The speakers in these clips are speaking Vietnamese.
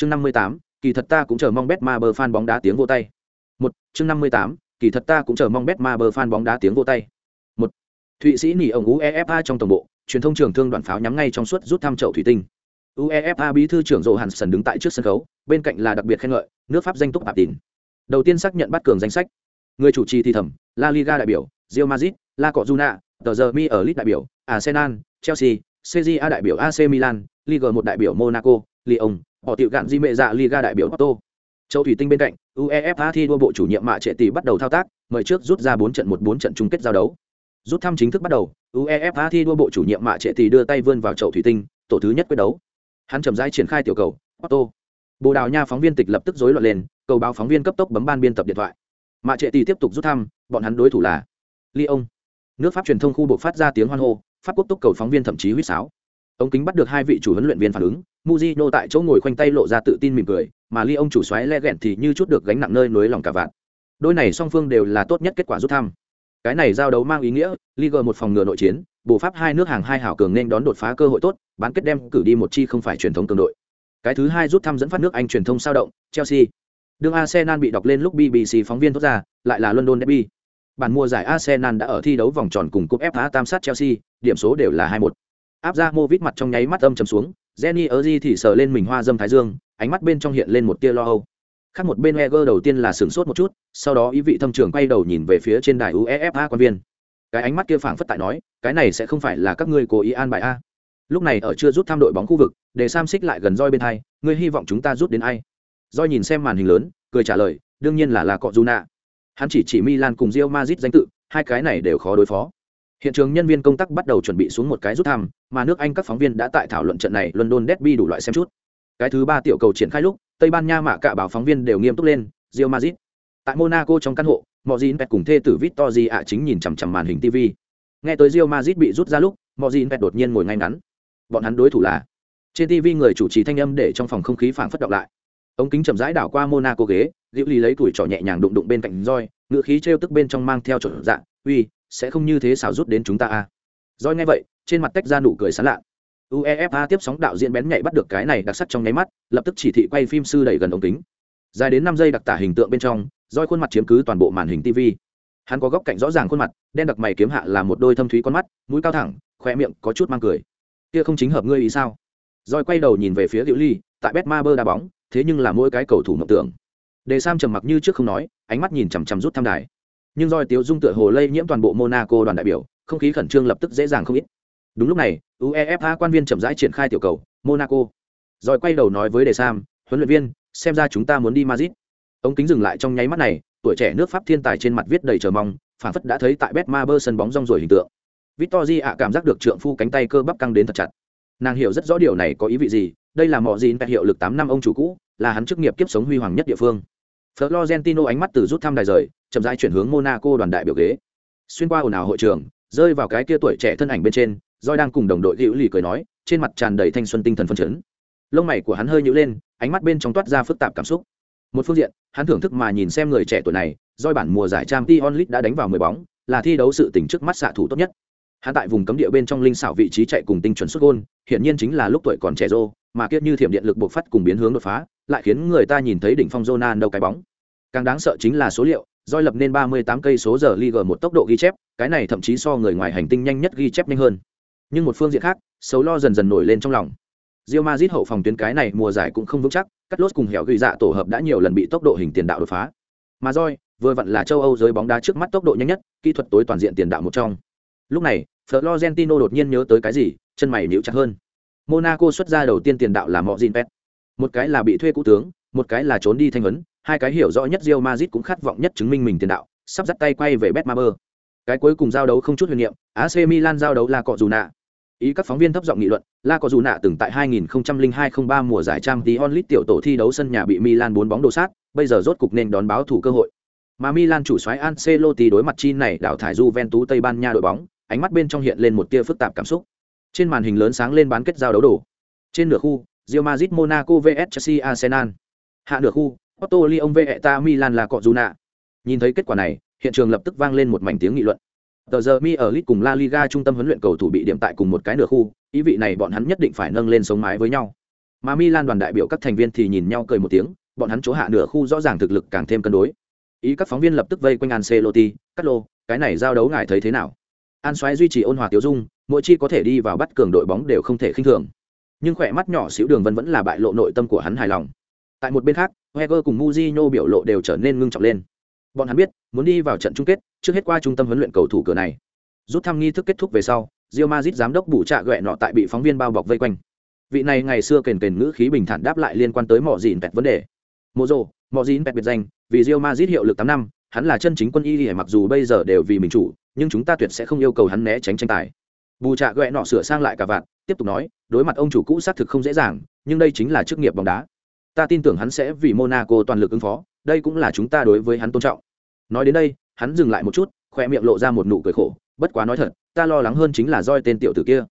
chương năm mươi tám, kỳ thật ta cũng chờ mong bet ma bờ fan bóng đá tiếng vô tay. Một, chương năm mươi tám, kỳ thật ta cũng chờ mong bet ma bờ fan bóng đá tiếng vô tay. Một, thụy sĩ nỉ ổng uefa trong tổng bộ, truyền thông trường thương đoàn pháo nhắm ngay trong suốt rút thăm chậu thủy tinh. Uefa bí thư trưởng rộ hàn sần đứng tại trước sân khấu, bên cạnh là đặc biệt khen ngợi, nước pháp danh túc bạp tín. Đầu tiên xác nhận bắt cường danh sách. Người chủ trì thì thẩm, la liga đại biểu, real madrid, la cọ juna tờ giờ mi ở lit đại biểu, arsenal, chelsea cja đại biểu ac milan liga một đại biểu monaco, lyon họ tiểu gạn di mệ dạ liga đại biểu Otto châu thủy tinh bên cạnh, uefa thi đua bộ chủ nhiệm mạ trệ tỷ bắt đầu thao tác, mời trước rút ra bốn trận một, bốn trận chung kết giao đấu. Rút thăm chính thức bắt đầu, uefa thi đua bộ chủ nhiệm mạ trệ tỷ đưa tay vươn vào chậu thủy tinh, tổ thứ nhất quyết đấu. Hắn chậm rãi triển khai tiểu cầu Otto bồ đào nha phóng viên tịch lập tức rối loạn lên, cầu báo phóng viên cấp tốc bấm ban biên tập điện thoại. Mạ trệ tỷ tiếp tục rút thăm, bọn hắn đối thủ là lyon. Nước pháp truyền thông khu buộc phát ra tiếng hoan hô, pháp quốc túc cầu phóng viên thậm chí huýt sáo ống kính bắt được hai vị chủ huấn luyện viên phản ứng. Muzino tại chỗ ngồi khoanh tay lộ ra tự tin mỉm cười, mà ly ông chủ xoáy le ghẹn thì như chút được gánh nặng nơi nối lòng cả vạn. Đôi này song phương đều là tốt nhất kết quả rút thăm. Cái này giao đấu mang ý nghĩa liga một phòng ngừa nội chiến bộ pháp hai nước hàng hai hảo cường nên đón đột phá cơ hội tốt, bán kết đem cử đi một chi không phải truyền thống cường đội. Cái thứ hai rút thăm dẫn phát nước anh truyền thông sao động, chelsea. Đương arsenal bị đọc lên lúc bbc phóng viên thốt ra, lại là london derby. Bản mùa giải arsenal đã ở thi đấu vòng tròn cùng cúp fa tam sát chelsea, điểm số đều là hai một áp ra mô vít mặt trong nháy mắt âm chầm xuống, jenny ở di thì sờ lên mình hoa dâm thái dương, ánh mắt bên trong hiện lên một tia lo âu. Khác một bên Eger đầu tiên là sửng sốt một chút, sau đó ý vị thâm trường quay đầu nhìn về phía trên đài uefa quan viên. Cái ánh mắt kia phảng phất tại nói, cái này sẽ không phải là các ngươi cố ý an bài a. Lúc này ở chưa rút tham đội bóng khu vực, để sam xích lại gần roi bên hai, ngươi hy vọng chúng ta rút đến ai? Roi nhìn xem màn hình lớn, cười trả lời, đương nhiên là là cọ Juna. hắn chỉ chỉ milan cùng rio mazit danh tự, hai cái này đều khó đối phó hiện trường nhân viên công tác bắt đầu chuẩn bị xuống một cái rút thăm, mà nước anh các phóng viên đã tại thảo luận trận này london derby đủ loại xem chút. Cái thứ ba tiểu cầu triển khai lúc, tây ban nha mạ cả báo phóng viên đều nghiêm túc lên rio mazit tại monaco trong căn hộ mọi gì pet cùng thê tử victor ạ chính nhìn chằm chằm màn hình tv nghe tới rio mazit bị rút ra lúc mọi gì pet đột nhiên ngồi ngay ngắn. Bọn hắn đối thủ là trên tv người chủ trì thanh âm để trong phòng không khí phảng phất động lại. Ống kính chậm rãi đảo qua monaco ghế liễu ly lấy tuổi trỏ nhẹ nhàng đụng đụng bên cạnh roi ngựa khí trêu tức bên trong mang theo chuẩn dạng uy sẽ không như thế xảo rút đến chúng ta a à. nghe vậy, trên mặt tách ra nụ cười sán lạ. Uefa tiếp sóng đạo diễn bén nhạy bắt được cái này đặc sắc trong nháy mắt, lập tức chỉ thị quay phim sư đẩy gần ống kính. Dài đến năm giây đặc tả hình tượng bên trong doi khuôn mặt chiếm cứ toàn bộ màn hình tv hắn có góc cạnh rõ ràng khuôn mặt, đen đặc mày kiếm hạ là một đôi thâm thúy con mắt, mũi cao thẳng khoe miệng có chút mang cười. Kia không chính hợp ngươi ý sao? Rồi quay đầu nhìn về phía diệu ly, tại bet bơ đá bóng, thế nhưng là mỗi cái cầu thủ mộng tưởng. Đề sam trầm mặc như trước không nói, ánh mắt nhìn chằm chằm rút thăm đài nhưng roi tiếu dung tựa hồ lây nhiễm toàn bộ monaco đoàn đại biểu, không khí khẩn trương lập tức dễ dàng không ít. Đúng lúc này, uefa quan viên chậm rãi triển khai tiểu cầu, monaco. Rồi quay đầu nói với đề sam, huấn luyện viên, xem ra chúng ta muốn đi madrid. Ông kính dừng lại trong nháy mắt này, tuổi trẻ nước pháp thiên tài trên mặt viết đầy chờ mong phản phất đã thấy tại Bet Marber sân bóng rong rồi hình tượng. Victor ạ cảm giác được trượng phu cánh tay cơ bắp căng đến thật chặt. Nàng hiểu rất rõ điều này có ý vị gì, đây là mọi gì hiệu lực tám năm ông chủ cũ, là hắn chức nghiệp kiếp sống huy hoàng nhất địa phương florentino ánh mắt từ rút thăm đài rời chậm rãi chuyển hướng monaco đoàn đại biểu ghế. Xuyên qua ồn ào hội trường rơi vào cái kia tuổi trẻ thân ảnh bên trên Joy đang cùng đồng đội hữu lì cười nói trên mặt tràn đầy thanh xuân tinh thần phấn chấn. Lông mày của hắn hơi nhíu lên ánh mắt bên trong toát ra phức tạp cảm xúc. Một phương diện hắn thưởng thức mà nhìn xem người trẻ tuổi này Joy bản mùa giải Champions League đã đánh vào mười bóng là thi đấu sự tỉnh trước mắt xạ thủ tốt nhất. Hắn tại vùng cấm địa bên trong linh xảo vị trí chạy cùng tinh chuẩn xuất gol, hiển nhiên chính là lúc tuổi còn trẻ rô mà kiếp như thiểm điện lực bộc phát cùng biến hướng đột phá lại khiến người ta nhìn thấy đỉnh phong Ronaldo cái bóng càng đáng sợ chính là số liệu doi lập nên 38 cây số giờ Liga một tốc độ ghi chép, cái này thậm chí so người ngoài hành tinh nhanh nhất ghi chép nhanh hơn. Nhưng một phương diện khác, xấu lo dần dần nổi lên trong lòng. Real Madrid hậu phòng tuyến cái này mùa giải cũng không vững chắc, cắt lốt cùng hẻo gửi dạ tổ hợp đã nhiều lần bị tốc độ hình tiền đạo đột phá. Mà Joy, vừa vặn là châu Âu giới bóng đá trước mắt tốc độ nhanh nhất, kỹ thuật tối toàn diện tiền đạo một trong. Lúc này, Florentino đột nhiên nhớ tới cái gì, chân mày nhíu chặt hơn. Monaco xuất ra đầu tiên tiền đạo là Mojin Pet. Một cái là bị thuê cũ tướng, một cái là trốn đi thanh huấn, hai cái hiểu rõ nhất Real Madrid cũng khát vọng nhất chứng minh mình tiền đạo, sắp dắt tay quay về Betmaber. Cái cuối cùng giao đấu không chút huyền niệm, AC Milan giao đấu là cọ dù nạ. Ý các phóng viên thấp giọng nghị luận, La cọ dù nạ từng tại 2002-03 mùa giải Champions League tiểu tổ thi đấu sân nhà bị Milan bốn bóng đổ sát, bây giờ rốt cục nên đón báo thủ cơ hội. Mà Milan chủ soái Ancelotti đối mặt chi này đảo thải Juventus Tây Ban Nha đội bóng, ánh mắt bên trong hiện lên một tia phức tạp cảm xúc. Trên màn hình lớn sáng lên bán kết giao đấu đổ. Trên nửa khu, Real Madrid Monaco vs Chelsea Arsenal. Hạ nửa khu, Otto Lyon Veta Milan là cọ Juna. Nhìn thấy kết quả này, hiện trường lập tức vang lên một mảnh tiếng nghị luận. Tờ giờ Mi ở Lit cùng La Liga trung tâm huấn luyện cầu thủ bị điểm tại cùng một cái nửa khu, ý vị này bọn hắn nhất định phải nâng lên sống mái với nhau. Mà Milan đoàn đại biểu các thành viên thì nhìn nhau cười một tiếng, bọn hắn chỗ hạ nửa khu rõ ràng thực lực càng thêm cân đối. Ý các phóng viên lập tức vây quanh Ancelotti, "Cắt lô, cái này giao đấu ngài thấy thế nào?" An Soái duy trì ôn hòa tiêu dung, mỗi chi có thể đi vào bắt cường đội bóng đều không thể khinh thường. Nhưng khỏe mắt nhỏ xíu Đường Vân vẫn là bại lộ nội tâm của hắn hài lòng. Tại một bên khác, heger cùng Mujinho biểu lộ đều trở nên ngưng trọng lên. Bọn hắn biết, muốn đi vào trận chung kết, trước hết qua trung tâm huấn luyện cầu thủ cửa này. Rút thăm nghi thức kết thúc về sau, Real Madrid giám đốc bù trạ gẹ nọ tại bị phóng viên bao bọc vây quanh. Vị này ngày xưa kền kền ngữ khí bình thản đáp lại liên quan tới mỏ dịn pẹt vấn đề. Mojo, rồ, mỏ dịn pẹt biệt danh, vì Real Madrid hiệu lực tám năm, hắn là chân chính quân y mặc dù bây giờ đều vì mình chủ, nhưng chúng ta tuyệt sẽ không yêu cầu hắn né tránh tranh tài. Bù trạ ghẹ nọ sửa sang lại cả vạn, tiếp tục nói, đối mặt ông chủ cũ xác thực không dễ dàng, nhưng đây chính là chức nghiệp bóng đá. Ta tin tưởng hắn sẽ vì Monaco toàn lực ứng phó, đây cũng là chúng ta đối với hắn tôn trọng. Nói đến đây, hắn dừng lại một chút, khoe miệng lộ ra một nụ cười khổ, bất quá nói thật, ta lo lắng hơn chính là roi tên tiểu tử kia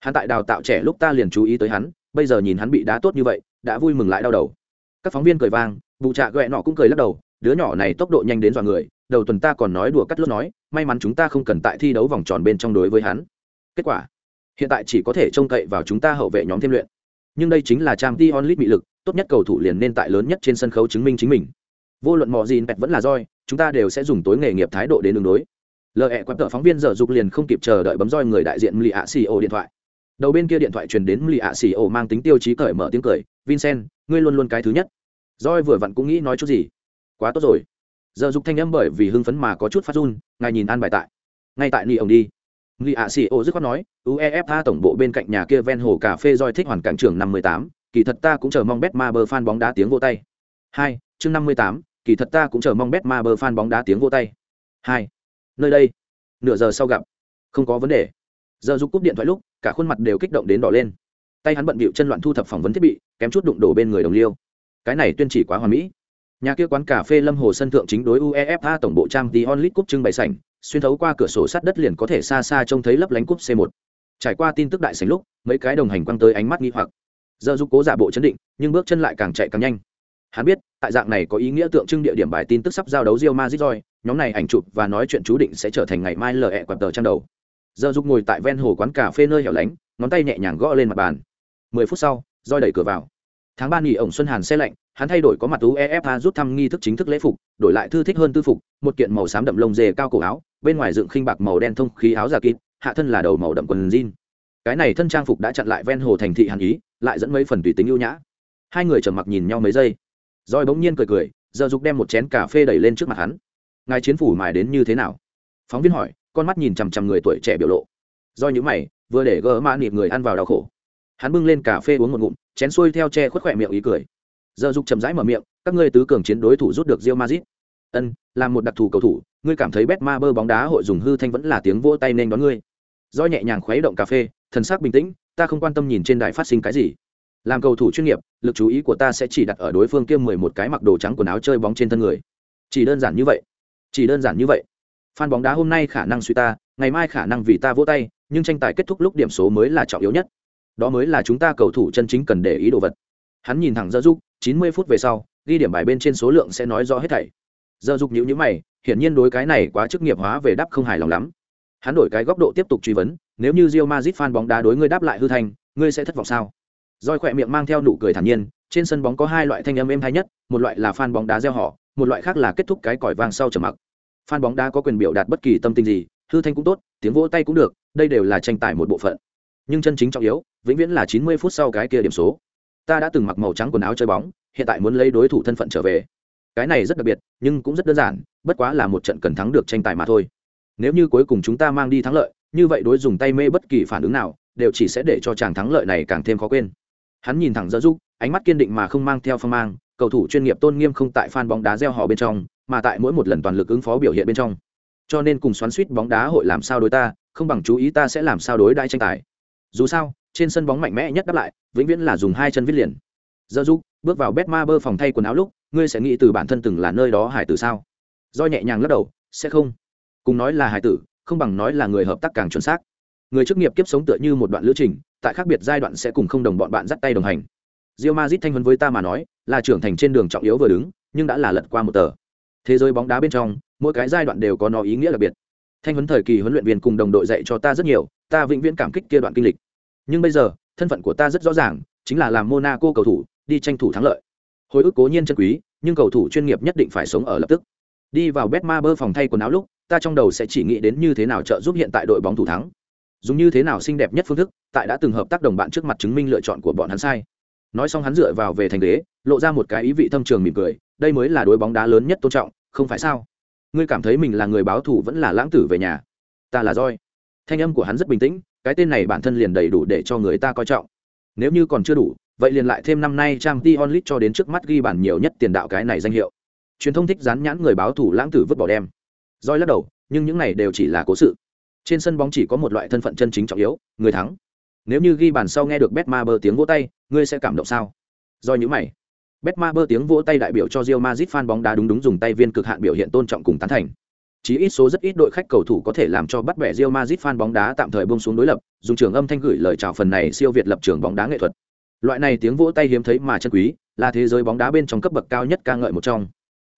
hắn tại đào tạo trẻ lúc ta liền chú ý tới hắn bây giờ nhìn hắn bị đá tốt như vậy đã vui mừng lại đau đầu các phóng viên cười vang vụ trạ ghẹ nọ cũng cười lắc đầu đứa nhỏ này tốc độ nhanh đến dọa người đầu tuần ta còn nói đùa cắt lướt nói may mắn chúng ta không cần tại thi đấu vòng tròn bên trong đối với hắn kết quả. Hiện tại chỉ có thể trông cậy vào chúng ta hậu vệ nhóm thêm luyện. Nhưng đây chính là trang t onlit bị lực, tốt nhất cầu thủ liền nên tại lớn nhất trên sân khấu chứng minh chính mình. Vô luận mò gì pẹt vẫn là roi, chúng ta đều sẽ dùng tối nghề nghiệp thái độ đến đường đối. Lời ẹ quẹp tợ phóng viên giờ dục liền không kịp chờ đợi bấm roi người đại diện mli ạ xì ô điện thoại. Đầu bên kia điện thoại truyền đến mli ạ xì ô mang tính tiêu chí cởi mở tiếng cười, vincent, ngươi luôn luôn cái thứ nhất. Roi vừa vặn cũng nghĩ nói chút gì. Quá tốt rồi. Giờ dục thanh âm bởi vì hưng phấn mà có chút phát run, ngài nhìn an bài tại. Ngay tại ni ông đi. Nghị ạ Sĩ ô dứt khoát nói uefa tổng bộ bên cạnh nhà kia ven hồ cà phê roi thích hoàn cảnh trường năm mươi tám, kỳ thật ta cũng chờ mong bet ma bơ fan bóng đá tiếng vô tay. Hai, chương năm mươi tám, kỳ thật ta cũng chờ mong bet ma bơ fan bóng đá tiếng vô tay. Hai, nơi đây, nửa giờ sau gặp, không có vấn đề. Giờ giúp cúp điện thoại lúc, cả khuôn mặt đều kích động đến đỏ lên. Tay hắn bận bịu chân loạn thu thập phỏng vấn thiết bị, kém chút đụng đổ bên người đồng liêu. Cái này tuyên chỉ quá hoàn mỹ. Nhà kia quán cà phê lâm hồ sân thượng chính đối uefa tổng bộ trang Dion onlit cúp trưng bày sảnh xuyên thấu qua cửa sổ sát đất liền có thể xa xa trông thấy lấp lánh cúp c 1 trải qua tin tức đại sảnh lúc mấy cái đồng hành quăng tới ánh mắt nghi hoặc. Giờ giúp cố giả bộ chấn định nhưng bước chân lại càng chạy càng nhanh. Hắn biết tại dạng này có ý nghĩa tượng trưng địa điểm bài tin tức sắp giao đấu Real Madrid rồi, nhóm này ảnh chụp và nói chuyện chú định sẽ trở thành ngày mai lờ ẹ quạt tờ trang đầu. Giờ dục ngồi tại ven hồ quán cà phê nơi hẻo lánh ngón tay nhẹ nhàng gõ lên mặt bàn. Mười phút sau roi đẩy cửa vào. Tháng ba nghỉ ổng xuân hàn xe lạnh hắn thay đổi có mặt uefa rút thăm nghi thức chính thức lễ phục đổi lại thư thích hơn tư phục một kiện màu xám đậm lông dề cao cổ áo bên ngoài dựng khinh bạc màu đen thông khí áo giả kín hạ thân là đầu màu đậm quần jean. Cái này thân trang phục đã chặn lại ven hồ thành thị hàn ý, lại dẫn mấy phần tùy tính ưu nhã. Hai người trầm mặc nhìn nhau mấy giây. Roi bỗng nhiên cười cười, giờ dục đem một chén cà phê đẩy lên trước mặt hắn. Ngài chiến phủ mài đến như thế nào? Phóng viên hỏi, con mắt nhìn chằm chằm người tuổi trẻ biểu lộ. Do những mày, vừa để gỡ mã nịp người ăn vào đau khổ. Hắn bưng lên cà phê uống một ngụm, chén xuôi theo che khuất khỏe miệng ý cười. Giờ dục chầm rãi mở miệng, các ngươi tứ cường chiến đối thủ rút được rio mazit ân làm một đặc thù cầu thủ ngươi cảm thấy bet ma bơ bóng đá hội dùng hư thanh vẫn là tiếng vỗ tay nên đón ngươi. Do nhẹ nhàng khuấy động cà phê thần sắc bình tĩnh ta không quan tâm nhìn trên đài phát sinh cái gì. Làm cầu thủ chuyên nghiệp lực chú ý của ta sẽ chỉ đặt ở đối phương kia mười một cái mặc đồ trắng quần áo chơi bóng trên thân người. Chỉ đơn giản như vậy. Chỉ đơn giản như vậy. Fan bóng đá hôm nay khả năng suy ta ngày mai khả năng vì ta vỗ tay nhưng tranh tài kết thúc lúc điểm số mới là trọng yếu nhất. Đó mới là chúng ta cầu thủ chân chính cần để ý đồ vật. Hắn nhìn thẳng dơ giúp, chín mươi phút về sau ghi điểm bài bên trên số lượng sẽ nói rõ hết thảy giờ dục nhữ nhữ mày, hiển nhiên đối cái này quá chức nghiệp hóa về đáp không hài lòng lắm. Hắn đổi cái góc độ tiếp tục truy vấn, nếu như rio mazit fan bóng đá đối ngươi đáp lại hư thành, ngươi sẽ thất vọng sao? Roi khỏe miệng mang theo nụ cười thản nhiên, trên sân bóng có hai loại thanh âm êm hay nhất, một loại là fan bóng đá gieo họ, một loại khác là kết thúc cái còi vang sau trầm mặc. Fan bóng đá có quyền biểu đạt bất kỳ tâm tình gì, hư thanh cũng tốt, tiếng vỗ tay cũng được, đây đều là tranh tài một bộ phận. Nhưng chân chính trọng yếu, vĩnh viễn là chín mươi phút sau cái kia điểm số. Ta đã từng mặc màu trắng quần áo chơi bóng, hiện tại muốn lấy đối thủ thân phận trở về cái này rất đặc biệt, nhưng cũng rất đơn giản, bất quá là một trận cần thắng được tranh tài mà thôi. Nếu như cuối cùng chúng ta mang đi thắng lợi, như vậy đối dùng tay mê bất kỳ phản ứng nào, đều chỉ sẽ để cho chàng thắng lợi này càng thêm khó quên. Hắn nhìn thẳng dỡ giúp ánh mắt kiên định mà không mang theo phong mang, cầu thủ chuyên nghiệp tôn nghiêm không tại fan bóng đá gieo họ bên trong, mà tại mỗi một lần toàn lực ứng phó biểu hiện bên trong. Cho nên cùng xoắn suýt bóng đá hội làm sao đối ta, không bằng chú ý ta sẽ làm sao đối đại tranh tài. Dù sao, trên sân bóng mạnh mẽ nhất đáp lại, vĩnh viễn là dùng hai chân viết liền. Dơ giúp bước vào bet ma bơ phòng thay quần áo lúc ngươi sẽ nghĩ từ bản thân từng là nơi đó hải tử sao do nhẹ nhàng lắc đầu sẽ không cùng nói là hải tử không bằng nói là người hợp tác càng chuẩn xác người chức nghiệp kiếp sống tựa như một đoạn lữ trình tại khác biệt giai đoạn sẽ cùng không đồng bọn bạn dắt tay đồng hành rio mazit thanh huấn với ta mà nói, là trưởng thành trên đường trọng yếu vừa đứng, nhưng đã là lật qua một tờ. Thế giới bóng đá bên trong, mỗi cái giai đoạn đều có nó ý nghĩa đặc biệt. Thanh huấn thời kỳ huấn luyện viên cùng đồng đội dạy cho ta rất nhiều, ta vĩnh viễn cảm kích kia đoạn kinh lịch. Nhưng bây giờ, thân phận của ta rất rõ ràng, chính là làm monaco cầu thủ đi tranh thủ thắng lợi hồi ức cố nhiên chân quý, nhưng cầu thủ chuyên nghiệp nhất định phải sống ở lập tức. Đi vào betmaber phòng thay quần áo lúc, ta trong đầu sẽ chỉ nghĩ đến như thế nào trợ giúp hiện tại đội bóng thủ thắng. Dùng như thế nào xinh đẹp nhất phương thức, tại đã từng hợp tác đồng bạn trước mặt chứng minh lựa chọn của bọn hắn sai. Nói xong hắn dựa vào về thành đế lộ ra một cái ý vị thâm trường mỉm cười, đây mới là đối bóng đá lớn nhất tôn trọng, không phải sao? Ngươi cảm thấy mình là người báo thù vẫn là lãng tử về nhà? Ta là roi. Thanh âm của hắn rất bình tĩnh, cái tên này bản thân liền đầy đủ để cho người ta coi trọng. Nếu như còn chưa đủ vậy liền lại thêm năm nay trang t onlit cho đến trước mắt ghi bản nhiều nhất tiền đạo cái này danh hiệu. Truyền thông thích dán nhãn người báo thủ lãng tử vứt bỏ đem. Roi lắc đầu, nhưng những này đều chỉ là cố sự. Trên sân bóng chỉ có một loại thân phận chân chính trọng yếu, người thắng. Nếu như ghi bàn sau nghe được betma tiếng vỗ tay, ngươi sẽ cảm động sao? Do những mày. Betma tiếng vỗ tay đại biểu cho Real Madrid fan bóng đá đúng đúng dùng tay viên cực hạn biểu hiện tôn trọng cùng tán thành. Chỉ ít số rất ít đội khách cầu thủ có thể làm cho bắt bẻ Real Madrid fan bóng đá tạm thời buông xuống đối lập, dùng trường âm thanh gửi lời chào phần này siêu việt lập trường bóng đá nghệ thuật loại này tiếng vỗ tay hiếm thấy mà chân quý, là thế giới bóng đá bên trong cấp bậc cao nhất ca ngợi một trong.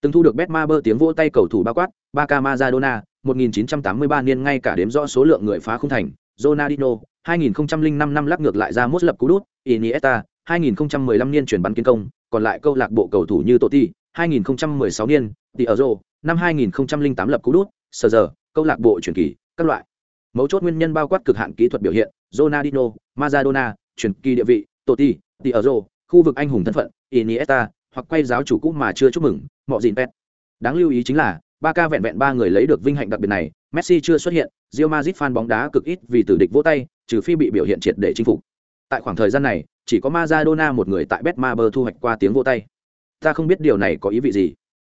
Từng thu được betma tiếng vỗ tay cầu thủ bao quát, Barca Maradona 1983 niên ngay cả đếm rõ số lượng người phá không thành, Ronaldinho 2005 năm lắc ngược lại ra mốt lập cú đút, Iniesta 2015 niên chuyển bắn kiến công, còn lại câu lạc bộ cầu thủ như Totti 2016 niên Diarra năm 2008 lập cú đút sờ giờ câu lạc bộ chuyển kỳ, các loại. Mấu chốt nguyên nhân bao quát cực hạn kỹ thuật biểu hiện, Ronaldinho, Maradona chuyển kỳ địa vị Totti Diarra khu vực anh hùng thân phận, Iniesta, hoặc quay giáo chủ cũ mà chưa chúc mừng, mọi gì pet. Đáng lưu ý chính là ba ca vẹn vẹn ba người lấy được vinh hạnh đặc biệt này, messi chưa xuất hiện, Real Madrid fan bóng đá cực ít vì tử địch vỗ tay, trừ phi bị biểu hiện triệt để chinh phục. Tại khoảng thời gian này, chỉ có Maradona một người tại Betmaber thu hoạch qua tiếng vỗ tay. Ta không biết điều này có ý vị gì.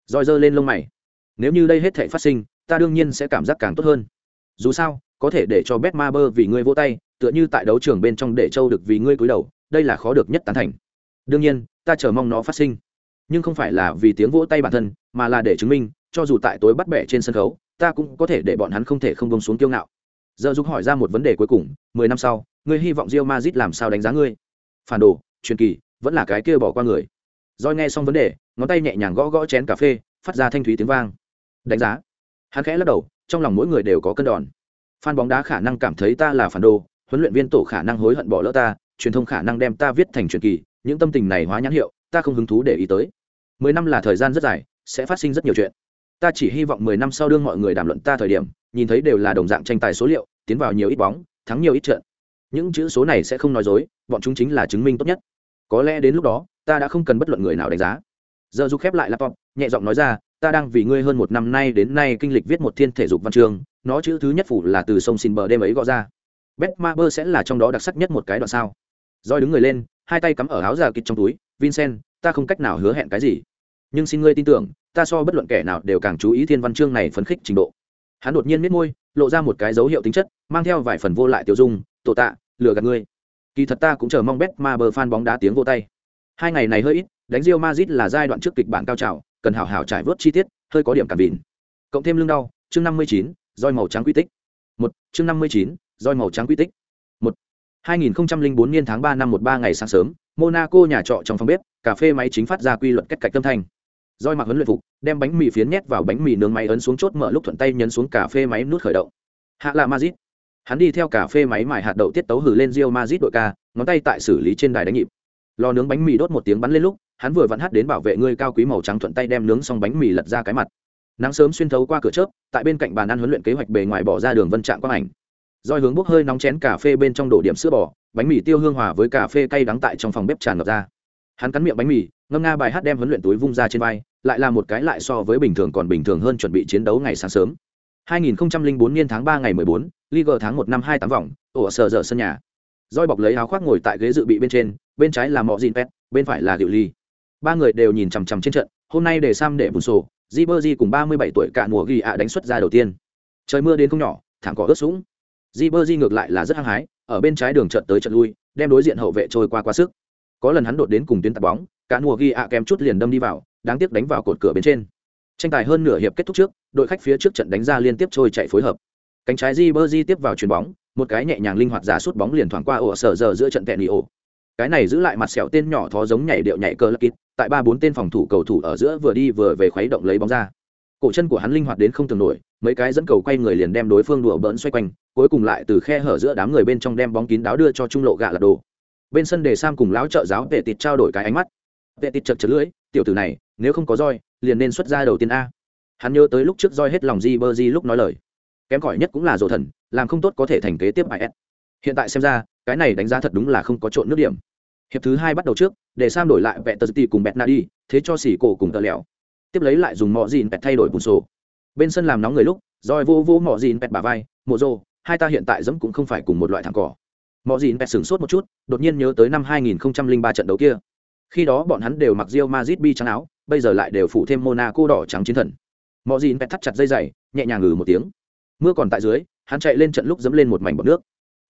Roi giơ lên lông mày. Nếu như đây hết thảy phát sinh, ta đương nhiên sẽ cảm giác càng tốt hơn. Dù sao, có thể để cho Betmaber vì ngươi vỗ tay, tựa như tại đấu trường bên trong để châu được vì ngươi cúi đầu đây là khó được nhất tán thành. Đương nhiên, ta chờ mong nó phát sinh. Nhưng không phải là vì tiếng vỗ tay bản thân, mà là để chứng minh, cho dù tại tối bắt bẻ trên sân khấu, ta cũng có thể để bọn hắn không thể không bông xuống kiêu ngạo. Giờ giúp hỏi ra một vấn đề cuối cùng, mười năm sau, ngươi hy vọng rio mazit làm sao đánh giá ngươi? Phản đồ, truyền kỳ, vẫn là cái kia bỏ qua người. Roi nghe xong vấn đề, ngón tay nhẹ nhàng gõ gõ chén cà phê, phát ra thanh thúy tiếng vang. Đánh giá. Hắn khẽ lắc đầu, trong lòng mỗi người đều có cân đòn. Fan bóng đá khả năng cảm thấy ta là phản đồ, huấn luyện viên tổ khả năng hối hận bỏ lỡ ta truyền thông khả năng đem ta viết thành truyền kỳ, những tâm tình này hóa nhãn hiệu, ta không hứng thú để ý tới. Mười năm là thời gian rất dài, sẽ phát sinh rất nhiều chuyện. Ta chỉ hy vọng mười năm sau đương mọi người đàm luận ta thời điểm, nhìn thấy đều là đồng dạng tranh tài số liệu, tiến vào nhiều ít bóng, thắng nhiều ít trận. Những chữ số này sẽ không nói dối, bọn chúng chính là chứng minh tốt nhất. Có lẽ đến lúc đó, ta đã không cần bất luận người nào đánh giá. Giờ du khép lại laptop, nhẹ giọng nói ra, ta đang vì ngươi hơn một năm nay đến nay kinh lịch viết một thiên thể dục văn chương, nó chữ thứ nhất phủ là từ sông xin bờ đêm ấy gõ ra. Bet ma bơ sẽ là trong đó đặc sắc nhất một cái đoạn sao roi đứng người lên, hai tay cắm ở áo già kịch trong túi, vincent, ta không cách nào hứa hẹn cái gì. Nhưng xin ngươi tin tưởng, ta so bất luận kẻ nào đều càng chú ý thiên văn chương này phấn khích trình độ. Hắn đột nhiên miết môi, lộ ra một cái dấu hiệu tính chất, mang theo vài phần vô lại tiêu dung, tổ tạ, lừa gạt ngươi. Kỳ thật ta cũng chờ mong bet ma bờ fan bóng đá tiếng vô tay. Hai ngày này hơi ít, đánh rio mazit là giai đoạn trước kịch bản cao trào, cần hảo hảo trải vớt chi tiết, hơi có điểm cảm vịn. Cộng thêm lương đau, chương năm mươi chín roi màu trắng quy tích. Một, chương năm mươi chín roi màu trắng quy tích. 2004 niên tháng 3 năm 13 ngày sáng sớm, Monaco nhà trọ trong phòng bếp, cà phê máy chính phát ra quy luật cách cạch âm thanh. Doi mặc huấn luyện phục, đem bánh mì phiến nhét vào bánh mì nướng máy ấn xuống chốt mở lúc thuận tay nhấn xuống cà phê máy nút khởi động. Hạ là Madrid. Hắn đi theo cà phê máy mài hạt đậu tiết tấu hử lên Real Madrid đội ca, ngón tay tại xử lý trên đài đánh nhịp. Lò nướng bánh mì đốt một tiếng bắn lên lúc, hắn vừa vặn hát đến bảo vệ người cao quý màu trắng thuận tay đem nướng xong bánh mì lật ra cái mặt. Nắng sớm xuyên thấu qua cửa chớp, tại bên cạnh bàn ăn huấn luyện kế hoạch bề ngoài bỏ ra đường vân trạng quang ảnh roi hướng bốc hơi nóng chén cà phê bên trong đổ điểm sữa bò bánh mì tiêu hương hòa với cà phê cay đắng tại trong phòng bếp tràn ngập ra hắn cắn miệng bánh mì ngâm nga bài hát đem huấn luyện túi vung ra trên vai lại là một cái lại so với bình thường còn bình thường hơn chuẩn bị chiến đấu ngày sáng sớm 2004 niên tháng 3 ngày 14, Liga tháng 1 năm 28 vòng, ổ sở dở sân nhà. Roi bọc lấy áo khoác ngồi tại ghế dự bị bên trên, bên trái là Mọ Jin Pet, bên phải là Diệu Ly. Ba người đều nhìn chằm chằm trên trận, hôm nay để Sam để bùn sổ, Ribery cùng 37 tuổi cả mùa ghi ạ đánh xuất ra đầu tiên. Trời mưa đến không nhỏ, thảm cỏ ướt sũng di bơ di ngược lại là rất hăng hái, ở bên trái đường trận tới trận lui, đem đối diện hậu vệ trôi qua quá sức. Có lần hắn đột đến cùng tuyến tạt bóng, cả mùa ghi ạ kém chút liền đâm đi vào, đáng tiếc đánh vào cột cửa bên trên. Tranh tài hơn nửa hiệp kết thúc trước, đội khách phía trước trận đánh ra liên tiếp trôi chạy phối hợp. Cánh trái di bơ di tiếp vào chuyền bóng, một cái nhẹ nhàng linh hoạt giả sút bóng liền thoảng qua ổ sở giờ giữa trận tẹn ổ. Cái này giữ lại mặt sẹo tên nhỏ thó giống nhảy điệu nhảy cơ lắc kít, tại ba bốn tên phòng thủ cầu thủ ở giữa vừa đi vừa về khuấy động lấy bóng ra. Cổ chân của hắn linh hoạt đến không tưởng nổi mấy cái dẫn cầu quay người liền đem đối phương đùa bỡn xoay quanh, cuối cùng lại từ khe hở giữa đám người bên trong đem bóng kín đáo đưa cho trung lộ gạ lật đồ. Bên sân đề sam cùng lão trợ giáo vệ tịt trao đổi cái ánh mắt. Vệ tịt chật chật lưỡi, tiểu tử này, nếu không có roi, liền nên xuất ra đầu tiên a. Hắn nhớ tới lúc trước roi hết lòng di bơ di lúc nói lời. Kém cỏi nhất cũng là rổ thần, làm không tốt có thể thành kế tiếp bài s. hiện tại xem ra, cái này đánh giá thật đúng là không có trộn nước điểm. Hiệp thứ hai bắt đầu trước để sam đổi lại vẹt tờ ti cùng bẹt na đi, thế cho xỉ cổ cùng tờ lẹo. Tiếp lấy lại dùng mọi gì bẹt thay đổi bùn sổ bên sân làm nóng người lúc, roi vô vô mỏ dìn pẹt bà vai, mộ rô hai ta hiện tại dẫm cũng không phải cùng một loại thằng cỏ mỏ dìn pẹt sửng sốt một chút, đột nhiên nhớ tới năm 2003 trận đấu kia. Khi đó bọn hắn đều mặc rio mazit bi trắng áo, bây giờ lại đều phủ thêm monaco đỏ trắng chiến thần. Mỏ dìn pẹt thắt chặt dây dày nhẹ nhàng ngừ một tiếng. Mưa còn tại dưới, hắn chạy lên trận lúc dẫm lên một mảnh bọt nước.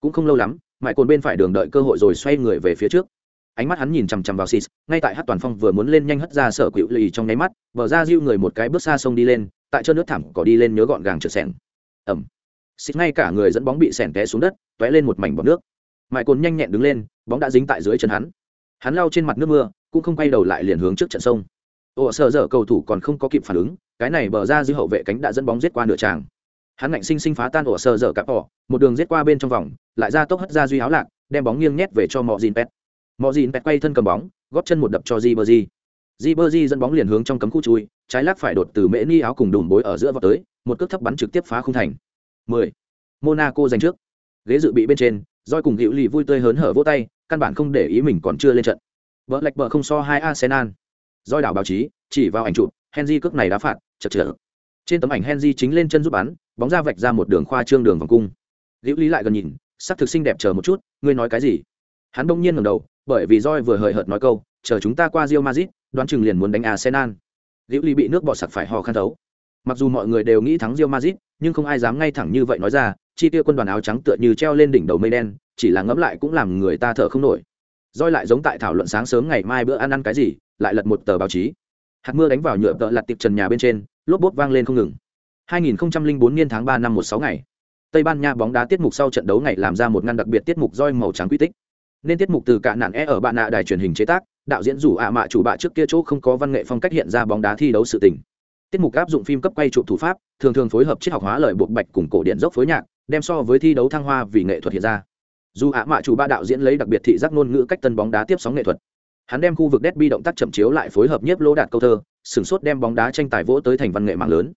Cũng không lâu lắm, mãi cồn bên phải đường đợi cơ hội rồi xoay người về phía trước. Ánh mắt hắn nhìn chằm chằm vào sis, ngay tại hát toàn phong vừa muốn lên nhanh hất ra sở quỵu lì trong nháy mắt, vờ ra diêu người một cái bước xa sông đi lên tại chân nước thảm có đi lên nhớ gọn gàng trượt sẻng. Ẩm xịt ngay cả người dẫn bóng bị sẹn té xuống đất t ó é lên một mảnh bọt nước. Mãi cồn nhanh nhẹn đứng lên, bóng đã dính tại dưới chân hắn. Hắn lao trên mặt nước mưa, cũng không quay đầu lại liền hướng trước trận sông. Ồ sợ dở cầu thủ còn không có kịp phản ứng, cái này bờ ra dư hậu vệ cánh đã dẫn bóng giết qua nửa tràng. Hắn ngạnh sinh sinh phá tan ổ sờ dở cặp ỏ một đường giết qua bên trong vòng, lại ra tốc hất ra duy áo lạc, đem bóng nghiêng nhét về cho mọi dìn pet mọi dìn pet quay thân cầm bóng, góp chân một đập cho di bờ di di dẫn bóng liền hướng trong cấm khu chui, trái lắc phải đột từ mễ ni áo cùng đùm bối ở giữa vào tới, một cước thấp bắn trực tiếp phá không thành. 10. monaco giành trước. Ghế dự bị bên trên roi cùng hữu lì vui tươi hớn hở vỗ tay, căn bản không để ý mình còn chưa lên trận. Vỡ lệch bờ không so hai arsenal. Roi đảo báo chí, chỉ vào ảnh chụp, henry cước này đá phạt, chật chật trên tấm ảnh henry chính lên chân giúp bắn, bóng ra vạch ra một đường khoa trương đường vòng cung. Hữu lý lại gần nhìn, sắc thực xinh đẹp chờ một chút, ngươi nói cái gì? Hắn bỗng nhiên ngẩng đầu, bởi vì roi vừa hời hợt nói câu chờ chúng ta qua Real Madrid, đoán chừng liền muốn đánh arsenal. Liễu lý bị nước bọt sặc phải ho khăn thấu. Mặc dù mọi người đều nghĩ thắng Real Madrid, nhưng không ai dám ngay thẳng như vậy nói ra chi tiêu quân đoàn áo trắng tựa như treo lên đỉnh đầu mây đen chỉ là ngẫm lại cũng làm người ta thở không nổi. Rồi lại giống tại thảo luận sáng sớm ngày mai bữa ăn ăn cái gì lại lật một tờ báo chí. Hạt mưa đánh vào nhựa tợ lật tiệp trần nhà bên trên lốp bốt vang lên không ngừng. 2004 niên tháng 3 năm 16 ngày. Tây Ban Nha bóng đá tiết mục sau trận đấu ngày làm ra một ngăn đặc biệt tiết mục roi màu trắng quy tích. Nên tiết mục từ cả nạn e ở bạn nạ đài truyền hình chế tác, đạo diễn rủ ạ mạ chủ bạ trước kia chỗ không có văn nghệ phong cách hiện ra bóng đá thi đấu sự tình. Tiết mục áp dụng phim cấp quay chụp thủ pháp, thường thường phối hợp triết học hóa lời buộc bạch cùng cổ điện dốc phối nhạc, đem so với thi đấu thăng hoa vì nghệ thuật hiện ra. Dù ạ mạ chủ bạ đạo diễn lấy đặc biệt thị giác ngôn ngữ cách tân bóng đá tiếp sóng nghệ thuật. Hắn đem khu vực đét bi động tác chậm chiếu lại phối hợp nhiếp lô đạt câu thơ, sửng sốt đem bóng đá tranh tài vỗ tới thành văn nghệ mạng lớn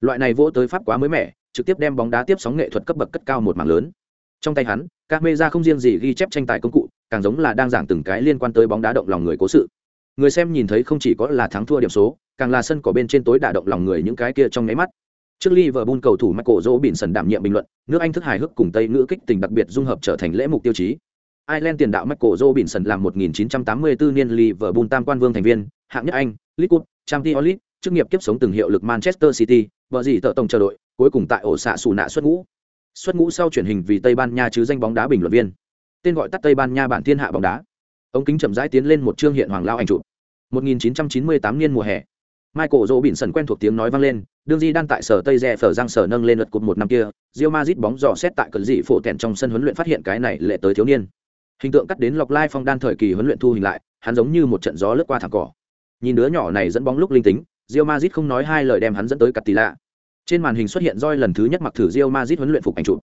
loại này vỗ tới pháp quá mới mẻ trực tiếp đem bóng đá tiếp sóng nghệ thuật cấp bậc cất cao một mảng lớn trong tay hắn các mê ra không riêng gì ghi chép tranh tài công cụ càng giống là đang giảng từng cái liên quan tới bóng đá động lòng người cố sự người xem nhìn thấy không chỉ có là thắng thua điểm số càng là sân cỏ bên trên tối đả động lòng người những cái kia trong nháy mắt trước Liverpool cầu thủ Michael Joe Bỉn sần đảm nhiệm bình luận, nước Anh thức hài hước cùng Tây ngữ kích tình đặc biệt dung hợp trở thành lễ mục tiêu chí. Ireland tiền đạo Michael Joe Bỉn sần làm 1984 niên Liverpool tam quan vương thành viên, hạng nhất Anh, Liverpool, Champions League, chức nghiệp kiếp sống từng hiệu lực Manchester City, vợ gì tợ tổng chờ đội, cuối cùng tại ổ xạ xù nạ xuất ngũ. Xuất ngũ sau chuyển hình vì Tây Ban Nha chứ danh bóng đá bình luận viên. Tên gọi tắt Tây Ban Nha bản thiên hạ bóng đá. Ống kính chậm rãi tiến lên một chương hiện hoàng lao ảnh chụp. 1998 niên mùa hè. Michael sần quen thuộc tiếng nói vang lên, đương di đang tại sở Tây Rè phở giang sở nâng lên lượt cột một năm kia, rio mazit bóng dò xét tại cận dị phổ tẹn trong sân huấn luyện phát hiện cái này lệ tới thiếu niên. Hình tượng cắt đến lọc lai phong đan thời kỳ huấn luyện thu hình lại, hắn giống như một trận gió lướt qua thẳng cỏ. Nhìn đứa nhỏ này dẫn bóng lúc linh tính, rio mazit không nói hai lời đem hắn dẫn tới cắt tỷ lạ. Trên màn hình xuất hiện roi lần thứ nhất mặc thử rio mazit huấn luyện phục ảnh chụp.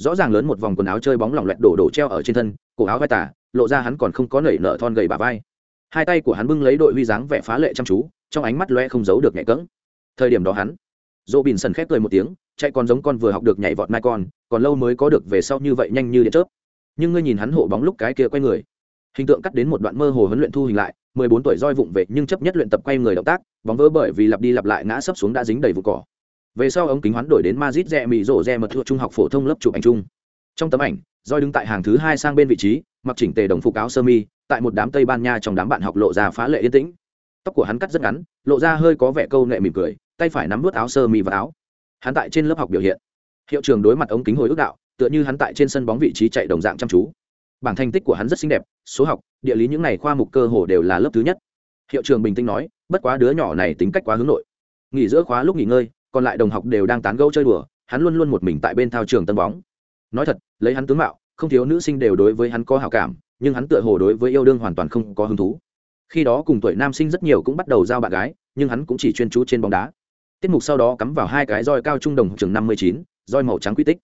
Rõ ràng lớn một vòng quần áo chơi bóng lỏng loẹt đổ đổ treo ở trên thân, cổ áo vai tả, lộ ra hắn còn không có nảy nở thon gầy bả vai. Hai tay của hắn bưng lấy đội huy dáng vẻ phá lệ chăm chú, trong ánh mắt loe không giấu được nhẹ cỡng Thời điểm đó hắn, Robinson khép cười một tiếng, chạy còn giống con vừa học được nhảy vọt mai con, còn lâu mới có được về sau như vậy nhanh như điện chớp. Nhưng ngươi nhìn hắn hộ bóng lúc cái kia quay người, hình tượng cắt đến một đoạn mơ hồ huấn luyện thu hình lại, 14 tuổi roi vụng về nhưng chấp nhất luyện tập quay người động tác, bóng vỡ bởi vì lặp đi lặp lại ngã sấp xuống đã dính đầy vụ cỏ. Về sau ống kính hoán đổi đến Madrid rẻ mì rổ rẻ mật thuộc trung học phổ thông lớp chụp ảnh chung. Trong tấm ảnh, roi đứng tại hàng thứ hai sang bên vị trí, mặc chỉnh tề đồng phục áo sơ mi, tại một đám Tây Ban Nha trong đám bạn học lộ ra phá lệ yên tĩnh. Tóc của hắn cắt rất ngắn, lộ ra hơi có vẻ câu nệ mỉm cười, tay phải nắm nuốt áo sơ mi và áo. Hắn tại trên lớp học biểu hiện. Hiệu trưởng đối mặt ống kính hồi ức đạo, tựa như hắn tại trên sân bóng vị trí chạy đồng dạng chăm chú. Bảng thành tích của hắn rất xinh đẹp, số học, địa lý những này khoa mục cơ hồ đều là lớp thứ nhất. Hiệu trưởng bình tĩnh nói, bất quá đứa nhỏ này tính cách quá hướng nội. Nghỉ giữa khóa lúc nghỉ ngơi, còn lại đồng học đều đang tán gẫu chơi đùa, hắn luôn luôn một mình tại bên thao trường tân bóng. Nói thật, lấy hắn tướng mạo, không thiếu nữ sinh đều đối với hắn có hảo cảm, nhưng hắn tựa hồ đối với yêu đương hoàn toàn không có hứng thú. Khi đó cùng tuổi nam sinh rất nhiều cũng bắt đầu giao bạn gái, nhưng hắn cũng chỉ chuyên chú trên bóng đá. Tiết mục sau đó cắm vào hai cái roi cao trung đồng trường 59, roi màu trắng quy tích.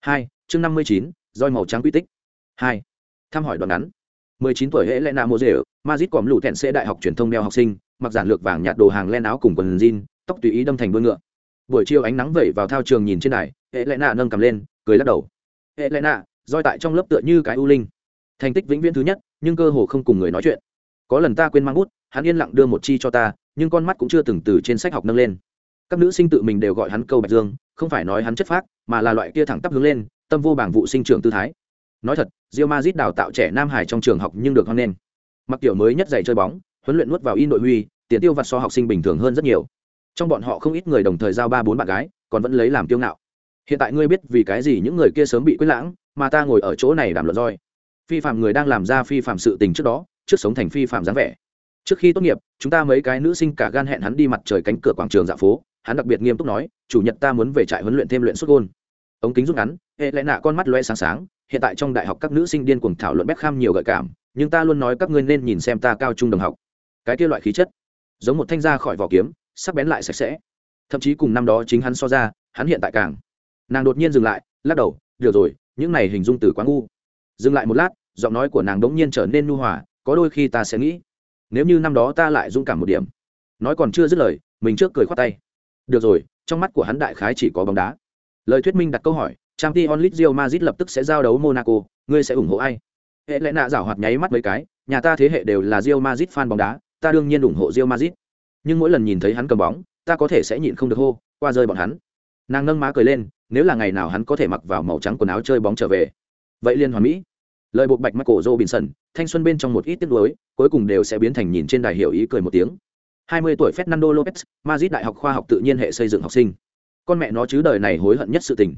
2, chương 59, roi màu trắng quy tích. 2. Thăm hỏi đoạn ngắn. 19 tuổi hệ Lena Mozeo, Madrid còm lũ thẹn sẽ đại học truyền thông đeo học sinh, mặc giản lược vàng nhạt đồ hàng len áo cùng quần jean, tóc tùy ý đâm thành đuôi ngựa. Buổi chiều ánh nắng vẩy vào thao trường nhìn trên đài, hệ Lena nâng cầm lên, cười lắc đầu. Hệ Lena, roi tại trong lớp tựa như cái u linh. Thành tích vĩnh viễn thứ nhất, nhưng cơ hồ không cùng người nói chuyện. Có lần ta quên mang bút, hắn yên lặng đưa một chi cho ta, nhưng con mắt cũng chưa từng từ trên sách học nâng lên. Các nữ sinh tự mình đều gọi hắn câu Bạch Dương, không phải nói hắn chất phác, mà là loại kia thẳng tắp hướng lên, tâm vô bảng vụ sinh trưởng tư thái nói thật rio mazit đào tạo trẻ nam hải trong trường học nhưng được hoan nghênh mặc kiểu mới nhất dạy chơi bóng huấn luyện nuốt vào y nội huy tiền tiêu vặt so học sinh bình thường hơn rất nhiều trong bọn họ không ít người đồng thời giao ba bốn bạn gái còn vẫn lấy làm tiêu ngạo. Hiện tại ngươi biết vì cái gì những người kia sớm bị quyết lãng mà ta ngồi ở chỗ này đàm luận roi. Phi phạm người đang làm ra phi phạm sự tình trước đó trước sống thành phi phạm dáng vẻ. Trước khi tốt nghiệp chúng ta mấy cái nữ sinh cả gan hẹn hắn đi mặt trời cánh cửa quảng trường dạ phố hắn đặc biệt nghiêm túc nói chủ nhật ta muốn về trại huấn luyện thêm luyện xuất gôn. Ống kính rút ngắn hệ lẽ nạ con mắt loe sáng sáng hiện tại trong đại học các nữ sinh điên cuồng thảo luận Beckham nhiều gợi cảm, nhưng ta luôn nói các ngươi nên nhìn xem ta cao trung đồng học. Cái kia loại khí chất, giống một thanh ra khỏi vỏ kiếm, sắc bén lại sạch sẽ. Thậm chí cùng năm đó chính hắn so ra, hắn hiện tại càng. Nàng đột nhiên dừng lại, lắc đầu, được rồi, những này hình dung từ quá ngu. Dừng lại một lát, giọng nói của nàng đống nhiên trở nên nhu hòa, có đôi khi ta sẽ nghĩ, nếu như năm đó ta lại dũng cảm một điểm. Nói còn chưa dứt lời, mình trước cười khoát tay. Được rồi, trong mắt của hắn đại khái chỉ có bóng đá. Lời thuyết minh đặt câu hỏi, trang Champions onlit Real Madrid lập tức sẽ giao đấu Monaco, ngươi sẽ ủng hộ ai? Hệ lẽ nạ giảo hoạt nháy mắt mấy cái, nhà ta thế hệ đều là Real Madrid fan bóng đá, ta đương nhiên ủng hộ Real Madrid. Nhưng mỗi lần nhìn thấy hắn cầm bóng, ta có thể sẽ nhịn không được hô, qua rơi bọn hắn. Nàng nâng má cười lên, nếu là ngày nào hắn có thể mặc vào màu trắng quần áo chơi bóng trở về, vậy liên hoàn mỹ. Lời buộc bạch mắt cổ do bình sần, thanh xuân bên trong một ít tiếc nuối, cuối cùng đều sẽ biến thành nhìn trên đài hiểu ý cười một tiếng. 20 tuổi Fernando Lopez, Madrid đại học khoa học tự nhiên hệ xây dựng học sinh. Con mẹ nó chứ đời này hối hận nhất sự tình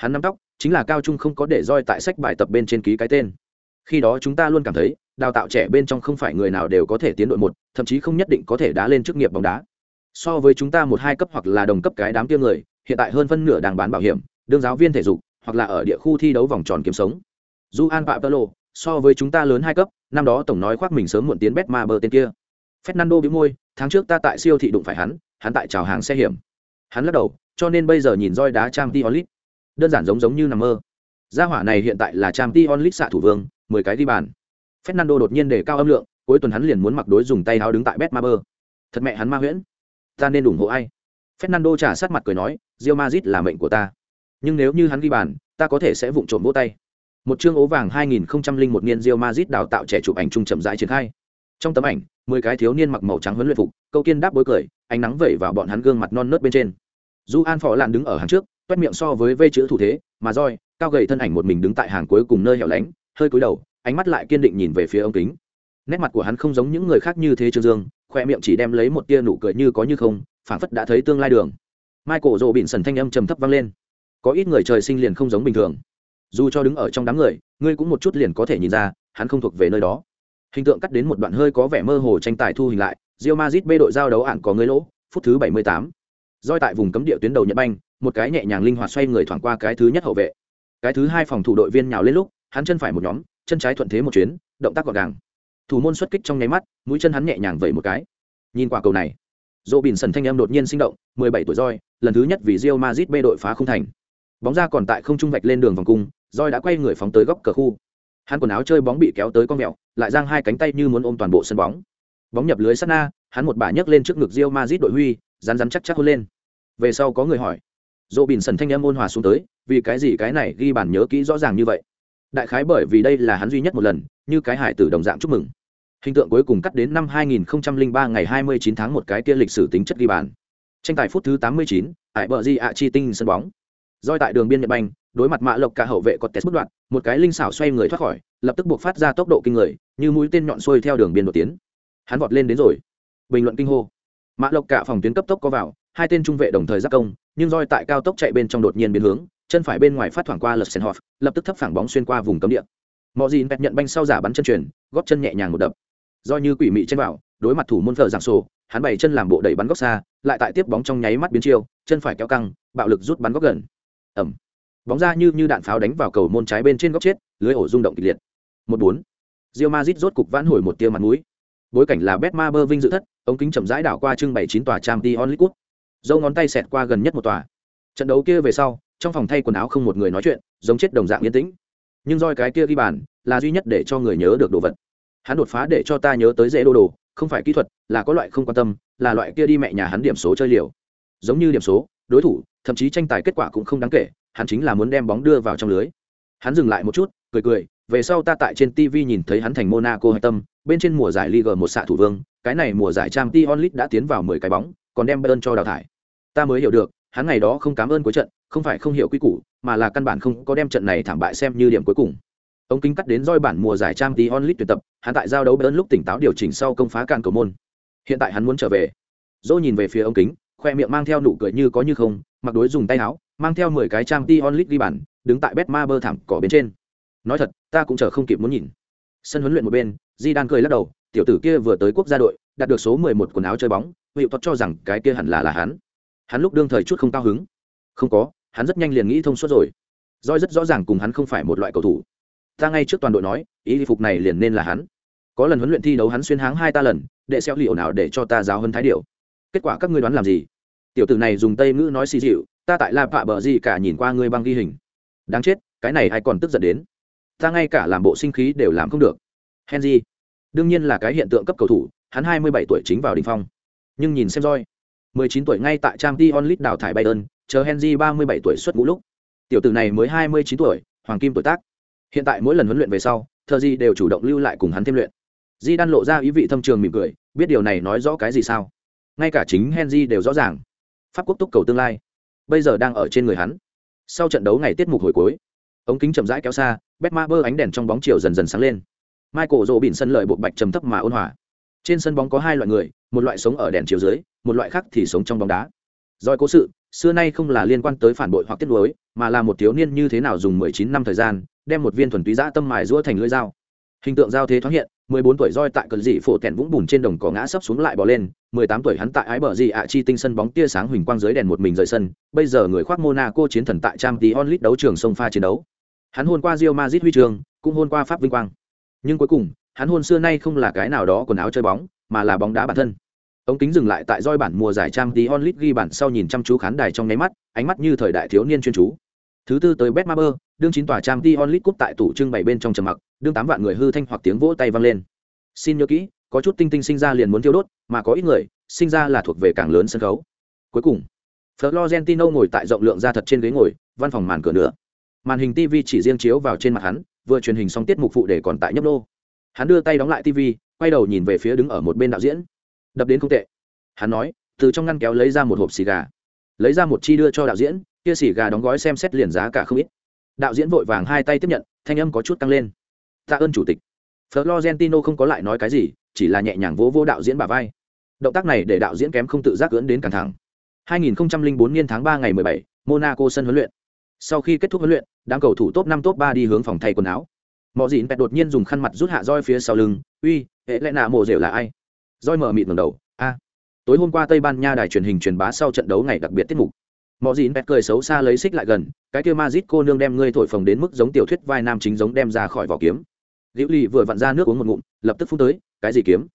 hắn nắm tóc chính là cao trung không có để roi tại sách bài tập bên trên ký cái tên khi đó chúng ta luôn cảm thấy đào tạo trẻ bên trong không phải người nào đều có thể tiến đội một, thậm chí không nhất định có thể đá lên chức nghiệp bóng đá. So với chúng ta một hai cấp hoặc là đồng cấp cái đám tiêu người, hiện tại hơn phân nửa đang bán bảo hiểm, đương giáo viên thể dục, hoặc là ở địa khu thi đấu vòng tròn kiếm sống. Du an papelo so với chúng ta lớn hai cấp, năm đó tổng nói khoác mình sớm muộn tiến bet ma bờ tên kia. Fernando bĩu môi, tháng trước ta tại siêu thị đụng phải hắn hắn tại chào hàng xe hiểm. Hắn lắc đầu, cho nên bây giờ nhìn roi đá trang t onlit đơn giản giống giống như nằm mơ. Gia hỏa này hiện tại là trang t onlit xạ thủ vương, mười cái đi bàn fernando đột nhiên để cao âm lượng, cuối tuần hắn liền muốn mặc đối dùng tay áo đứng tại betmaber thật mẹ hắn ma huyễn. Ta nên ủng hộ ai? Fernando trả sát mặt cười nói rio mazit là mệnh của ta. Nhưng nếu như hắn ghi bàn, ta có thể sẽ vụng trộm vỗ tay. Một chương ố vàng 2001 niên rio mazit đào tạo trẻ chụp ảnh trung chậm rãi triển khai. Trong tấm ảnh, mười cái thiếu niên mặc màu trắng huấn luyện phục, câu kiên đáp bối cười, ánh nắng vẩy vào bọn hắn gương mặt non nớt bên trên. Du an phò lạn đứng ở hàng trước, toét miệng so với vây chữ thủ thế, mà roi, cao gầy thân ảnh một mình đứng tại hàng cuối cùng nơi hẻo lánh, hơi cúi đầu ánh mắt lại kiên định nhìn về phía ông kính. Nét mặt của hắn không giống những người khác như thế, trương dương, khoe miệng chỉ đem lấy một tia nụ cười như có như không, phảng phất đã thấy tương lai đường. Michael rộ bịn sần thanh âm trầm thấp vang lên. Có ít người trời sinh liền không giống bình thường. Dù cho đứng ở trong đám người, ngươi cũng một chút liền có thể nhìn ra, hắn không thuộc về nơi đó. Hình tượng cắt đến một đoạn hơi có vẻ mơ hồ tranh tài thu hình lại rio mazit bê đội giao đấu ạn có người lỗ, phút thứ 78. roi tại vùng cấm địa tuyến đầu nhật banh, một cái nhẹ nhàng linh hoạt xoay người thoảng qua cái thứ nhất hậu vệ. Cái thứ hai phòng thủ đội viên nhào lên lúc, hắn chân phải một nhóm chân trái thuận thế một chuyến, động tác gọn gàng. Thủ môn xuất kích trong nháy mắt, mũi chân hắn nhẹ nhàng vẩy một cái. Nhìn quả cầu này dỗ Bình sần thanh em đột nhiên sinh động 17 tuổi roi, lần thứ nhất vì rio mazit bê đội phá không thành. Bóng ra còn tại không trung vạch lên đường vòng cung, roi đã quay người phóng tới góc cờ khu. Hắn quần áo chơi bóng bị kéo tới con mẹo lại giang hai cánh tay như muốn ôm toàn bộ sân bóng. Bóng nhập lưới sát na, hắn một bà nhấc lên trước ngực rio mazit đội huy rán rán chắc chắc hôn lên. Về sau có người hỏi dỗ Bình sần thanh em ôn hòa xuống tới, vì cái gì cái này ghi bản nhớ kỹ rõ ràng như vậy? Đại khái bởi vì đây là hắn duy nhất một lần như cái hải tử đồng dạng chúc mừng. Hình tượng cuối cùng cắt đến năm 2003 ngày 29 tháng một cái kia lịch sử tính chất ghi bàn. Tranh tài phút thứ 89, ải bờ di ạ chi tinh sân bóng. Roi tại đường biên nhật banh đối mặt mạ lộc cả hậu vệ có test bất đoạn một cái linh xảo xoay người thoát khỏi lập tức buộc phát ra tốc độ kinh người như mũi tên nhọn xuôi theo đường biên đột tiến. Hắn vọt lên đến rồi. Bình luận kinh hô. Mạ lộc cả phòng tuyến cấp tốc có vào hai tên trung vệ đồng thời giáp công nhưng roi tại cao tốc chạy bên trong đột nhiên biến hướng chân phải bên ngoài phát thoảng qua lật senhoff lập tức thấp phẳng bóng xuyên qua vùng cấm địa. Mọi gì bẹt nhận banh sau giả bắn chân truyền, góp chân nhẹ nhàng một đập. Do như quỷ mị trên vào đối mặt thủ môn thợ giảng sổ, hắn bày chân làm bộ đẩy bắn góc xa, lại tại tiếp bóng trong nháy mắt biến chiêu, chân phải kéo căng, bạo lực rút bắn góc gần. Ẩm. Bóng ra như như đạn pháo đánh vào cầu môn trái bên trên góc chết, lưới ổ rung động kịch liệt. Một bốn. Rio mazit rốt cục vãn hồi một tia mặt mũi. Bối cảnh là bet ma bơ vinh dự thất, ống kính chậm rãi đảo qua trưng bày chín tòa trang t onlit dâu ngón tay xẹt qua gần nhất một tòa. Trận đấu kia về sau trong phòng thay quần áo không một người nói chuyện, giống chết đồng dạng yên tĩnh. Nhưng roi cái kia ghi bàn là duy nhất để cho người nhớ được đồ vật. Hắn đột phá để cho ta nhớ tới dễ đô đồ, không phải kỹ thuật, là có loại không quan tâm, là loại kia đi mẹ nhà hắn điểm số chơi liều. Giống như điểm số, đối thủ, thậm chí tranh tài kết quả cũng không đáng kể, hắn chính là muốn đem bóng đưa vào trong lưới. Hắn dừng lại một chút, cười cười, về sau ta tại trên tv nhìn thấy hắn thành monaco hạch tâm, bên trên mùa giải liga một xạ thủ vương, cái này mùa giải trang t onlit đã tiến vào mười cái bóng, còn đem bayern cho đào thải. Ta mới hiểu được, hắn ngày đó không cảm ơn cuối trận không phải không hiểu quy củ, mà là căn bản không có đem trận này thảm bại xem như điểm cuối cùng. Ông kính cắt đến roi bản mùa giải trang t onlit tuyển tập, hắn tại giao đấu bayern lúc tỉnh táo điều chỉnh sau công phá càn cầu môn. Hiện tại hắn muốn trở về. Dỗ nhìn về phía ông kính, khoe miệng mang theo nụ cười như có như không, mặc đối dùng tay áo, mang theo mười cái trang t onlit ghi bản đứng tại bet ma bơ thảm cỏ bên trên. Nói thật, ta cũng chờ không kịp muốn nhìn. Sân huấn luyện một bên di đang cười lắc đầu, tiểu tử kia vừa tới quốc gia đội, đạt được số mười một quần áo chơi bóng hiệu thuật cho rằng cái kia hẳn là là hắn. Hắn lúc đương thời chút không cao hứng. Không có hắn rất nhanh liền nghĩ thông suốt rồi. Roi rất rõ ràng cùng hắn không phải một loại cầu thủ. Ta ngay trước toàn đội nói, ý phục này liền nên là hắn. Có lần huấn luyện thi đấu hắn xuyên háng hai ta lần, để xeo liệu nào để cho ta giáo hơn thái điệu. Kết quả các ngươi đoán làm gì? Tiểu tử này dùng tây ngữ nói xì dịu, ta tại la phạ bờ gì cả nhìn qua ngươi băng ghi hình. Đáng chết, cái này ai còn tức giận đến? Ta ngay cả làm bộ sinh khí đều làm không được. Henry, đương nhiên là cái hiện tượng cấp cầu thủ, hắn hai mươi bảy tuổi chính vào đỉnh phong. Nhưng nhìn xem roi, mười chín tuổi ngay tại trang t onlit đào thải bayern chờ henry ba mươi bảy tuổi xuất ngũ lúc. Tiểu tử này mới hai mươi chín tuổi, hoàng kim tuổi tác. Hiện tại mỗi lần huấn luyện về sau, thợ di đều chủ động lưu lại cùng hắn thêm luyện. Di đan lộ ra ý vị thâm trường mỉm cười, biết điều này nói rõ cái gì sao? Ngay cả chính henry đều rõ ràng. Pháp quốc túc cầu tương lai. Bây giờ đang ở trên người hắn. Sau trận đấu ngày tiết mục hồi cuối, ống kính chậm rãi kéo xa Betmaber ánh đèn trong bóng chiều dần dần sáng lên. Michael rộ bỉn sân lợi bộ bạch trầm thấp mà ôn hòa. Trên sân bóng có hai loại người, một loại sống ở đèn chiều dưới, một loại khác thì sống trong bóng đá. Doi cố sự xưa nay không là liên quan tới phản bội hoặc tiết lối mà là một thiếu niên như thế nào dùng mười chín năm thời gian, đem một viên thuần túy dã tâm mài rũa thành lưỡi dao. Hình tượng giao thế thoáng hiện, mười bốn tuổi roi tại cơn dị phổ tẹn vũng bùn trên đồng cỏ ngã sấp xuống lại bò lên, mười tám tuổi hắn tại ái bờ dị ạ chi tinh sân bóng tia sáng huỳnh quang dưới đèn một mình rời sân, bây giờ người khoác monaco chiến thần tại trang tí onlit đấu trường sông pha chiến đấu. Hắn hôn qua rio mazit huy trường cũng hôn qua pháp vinh quang. Nhưng cuối cùng, hắn hôn xưa nay không là cái nào đó quần áo chơi bóng, mà là bóng đá bản thân ống kính dừng lại tại roi bản mùa giải trang tí onlit ghi bản sau nhìn chăm chú khán đài trong nháy mắt, ánh mắt như thời đại thiếu niên chuyên chú. Thứ tư tới betmaber đương chín tòa trang tí onlit cúp tại tủ trưng bày bên trong trầm mặc, đương tám vạn người hư thanh hoặc tiếng vỗ tay vang lên. Xin nhớ kỹ, có chút tinh tinh sinh ra liền muốn thiêu đốt, mà có ít người, sinh ra là thuộc về càng lớn sân khấu. Cuối cùng, florentino ngồi tại rộng lượng ra thật trên ghế ngồi, văn phòng màn cửa nữa màn hình tv chỉ riêng chiếu vào trên mặt hắn, vừa truyền hình xong tiết mục phụ để còn tại nhấp nô. Hắn đưa tay đóng lại tv quay đầu nhìn về phía đứng ở một bên đạo diễn đập đến không tệ. Hắn nói từ trong ngăn kéo lấy ra một hộp xì gà. Lấy ra một chi đưa cho đạo diễn kia xì gà đóng gói xem xét liền giá cả không ít. Đạo diễn vội vàng hai tay tiếp nhận thanh âm có chút tăng lên. Tạ ơn chủ tịch. Florentino không có lại nói cái gì chỉ là nhẹ nhàng vỗ vô đạo diễn bà vai. Động tác này để đạo diễn kém không tự giác cưỡn đến căng thẳng. 2004 niên tháng 3 ngày 17, monaco sân huấn luyện. Sau khi kết thúc huấn luyện đám cầu thủ top năm top ba đi hướng phòng thay quần áo. Mọi dịn pẹt đột nhiên dùng khăn mặt rút hạ roi phía sau lưng. Uy hệ lẽ nạ mồ rều là ai? Roi mở mịt ngầm đầu, a, tối hôm qua tây ban nha đài truyền hình truyền bá sau trận đấu ngày đặc biệt tiết mục. Mọi dịn bẹt cười xấu xa lấy xích lại gần, cái kia mazit cô nương đem ngươi thổi phồng đến mức giống tiểu thuyết vai nam chính giống đem ra khỏi vỏ kiếm. Liễu ly vừa vặn ra nước uống một ngụm, lập tức phun tới, cái gì kiếm?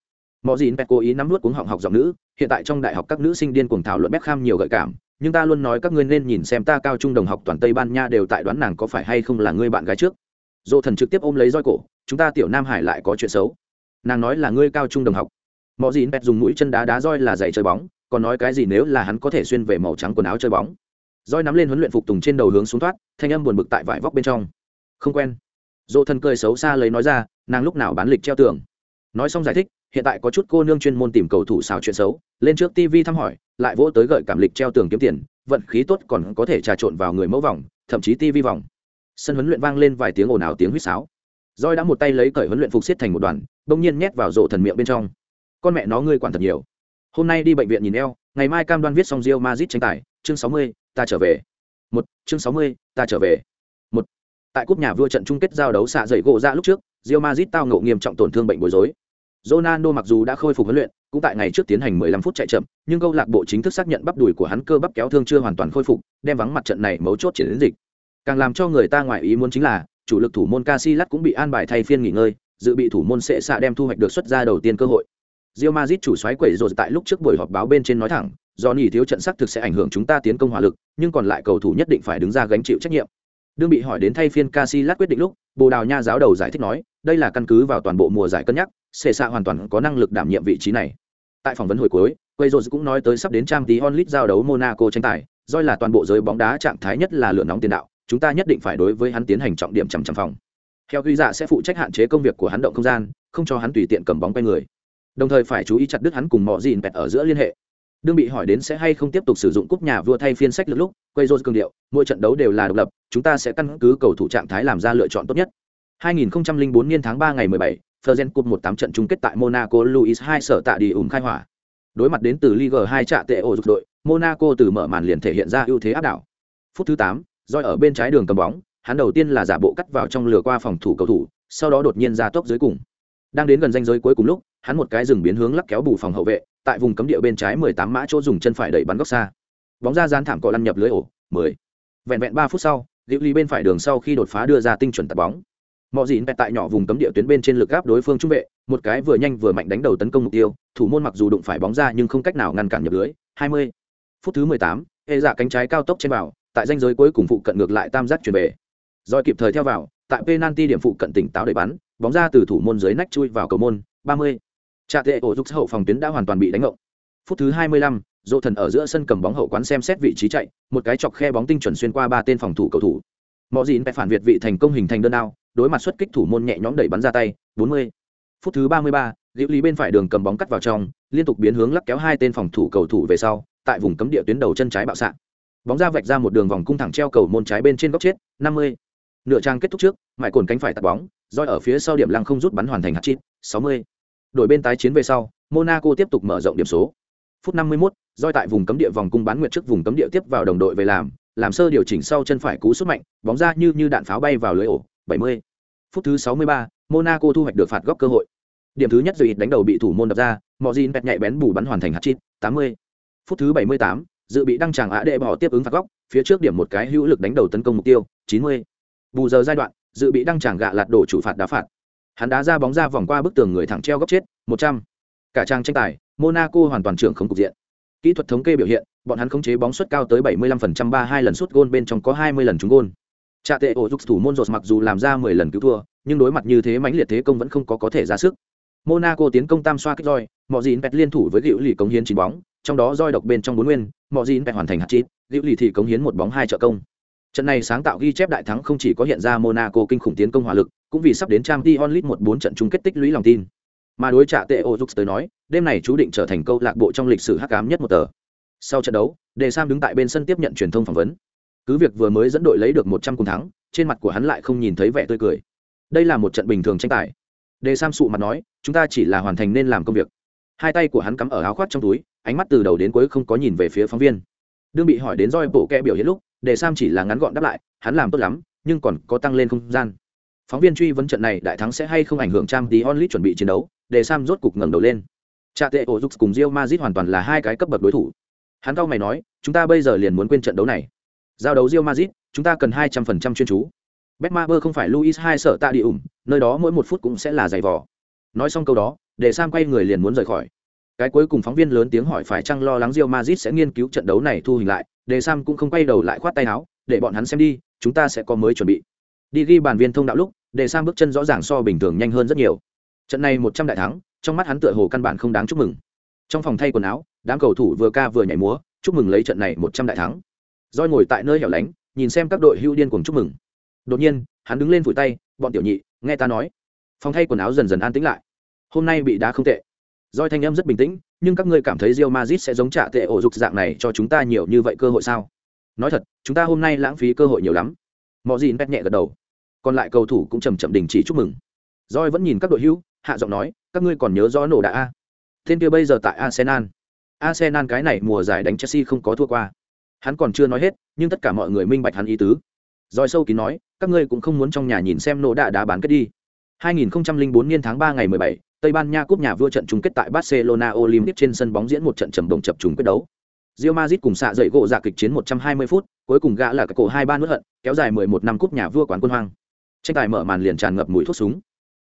Mọi dịn bẹt cố ý nắm nuốt cuống họng học giọng nữ, hiện tại trong đại học các nữ sinh điên cuồng thảo luận Beckham nhiều gợi cảm, nhưng ta luôn nói các ngươi nên nhìn xem ta cao trung đồng học toàn tây ban nha đều tại đoán nàng có phải hay không là ngươi bạn gái trước. Dỗ thần trực tiếp ôm lấy roi cổ, chúng ta tiểu nam hải lại có chuyện xấu. Nàng nói là ngươi cao trung đồng học mọi gì pet dùng mũi chân đá đá roi là giày chơi bóng, còn nói cái gì nếu là hắn có thể xuyên về màu trắng quần áo chơi bóng. Roi nắm lên huấn luyện phục tùng trên đầu hướng xuống thoát, thanh âm buồn bực tại vải vóc bên trong. Không quen. Dỗ thần cười xấu xa lấy nói ra, nàng lúc nào bán lịch treo tường. Nói xong giải thích, hiện tại có chút cô nương chuyên môn tìm cầu thủ xào chuyện xấu, lên trước tv thăm hỏi, lại vỗ tới gợi cảm lịch treo tường kiếm tiền, vận khí tốt còn có thể trà trộn vào người mẫu vòng, thậm chí tv vòng. Sân huấn luyện vang lên vài tiếng ồn ào tiếng huýt sáo. Roi đã một tay lấy cởi huấn luyện phục xiết thành một đoàn, bỗng nhiên nhét vào rộ thần miệng bên trong con mẹ nó ngươi quản thật nhiều hôm nay đi bệnh viện nhìn eo ngày mai cam đoan viết xong rio mazit tranh tài chương sáu mươi ta trở về một chương sáu mươi ta trở về một tại cúp nhà vua trận chung kết giao đấu xạ dậy gỗ ra lúc trước rio mazit tao ngộ nghiêm trọng tổn thương bệnh bối rối Ronaldo mặc dù đã khôi phục huấn luyện, cũng tại ngày trước tiến hành 15 phút chạy chậm, nhưng câu lạc bộ chính thức xác nhận bắp đùi của hắn cơ bắp kéo thương chưa hoàn toàn khôi phục, đem vắng mặt trận này mấu chốt chiến dịch. Càng làm cho người ta ngoại ý muốn chính là, chủ lực thủ môn Casillas cũng bị an bài thay phiên nghỉ ngơi, dự bị thủ môn sẽ xạ đem thu hoạch được xuất ra đầu tiên cơ hội. Real Madrid chủ soái quẩy rồi tại lúc trước buổi họp báo bên trên nói thẳng, do nhỉ thiếu trận sắc thực sẽ ảnh hưởng chúng ta tiến công hỏa lực, nhưng còn lại cầu thủ nhất định phải đứng ra gánh chịu trách nhiệm. đương bị hỏi đến thay phiên Casillas quyết định lúc bồ đào nha giáo đầu giải thích nói đây là căn cứ vào toàn bộ mùa giải cân nhắc xê xạ hoàn toàn có năng lực đảm nhiệm vị trí này. Tại phỏng vấn hồi cuối quay cũng nói tới sắp đến trang tí onlit giao đấu monaco tranh tài doi là toàn bộ giới bóng đá trạng thái nhất là lửa nóng tiền đạo chúng ta nhất định phải đối với hắn tiến hành trọng điểm chằm chằm phòng. Theo quy dạ sẽ phụ trách hạn chế công việc của hắn động không gian không cho hắn tùy tiện cầm bóng quay người đồng thời phải chú ý chặt đứt hắn cùng mọi dìn pẹt ở giữa liên hệ đương bị hỏi đến sẽ hay không tiếp tục sử dụng cúp nhà vua thay phiên sách lượt lúc quay rô cường điệu mỗi trận đấu đều là độc lập chúng ta sẽ căn cứ cầu thủ trạng thái làm ra lựa chọn tốt nhất 2004 niên tháng 3 ngày 17, Fergen Cup 18 trận chung kết tại Monaco Louis II sở tạ đi ủng khai hỏa. Đối mặt đến từ Ligue 2 trạ tệ ổ dục đội, Monaco từ mở màn liền thể hiện ra ưu thế áp đảo. Phút thứ 8, Roy ở bên trái đường cầm bóng, hắn đầu tiên là giả bộ cắt vào trong lửa qua phòng thủ cầu thủ, sau đó đột nhiên ra tốc dưới cùng. Đang đến gần ranh giới cuối cùng lúc, hắn một cái dừng biến hướng lắc kéo bù phòng hậu vệ, tại vùng cấm địa bên trái 18 mã chỗ dùng chân phải đẩy bắn góc xa. Bóng ra gian thảm cọ lăn nhập lưới ổ, 10. Vẹn vẹn 3 phút sau, Diệu Ly bên phải đường sau khi đột phá đưa ra tinh chuẩn tạt bóng. mọi dịn tại nhỏ vùng cấm địa tuyến bên trên lực áp đối phương trung vệ, một cái vừa nhanh vừa mạnh đánh đầu tấn công mục tiêu, thủ môn mặc dù đụng phải bóng ra nhưng không cách nào ngăn cản nhập lưới. 20. Phút thứ 18, hệ dạ cánh trái cao tốc trên vào, tại danh giới cuối cùng phụ cận ngược lại tam giác chuyển về. Rồi kịp thời theo vào, tại penalty điểm phụ cận tỉnh táo để bắn, bóng ra từ thủ môn dưới nách chui vào cầu môn, 30. Trạ tệ ổ giúp hậu phòng tuyến đã hoàn toàn bị đánh ngộng. Phút thứ 25, Dỗ thần ở giữa sân cầm bóng hậu quán xem xét vị trí chạy, một cái chọc khe bóng tinh chuẩn xuyên qua ba tên phòng thủ cầu thủ. Mọ dịn phản việt vị thành công hình thành đơn ao, đối mặt xuất kích thủ môn nhẹ nhõm đẩy bắn ra tay, 40. Phút thứ 33, liễu Lý bên phải đường cầm bóng cắt vào trong, liên tục biến hướng lắc kéo hai tên phòng thủ cầu thủ về sau, tại vùng cấm địa tuyến đầu chân trái bạo xạ. Bóng ra vạch ra một đường vòng cung thẳng treo cầu môn trái bên trên góc chết, 50. Nửa trang kết thúc trước, mại cồn cánh phải tạt bóng, roi ở phía sau điểm lăng không rút bắn hoàn thành hạt chít, 60. Đổi bên tái chiến về sau, Monaco tiếp tục mở rộng điểm số. Phút 51, roi tại vùng cấm địa vòng cung bán nguyệt trước vùng cấm địa tiếp vào đồng đội về làm, làm sơ điều chỉnh sau chân phải cú sút mạnh, bóng ra như như đạn pháo bay vào lưới ổ, 70. Phút thứ 63, Monaco thu hoạch được phạt góc cơ hội. Điểm thứ nhất rồi đánh đầu bị thủ môn đập ra, Mojin bẹt nhạy bén bù bắn hoàn thành hạt chít 80. Phút thứ 78, dự bị đăng tràng ạ đệ bỏ tiếp ứng phạt góc, phía trước điểm một cái hữu lực đánh đầu tấn công mục tiêu, 90. Bù giờ giai đoạn, dự bị đăng tràng gạ lạt đổ chủ phạt đá phạt. Hắn đá ra bóng ra vòng qua bức tường người thẳng treo góc chết, 100. Cả trang tranh tài, Monaco hoàn toàn trưởng không cục diện. Kỹ thuật thống kê biểu hiện, bọn hắn khống chế bóng suất cao tới 75% 32 lần sút gôn bên trong có 20 lần trúng gôn. Trạ tệ ổ dục thủ môn rột mặc dù làm ra 10 lần cứu thua, nhưng đối mặt như thế mãnh liệt thế công vẫn không có có thể ra sức. Monaco tiến công tam xoa kích roi, mọi gìn pet liên thủ với Liệu lì cống hiến chín bóng, trong đó roi độc bên trong bốn nguyên, mọi gìn pet hoàn thành hạt chín, Liệu lì thì cống hiến một bóng hai trợ công. Trận này sáng tạo ghi chép đại thắng không chỉ có hiện ra Monaco kinh khủng tiến công hỏa lực, cũng vì sắp đến Champions League một bốn trận chung kết tích lũy lòng tin. Mà đối trả tệ Ozux tới nói, đêm này chú định trở thành câu lạc bộ trong lịch sử hắc ám nhất một tờ. Sau trận đấu, Đề Sam đứng tại bên sân tiếp nhận truyền thông phỏng vấn. Cứ việc vừa mới dẫn đội lấy được một trăm cùng thắng, trên mặt của hắn lại không nhìn thấy vẻ tươi cười. Đây là một trận bình thường tranh tài. Đề Sam sụ mặt nói, chúng ta chỉ là hoàn thành nên làm công việc. Hai tay của hắn cắm ở áo khoác trong túi, ánh mắt từ đầu đến cuối không có nhìn về phía phóng viên. Đương bị hỏi đến roi bộ kẹ biểu hiện lúc, để Sam chỉ là ngắn gọn đáp lại, hắn làm tốt lắm, nhưng còn có tăng lên không gian. Phóng viên truy vấn trận này đại thắng sẽ hay không ảnh hưởng Trang Tí Onlit chuẩn bị chiến đấu, Để Sam rốt cục ngẩng đầu lên. Trạ tệ ổ cùng rio mazit hoàn toàn là hai cái cấp bậc đối thủ. Hắn cao mày nói, chúng ta bây giờ liền muốn quên trận đấu này. Giao đấu rio mazit chúng ta cần hai trăm phần trăm chuyên chú. Betmaber không phải Luis hai sợ tạ đi ủng, nơi đó mỗi một phút cũng sẽ là giày vò. Nói xong câu đó, để Sam quay người liền muốn rời khỏi. Cái cuối cùng phóng viên lớn tiếng hỏi phải chăng lo lắng Real Madrid sẽ nghiên cứu trận đấu này thu hình lại, Đề Sam cũng không quay đầu lại khoát tay áo, để bọn hắn xem đi, chúng ta sẽ có mới chuẩn bị. Đi ghi bàn viên thông đạo lúc, Đề Sam bước chân rõ ràng so bình thường nhanh hơn rất nhiều. Trận này một trăm đại thắng, trong mắt hắn tựa hồ căn bản không đáng chúc mừng. Trong phòng thay quần áo, đám cầu thủ vừa ca vừa nhảy múa, chúc mừng lấy trận này một trăm đại thắng. Doi ngồi tại nơi hẻo lánh, nhìn xem các đội hưu điên cuồng chúc mừng. Đột nhiên, hắn đứng lên phủi tay, bọn tiểu nhị, nghe ta nói. Phòng thay quần áo dần dần an tĩnh lại. Hôm nay bị đá không tệ. Doi thanh âm rất bình tĩnh, nhưng các ngươi cảm thấy Real Madrid sẽ giống trả tệ ổ dục dạng này cho chúng ta nhiều như vậy cơ hội sao? Nói thật, chúng ta hôm nay lãng phí cơ hội nhiều lắm. Mọ Dìn bẹt nhẹ gật đầu. Còn lại cầu thủ cũng chậm chậm đình chỉ chúc mừng. Doi vẫn nhìn các đội hưu, hạ giọng nói, các ngươi còn nhớ rõ nổ đã a? Tên kia bây giờ tại Arsenal. Arsenal cái này mùa giải đánh Chelsea không có thua qua. Hắn còn chưa nói hết, nhưng tất cả mọi người minh bạch hắn ý tứ. Doi sâu kín nói, các ngươi cũng không muốn trong nhà nhìn xem nổ đã đá bán kết đi. 2004 niên tháng 3 ngày 17, Tây Ban Nha cúp nhà vua trận chung kết tại Barcelona Olympic trên sân bóng diễn một trận trầm đồng chập trùng quyết đấu. Real Madrid cùng xạ dậy gỗ giả kịch chiến 120 phút, cuối cùng gã là cái cổ hai ba nuốt hận, kéo dài 11 năm cúp nhà vua quán quân hoang. Tranh tài mở màn liền tràn ngập mùi thuốc súng.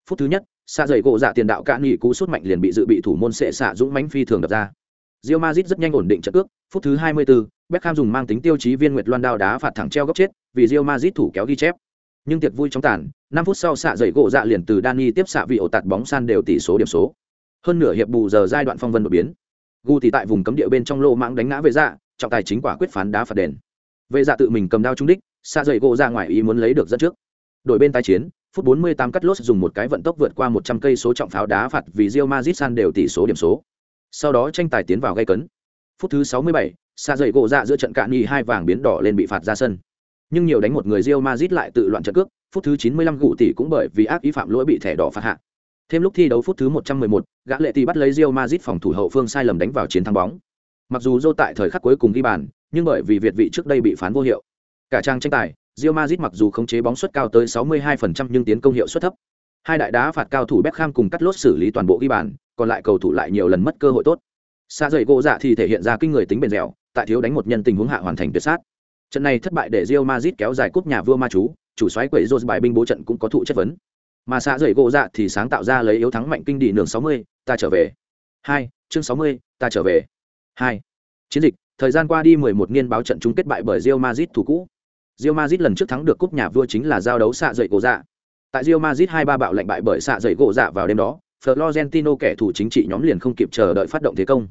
Phút thứ nhất, xạ dậy gỗ giả tiền đạo cạn nghỉ cú sút mạnh liền bị dự bị thủ môn sẽ xạ dũng mãnh phi thường đập ra. Real Madrid rất nhanh ổn định trận cước, phút thứ 24, Beckham dùng mang tính tiêu chí viên nguyệt loan đao đá phạt thẳng treo góc chết, vì Real Madrid thủ kéo ghi chép. Nhưng tiệc vui chóng tàn, 5 phút sau xạ dậy gỗ dạ liền từ Dani tiếp xạ vị ổ tạt bóng san đều tỷ số điểm số. Hơn nửa hiệp bù giờ giai đoạn phong vân đột biến. Gu thì tại vùng cấm địa bên trong lô mạng đánh ngã về dạ, trọng tài chính quả quyết phán đá phạt đền. Về dạ tự mình cầm đao trúng đích, xạ dậy gỗ ra ngoài ý muốn lấy được dẫn trước. Đội bên tái chiến, phút 48 cắt lốt dùng một cái vận tốc vượt qua 100 cây số trọng pháo đá phạt vì Real Madrid san đều tỷ số điểm số. Sau đó tranh tài tiến vào gây cấn. Phút thứ 67, xa dậy gỗ dạ giữa trận cạn nhì hai vàng biến đỏ lên bị phạt ra sân. Nhưng nhiều đánh một người Real Madrid lại tự loạn trận cước, phút thứ 95 gụ tỷ cũng bởi vì ác ý phạm lỗi bị thẻ đỏ phạt hạ. Thêm lúc thi đấu phút thứ 111, gã lệ tỷ bắt lấy Real Madrid phòng thủ hậu phương sai lầm đánh vào chiến thắng bóng. Mặc dù Zô tại thời khắc cuối cùng ghi bàn, nhưng bởi vì việt vị trước đây bị phán vô hiệu. Cả trang tranh tài, Real Madrid mặc dù khống chế bóng suất cao tới 62% nhưng tiến công hiệu suất thấp. Hai đại đá phạt cao thủ Beckham cùng cắt lốt xử lý toàn bộ ghi bàn, còn lại cầu thủ lại nhiều lần mất cơ hội tốt. Xa dậy gỗ dạ thì thể hiện ra kinh người tính bền dẻo, tại thiếu đánh một nhân tình huống hạ hoàn thành tuyệt sát. Trận này thất bại để Real Madrid kéo dài cúp nhà vua ma chú, chủ soái quẩy Rose bài binh bố trận cũng có thụ chất vấn. Mà xã dậy gỗ dạ thì sáng tạo ra lấy yếu thắng mạnh kinh đi nường 60, ta trở về. 2, chương 60, ta trở về. 2. Chiến dịch, thời gian qua đi 11 niên báo trận chung kết bại bởi Real Madrid thủ cũ. Real Madrid lần trước thắng được cúp nhà vua chính là giao đấu xạ dậy gỗ dạ. Tại Real Madrid 2-3 bạo lệnh bại bởi xạ dậy gỗ dạ vào đêm đó, Florentino kẻ thủ chính trị nhóm liền không kịp chờ đợi phát động thế công.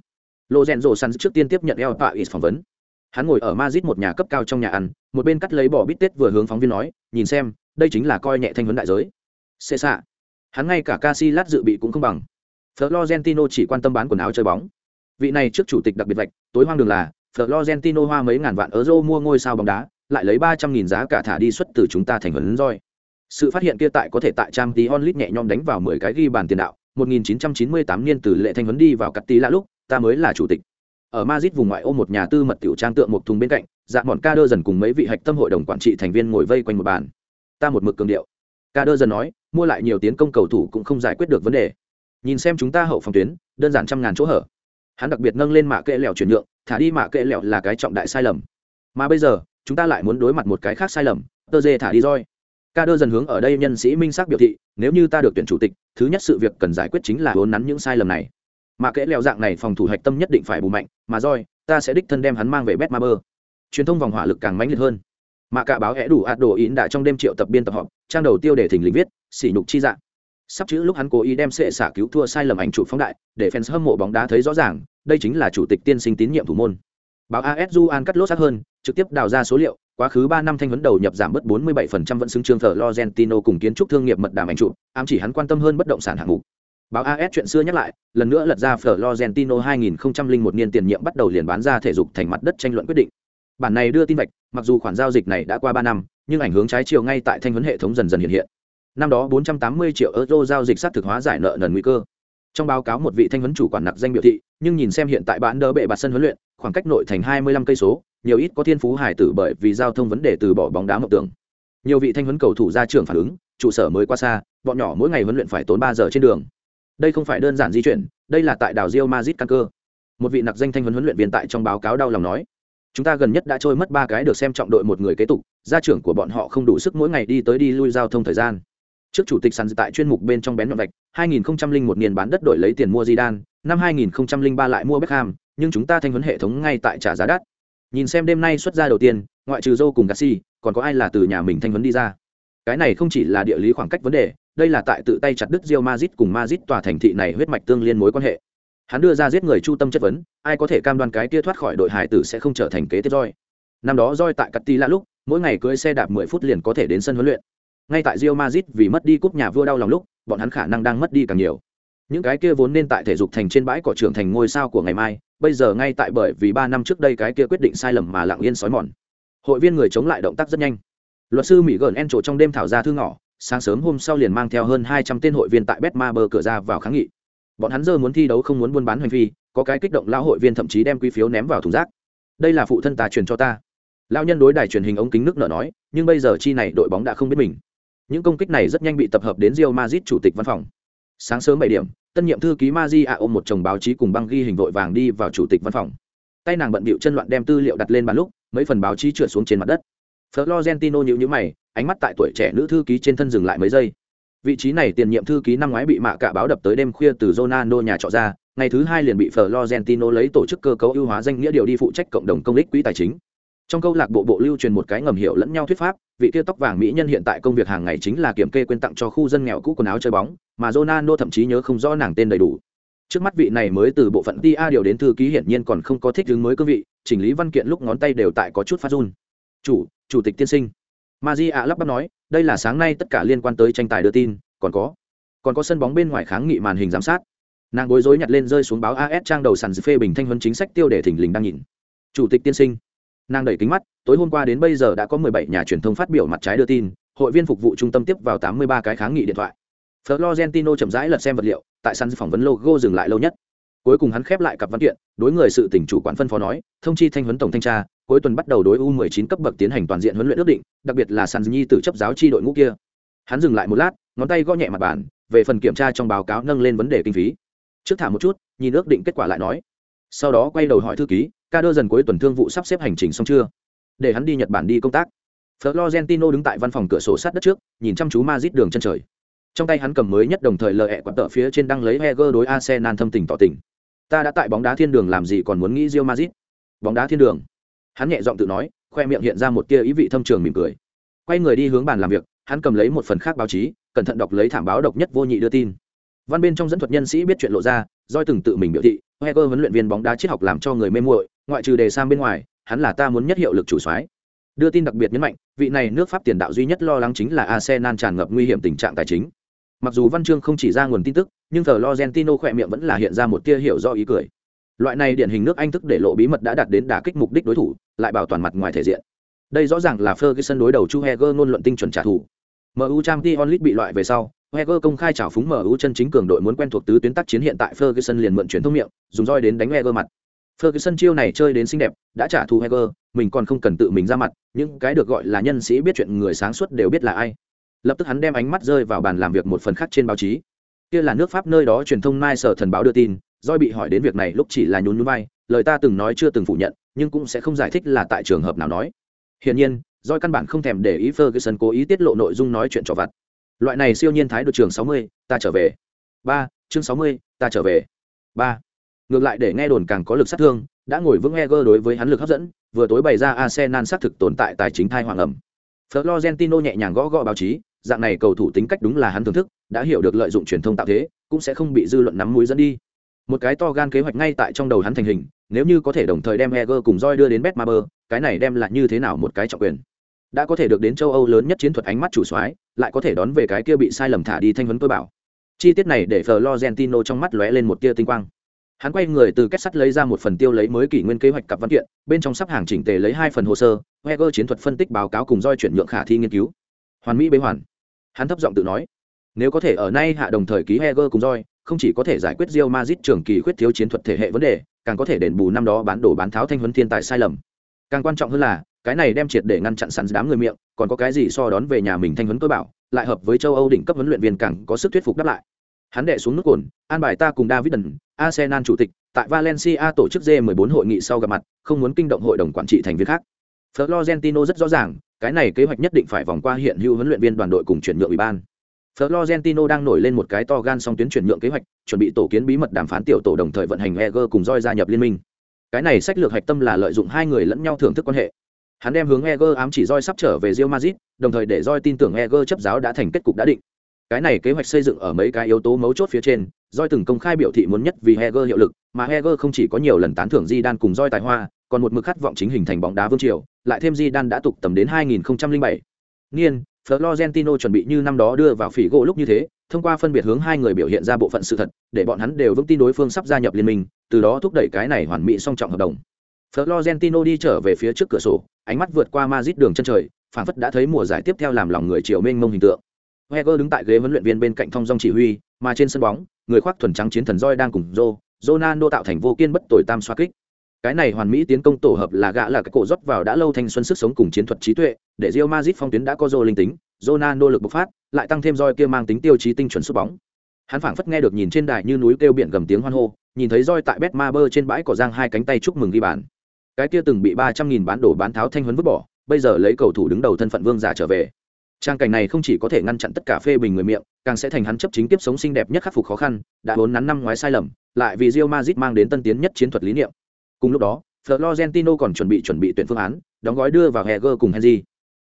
Lorenzo Sanz trước tiên tiếp nhận El Pais phỏng vấn. Hắn ngồi ở Madrid một nhà cấp cao trong nhà ăn, một bên cắt lấy bò bít tết vừa hướng phóng viên nói, nhìn xem, đây chính là coi nhẹ thanh huấn đại giới. Xê xạ. Hắn ngay cả Casillas dự bị cũng không bằng. Florentino chỉ quan tâm bán quần áo chơi bóng. Vị này trước chủ tịch đặc biệt vạch, tối hoang đường là, Florentino hoa mấy ngàn vạn euro mua ngôi sao bóng đá, lại lấy ba trăm nghìn giá cả thả đi xuất từ chúng ta thành huấn roi. Sự phát hiện kia tại có thể tại trang tí onlit nhẹ nhõm đánh vào mười cái ghi bàn tiền đạo, 1998 niên từ lệ thanh huấn đi vào cắt tí lạ lúc, ta mới là chủ tịch. Ở Madrid vùng ngoại ô một nhà tư mật tiểu trang tượng một thùng bên cạnh, dạ bọn ca đơ dần cùng mấy vị hạch tâm hội đồng quản trị thành viên ngồi vây quanh một bàn. Ta một mực cường điệu. Ca đơ dần nói, mua lại nhiều tiến công cầu thủ cũng không giải quyết được vấn đề. Nhìn xem chúng ta hậu phòng tuyến, đơn giản trăm ngàn chỗ hở. Hắn đặc biệt nâng lên mạ kệ lẹo chuyển nhượng, thả đi mạ kệ lẹo là cái trọng đại sai lầm. Mà bây giờ, chúng ta lại muốn đối mặt một cái khác sai lầm, tơ dê thả đi roi ca đơ dần hướng ở đây nhân sĩ minh xác biểu thị nếu như ta được tuyển chủ tịch thứ nhất sự việc cần giải quyết chính là uốn nắn những sai lầm này mà kẽ leo dạng này phòng thủ hạch tâm nhất định phải bù mạnh mà roi ta sẽ đích thân đem hắn mang về bet ma bơ. Truyền thông vòng hỏa lực càng mãnh liệt hơn. Mà cả báo hẽ đủ ạt đồ ín đã trong đêm triệu tập biên tập họp trang đầu tiêu để thỉnh lịch viết sỉ nhục chi dạng. Sắp chữ lúc hắn cố ý đem sệ xả cứu thua sai lầm ảnh chụp phóng đại để fans hâm mộ bóng đá thấy rõ ràng đây chính là chủ tịch tiên sinh tín nhiệm thủ môn. Báo as an cắt lốt sát hơn trực tiếp đào ra số liệu quá khứ ba năm thanh vấn đầu nhập giảm bớt 47% vẫn xứng trương thờ Logentino cùng kiến trúc thương nghiệp mật đàm ảnh chủ, ám chỉ hắn quan tâm hơn bất động sản hạng mục. Báo AS chuyện xưa nhắc lại, lần nữa lật ra Florentino 2001 niên tiền nhiệm bắt đầu liền bán ra thể dục thành mặt đất tranh luận quyết định. Bản này đưa tin vạch, mặc dù khoản giao dịch này đã qua 3 năm, nhưng ảnh hưởng trái chiều ngay tại thanh vấn hệ thống dần dần hiện hiện. Năm đó 480 triệu euro giao dịch sát thực hóa giải nợ nần nguy cơ. Trong báo cáo một vị thanh vấn chủ quản nặc danh biểu thị, nhưng nhìn xem hiện tại bán đỡ bệ bạt sân huấn luyện, khoảng cách nội thành 25 cây số, nhiều ít có thiên phú hải tử bởi vì giao thông vấn đề từ bỏ bóng đá mộng tưởng nhiều vị thanh huấn cầu thủ ra trường phản ứng trụ sở mới qua xa bọn nhỏ mỗi ngày huấn luyện phải tốn ba giờ trên đường đây không phải đơn giản di chuyển đây là tại đảo rio mazit căn cơ. Một vị nặc danh thanh huấn huấn luyện viên tại trong báo cáo đau lòng nói chúng ta gần nhất đã trôi mất ba cái được xem trọng đội một người kế tục gia trưởng của bọn họ không đủ sức mỗi ngày đi tới đi lui giao thông thời gian. Trước chủ tịch sàn tại chuyên mục bên trong bén nhọn vạch 2001 niên bán đất đổi lấy tiền mua Zidane, năm 2003 lại mua Beckham, nhưng chúng ta thanh huấn hệ thống ngay tại trả giá đắt. Nhìn xem đêm nay xuất ra đầu tiên ngoại trừ Joe cùng Gassi còn có ai là từ nhà mình thanh vấn đi ra? Cái này không chỉ là địa lý khoảng cách vấn đề đây là tại tự tay chặt đứt Real Madrid cùng Madrid tòa thành thị này huyết mạch tương liên mối quan hệ. Hắn đưa ra giết người chu tâm chất vấn, ai có thể cam đoan cái kia thoát khỏi đội hải tử sẽ không trở thành kế tiếp roi. Năm đó roi tại cắt lúc, mỗi ngày cưỡi xe đạp mười phút liền có thể đến sân huấn luyện. Ngay tại Real Madrid vì mất đi cúp nhà vua đau lòng lúc, bọn hắn khả năng đang mất đi càng nhiều. Những cái kia vốn nên tại thể dục thành trên bãi cỏ trưởng thành ngôi sao của ngày mai, bây giờ ngay tại bởi vì ba năm trước đây cái kia quyết định sai lầm mà lặng yên sói mòn. Hội viên người chống lại động tác rất nhanh. Luật sư mỹ gần en trổ trong đêm thảo ra thư ngỏ sáng sớm hôm sau liền mang theo hơn hai trăm tên hội viên tại Betmaber cửa ra vào kháng nghị. Bọn hắn giờ muốn thi đấu không muốn buôn bán hành vi có cái kích động lão hội viên thậm chí đem quy phiếu ném vào thùng rác. Đây là phụ thân ta truyền cho ta. Lão nhân đối đài truyền hình ống kính nước nở nói, nhưng bây giờ chi này đội bóng đã không biết mình. Những công kích này rất nhanh bị tập hợp đến Real Madrid chủ tịch văn phòng. Sáng sớm bảy điểm, tân nhiệm thư ký Maji ạ ôm một chồng báo chí cùng băng ghi hình vội vàng đi vào chủ tịch văn phòng. Tay nàng bận bịu chân loạn đem tư liệu đặt lên bàn lúc, mấy phần báo chí trượt xuống trên mặt đất. Florentino nhíu nhíu mày ánh mắt tại tuổi trẻ nữ thư ký trên thân dừng lại mấy giây. Vị trí này tiền nhiệm thư ký năm ngoái bị mạ cả báo đập tới đêm khuya từ Ronaldo nhà trọ ra, ngày thứ hai liền bị florentino lấy tổ chức cơ cấu ưu hóa danh nghĩa điều đi phụ trách cộng đồng công lý quỹ tài chính. Trong câu lạc bộ bộ lưu truyền một cái ngầm hiểu lẫn nhau thuyết pháp, vị kia tóc vàng mỹ nhân hiện tại công việc hàng ngày chính là kiểm kê quyên tặng cho khu dân nghèo cũ quần áo chơi bóng, mà Ronaldo thậm chí nhớ không rõ nàng tên đầy đủ. Trước mắt vị này mới từ bộ phận tia điều đến thư ký hiển nhiên còn không có thích ứng mới cương vị, chỉnh lý văn kiện lúc ngón tay đều tại có chút phát run. Chủ chủ tịch tiên sinh. Maji ạ lắp bắp nói, đây là sáng nay tất cả liên quan tới tranh tài đưa tin, còn có còn có sân bóng bên ngoài kháng nghị màn hình giám sát. Nàng bối rối nhặt lên rơi xuống báo as trang đầu sàn phê bình thanh huấn chính sách tiêu đề thỉnh lình đang nhìn. Chủ tịch tiên sinh. Nàng đẩy kính mắt, tối hôm qua đến bây giờ đã có mười bảy nhà truyền thông phát biểu mặt trái đưa tin, hội viên phục vụ trung tâm tiếp vào tám mươi ba cái kháng nghị điện thoại. Florentino chậm rãi lật xem vật liệu, tại sân phỏng vấn logo dừng lại lâu nhất. Cuối cùng hắn khép lại cặp văn kiện, đối người sự tỉnh chủ quản phân phó nói, thông chi thanh huấn tổng thanh tra cuối tuần bắt đầu đối u 19 cấp bậc tiến hành toàn diện huấn luyện ước định, đặc biệt là sàn nhi tử chấp giáo chi đội ngũ kia. Hắn dừng lại một lát, ngón tay gõ nhẹ mặt bàn, về phần kiểm tra trong báo cáo nâng lên vấn đề kinh phí. Trước thả một chút, nhìn ước định kết quả lại nói. Sau đó quay đầu hỏi thư ký, ca đơ dần cuối tuần thương vụ sắp xếp hành trình xong chưa? Để hắn đi nhật bản đi công tác. Florentino đứng tại văn phòng cửa sổ sát đất trước, nhìn chăm chú Madrid đường chân trời. Trong tay hắn cầm mới nhất đồng thời lợi ẹ quạt tợ phía trên đăng lấy heger đối arsenal thâm tình tỏ tình. Ta đã tại bóng đá thiên đường làm gì còn muốn nghĩ rio Madrid. bóng đá thiên đường hắn nhẹ giọng tự nói, khoe miệng hiện ra một tia ý vị thâm trường mỉm cười. Quay người đi hướng bàn làm việc, hắn cầm lấy một phần khác báo chí, cẩn thận đọc lấy thảm báo độc nhất vô nhị đưa tin. Văn bên trong dẫn thuật nhân sĩ biết chuyện lộ ra doi từng tự mình biểu thị heger huấn luyện viên bóng đá triết học làm cho người mê muội, ngoại trừ đề sang bên ngoài, hắn là ta muốn nhất hiệu lực chủ soái. Đưa tin đặc biệt nhấn mạnh, vị này nước pháp tiền đạo duy nhất lo lắng chính là arsenal tràn ngập nguy hiểm tình trạng tài chính. Mặc dù văn chương không chỉ ra nguồn tin tức, nhưng thờ logentino khỏe miệng vẫn là hiện ra một tia hiểu do ý cười loại này điển hình nước anh thức để lộ bí mật đã đạt đến đả kích mục đích đối thủ, lại bảo toàn mặt ngoài thể diện. Đây rõ ràng là ferguson đối đầu chu heger ngôn luận tinh chuẩn trả thù. Mu trang t onlit bị loại về sau, heger công khai trào phúng mu chân chính cường đội muốn quen thuộc tứ tuyến tác chiến hiện tại ferguson liền mượn truyền thông miệng, dùng roi đến đánh heger mặt. Ferguson chiêu này chơi đến xinh đẹp, đã trả thù heger, mình còn không cần tự mình ra mặt, những cái được gọi là nhân sĩ biết chuyện người sáng suốt đều biết là ai. Lập tức hắn đem ánh mắt rơi vào bàn làm việc một phần khác trên báo chí. Kia là nước pháp nơi đó truyền thông mai sở thần báo đưa tin doi bị hỏi đến việc này lúc chỉ là nhún nhún vai, lời ta từng nói chưa từng phủ nhận, nhưng cũng sẽ không giải thích là tại trường hợp nào nói. Hiển nhiên doi căn bản không thèm để ý ferguson cố ý tiết lộ nội dung nói chuyện trò vặt. Loại này siêu nhiên thái độ trường sáu mươi, ta trở về. Ba, chương sáu mươi, ta trở về. Ba. Ngược lại để nghe đồn càng có lực sát thương, đã ngồi vững Heger đối với hắn lực hấp dẫn, vừa tối bày ra Arsenal xác thực tồn tại tài chính thai hoàng ẩm. Florentino nhẹ nhàng gõ gõ báo chí, dạng này cầu thủ tính cách đúng là hắn thưởng thức, đã hiểu được lợi dụng truyền thông tạo thế, cũng sẽ không bị dư luận nắm mũi dẫn đi một cái to gan kế hoạch ngay tại trong đầu hắn thành hình, nếu như có thể đồng thời đem Heger cùng roi đưa đến Betmaber cái này đem lại như thế nào một cái trọng quyền? Đã có thể được đến châu Âu lớn nhất chiến thuật ánh mắt chủ soái, lại có thể đón về cái kia bị sai lầm thả đi thanh vấn tôi bảo. Chi tiết này để Florentino trong mắt lóe lên một tia tinh quang. Hắn quay người từ kết sắt lấy ra một phần tiêu lấy mới kỷ nguyên kế hoạch cặp văn kiện, bên trong sắp hàng chỉnh tề lấy hai phần hồ sơ, heger chiến thuật phân tích báo cáo cùng roi chuyển nhượng khả thi nghiên cứu. Hoàn mỹ bế hoàn. Hắn thấp giọng tự nói, nếu có thể ở nay hạ đồng thời ký heger cùng roi không chỉ có thể giải quyết Real Madrid trường kỳ khuyết thiếu chiến thuật thể hệ vấn đề, càng có thể đền bù năm đó bán đổ bán tháo thanh huấn thiên tài sai lầm. Càng quan trọng hơn là, cái này đem triệt để ngăn chặn sẵn đám người miệng, còn có cái gì so đón về nhà mình thanh huấn tôi bảo, lại hợp với châu Âu đỉnh cấp huấn luyện viên càng có sức thuyết phục đáp lại. Hắn đệ xuống nước cồn, an bài ta cùng David Đần, Arsenal chủ tịch, tại Valencia tổ chức G14 hội nghị sau gặp mặt, không muốn kinh động hội đồng quản trị thành viên khác. Florentino rất rõ ràng, cái này kế hoạch nhất định phải vòng qua hiện hữu huấn luyện viên đoàn đội cùng chuyển nhượng ủy ban. Florentino đang nổi lên một cái to gan song tuyến chuyển nhượng kế hoạch, chuẩn bị tổ kiến bí mật đàm phán tiểu tổ đồng thời vận hành Eger cùng Joy gia nhập liên minh. Cái này sách lược hạch tâm là lợi dụng hai người lẫn nhau thưởng thức quan hệ. Hắn đem hướng Eger ám chỉ Joy sắp trở về Real Madrid, đồng thời để Joy tin tưởng Eger chấp giáo đã thành kết cục đã định. Cái này kế hoạch xây dựng ở mấy cái yếu tố mấu chốt phía trên, Joy từng công khai biểu thị muốn nhất vì Eger hiệu lực, mà Eger không chỉ có nhiều lần tán thưởng Zidane cùng Joy tài hoa, còn một mực khát vọng chính hình thành bóng đá vương triều, lại thêm Zidane đã tục tầm đến 2007. Niên, Florentino chuẩn bị như năm đó đưa vào phỉ gỗ lúc như thế, thông qua phân biệt hướng hai người biểu hiện ra bộ phận sự thật, để bọn hắn đều vững tin đối phương sắp gia nhập liên minh, từ đó thúc đẩy cái này hoàn mỹ song trọng hợp đồng. Florentino đi trở về phía trước cửa sổ, ánh mắt vượt qua Madrid đường chân trời, phảng phất đã thấy mùa giải tiếp theo làm lòng người chiều mênh mông hình tượng. Wenger đứng tại ghế huấn luyện viên bên cạnh thông dong chỉ huy, mà trên sân bóng, người khoác thuần trắng chiến thần roi đang cùng Ronaldo tạo thành vô kiên bất tồi tam xoa kích cái này hoàn mỹ tiến công tổ hợp là gã là cái cổ rót vào đã lâu thanh xuân sức sống cùng chiến thuật trí tuệ, để Real Madrid phong tuyến đã có rô linh tính, Ronaldo lực bộc phát, lại tăng thêm roi kia mang tính tiêu chí tinh chuẩn sút bóng. Hắn phảng phất nghe được nhìn trên đài như núi kêu biển gầm tiếng hoan hô, nhìn thấy roi tại Betmaber trên bãi cỏ giang hai cánh tay chúc mừng ghi bàn. Cái kia từng bị ba trăm nghìn bán đổ bán tháo thanh huấn vứt bỏ, bây giờ lấy cầu thủ đứng đầu thân phận vương giả trở về. Trang cảnh này không chỉ có thể ngăn chặn tất cả phê bình người miệng, càng sẽ thành hắn chấp chính tiếp sống xinh đẹp nhất khắc phục khó khăn, đã vốn nắn năm ngoái sai lầm, lại vì Real Madrid mang đến tân tiến nhất chiến thuật lý niệm. Cùng lúc đó, Florentino còn chuẩn bị chuẩn bị tuyển phương án, đóng gói đưa vào Heger cùng Henry.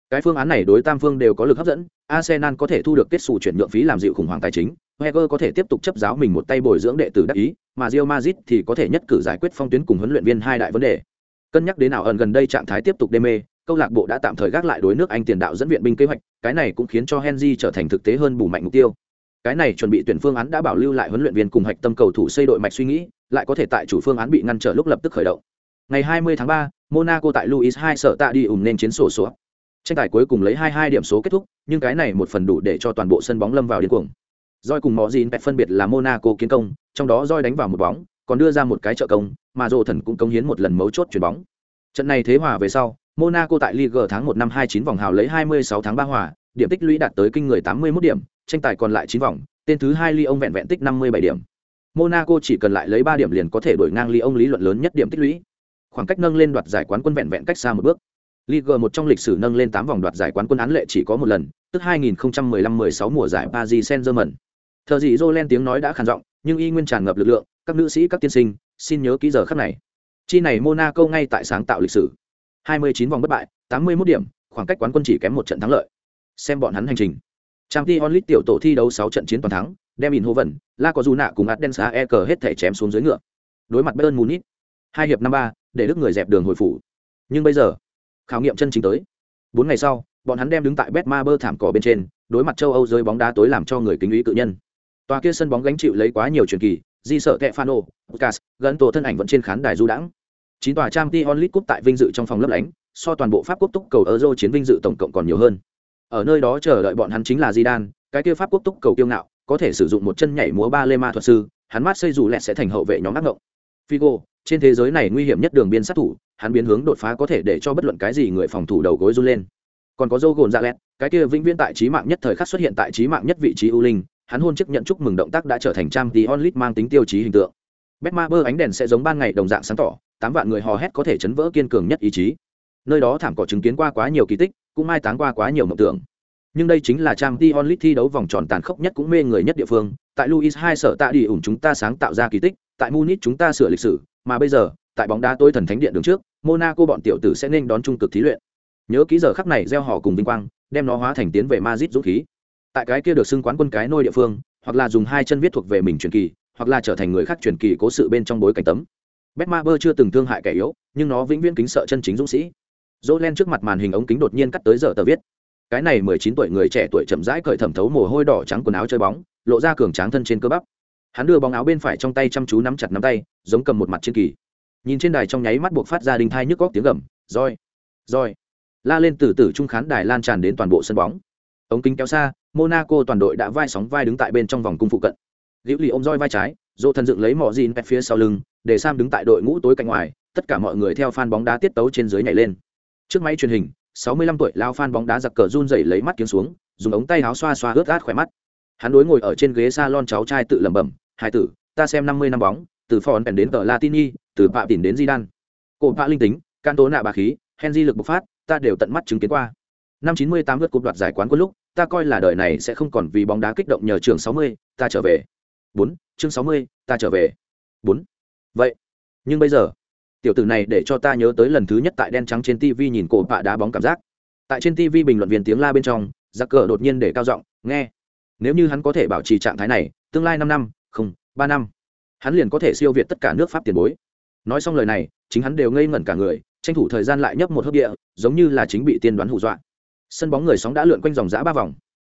Cái phương án này đối tam phương đều có lực hấp dẫn, Arsenal có thể thu được kết xù chuyển nhượng phí làm dịu khủng hoảng tài chính, Heger có thể tiếp tục chấp giáo mình một tay bồi dưỡng đệ tử đắc ý, mà rio Madrid thì có thể nhất cử giải quyết phong tuyến cùng huấn luyện viên hai đại vấn đề. Cân nhắc đến nào ẩn gần đây trạng thái tiếp tục đê mê, câu lạc bộ đã tạm thời gác lại đối nước Anh tiền đạo dẫn viện binh kế hoạch, cái này cũng khiến cho Henry trở thành thực tế hơn bù mạnh mục tiêu. Cái này chuẩn bị tuyển phương án đã bảo lưu lại huấn luyện viên cùng hạch tâm cầu thủ xây đội mạch suy nghĩ, lại có thể tại chủ phương án bị ngăn trở lúc lập tức khởi động. Ngày 20 tháng 3, Monaco tại luis hai sở tạ đi ủng nên chiến sổ số. Tranh tài cuối cùng lấy 22 điểm số kết thúc, nhưng cái này một phần đủ để cho toàn bộ sân bóng lâm vào điên cuồng. Roi cùng mọi Pet phân biệt là Monaco kiến công, trong đó Roi đánh vào một bóng, còn đưa ra một cái trợ công, mà Dỗ Thần cũng công hiến một lần mấu chốt chuyển bóng. Trận này thế hòa về sau, Monaco tại Ligue tháng 1 năm 29 vòng hào lấy 26 tháng 3 hòa, điểm tích lũy đạt tới kinh người 81 điểm, tranh tài còn lại 9 vòng, tên thứ 2 Lyon vẹn vẹn tích 57 điểm. Monaco chỉ cần lại lấy 3 điểm liền có thể đuổi ngang Lyon lý luận lớn nhất điểm tích lũy. Khoảng cách nâng lên đoạt giải quán quân vẹn vẹn cách xa một bước. Ligue 1 trong lịch sử nâng lên 8 vòng đoạt giải quán quân án lệ chỉ có một lần, tức 2015-16 mùa giải Paris Saint-Germain. Thờ gì Jolen tiếng nói đã khàn giọng, nhưng y nguyên tràn ngập lực lượng, các nữ sĩ các tiên sinh, xin nhớ kỹ giờ khắc này. Chi này Monaco ngay tại sáng tạo lịch sử. 29 vòng bất bại, 81 điểm, khoảng cách quán quân chỉ kém một trận thắng lợi. Xem bọn hắn hành trình. Champions League tiểu tổ thi đấu 6 trận chiến toàn thắng, đem Eindhoven, La Cojuna cùng Adensa Eker hết thể chém xuống dưới ngựa. Đối mặt Bayern Munich, hai hiệp năm ba, để đức người dẹp đường hồi phủ. Nhưng bây giờ, khảo nghiệm chân chính tới. 4 ngày sau, bọn hắn đem đứng tại Betmaber thảm cỏ bên trên, đối mặt châu Âu rơi bóng đá tối làm cho người kính ý cự nhân. Tòa kia sân bóng gánh chịu lấy quá nhiều truyền kỳ, di sợ kẹ phano, Lucas, gần tổ thân ảnh vẫn trên khán đài du đãng. Chín tòa trang Champions League cúp tại vinh dự trong phòng lấp lánh, so toàn bộ Pháp quốc túc cầu Euro chiến vinh dự tổng cộng còn nhiều hơn. Ở nơi đó chờ đợi bọn hắn chính là Zidane, cái kia Pháp quốc túc cầu kiêu ngạo, có thể sử dụng một chân nhảy múa ba lê ma thuật sư, hắn mát xây dù lẹ sẽ thành hậu vệ nhóm ác ngộng. Figo, trên thế giới này nguy hiểm nhất đường biên sát thủ, hắn biến hướng đột phá có thể để cho bất luận cái gì người phòng thủ đầu gối run lên. Còn có Joe lẹt, cái kia vĩnh viễn tại trí mạng nhất thời khắc xuất hiện tại trí mạng nhất vị trí ưu linh, hắn hôn chức nhận chúc mừng động tác đã trở thành trang tí onlit mang tính tiêu chí hình tượng. Betmaber ánh đèn sẽ giống ban ngày đồng dạng sáng tỏ, tám vạn người hò hét có thể chấn vỡ kiên cường nhất ý chí. Nơi đó thảm cỏ chứng kiến qua quá nhiều kỳ tích, cũng mai táng qua quá nhiều mộng tưởng. Nhưng đây chính là trang tí onlit thi đấu vòng tròn tàn khốc nhất cũng mê người nhất địa phương. Tại Louis hai sở tạ đi ủng chúng ta sáng tạo ra kỳ tích, tại Munich chúng ta sửa lịch sử, mà bây giờ, tại bóng đá tối thần thánh điện đường trước, Monaco bọn tiểu tử sẽ nên đón trung cực thí luyện. Nhớ ký giờ khắc này gieo họ cùng vinh quang, đem nó hóa thành tiến về Madrid dũng khí. Tại cái kia được xưng quán quân cái nôi địa phương, hoặc là dùng hai chân viết thuộc về mình truyền kỳ hoặc là trở thành người khác truyền kỳ cố sự bên trong bối cảnh tấm Betmaber chưa từng thương hại kẻ yếu nhưng nó vĩnh viễn kính sợ chân chính dũng sĩ Jolen trước mặt màn hình ống kính đột nhiên cắt tới giờ tờ viết. Cái này mười chín tuổi người trẻ tuổi chậm rãi cởi thẩm thấu mồ hôi đỏ trắng quần áo chơi bóng, lộ ra cường tráng thân trên cơ bắp. Hắn đưa bóng áo bên phải trong tay chăm chú nắm chặt nắm tay, giống cầm một mặt chiến kỳ. Nhìn trên đài trong nháy mắt buộc phát ra đinh thai nhức góc tiếng gầm roi roi la lên từ từ trung khán đài lan tràn đến toàn bộ sân bóng. Ống kính kéo xa, monaco toàn đội đã vai sóng vai đứng tại bên trong vòng cung phụ cận. Liễu lì ôm roi vai trái, dỗ thần dựng lấy mỏ jean pet phía sau lưng, để sam đứng tại đội ngũ tối cạnh ngoài, tất cả mọi người theo fan bóng đá tiết tấu trên dưới nhảy lên trước máy truyền hình 65 tuổi lao fan bóng đá giặc cờ run rẩy lấy mắt kiếm xuống dùng ống tay áo xoa xoa ướt át khỏe mắt hắn đối ngồi ở trên ghế salon cháu trai tự lẩm bẩm hai tử ta xem 50 năm bóng từ phòn bèn đến tờ latini từ pạ tìm đến di đan cộ pạ linh tính can tố nạ bà khí henry lực bộc phát ta đều tận mắt chứng kiến qua năm 98 lượt cục đoạt giải quán quân lúc ta coi là đời này sẽ không còn vì bóng đá kích động nhờ trường 60, ta trở về. bốn chương 60, ta trở về. Bốn. Vậy, nhưng bây giờ, tiểu tử này để cho ta nhớ tới lần thứ nhất tại đen trắng trên TV nhìn cổ bạ đá bóng cảm giác. Tại trên TV bình luận viên tiếng la bên trong, giặc cờ đột nhiên để cao giọng, nghe. Nếu như hắn có thể bảo trì trạng thái này, tương lai 5 năm, không, 3 năm, hắn liền có thể siêu việt tất cả nước Pháp tiền bối. Nói xong lời này, chính hắn đều ngây ngẩn cả người, tranh thủ thời gian lại nhấp một hớp địa, giống như là chính bị tiên đoán hù dọa sân bóng người sóng đã lượn quanh dòng giã ba vòng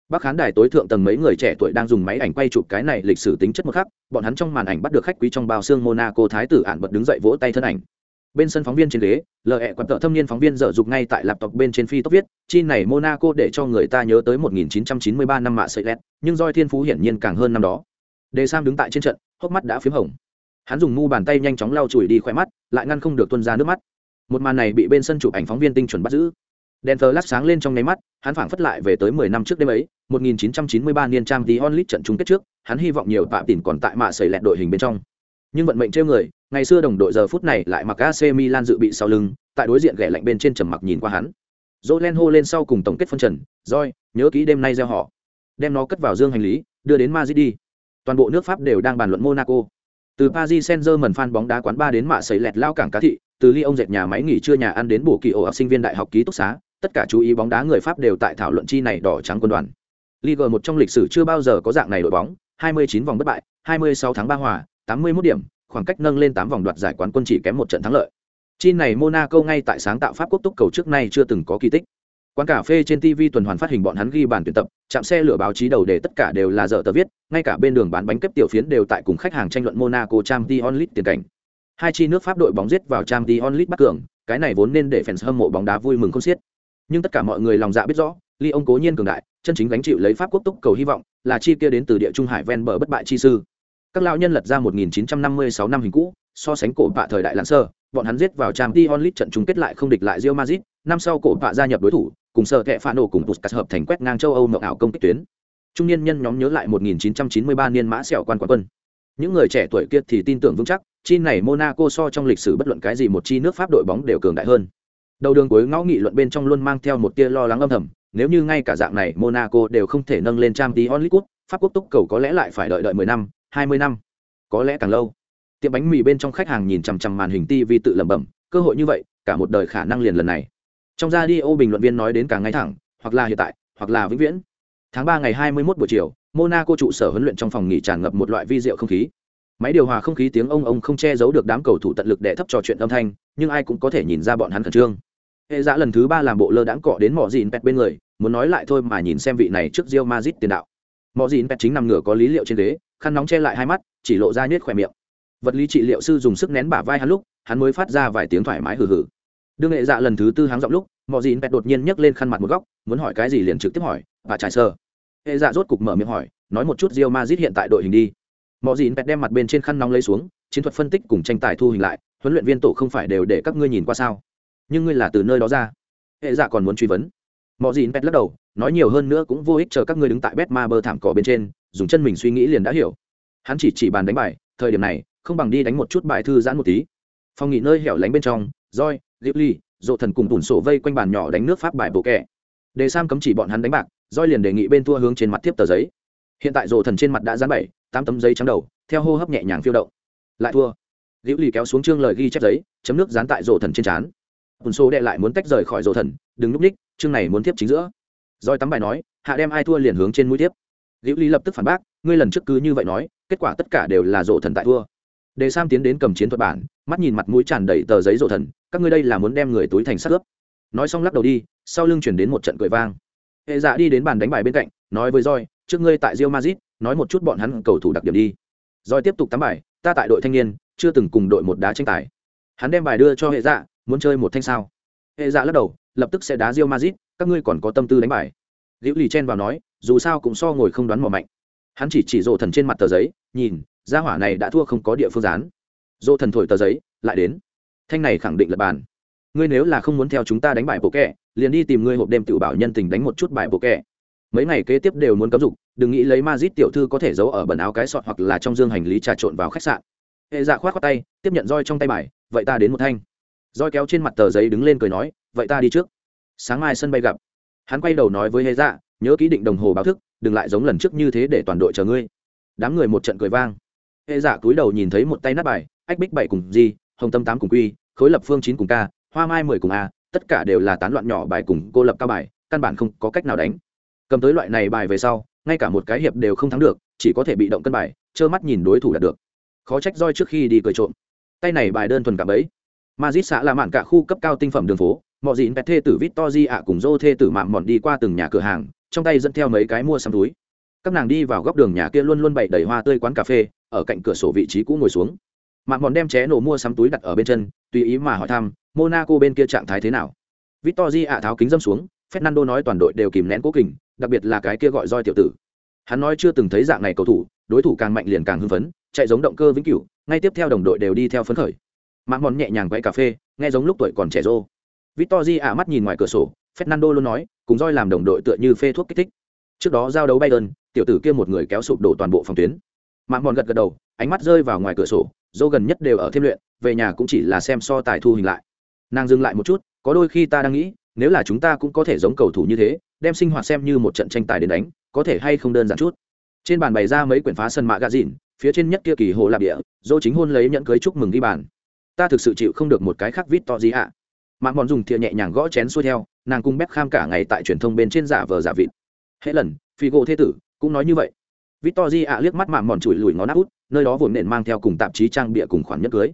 bắc khán đài tối thượng tầng mấy người trẻ tuổi đang dùng máy ảnh quay chụp cái này lịch sử tính chất một khắc bọn hắn trong màn ảnh bắt được khách quý trong bao xương monaco thái tử ạn bật đứng dậy vỗ tay thân ảnh bên sân phóng viên trên ghế lờ hẹ quặn tợ thâm niên phóng viên dở dục ngay tại laptop bên trên phi tốc viết, chi này monaco để cho người ta nhớ tới 1993 năm mạ sợi lét, nhưng roi thiên phú hiển nhiên càng hơn năm đó. Đề sam đứng tại trên trận, hốc mắt đã p h í m hồng. Hắn dùng mu bàn tay nhanh chóng lau chùi đi khỏe mắt, lại ngăn không được tuân ra nước mắt. Một màn này bị bên sân chụp ảnh phóng viên tinh chuẩn bắt giữ. Đèn thờ lát sáng lên trong nháy mắt, hắn phảng phất lại về tới mười năm trước đêm ấy 1993 niên trang tí onlit trận chung kết trước, hắn hy vọng nhiều tạm tỉn còn tại mạ sầy lẹt đội hình bên trong. Nhưng vận mệnh trêu người ngày xưa đồng đội giờ phút này lại mặc AC Milan dự bị sau lưng, tại đối diện ghẻ lạnh bên trên trầm mặc nhìn qua hắn. Jolen hô lên sau cùng tổng kết phân trần roi nhớ kỹ đêm nay gieo họ. Đem nó cất vào dương hành lý, đưa đến Madrid đi. Toàn bộ nước Pháp đều đang bàn luận Monaco. Từ Paris Saint-Germain fan bóng đá quán ba đến mạ sấy lẹt lao cảng cá thị, từ Lyon dệt nhà máy nghỉ trưa nhà ăn đến bổ kỳ ổ học sinh viên đại học ký túc xá, tất cả chú ý bóng đá người pháp đều tại thảo luận chi này đỏ trắng quân đoàn. Ligue một trong lịch sử chưa bao giờ có dạng này đội bóng 29 vòng bất bại 26 tháng ba hòa 81 điểm khoảng cách nâng lên 8 vòng đoạt giải quán quân chỉ kém một trận thắng lợi. Chi này monaco ngay tại sáng tạo pháp quốc túc cầu trước nay chưa từng có kỳ tích. Quán cà phê trên tv tuần hoàn phát hình bọn hắn ghi bàn tuyển tập, chạm xe lửa báo chí đầu đề tất cả đều là dở tờ viết, ngay cả bên đường bán bánh kép tiểu phiến đều tại cùng khách hàng tranh luận monaco trang League tiền cảnh. Hai chi nước pháp đội bóng giết vào trang League bắt cường, cái này vốn nên để fans hâm mộ bóng đá vui mừng không xiết. Nhưng tất cả mọi người lòng dạ biết rõ, Lyon cố nhiên cường đại, chân chính gánh chịu lấy pháp quốc túc cầu hy vọng, là chi kia đến từ địa trung hải ven bờ bất bại chi sư các lao nhân lật ra 1956 năm hình cũ so sánh cổ bạ thời đại lãng sơ bọn hắn giết vào trang t trận chung kết lại không địch lại Real Madrid năm sau cổ bạ gia nhập đối thủ cùng sở kệ pha nổ cùng Puskas hợp thành quét ngang châu Âu mộng ảo công kích tuyến. Trung niên nhân nhóm nhớ lại 1993 niên mã sẹo quan quán quân. Những người trẻ tuổi kia thì tin tưởng vững chắc, chi này Monaco so trong lịch sử bất luận cái gì một chi nước Pháp đội bóng đều cường đại hơn. Đầu đường cuối ngõ nghị luận bên trong luôn mang theo một tia lo lắng âm thầm, nếu như ngay cả dạng này Monaco đều không thể nâng lên Champions League, Pháp quốc túc cầu có lẽ lại phải đợi đợi 10 năm, 20 năm, có lẽ càng lâu. Tiệm bánh mì bên trong khách hàng nhìn chằm chằm màn hình TV tự lẩm bẩm, cơ hội như vậy, cả một đời khả năng liền lần này. Trong ra đi ô bình luận viên nói đến càng ngay thẳng hoặc là hiện tại hoặc là vĩnh viễn. Tháng ba ngày hai mươi 21 buổi chiều monaco trụ sở huấn luyện trong phòng nghỉ tràn ngập một loại vi diệu không khí. Máy điều hòa không khí tiếng ông ông không che giấu được đám cầu thủ tận lực để thấp trò chuyện âm thanh nhưng ai cũng có thể nhìn ra bọn hắn khẩn trương. Hệ dạ lần thứ ba làm bộ lơ đãng cọ đến mỏ dìn pet bên người muốn nói lại thôi mà nhìn xem vị này trước rio mazit tiền đạo mò dìn pet chính nằm ngửa có lý liệu trên ghế, khăn nóng che lại hai mắt, chỉ lộ ra nhét khỏe miệng. Vật lý trị liệu sư dùng sức nén bả vai hắn lúc, hắn mới phát ra vài tiếng thoải mái hừ hừ. Đương nghệ dạ lần thứ tư háng giọng lúc mò dìn pet đột nhiên nhấc lên khăn mặt một góc, muốn hỏi cái gì liền trực tiếp hỏi và trải sơ? Hệ dạ rốt cục mở miệng hỏi, nói một chút rio mazit hiện tại đội hình đi. Mò dìn pet đem mặt bên trên khăn nóng lấy xuống, chiến thuật phân tích cùng tranh tài thu hình lại, huấn luyện viên tổ không phải đều để các ngươi nhìn qua sao? Nhưng ngươi là từ nơi đó ra. Hệ dạ còn muốn truy vấn. Mọi dịn pet lắc đầu nói nhiều hơn nữa cũng vô ích chờ các ngươi đứng tại bét ma bơ thảm cỏ bên trên, dùng chân mình suy nghĩ liền đã hiểu. Hắn chỉ chỉ bàn đánh bài, thời điểm này, không bằng đi đánh một chút bài thư giãn một tí. Phòng nghỉ nơi hẻo lánh bên trong roi liễu ly dộ thần cùng tủn sổ vây quanh bàn nhỏ đánh nước pháp bài bộ kẹ đề sam cấm chỉ bọn hắn đánh bạc roi liền đề nghị bên thua hướng trên mặt tiếp tờ giấy. Hiện tại dộ thần trên mặt đã dán bảy, tám tấm giấy trắng đầu, theo hô hấp nhẹ nhàng phiêu động. Lại thua. Liễu ly kéo xuống chương lời ghi chép giấy, chấm nước dán tại dộ thần trên trán. Tủn sổ đệ lại muốn tách rời khỏi dộ thần, đừng núp ních, chương này muốn tiếp chính giữa roi tắm bài nói, hạ đem ai thua liền hướng trên mũi tiếp. Liễu ly lập tức phản bác, ngươi lần trước cứ như vậy nói, kết quả tất cả đều là rỗ thần tại thua. Đề sam tiến đến cầm chiến thuật bản, mắt nhìn mặt mũi tràn đầy tờ giấy rộ thần, các ngươi đây là muốn đem người túi thành sát ướp. Nói xong lắc đầu đi, sau lưng chuyển đến một trận cười vang. Hệ dạ đi đến bàn đánh bài bên cạnh, nói với roi trước ngươi tại rio mazit nói một chút bọn hắn cầu thủ đặc điểm đi. Roi tiếp tục tắm bài, ta tại đội thanh niên, chưa từng cùng đội một đá tranh tài. Hắn đem bài đưa cho hệ dạ muốn chơi một thanh sao? Hệ dạ lắc đầu, lập tức sẽ đá rio mazit các ngươi còn có tâm tư đánh bài. Liễu lì chen vào nói, dù sao cũng so ngồi không đoán mò mạnh. Hắn chỉ chỉ rộ thần trên mặt tờ giấy, nhìn, gia hỏa này đã thua không có địa phương dán. Rộ thần thổi tờ giấy, lại đến. Thanh này khẳng định là bàn. Ngươi nếu là không muốn theo chúng ta đánh bài bộ kẹ, liền đi tìm ngươi hộp đêm tự bảo nhân tình đánh một chút bài bộ kẹ. Mấy ngày kế tiếp đều muốn cấm dục, đừng nghĩ lấy ma dít tiểu thư có thể giấu ở bẩn áo cái sọt hoặc là trong dương hành lý trà trộn vào khách sạn. Hệ dạ khoát khoát tay, tiếp nhận roi trong tay bài, vậy ta đến một thanh. Roi kéo trên mặt tờ giấy đứng lên cười nói, vậy ta đi trước sáng mai sân bay gặp. Hắn quay đầu nói với hệ dạ nhớ ký định đồng hồ báo thức, đừng lại giống lần trước như thế để toàn đội chờ ngươi. Đám người một trận cười vang. Hệ Dạ cúi đầu nhìn thấy một tay nát bài, ách bích bảy cùng di hồng tâm tám cùng quy, khối lập phương chín cùng k, hoa mai mười cùng a, tất cả đều là tán loạn nhỏ bài cùng cô lập cao bài, căn bản không có cách nào đánh. Cầm tới loại này bài về sau, ngay cả một cái hiệp đều không thắng được, chỉ có thể bị động cân bài, trơ mắt nhìn đối thủ đạt được. Khó trách roi trước khi đi cười trộm. Tay này bài đơn thuần cả bấy mazit xã là mạn cả khu cấp cao tinh phẩm đường phố mọi dịn pet thê tử victor di ạ cùng dô thê tử mạng mòn đi qua từng nhà cửa hàng, trong tay dẫn theo mấy cái mua xăm túi. Các nàng đi vào góc đường nhà kia luôn luôn bày đầy hoa tươi quán cà phê, ở cạnh cửa sổ vị trí cũ ngồi xuống. Mạng mòn đem ché nổ mua sắm túi đặt ở bên chân, tùy ý mà hỏi thăm, monaco bên kia trạng thái thế nào? Victor di ạ tháo kính dâm xuống, fernando nói toàn đội đều kìm nén cố kình, đặc biệt là cái kia gọi roi tiểu tử. Hắn nói chưa từng thấy dạng này cầu thủ, đối thủ càng mạnh liền càng hưng phấn, chạy giống động cơ vĩnh cửu, ngay tiếp theo đồng đội đều đi theo phấn khởi. Mạng mòn nhẹ nhàng quay cà phê, nghe giống lúc tuổi còn trẻ rô Victory ạ mắt nhìn ngoài cửa sổ, fernando luôn nói, cùng roi làm đồng đội tựa như phê thuốc kích thích. Trước đó giao đấu bayern, tiểu tử kia một người kéo sụp đổ toàn bộ phòng tuyến. Mạng mòn gật gật đầu, ánh mắt rơi vào ngoài cửa sổ, dô gần nhất đều ở thêm luyện, về nhà cũng chỉ là xem so tài thu hình lại. Nàng dừng lại một chút, có đôi khi ta đang nghĩ, nếu là chúng ta cũng có thể giống cầu thủ như thế, đem sinh hoạt xem như một trận tranh tài đến đánh, có thể hay không đơn giản chút? Trên bàn bày ra mấy quyển phá sân mạ gà dìn phía trên nhất kia kỳ hồ lạp địa, dô chính hôn lấy nhận cưới chúc mừng ghi bàn. Ta thực sự chịu không được một cái khác vít to gì ạ mạng mòn dùng thìa nhẹ nhàng gõ chén xuôi theo, nàng cung bếp kham cả ngày tại truyền thông bên trên giả vờ giả vịt. Hễ lần phi gỗ thế tử cũng nói như vậy. Victor ạ liếc mắt mạng mòn chùi lùi ngón áp út, nơi đó vồn nện mang theo cùng tạp chí trang bịa cùng khoản nhất cưới.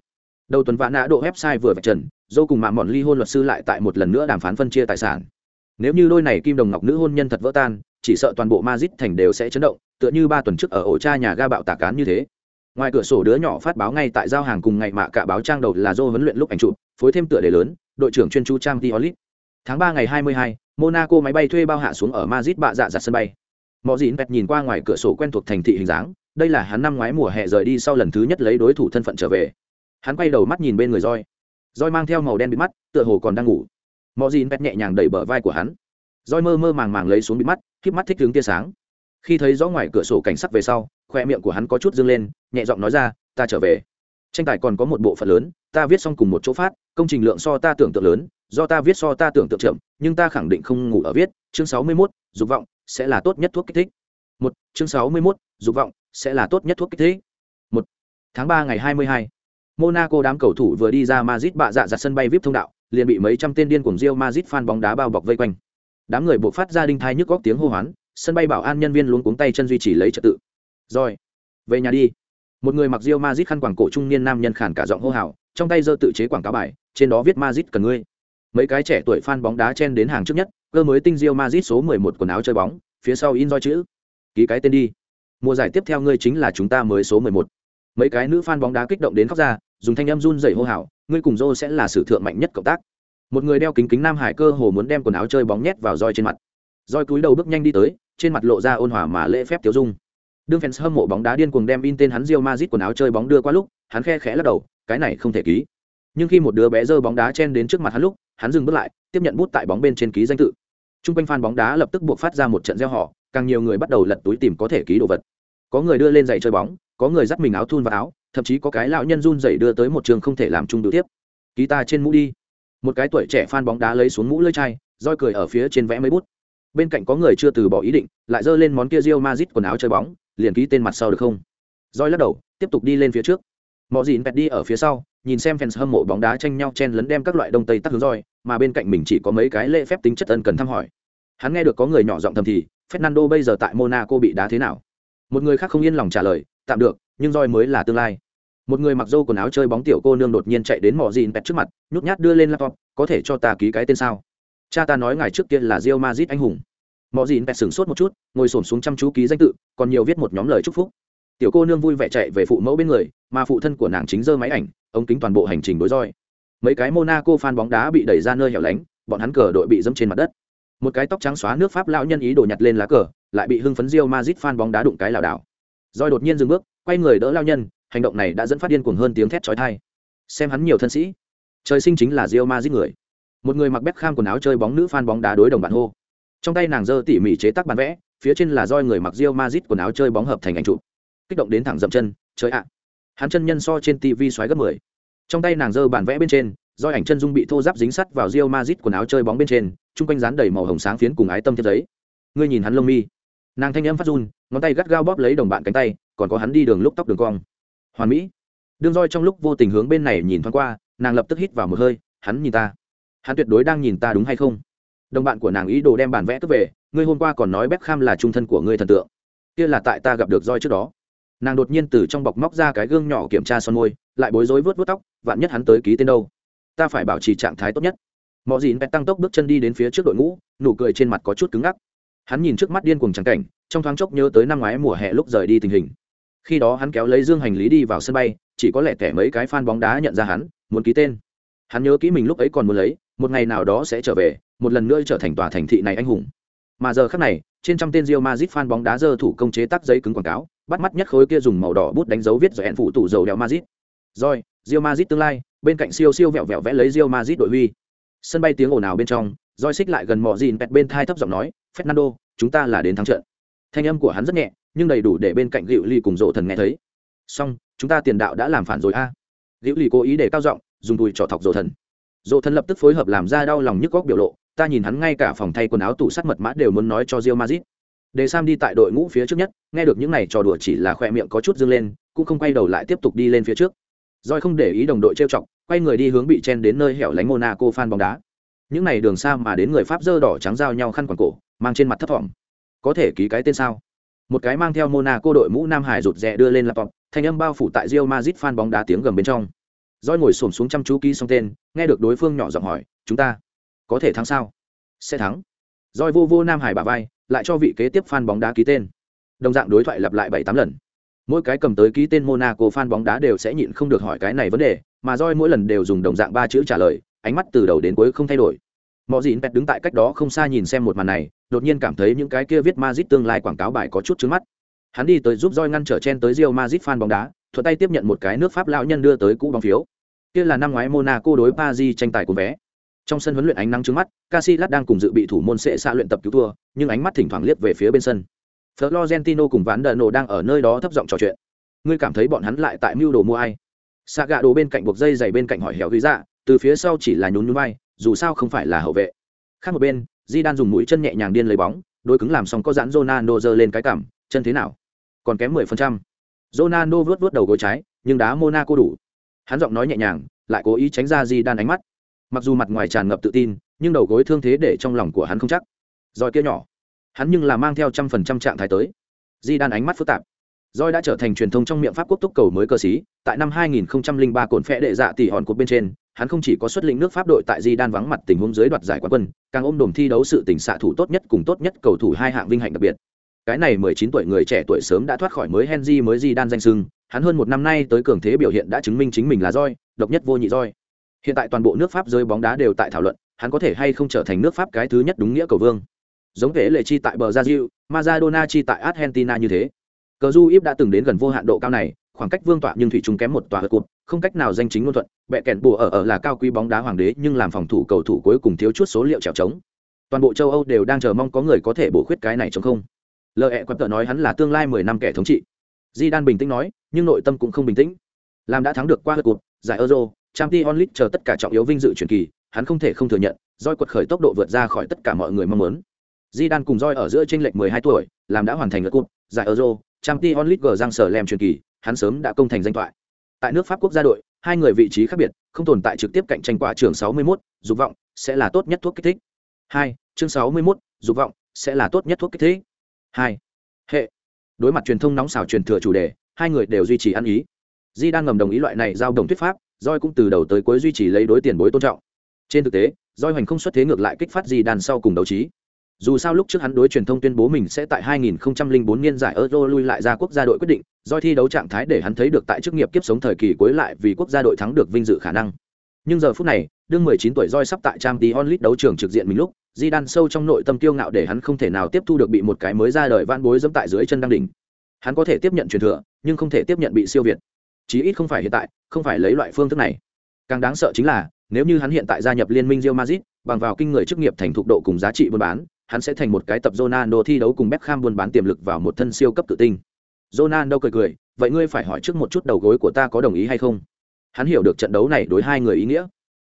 Đầu tuần vã nã độ website vừa vạch trần, dâu cùng mạng mòn ly hôn luật sư lại tại một lần nữa đàm phán phân chia tài sản. Nếu như đôi này kim đồng ngọc nữ hôn nhân thật vỡ tan, chỉ sợ toàn bộ mazit thành đều sẽ chấn động, tựa như ba tuần trước ở ổ cha nhà ga bạo tạc cán như thế. Ngoài cửa sổ đứa nhỏ phát báo ngay tại giao hàng cùng ngày mạ cả báo trang đầu là dô huấn luyện lúc ảnh chụp, phối thêm tựa đề lớn đội trưởng chuyên chú trang tiolit tháng ba ngày hai mươi hai, monaco máy bay thuê bao hạ xuống ở Madrid bạ dạ giặt sân bay. Mọi dịn pet nhìn qua ngoài cửa sổ quen thuộc thành thị hình dáng, đây là hắn năm ngoái mùa hè rời đi sau lần thứ nhất lấy đối thủ thân phận trở về. Hắn quay đầu mắt nhìn bên người roi roi mang theo màu đen bị mắt, tựa hồ còn đang ngủ. Mọi dịn pet nhẹ nhàng đẩy bờ vai của hắn. Roi mơ mơ màng màng lấy xuống bị mắt, khép mắt thích hướng tia sáng. Khi thấy rõ ngoài cửa sổ cảnh sắc về sau, khoe miệng của hắn có chút dâng lên, nhẹ giọng nói ra, ta trở về tranh tài còn có một bộ phận lớn ta viết xong cùng một chỗ phát công trình lượng so ta tưởng tượng lớn do ta viết so ta tưởng tượng chậm nhưng ta khẳng định không ngủ ở viết chương sáu mươi 61, dục vọng sẽ là tốt nhất thuốc kích thích một chương sáu mươi 61, dục vọng sẽ là tốt nhất thuốc kích thích một tháng ba ngày hai mươi hai monaco đám cầu thủ vừa đi ra madrid bạ dạ giặt sân bay vip thông đạo liền bị mấy trăm tên điên cuồng Real Madrid fan bóng đá bao bọc vây quanh. Đám người buộc phát ra đinh thai nhức góc tiếng hô hoán, sân bay bảo an nhân viên luống cuống tay chân duy trì lấy trật tự. Rồi, về nhà đi. Một người mặc Real mazit khăn quàng cổ trung niên nam nhân khàn cả giọng hô hào, trong tay giơ tự chế quảng cáo bài, trên đó viết mazit cần ngươi. Mấy cái trẻ tuổi fan bóng đá chen đến hàng trước nhất, cơ mới tinh Real mazit số 11 quần áo chơi bóng, phía sau in roi chữ. Ký cái tên đi. Mùa giải tiếp theo ngươi chính là chúng ta mới số 11. Mấy cái nữ fan bóng đá kích động đến khóc ra, dùng thanh âm run rẩy hô hào, ngươi cùng Joe sẽ là sử thượng mạnh nhất cộng tác. Một người đeo kính kính nam hải cơ hồ muốn đem quần áo chơi bóng nhét vào roi trên mặt. Roi cúi đầu bước nhanh đi tới, trên mặt lộ ra ôn hòa mà lễ phép tiêu dung. Đương fans hâm mộ bóng đá điên cuồng đem in tên hắn Real Madrid quần áo chơi bóng đưa qua lúc, hắn khe khẽ lắc đầu, cái này không thể ký. Nhưng khi một đứa bé giơ bóng đá chen đến trước mặt hắn lúc, hắn dừng bước lại, tiếp nhận bút tại bóng bên trên ký danh tự. Trung quanh fan bóng đá lập tức buộc phát ra một trận reo hò, càng nhiều người bắt đầu lật túi tìm có thể ký đồ vật. Có người đưa lên giày chơi bóng, có người dắt mình áo thun và áo, thậm chí có cái lão nhân run rẩy đưa tới một trường không thể làm chung được tiếp. Ký ta trên mũ đi. Một cái tuổi trẻ fan bóng đá lấy xuống mũ lưỡi chai, roi cười ở phía trên vẽ mấy bút. Bên cạnh có người chưa từ bỏ ý định, lại giơ lên món kia rio mazit quần áo chơi bóng, liền ký tên mặt sau được không? Roi lắc đầu, tiếp tục đi lên phía trước. Mọ dịn pet đi ở phía sau, nhìn xem fans hâm mộ bóng đá tranh nhau chen lấn đem các loại đông tây tắc hướng roi, mà bên cạnh mình chỉ có mấy cái lễ phép tính chất ân cần thăm hỏi. Hắn nghe được có người nhỏ giọng thầm thì, Fernando bây giờ tại Monaco bị đá thế nào? Một người khác không yên lòng trả lời, tạm được, nhưng roi mới là tương lai. Một người mặc dâu quần áo chơi bóng tiểu cô nương đột nhiên chạy đến mọ dìn pet trước mặt, nhút nhát đưa lên laptop, có thể cho ta ký cái tên sao? Cha ta nói ngài trước kia là rio mazit anh hùng. Mọ dịn bẹt sửng sốt một chút, ngồi xổm xuống chăm chú ký danh tự, còn nhiều viết một nhóm lời chúc phúc. Tiểu cô nương vui vẻ chạy về phụ mẫu bên người mà phụ thân của nàng chính giơ máy ảnh ống kính toàn bộ hành trình đối roi. Mấy cái monaco fan bóng đá bị đẩy ra nơi hẻo lánh bọn hắn cờ đội bị dẫm trên mặt đất. Một cái tóc trắng xóa nước pháp lão nhân ý đồ nhặt lên lá cờ lại bị hưng phấn rio mazit fan bóng đá đụng cái lảo đảo. Roi đột nhiên dừng bước quay người đỡ lao nhân hành động này đã dẫn phát điên cuồng hơn tiếng thét chói tai. Xem hắn nhiều thân sĩ. Trời sinh chính là rio mazit người một người mặc Beckham quần áo chơi bóng nữ fan bóng đá đối đồng bạn hô. Trong tay nàng giơ tỉ mỉ chế tác bản vẽ, phía trên là roi người mặc Real mazit quần áo chơi bóng hợp thành ảnh chụp. Kích động đến thẳng dậm chân, trời ạ. Hắn chân nhân so trên tv xoáy gấp mười. Trong tay nàng giơ bản vẽ bên trên do ảnh chân dung bị thô giáp dính sắt vào rio mazit quần áo chơi bóng bên trên, chung quanh dán đầy màu hồng sáng phiến cùng ái tâm thiết giấy. Ngươi nhìn hắn lông mi. Nàng thanh âm phát run, ngón tay gắt gao bóp lấy đồng bạn cánh tay, còn có hắn đi đường lúc tóc đường cong. Hoàn mỹ. Đương roi trong lúc vô tình hướng bên này nhìn thoáng qua, nàng lập tức hít vào một hơi, hắn nhìn ta hắn tuyệt đối đang nhìn ta đúng hay không? Đồng bạn của nàng ý đồ đem bản vẽ cướp về, ngươi hôm qua còn nói b kham là trung thân của ngươi thần tượng. Kia là tại ta gặp được roi trước đó. Nàng đột nhiên từ trong bọc móc ra cái gương nhỏ kiểm tra son môi, lại bối rối vớt vớt tóc, vạn nhất hắn tới ký tên đâu? Ta phải bảo trì trạng thái tốt nhất. Mọi gì bẹt tăng tốc bước chân đi đến phía trước đội ngũ, nụ cười trên mặt có chút cứng ngắc. Hắn nhìn trước mắt điên cuồng trắng cảnh, trong thoáng chốc nhớ tới năm ngoái mùa hè lúc rời đi tình hình. Khi đó hắn kéo lấy dương hành lý đi vào sân bay, chỉ có lẽ kẻ mấy cái fan bóng đá nhận ra hắn, muốn ký tên. Hắn nhớ kỹ mình lúc ấy còn muốn lấy một ngày nào đó sẽ trở về một lần nữa trở thành tòa thành thị này anh hùng mà giờ khác này trên trăm tên Real Madrid fan bóng đá dơ thủ công chế tác giấy cứng quảng cáo bắt mắt nhất khối kia dùng màu đỏ bút đánh dấu viết rồi hẹn phụ tủ dầu đèo Madrid. Rồi, Real Madrid tương lai, bên cạnh siêu siêu vẹo vẹo vẽ lấy Real Madrid đội huy. Sân bay tiếng ồn ào bên trong, Rồi xích lại gần mọ gìn pẹt bên thai thấp giọng nói, "Fernando, chúng ta là đến thắng trận." Thanh âm của hắn rất nhẹ, nhưng đầy đủ để bên cạnh Diệu Ly cùng Dỗ Thần nghe thấy. "Xong, chúng ta tiền đạo đã làm phản rồi a." À. Diệu Ly cố ý để cao giọng, dùng đùi trỏ thọc Dỗ Thần. Dỗ Thần lập tức phối hợp làm ra đau lòng nhức góc biểu lộ, ta nhìn hắn ngay cả phòng thay quần áo tủ sắt mật mã đều muốn nói cho Real Madrid. để Sam đi tại đội ngũ phía trước nhất, nghe được những này trò đùa chỉ là khoe miệng có chút dâng lên, cũng không quay đầu lại tiếp tục đi lên phía trước. Rồi không để ý đồng đội trêu chọc, quay người đi hướng bị chen đến nơi hẻo lánh monaco fan bóng đá những này đường xa mà đến người pháp dơ đỏ trắng giao nhau khăn quàng cổ mang trên mặt thấp thỏm có thể ký cái tên sao một cái mang theo monaco đội mũ nam hải rụt rè đưa lên laptop thanh âm bao phủ tại rio mazit fan bóng đá tiếng gầm bên trong roi ngồi xổm xuống chăm chú ký xong tên, nghe được đối phương nhỏ giọng hỏi, chúng ta có thể thắng sao? Sẽ thắng. Roi vô vô nam hải bà vai, lại cho vị kế tiếp fan bóng đá ký tên. Đồng dạng đối thoại lặp lại bảy tám lần. Mỗi cái cầm tới ký tên monaco fan bóng đá đều sẽ nhịn không được hỏi cái này vấn đề, mà roi mỗi lần đều dùng đồng dạng ba chữ trả lời, ánh mắt từ đầu đến cuối không thay đổi. Mọi dịn pet đứng tại cách đó không xa nhìn xem một màn này, đột nhiên cảm thấy những cái kia viết mazit tương lai quảng cáo bài có chút trứng mắt. Hắn đi tới giúp roi ngăn trở chen tới rio mazit fan bóng đá, thuận tay tiếp nhận một cái nước pháp lão nhân đưa tới cũ bóng phiếu kia là năm ngoái monaco đối paris tranh tài của vé. Trong sân huấn luyện ánh nắng trước mắt Casillas đang cùng dự bị thủ môn sẽ xa luyện tập cứu thua nhưng ánh mắt thỉnh thoảng liếc về phía bên sân. Florentino cùng ván đợn nổ đang ở nơi đó thấp giọng trò chuyện. Ngươi cảm thấy bọn hắn lại tại mưu đồ mua ai? Saga gạ đồ bên cạnh buộc dây giày bên cạnh hỏi hẻo ghi ra từ phía sau chỉ là nhún nhún vai dù sao không phải là hậu vệ. Khác một bên di đan dùng mũi chân nhẹ nhàng điên lấy bóng đôi cứng làm xong có giãn ronaldo giơ lên cái cằm, chân thế nào? Còn kém mười phần trăm. Ronaldo vuốt vuốt đầu gối trái nhưng đá monaco đủ hắn giọng nói nhẹ nhàng lại cố ý tránh ra di đan ánh mắt. Mặc dù mặt ngoài tràn ngập tự tin nhưng đầu gối thương thế để trong lòng của hắn không chắc. Rồi kia nhỏ. Hắn nhưng là mang theo trăm phần trăm trạng thái tới. Di đan ánh mắt phức tạp. Roi đã trở thành truyền thông trong miệng pháp quốc túc cầu mới cơ sĩ, tại năm 2003 cồn phẽ đệ dạ tỷ hòn cột bên trên, hắn không chỉ có xuất lĩnh nước Pháp đội tại Di Đan vắng mặt tình huống dưới đoạt giải quán quân, càng ôm đồm thi đấu sự tình xạ thủ tốt nhất cùng tốt nhất cầu thủ hai hạng vinh hạnh đặc biệt. Cái này 19 tuổi người trẻ tuổi sớm đã thoát khỏi mới Henry mới Di Đan danh sưng, hắn hơn một năm nay tới cường thế biểu hiện đã chứng minh chính mình là roi, độc nhất vô nhị roi. Hiện tại toàn bộ nước Pháp rơi bóng đá đều tại thảo luận, hắn có thể hay không trở thành nước Pháp cái thứ nhất đúng nghĩa cầu vương. Giống thế lệ chi tại bờ Brazil, Maradona chi tại Argentina như thế cờ du íp đã từng đến gần vô hạn độ cao này khoảng cách vương tọa nhưng thủy chúng kém một tòa hợp cụt không cách nào danh chính ngôn thuận bẹ kẹn bùa ở ở là cao quý bóng đá hoàng đế nhưng làm phòng thủ cầu thủ cuối cùng thiếu chút số liệu trèo trống toàn bộ châu âu đều đang chờ mong có người có thể bổ khuyết cái này chống không lợi ẹ quẹp tợ nói hắn là tương lai mười năm kẻ thống trị di đan bình tĩnh nói nhưng nội tâm cũng không bình tĩnh. Làm đã thắng được qua hợp cụt giải euro Champions League chờ tất cả trọng yếu vinh dự truyền kỳ hắn không thể không thừa nhận roi quật khởi tốc độ vượt ra khỏi tất cả mọi người mong muốn. Zidane cùng roi ở giữa tranh lệch mười hai tuổi làm đã hoàn thành lượt cụt giải euro Champions League giang sở lem truyền kỳ hắn sớm đã công thành danh thoại. Tại nước pháp quốc gia đội hai người vị trí khác biệt không tồn tại trực tiếp cạnh tranh quả trường 61, dục vọng sẽ là tốt nhất thuốc kích thích. Hai chương 61, dục vọng sẽ là tốt nhất thuốc kích thích. Hai hệ đối mặt truyền thông nóng xào truyền thừa chủ đề hai người đều duy trì ăn ý di đang ngầm đồng ý loại này giao đồng thuyết pháp roi cũng từ đầu tới cuối duy trì lấy đối tiền bối tôn trọng trên thực tế roi hoành không xuất thế ngược lại kích phát di đàn sau cùng đấu trí dù sao lúc trước hắn đối truyền thông tuyên bố mình sẽ tại 2004 niên giải Euro lui lại ra quốc gia đội quyết định, do thi đấu trạng thái để hắn thấy được tại chức nghiệp kiếp sống thời kỳ cuối lại vì quốc gia đội thắng được vinh dự khả năng. Nhưng giờ phút này, đương 19 tuổi Joy sắp tại Champions League đấu trường trực diện mình lúc, Zidane sâu trong nội tâm kiêu ngạo để hắn không thể nào tiếp thu được bị một cái mới ra đời van bối dẫm tại dưới chân đang đỉnh. Hắn có thể tiếp nhận truyền thừa, nhưng không thể tiếp nhận bị siêu việt. Chí ít không phải hiện tại, không phải lấy loại phương thức này. Càng đáng sợ chính là, nếu như hắn hiện tại gia nhập liên minh Real Madrid, bằng vào kinh người chức nghiệp thành thục độ cùng giá trị buôn bán, hắn sẽ thành một cái tập Ronaldo thi đấu cùng Beckham buôn bán tiềm lực vào một thân siêu cấp tự tinh. Ronaldo cười cười, vậy ngươi phải hỏi trước một chút đầu gối của ta có đồng ý hay không? Hắn hiểu được trận đấu này đối hai người ý nghĩa.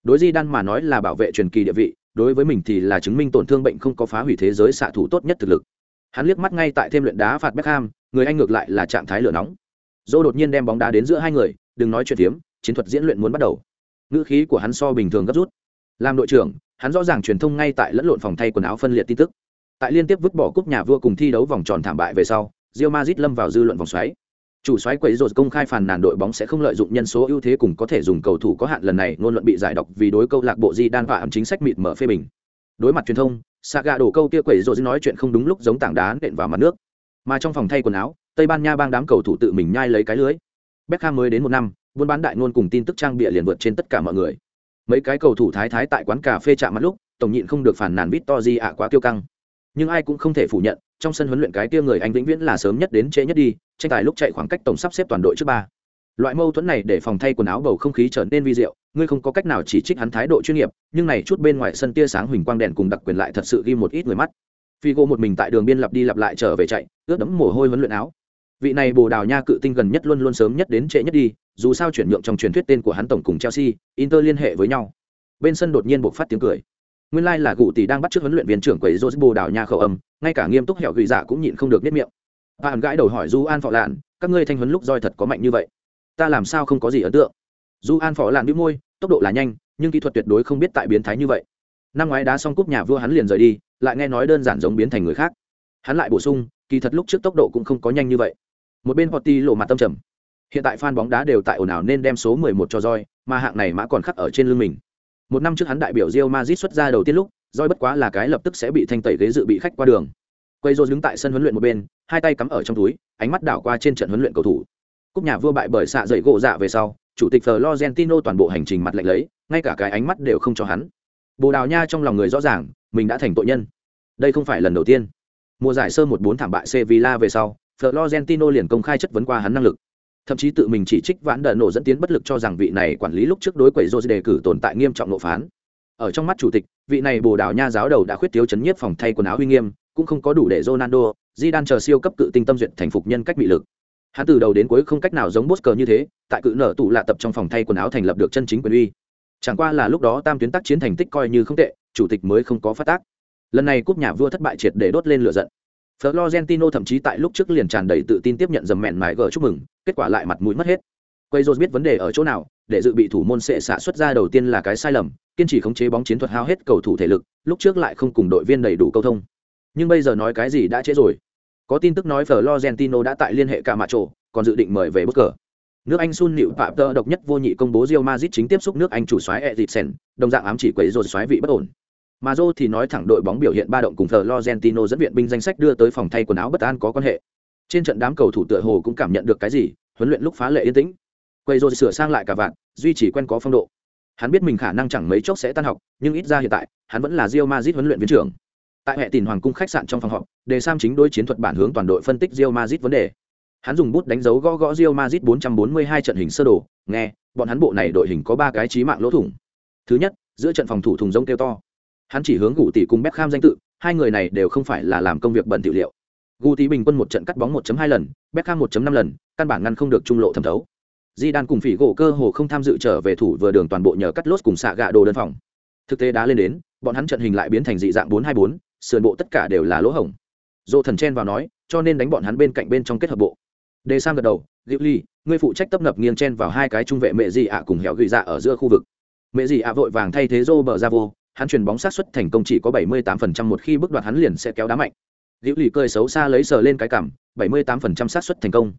Đối Di Đan mà nói là bảo vệ truyền kỳ địa vị, đối với mình thì là chứng minh tổn thương bệnh không có phá hủy thế giới xạ thủ tốt nhất thực lực. Hắn liếc mắt ngay tại thêm luyện đá phạt Beckham, người anh ngược lại là trạng thái lửa nóng. Dô đột nhiên đem bóng đá đến giữa hai người, đừng nói chuyện tiếm, chiến thuật diễn luyện muốn bắt đầu. Ngữ khí của hắn so bình thường gấp rút. Làm đội trưởng, hắn rõ ràng truyền thông ngay tại lẫn lộn phòng thay quần áo phân liệt tin tức. Tại liên tiếp vứt bỏ cúp nhà vua cùng thi đấu vòng tròn thảm bại về sau, Real Madrid lâm vào dư luận vòng xoáy. Chủ xoáy quấy rối công khai phàn nàn đội bóng sẽ không lợi dụng nhân số ưu thế cùng có thể dùng cầu thủ có hạn lần này ngôn luận bị giải độc vì đối câu lạc bộ Di đan và ẩm chính sách mịt mở phê bình. Đối mặt truyền thông, Saga đổ câu kia quấy rối nói chuyện không đúng lúc giống tảng đá nện vào mặt nước. Mà trong phòng thay quần áo, Tây Ban Nha bang đám cầu thủ tự mình nhai lấy cái lưới. Beckham mới đến một năm, buôn bán đại ngôn cùng tin tức trang bịa liền vượt trên tất cả mọi người mấy cái cầu thủ thái thái tại quán cà phê chạm mặt lúc tổng nhịn không được phản nàn vít to di ạ quá kiêu căng nhưng ai cũng không thể phủ nhận trong sân huấn luyện cái tia người anh vĩnh viễn là sớm nhất đến trễ nhất đi tranh tài lúc chạy khoảng cách tổng sắp xếp toàn đội trước ba loại mâu thuẫn này để phòng thay quần áo bầu không khí trở nên vi diệu, ngươi không có cách nào chỉ trích hắn thái độ chuyên nghiệp, nhưng này chút bên ngoài sân tia sáng huỳnh quang đèn cùng đặc quyền lại thật sự ghi một ít người mắt. Figo một mình tại đường biên lặp đi lặp lại trở về chạy, ướt đẫm mồ hôi huấn luyện áo. Vị này bồ đào nha cự tinh gần nhất luôn luôn sớm nhất đến trễ nhất đi, dù sao chuyển nhượng trong truyền thuyết tên của hắn tổng cùng chelsea, inter liên hệ với nhau. Bên sân đột nhiên buộc phát tiếng cười. Nguyên lai、like、là gụ tỷ đang bắt t huấn luyện viên trưởng quầy jose bồ đào nha khẩu âm, ngay cả nghiêm túc hẹo gửi giả cũng nhịn không được biết miệng. Và hẳn gãi đầu hỏi du an phọ lạn các ngươi thanh huấn lúc roi thật có mạnh như vậy? Ta làm sao không có gì ấn tượng? Du an phó lạn đĩu môi, tốc độ là nhanh, nhưng kỹ thuật tuyệt đối không biết tại biến thái như vậy. Năm ngoái đá xong cúp nhà vua hắn liền rời đi, lại nghe nói đơn giản giống biến thành người khác. Hắn lại bổ sung, kỳ thật lúc trước tốc độ cũng không có nhanh như vậy. Một bên Potti lộ mặt tâm trầm. Hiện tại fan bóng đá đều tại ồn ào nên đem số 11 cho roi mà hạng này mã còn khắc ở trên lưng mình. Một năm trước hắn đại biểu Real Madrid xuất ra đầu tiên lúc roi bất quá là cái lập tức sẽ bị thanh tẩy ghế dự bị khách qua đường. Quay rô đứng tại sân huấn luyện một bên, hai tay cắm ở trong túi, ánh mắt đảo qua trên trận huấn luyện cầu thủ cúp nhà vua bại bởi xạ dậy gỗ dạ về sau, chủ tịch florentino toàn bộ hành trình mặt lạnh lấy, ngay cả cái ánh mắt đều không cho hắn. Bồ đào nha trong lòng người rõ ràng, mình đã thành tội nhân. Đây không phải lần đầu tiên. Mùa giải sơ một bốn thảm bại sevilla về sau florentino liền công khai chất vấn qua hắn năng lực. Thậm chí tự mình chỉ trích vãn đờ nổ dẫn tiến bất lực cho rằng vị này quản lý lúc trước đối quẩy rô đề cử tồn tại nghiêm trọng nộp phán. Ở trong mắt chủ tịch, vị này bồ đào nha giáo đầu đã khuyết thiếu chấn nhiếp phòng thay quần áo uy nghiêm, cũng không có đủ để ronaldo di đan chờ siêu cấp cự tinh tâm duyệt thành phục nhân cách bị lực hắn từ đầu đến cuối không cách nào giống bốt cờ như thế tại cự nở tụ lạ tập trong phòng thay quần áo thành lập được chân chính quyền uy chẳng qua là lúc đó tam tuyến tác chiến thành tích coi như không tệ chủ tịch mới không có phát tác lần này cúp nhà vua thất bại triệt để đốt lên lửa giận Florentino thậm chí tại lúc trước liền tràn đầy tự tin tiếp nhận dầm mẹn mài gờ chúc mừng, kết quả lại mặt mũi mất hết. Quay Rose biết vấn đề ở chỗ nào, để dự bị thủ môn sẽ xạ xuất ra đầu tiên là cái sai lầm, kiên trì khống chế bóng chiến thuật hao hết cầu thủ thể lực, lúc trước lại không cùng đội viên đầy đủ câu thông. Nhưng bây giờ nói cái gì đã trễ rồi. Có tin tức nói Florentino đã tại liên hệ cả mạ trổ, còn dự định mời về bất cờ. Nước Anh Sun Liễu Phạm Tơ độc nhất vô nhị công bố Real Madrid chính tiếp xúc nước Anh chủ soái Eriksen, đồng dạng ám chỉ quấy rồi soái vị bất ổn. Mà Zô thì nói thẳng đội bóng biểu hiện ba động cùng Florentino dẫn viện binh danh sách đưa tới phòng thay quần áo bất an có quan hệ. Trên trận đám cầu thủ tựa hồ cũng cảm nhận được cái gì, huấn luyện lúc phá lệ yên tĩnh. Quay rồi sửa sang lại cả vạn, duy trì quen có phong độ. Hắn biết mình khả năng chẳng mấy chốc sẽ tan học, nhưng ít ra hiện tại, hắn vẫn là Real Madrid huấn luyện viên trưởng. Tại hệ tiền hoàng cung khách sạn trong phòng họp, Đề Sam chính đối chiến thuật bản hướng toàn đội phân tích Real Madrid vấn đề. Hắn dùng bút đánh dấu gõ gõ Real Madrid 442 trận hình sơ đồ, nghe, bọn hắn bộ này đội hình có ba cái chí mạng lỗ thủng. Thứ nhất, giữa trận phòng thủ thùng rông kêu to. Hắn chỉ hướng gù tỷ cùng Beckham danh tự hai người này đều không phải là làm công việc bẩn tiểu liệu. Gù tỷ bình quân một trận cắt bóng 1.2 lần Beckham 1.5 lần căn bản ngăn không được trung lộ thẩm thấu. Di đan cùng phỉ gỗ cơ hồ không tham dự trở về thủ vừa đường toàn bộ nhờ cắt lốt cùng xạ gạ đồ đơn phòng. Thực tế đá lên đến bọn hắn trận hình lại biến thành dị dạng 4-2-4, sườn bộ tất cả đều là lỗ hổng dỗ thần chen vào nói cho nên đánh bọn hắn bên cạnh bên trong kết hợp bộ đề sang gật đầu liệu ly ngươi phụ trách tấp nập nghiêng chen vào hai cái trung vệ mẹ dị ạ cùng hẻo gửi dạ ở giữa khu vực mẹ dị ạ vội vàng thay thế rô bờ ra vô hắn chuyền bóng sát xuất thành công chỉ có 78% một khi bước đoạt hắn liền sẽ kéo đá mạnh. liệu ly cười xấu xa lấy sờ lên cái cằm, 78% sát xuất thành công.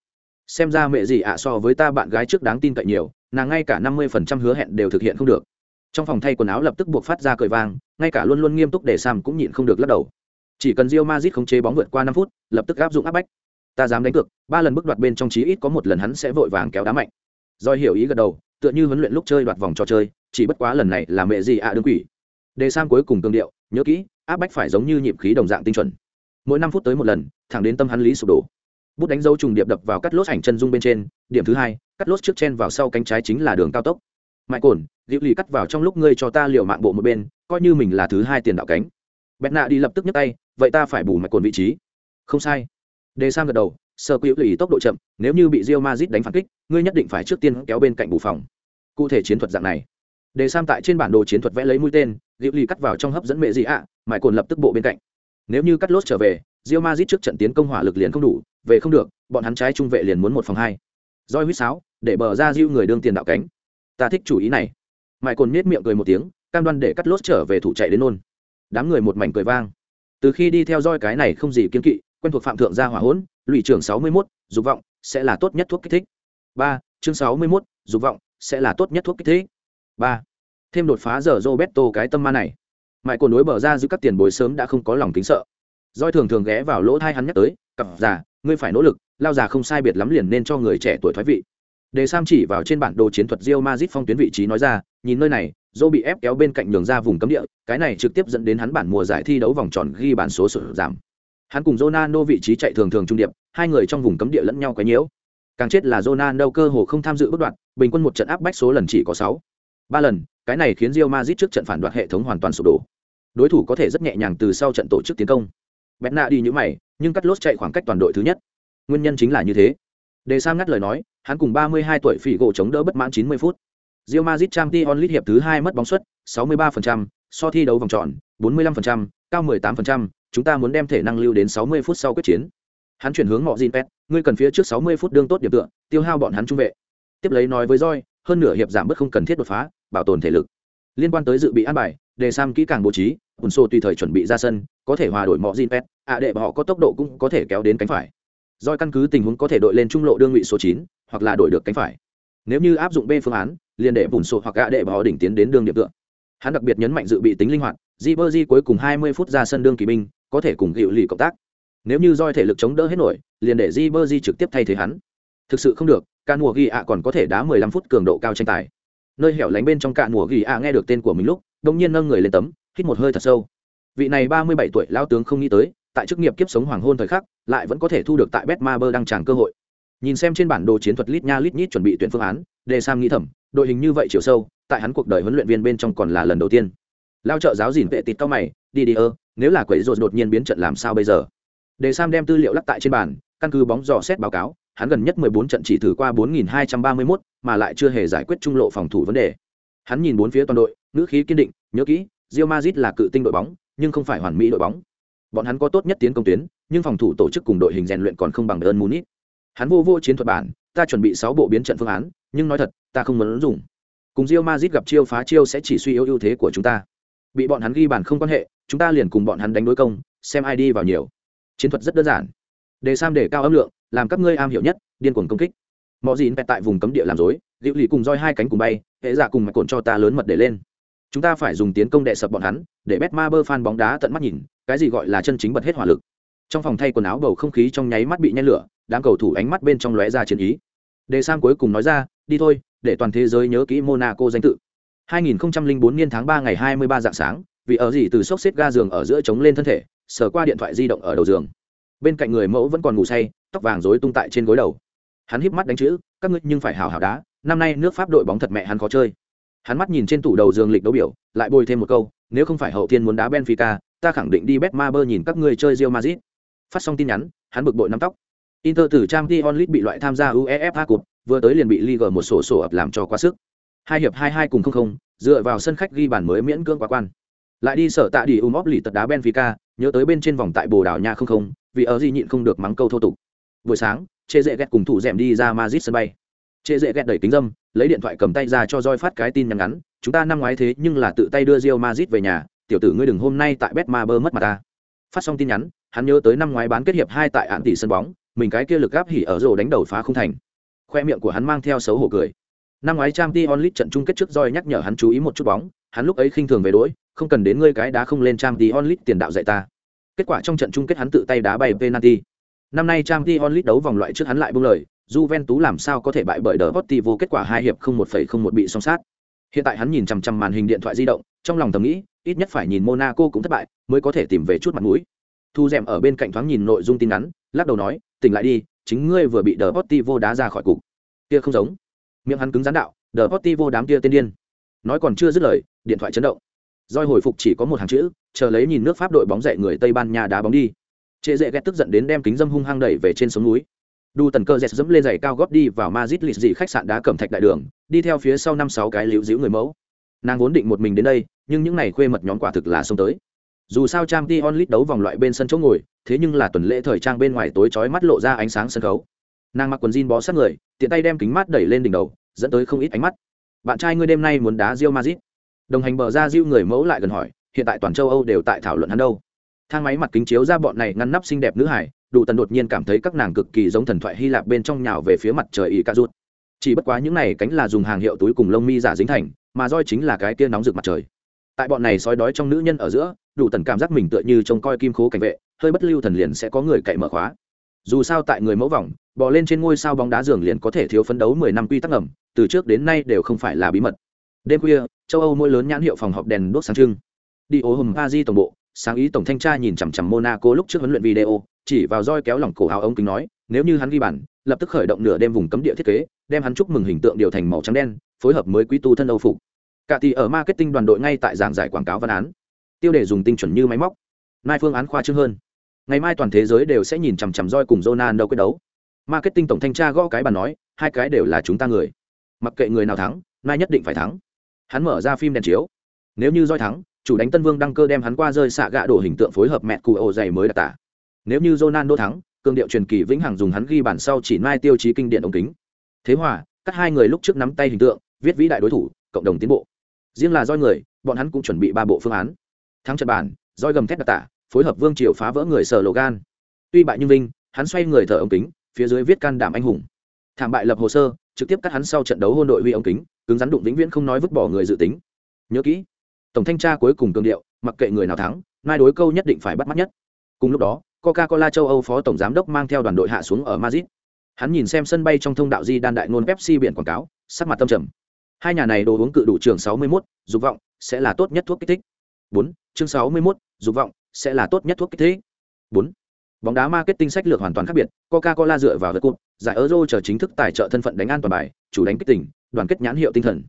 Xem ra mẹ gì ạ so với ta bạn gái trước đáng tin cậy nhiều, nàng ngay cả 50% hứa hẹn đều thực hiện không được. Trong phòng thay quần áo lập tức buộc phát ra cười vang, ngay cả luôn luôn nghiêm túc để Sam cũng nhịn không được lắc đầu. Chỉ cần rio mazit không chế bóng vượt qua năm phút, lập tức áp dụng áp bách. Ta dám đánh cược, ba lần bước đoạt bên trong chí ít có một lần hắn sẽ vội vàng kéo đá mạnh. do hiểu ý gật đầu, tựa như huấn luyện lúc chơi đoạt vòng trò chơi, chỉ bất quá lần này là mẹ gì ạ à đương quỷ đề Sam cuối cùng tương điệu nhớ kỹ áp bách phải giống như nhịp khí đồng dạng tinh chuẩn mỗi năm phút tới một lần thẳng đến tâm hắn lý sụp đổ bút đánh dấu trùng điệp đập vào cắt lốt ảnh chân dung bên trên điểm thứ hai cắt lốt trước chen vào sau cánh trái chính là đường cao tốc mại cồn liễu lì cắt vào trong lúc ngươi cho ta liệu mạng bộ một bên coi như mình là thứ hai tiền đạo cánh. Bẹt nạ đi lập tức nhấc tay vậy ta phải bù mạch cồn vị trí. Không sai. Đề sang gật đầu sơ quỹ lì tốc độ chậm nếu như bị rio mazit đánh phản kích ngươi nhất định phải trước tiên kéo bên cạnh bù phòng. Cụ thể chiến thuật dạng này. Đề sam tại trên bản đồ chiến thuật vẽ lấy mũi tên liễu lì cắt vào trong hấp dẫn mẹ gì ạ à, mãi cồn lập tức bộ bên cạnh. Nếu như cắt lốt trở về rio mazit trước trận tiến công hỏa lực liền không đủ về không được bọn hắn trái trung vệ liền muốn một phòng hai. Roi huýt sáo để bờ ra diêu người đương tiền đạo cánh ta thích chủ ý này. Mãi cồn nết miệng cười một tiếng cam đoan để cắt lốt trở về thủ chạy đến nôn. Đám người một mảnh cười vang. Từ khi đi theo roi cái này không gì kiên kỵ quen thuộc phạm thượng gia hỏa hỗn lụy trưởng sáu mươi 61, dục vọng sẽ là tốt nhất thuốc kích thích. Ba chương sáu mươi 61, dục vọng sẽ là tốt nhất thuốc kích thích. Ba thêm đột phá giờ roberto cái tâm ma này. Mãi cồn đối bờ ra giữ các tiền bối sớm đã không có lòng kính sợ. Doi thường thường ghé vào lỗ thai hắn nhắc tới cặp già ngươi phải nỗ lực lao già không sai biệt lắm liền nên cho người trẻ tuổi thoái vị đề sam chỉ vào trên bản đồ chiến thuật Real Madrid phong tuyến vị trí nói ra, nhìn nơi này Zô bị ép kéo bên cạnh nhường ra vùng cấm địa, cái này trực tiếp dẫn đến hắn bản mùa giải thi đấu vòng tròn ghi bàn số sụt giảm. Hắn cùng Ronaldo vị trí chạy thường thường trung điệp, hai người trong vùng cấm địa lẫn nhau quấy nhiễu. Càng chết là Ronaldo cơ hồ không tham dự bất đoạn, bình quân một trận áp bách số lần chỉ có sáu. Ba lần, cái này khiến Real Madrid trước trận phản đoạt hệ thống hoàn toàn sụp đổ. Đối thủ có thể rất nhẹ nhàng từ sau trận tổ chức tiến công. Bernat đi như mày, nhưng cắt lốt chạy khoảng cách toàn đội thứ nhất. Nguyên nhân chính là như thế. Đề Sam ngắt lời nói hắn cùng 32 tuổi phỉ gỗ chống đỡ bất mãn 90 phút Real Madrid Champions League hiệp thứ hai mất bóng suất 63%, so thi đấu vòng tròn 45%, cao 18%, chúng ta muốn đem thể năng lưu đến 60 phút sau quyết chiến. Hắn chuyển hướng Mọ Jinpet, ngươi cần phía trước 60 phút đương tốt điểm tựa, tiêu hao bọn hắn trung vệ. Tiếp lấy nói với Joy, hơn nửa hiệp giảm bớt không cần thiết đột phá bảo tồn thể lực liên quan tới dự bị an bài đề sam kỹ càng bố trí Unso tùy thời chuẩn bị ra sân có thể hòa đổi mọi gin pet ạ đệ họ có tốc độ cũng có thể kéo đến cánh phải doi căn cứ tình huống có thể đội lên trung lộ đương vị số chín, hoặc là đổi được cánh phải. Nếu như áp dụng b phương án, liền để bùn sổ hoặc ạ đệ bỏ họ đỉnh tiến đến đường điểm tựa. Hắn đặc biệt nhấn mạnh dự bị tính linh hoạt, di bơ di cuối cùng hai mươi phút ra sân đương kỳ binh, có thể cùng hiệu lì cộng tác. Nếu như Doi thể lực chống đỡ hết nổi, liền để di bơ di trực tiếp thay thế hắn. Thực sự không được cạn mùa ghi ạ còn có thể đá mười lăm phút cường độ cao tranh tài. Nơi hẻo lánh bên trong cạn mùa ghi ạ nghe được tên của mình lúc đông nhiên nâng người lên tấm, hít một hơi thật sâu. Vị này ba mươi bảy tuổi lao tướng không nghĩ tới tại chức nghiệp kiếp sống hoàng hôn thời khắc lại vẫn có thể thu được tại bet ma bơ đăng tràng cơ hội nhìn xem trên bản đồ chiến thuật lít nha lít nhít chuẩn bị tuyển phương án đề sam nghĩ thầm đội hình như vậy chiều sâu tại hắn cuộc đời huấn luyện viên bên trong còn là lần đầu tiên lao trợ giáo dìn vệ tịt cao mày đi đi ơ nếu là quậy rột đột nhiên biến trận làm sao bây giờ đề sam đem tư liệu lắc tại trên bàn căn cứ bóng dò xét báo cáo hắn gần nhất 14 trận chỉ thử qua 4231, mà lại chưa hề giải quyết trung lộ phòng thủ vấn đề. Hắn nhìn bốn phía toàn đội, ngữ khí kiên định, nhớ kỹ, Real Madrid là cự tinh đội bóng, nhưng không phải hoàn mỹ đội bóng. Bọn hắn có tốt nhất tiến công tuyến, nhưng phòng thủ tổ chức cùng đội hình rèn luyện còn không bằng ơn Munich. Hắn vô vô chiến thuật bản, ta chuẩn bị sáu bộ biến trận phương án, nhưng nói thật, ta không muốn dùng. Cùng rio mazit gặp chiêu phá chiêu sẽ chỉ suy yếu ưu thế của chúng ta. Bị bọn hắn ghi bàn không quan hệ, chúng ta liền cùng bọn hắn đánh đối công, xem ai đi vào nhiều. Chiến thuật rất đơn giản. Đề Sam để cao âm lượng, làm các ngươi am hiểu nhất điên cuồng công kích mọi gì bẹt tại vùng cấm địa làm dối liệu lì cùng roi hai cánh cùng bay hệ giả cùng mạch cồn cho ta lớn mật để lên chúng ta phải dùng tiến công đệ sập bọn hắn để bét ma bơ phan bóng đá tận mắt nhìn cái gì gọi là chân chính bật hết hỏa lực. Trong phòng thay quần áo bầu không khí trong nháy mắt bị nhen lửa, đám cầu thủ ánh mắt bên trong lóe ra chiến ý. Đề sam cuối cùng nói ra, đi thôi, để toàn thế giới nhớ kỹ monaco danh tự. 2004 niên tháng 3 ngày 23 dạng sáng, vì ở gì từ sốc xếp ga giường ở giữa chống lên thân thể, sờ qua điện thoại di động ở đầu giường. Bên cạnh người mẫu vẫn còn ngủ say, tóc vàng rối tung tại trên gối đầu. Hắn híp mắt đánh chữ, các ngươi nhưng phải hào hào đá, năm nay nước pháp đội bóng thật mẹ hắn khó chơi. Hắn mắt nhìn trên tủ đầu giường lịch đấu biểu, lại bồi thêm một câu, nếu không phải hậu thiên muốn đá benfica ta khẳng định đi bet ma bơ nhìn các ngươi chơi rio mazit phát xong tin nhắn, hắn bực bội nắm tóc. Inter từ trang t onlit bị loại tham gia uefa cup, vừa tới liền bị liga một sổ sổ ập làm cho quá sức. Hai hiệp hai hai cùng không không, dựa vào sân khách ghi bàn mới miễn cưỡng quá quan. Lại đi sở tạ đi um lì tật đá benfica, nhớ tới bên trên vòng tại bồ đào nha không không, vì ở gì nhịn không được mắng câu thô tục. Buổi sáng chê dễ ghét cùng thủ d đi ra mazit sân bay. Chê dễ ghét đẩy kính dâm, lấy điện thoại cầm tay ra cho roi phát cái tin nhắn ngắn, chúng ta năm ngoái thế nhưng là tự tay đưa rio mazit về nhà tiểu tử ngươi đừng hôm nay tại bet ma bơ mất mặt ta. Phát xong tin nhắn hắn nhớ tới năm ngoái bán kết hiệp hai tại hạn tỷ sân bóng mình cái kia lực gáp hỉ ở rồ đánh đầu phá không thành. Khoe miệng của hắn mang theo xấu hổ cười. Năm ngoái trang t onlit trận chung kết trước roi nhắc nhở hắn chú ý một chút bóng hắn lúc ấy khinh thường về đỗi không cần đến ngươi cái đá không lên trang t onlit tiền đạo dạy ta. Kết quả trong trận chung kết hắn tự tay đá bay penalty. Năm nay trang t onlit đấu vòng loại trước hắn lại buông lời Juventus làm sao có thể bại bởi The vô kết quả hai hiệp không một phẩy không một bị song sát. Hiện tại hắn nhìn chằm chằm màn hình điện thoại di động, trong lòng thầm nghĩ, ít nhất phải nhìn Monaco cũng thất bại, mới có thể tìm về chút mặt mũi. Thu Dệm ở bên cạnh thoáng nhìn nội dung tin nhắn, lắc đầu nói, tỉnh lại đi, chính ngươi vừa bị đờ potti vô đá ra khỏi cục. Kia không giống. Miệng hắn cứng rắn đạo, đờ potti vô đám kia tên điên. Nói còn chưa dứt lời, điện thoại chấn động. Doi hồi phục chỉ có một hàng chữ, chờ lấy nhìn nước Pháp đội bóng dậy người Tây Ban Nha đá bóng đi. Trệ dễ ghét tức giận đến đem kính dâm hung hăng đẩy về trên sống núi. Đu tần cơ dẹt dẫm lên giày cao gót đi vào Madrid lịch dị khách sạn đá cẩm thạch đại đường, đi theo phía sau năm sáu cái liễu dĩu người mẫu. Nàng vốn định một mình đến đây, nhưng những ngày khuê mật nhóm quả thực là xông tới. Dù sao trang t onlit đấu vòng loại bên sân chỗ ngồi, thế nhưng là tuần lễ thời trang bên ngoài tối trói mắt lộ ra ánh sáng sân khấu. Nàng mặc quần jean bó sát người, tiện tay đem kính mát đẩy lên đỉnh đầu, dẫn tới không ít ánh mắt. Bạn trai ngươi đêm nay muốn đá rio mazit Đồng hành bờ ra Rio người mẫu lại gần hỏi, hiện tại toàn châu Âu đều tại thảo luận hắn đâu. Thang máy mặt kính chiếu ra bọn này ngăn nắp xinh đẹp nữ hải, đủ tần đột nhiên cảm thấy các nàng cực kỳ giống thần thoại hy lạp bên trong nhào về phía mặt trời y ca rút chỉ bất quá những này cánh là dùng hàng hiệu túi cùng lông mi giả dính thành mà roi chính là cái kia nóng rực mặt trời. Tại bọn này sói đói trong nữ nhân ở giữa, đủ tần cảm giác mình tựa như trông coi kim khố cảnh vệ, hơi bất lưu thần liền sẽ có người cậy mở khóa. Dù sao tại người mẫu vòng, bò lên trên ngôi sao bóng đá giường liền có thể thiếu phấn đấu mười năm quy tắc ngầm, từ trước đến nay đều không phải là bí mật. Đêm khuya, châu âu mỗi lớn nhãn hiệu phòng họp đèn đốt sáng trưng. Đi ố hầm a di tổng bộ, sáng ý tổng thanh tra nhìn chằm chằm monaco lúc trước huấn luyện video, chỉ vào roi kéo lỏng cổ áo ống kính nói, nếu như hắn ghi bản lập tức khởi động nửa đêm vùng cấm địa thiết kế, đem hắn chúc mừng hình tượng điều thành màu trắng đen, phối hợp mới quý tu thân âu phục cả thì ở marketing đoàn đội ngay tại giảng giải quảng cáo văn án. Tiêu đề dùng tinh chuẩn như máy móc. Mai phương án khoa trương hơn. Ngày mai toàn thế giới đều sẽ nhìn chằm chằm roi cùng Ronaldo quyết đấu. Marketing tổng thanh tra gõ cái bàn nói hai cái đều là chúng ta người. Mặc kệ người nào thắng mai nhất định phải thắng. Hắn mở ra phim đèn chiếu. Nếu như roi thắng chủ đánh tân vương đăng cơ đem hắn qua rơi xạ gạ đổ hình tượng phối hợp mẹ cụ ổ dày mới đặc tả. Nếu như Ronaldo thắng, cương điệu truyền kỳ vĩnh hằng dùng hắn ghi bản sau chỉ mai tiêu chí kinh điển ống kính. Thế hòa, cắt hai người lúc trước nắm tay hình tượng, viết vĩ đại đối thủ cộng đồng tiến bộ riêng là roi người, bọn hắn cũng chuẩn bị ba bộ phương án. Thắng trận bản roi gầm thét đặc tả, phối hợp vương triều phá vỡ người sở lộ gan. Tuy bại như vinh, hắn xoay người thở ống kính, phía dưới viết can đảm anh hùng. Thảm bại lập hồ sơ, trực tiếp cắt hắn sau trận đấu hôn đội huy ống kính, cứng rắn đụng vĩnh viễn không nói vứt bỏ người dự tính. Nhớ kỹ, tổng thanh tra cuối cùng cường điệu, mặc kệ người nào thắng, mai đối câu nhất định phải bắt mắt nhất. Cùng lúc đó coca cola châu âu phó tổng giám đốc mang theo đoàn đội hạ xuống ở madrid. Hắn nhìn xem sân bay trong thông đạo di đan đại ngôn pepsi biển quảng cáo, sắc mặt tâm trầm hai nhà này đồ uống cự đủ trường 61, dục vọng sẽ là tốt nhất thuốc kích thích. Bốn chương 61, dục vọng sẽ là tốt nhất thuốc kích thích. Bốn bóng đá marketing sách lược hoàn toàn khác biệt coca cola dựa vào vật cụt giải euro chờ chính thức tài trợ thân phận đánh an toàn bài chủ đánh kích tỉnh đoàn kết nhãn hiệu tinh thần.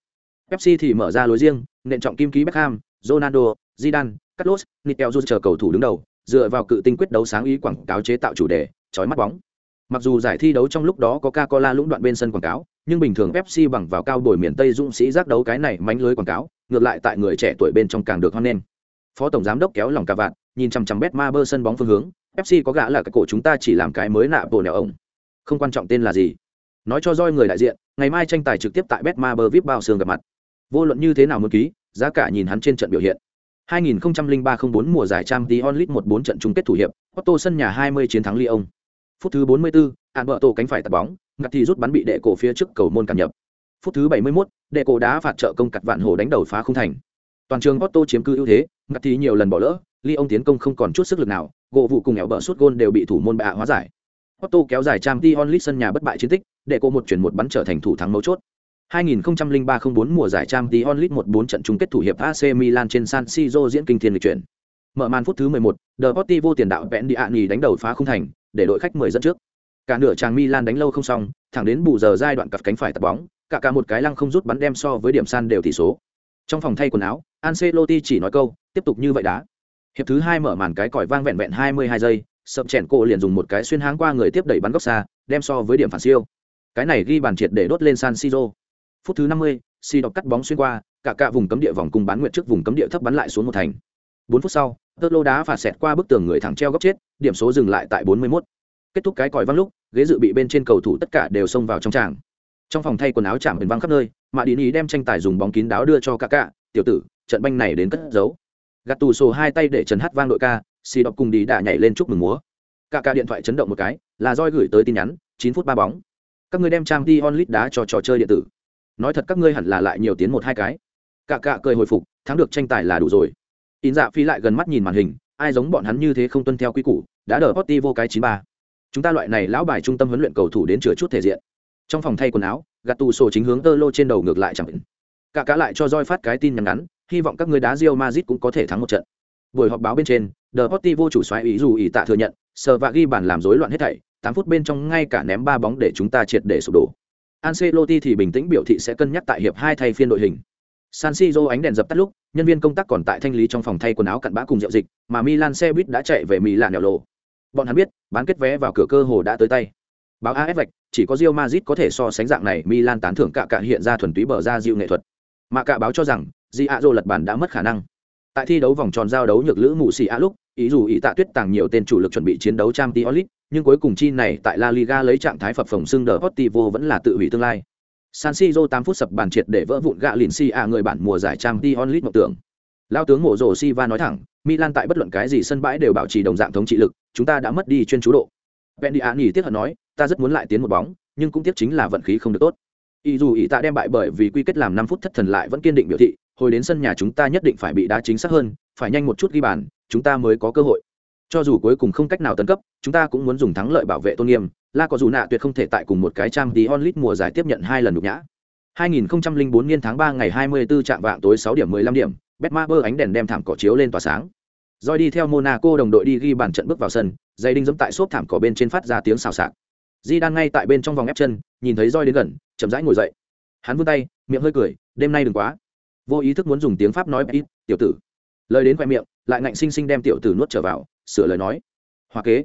Pepsi thì mở ra lối riêng nện trọng kim ký beckham ronaldo zidane carlos nitel chờ cầu thủ đứng đầu dựa vào cự tinh quyết đấu sáng ý quảng cáo chế tạo chủ đề chói mắt bóng. Mặc dù giải thi đấu trong lúc đó có coca cola lũng đoạn bên sân quảng cáo nhưng bình thường pepsi bằng vào cao đổi miền tây dũng sĩ giác đấu cái này mánh lưới quảng cáo ngược lại tại người trẻ tuổi bên trong càng được hoan nghênh. Phó tổng giám đốc kéo lòng cả vạn nhìn chằm chằm bet ma bơ sân bóng phương hướng pepsi có gã là cái cổ chúng ta chỉ làm cái mới nạ bộ nẻo ổng không quan trọng tên là gì. Nói cho roi người đại diện ngày mai tranh tài trực tiếp tại bet vip bao xương gặp mặt. Vô luận như thế nào muốn ký giá cả nhìn hắn trên trận biểu hiện. 2003-04 mùa giải Champions League 14 trận chung kết thủ hiệp Otto sân nhà 20 chiến thắng Lyon. Phút thứ 44, ạn vợ tổ cánh phải tạt bóng ngặt thì rút bắn bị đệ cổ phía trước cầu môn cảm nhập phút thứ 71, đệ cổ đá phạt trợ công cặt vạn hồ đánh đầu phá không thành toàn trường Otto chiếm cứ ưu thế ngặt thì nhiều lần bỏ lỡ Lyon tiến công không còn chút sức lực nào gỗ vụ cùng nghèo bờ suốt gôn đều bị thủ môn bạ hóa giải Otto kéo dài trang Tion onlit sân nhà bất bại chiến tích, đệ cổ một chuyển một bắn trở thành thủ thắng mấu chốt. 2003-04 mùa giải Trang Tion onlit 1-4 trận chung kết thủ hiệp AC Milan trên San Siro diễn kinh thiên lịch chuyển. Mở màn phút thứ 11, vô tiền đạo Pendiani đánh đầu phá không thành, để đội khách 10 dẫn trước. Cả nửa chàng Milan đánh lâu không xong, thẳng đến bù giờ giai đoạn cặp cánh phải tập bóng, cả cả một cái lăng không rút bắn đem so với điểm san đều tỷ số. Trong phòng thay quần áo, Ancelotti chỉ nói câu, tiếp tục như vậy đã. Hiệp thứ 2 mở màn cái còi vang vẹn vẹn 22 giây, sập chèn cổ liền dùng một cái xuyên háng qua người tiếp đẩy bắn góc xa, đem so với điểm phản siêu. Cái này ghi bàn triệt để đốt lên San Siro. Phút thứ 50, Si đọc cắt bóng xuyên qua, cả cả vùng cấm địa vòng cung bán nguyện trước vùng cấm địa thấp bắn lại xuống một thành. 4 phút sau, tơ lô đá phạt xẹt qua bức tường người thẳng treo góc chết, điểm số dừng lại tại 41. Kết thúc cái còi vang lúc, ghế dự bị bên trên cầu thủ tất cả đều xông vào trong tràng. Trong phòng thay quần áo chạm vang khắp nơi, mà đi ý đem tranh tài dùng bóng kín đáo đưa cho cả cả, tiểu tử, trận banh này đến cất giấu. Gạt tù sổ hai tay để trần hát vang đội ca, xì đọc cùng đi đã nhảy lên chúc mừng múa. Cả cả điện thoại chấn động một cái là roi gửi tới tin nhắn chín phút ba bóng. Các ngươi đem trang đi onlit đá cho trò chơi điện tử. Nói thật các ngươi hẳn là lại nhiều tiến một hai cái. Cả cả cười hồi phục thắng được tranh tài là đủ rồi. In dạ phi lại gần mắt nhìn màn hình ai giống bọn hắn như thế không tuân theo quy củ đã đỡ potti vô cái chín ba chúng ta loại này lão bài trung tâm huấn luyện cầu thủ đến chừa chút thể diện trong phòng thay quần áo gạt tù sổ chính hướng tơ lô trên đầu ngược lại chẳng định cả cá lại cho roi phát cái tin nhắn ngắn hy vọng các người đá Real Madrid cũng có thể thắng một trận buổi họp báo bên trên The vô chủ xoáy ý dù ý tạ thừa nhận, sờ và ghi bàn làm rối loạn hết thảy, 8 phút bên trong ngay cả ném ba bóng để chúng ta triệt để sụp đổ. Ancelotti thì bình tĩnh biểu thị sẽ cân nhắc tại hiệp hai thay phiên đội hình. San Siro ánh đèn dập tắt lúc, nhân viên công tác còn tại thanh lý trong phòng thay quần áo cặn bã cùng rượu dịch, mà Milan xe buýt đã chạy về Milan nẻo lộ. Bọn hắn biết, bán kết vé vào cửa cơ hồ đã tới tay. Báo AS vạch, chỉ có Real Madrid có thể so sánh dạng này, Milan tán thưởng cả cả hiện ra thuần túy bờ ra diệu nghệ thuật. Mà cả báo cho rằng, Diazo lật bản đã mất khả năng tại thi đấu vòng tròn giao đấu nhược lữ mù xì a lúc ý dù ý tạ tuyết tàng nhiều tên chủ lực chuẩn bị chiến đấu trang t olit nhưng cuối cùng chi này tại la liga lấy trạng thái phập phồng xưng đờ portivo vẫn là tự hủy tương lai san siro tám phút sập bàn triệt để vỡ vụn gạ lìn si a người bản mùa giải trang t olit mộng tưởng lao tướng mộ rồ Siva nói thẳng milan tại bất luận cái gì sân bãi đều bảo trì đồng dạng thống trị lực chúng ta đã mất đi chuyên chú độ. Pendy nghỉ tiếc hận nói, ta rất muốn lại tiến một bóng, nhưng cũng tiếc chính là vận khí không được tốt. Y dù ý tạ đem bại bởi vì quy kết làm năm phút thất thần lại vẫn kiên định biểu thị, hồi đến sân nhà chúng ta nhất định phải bị đá chính xác hơn phải nhanh một chút ghi bàn chúng ta mới có cơ hội. Cho dù cuối cùng không cách nào tấn cấp chúng ta cũng muốn dùng thắng lợi bảo vệ tôn nghiêm. La có dù nạ tuyệt không thể tại cùng một cái trang tí onlit mùa giải tiếp nhận hai lần nhục nhã. 2004 niên tháng 3 ngày 24 trạm vạng tối 6 điểm 15 điểm Bét ma bơ ánh đèn đem thảm cỏ chiếu lên tỏa sáng. Rồi đi theo Monaco đồng đội đi ghi bàn trận bước vào sân, dây đinh dẫm tại xốp thảm cỏ bên trên phát ra tiếng xào xạc. Di đang ngay tại bên trong vòng ép chân, nhìn thấy roi đến gần, chậm rãi ngồi dậy. Hắn vươn tay, miệng hơi cười, đêm nay đừng quá. Vô ý thức muốn dùng tiếng pháp nói ít tiểu tử. Lời đến khoe miệng, lại ngạnh sinh sinh đem tiểu tử nuốt trở vào, sửa lời nói, hoa kế.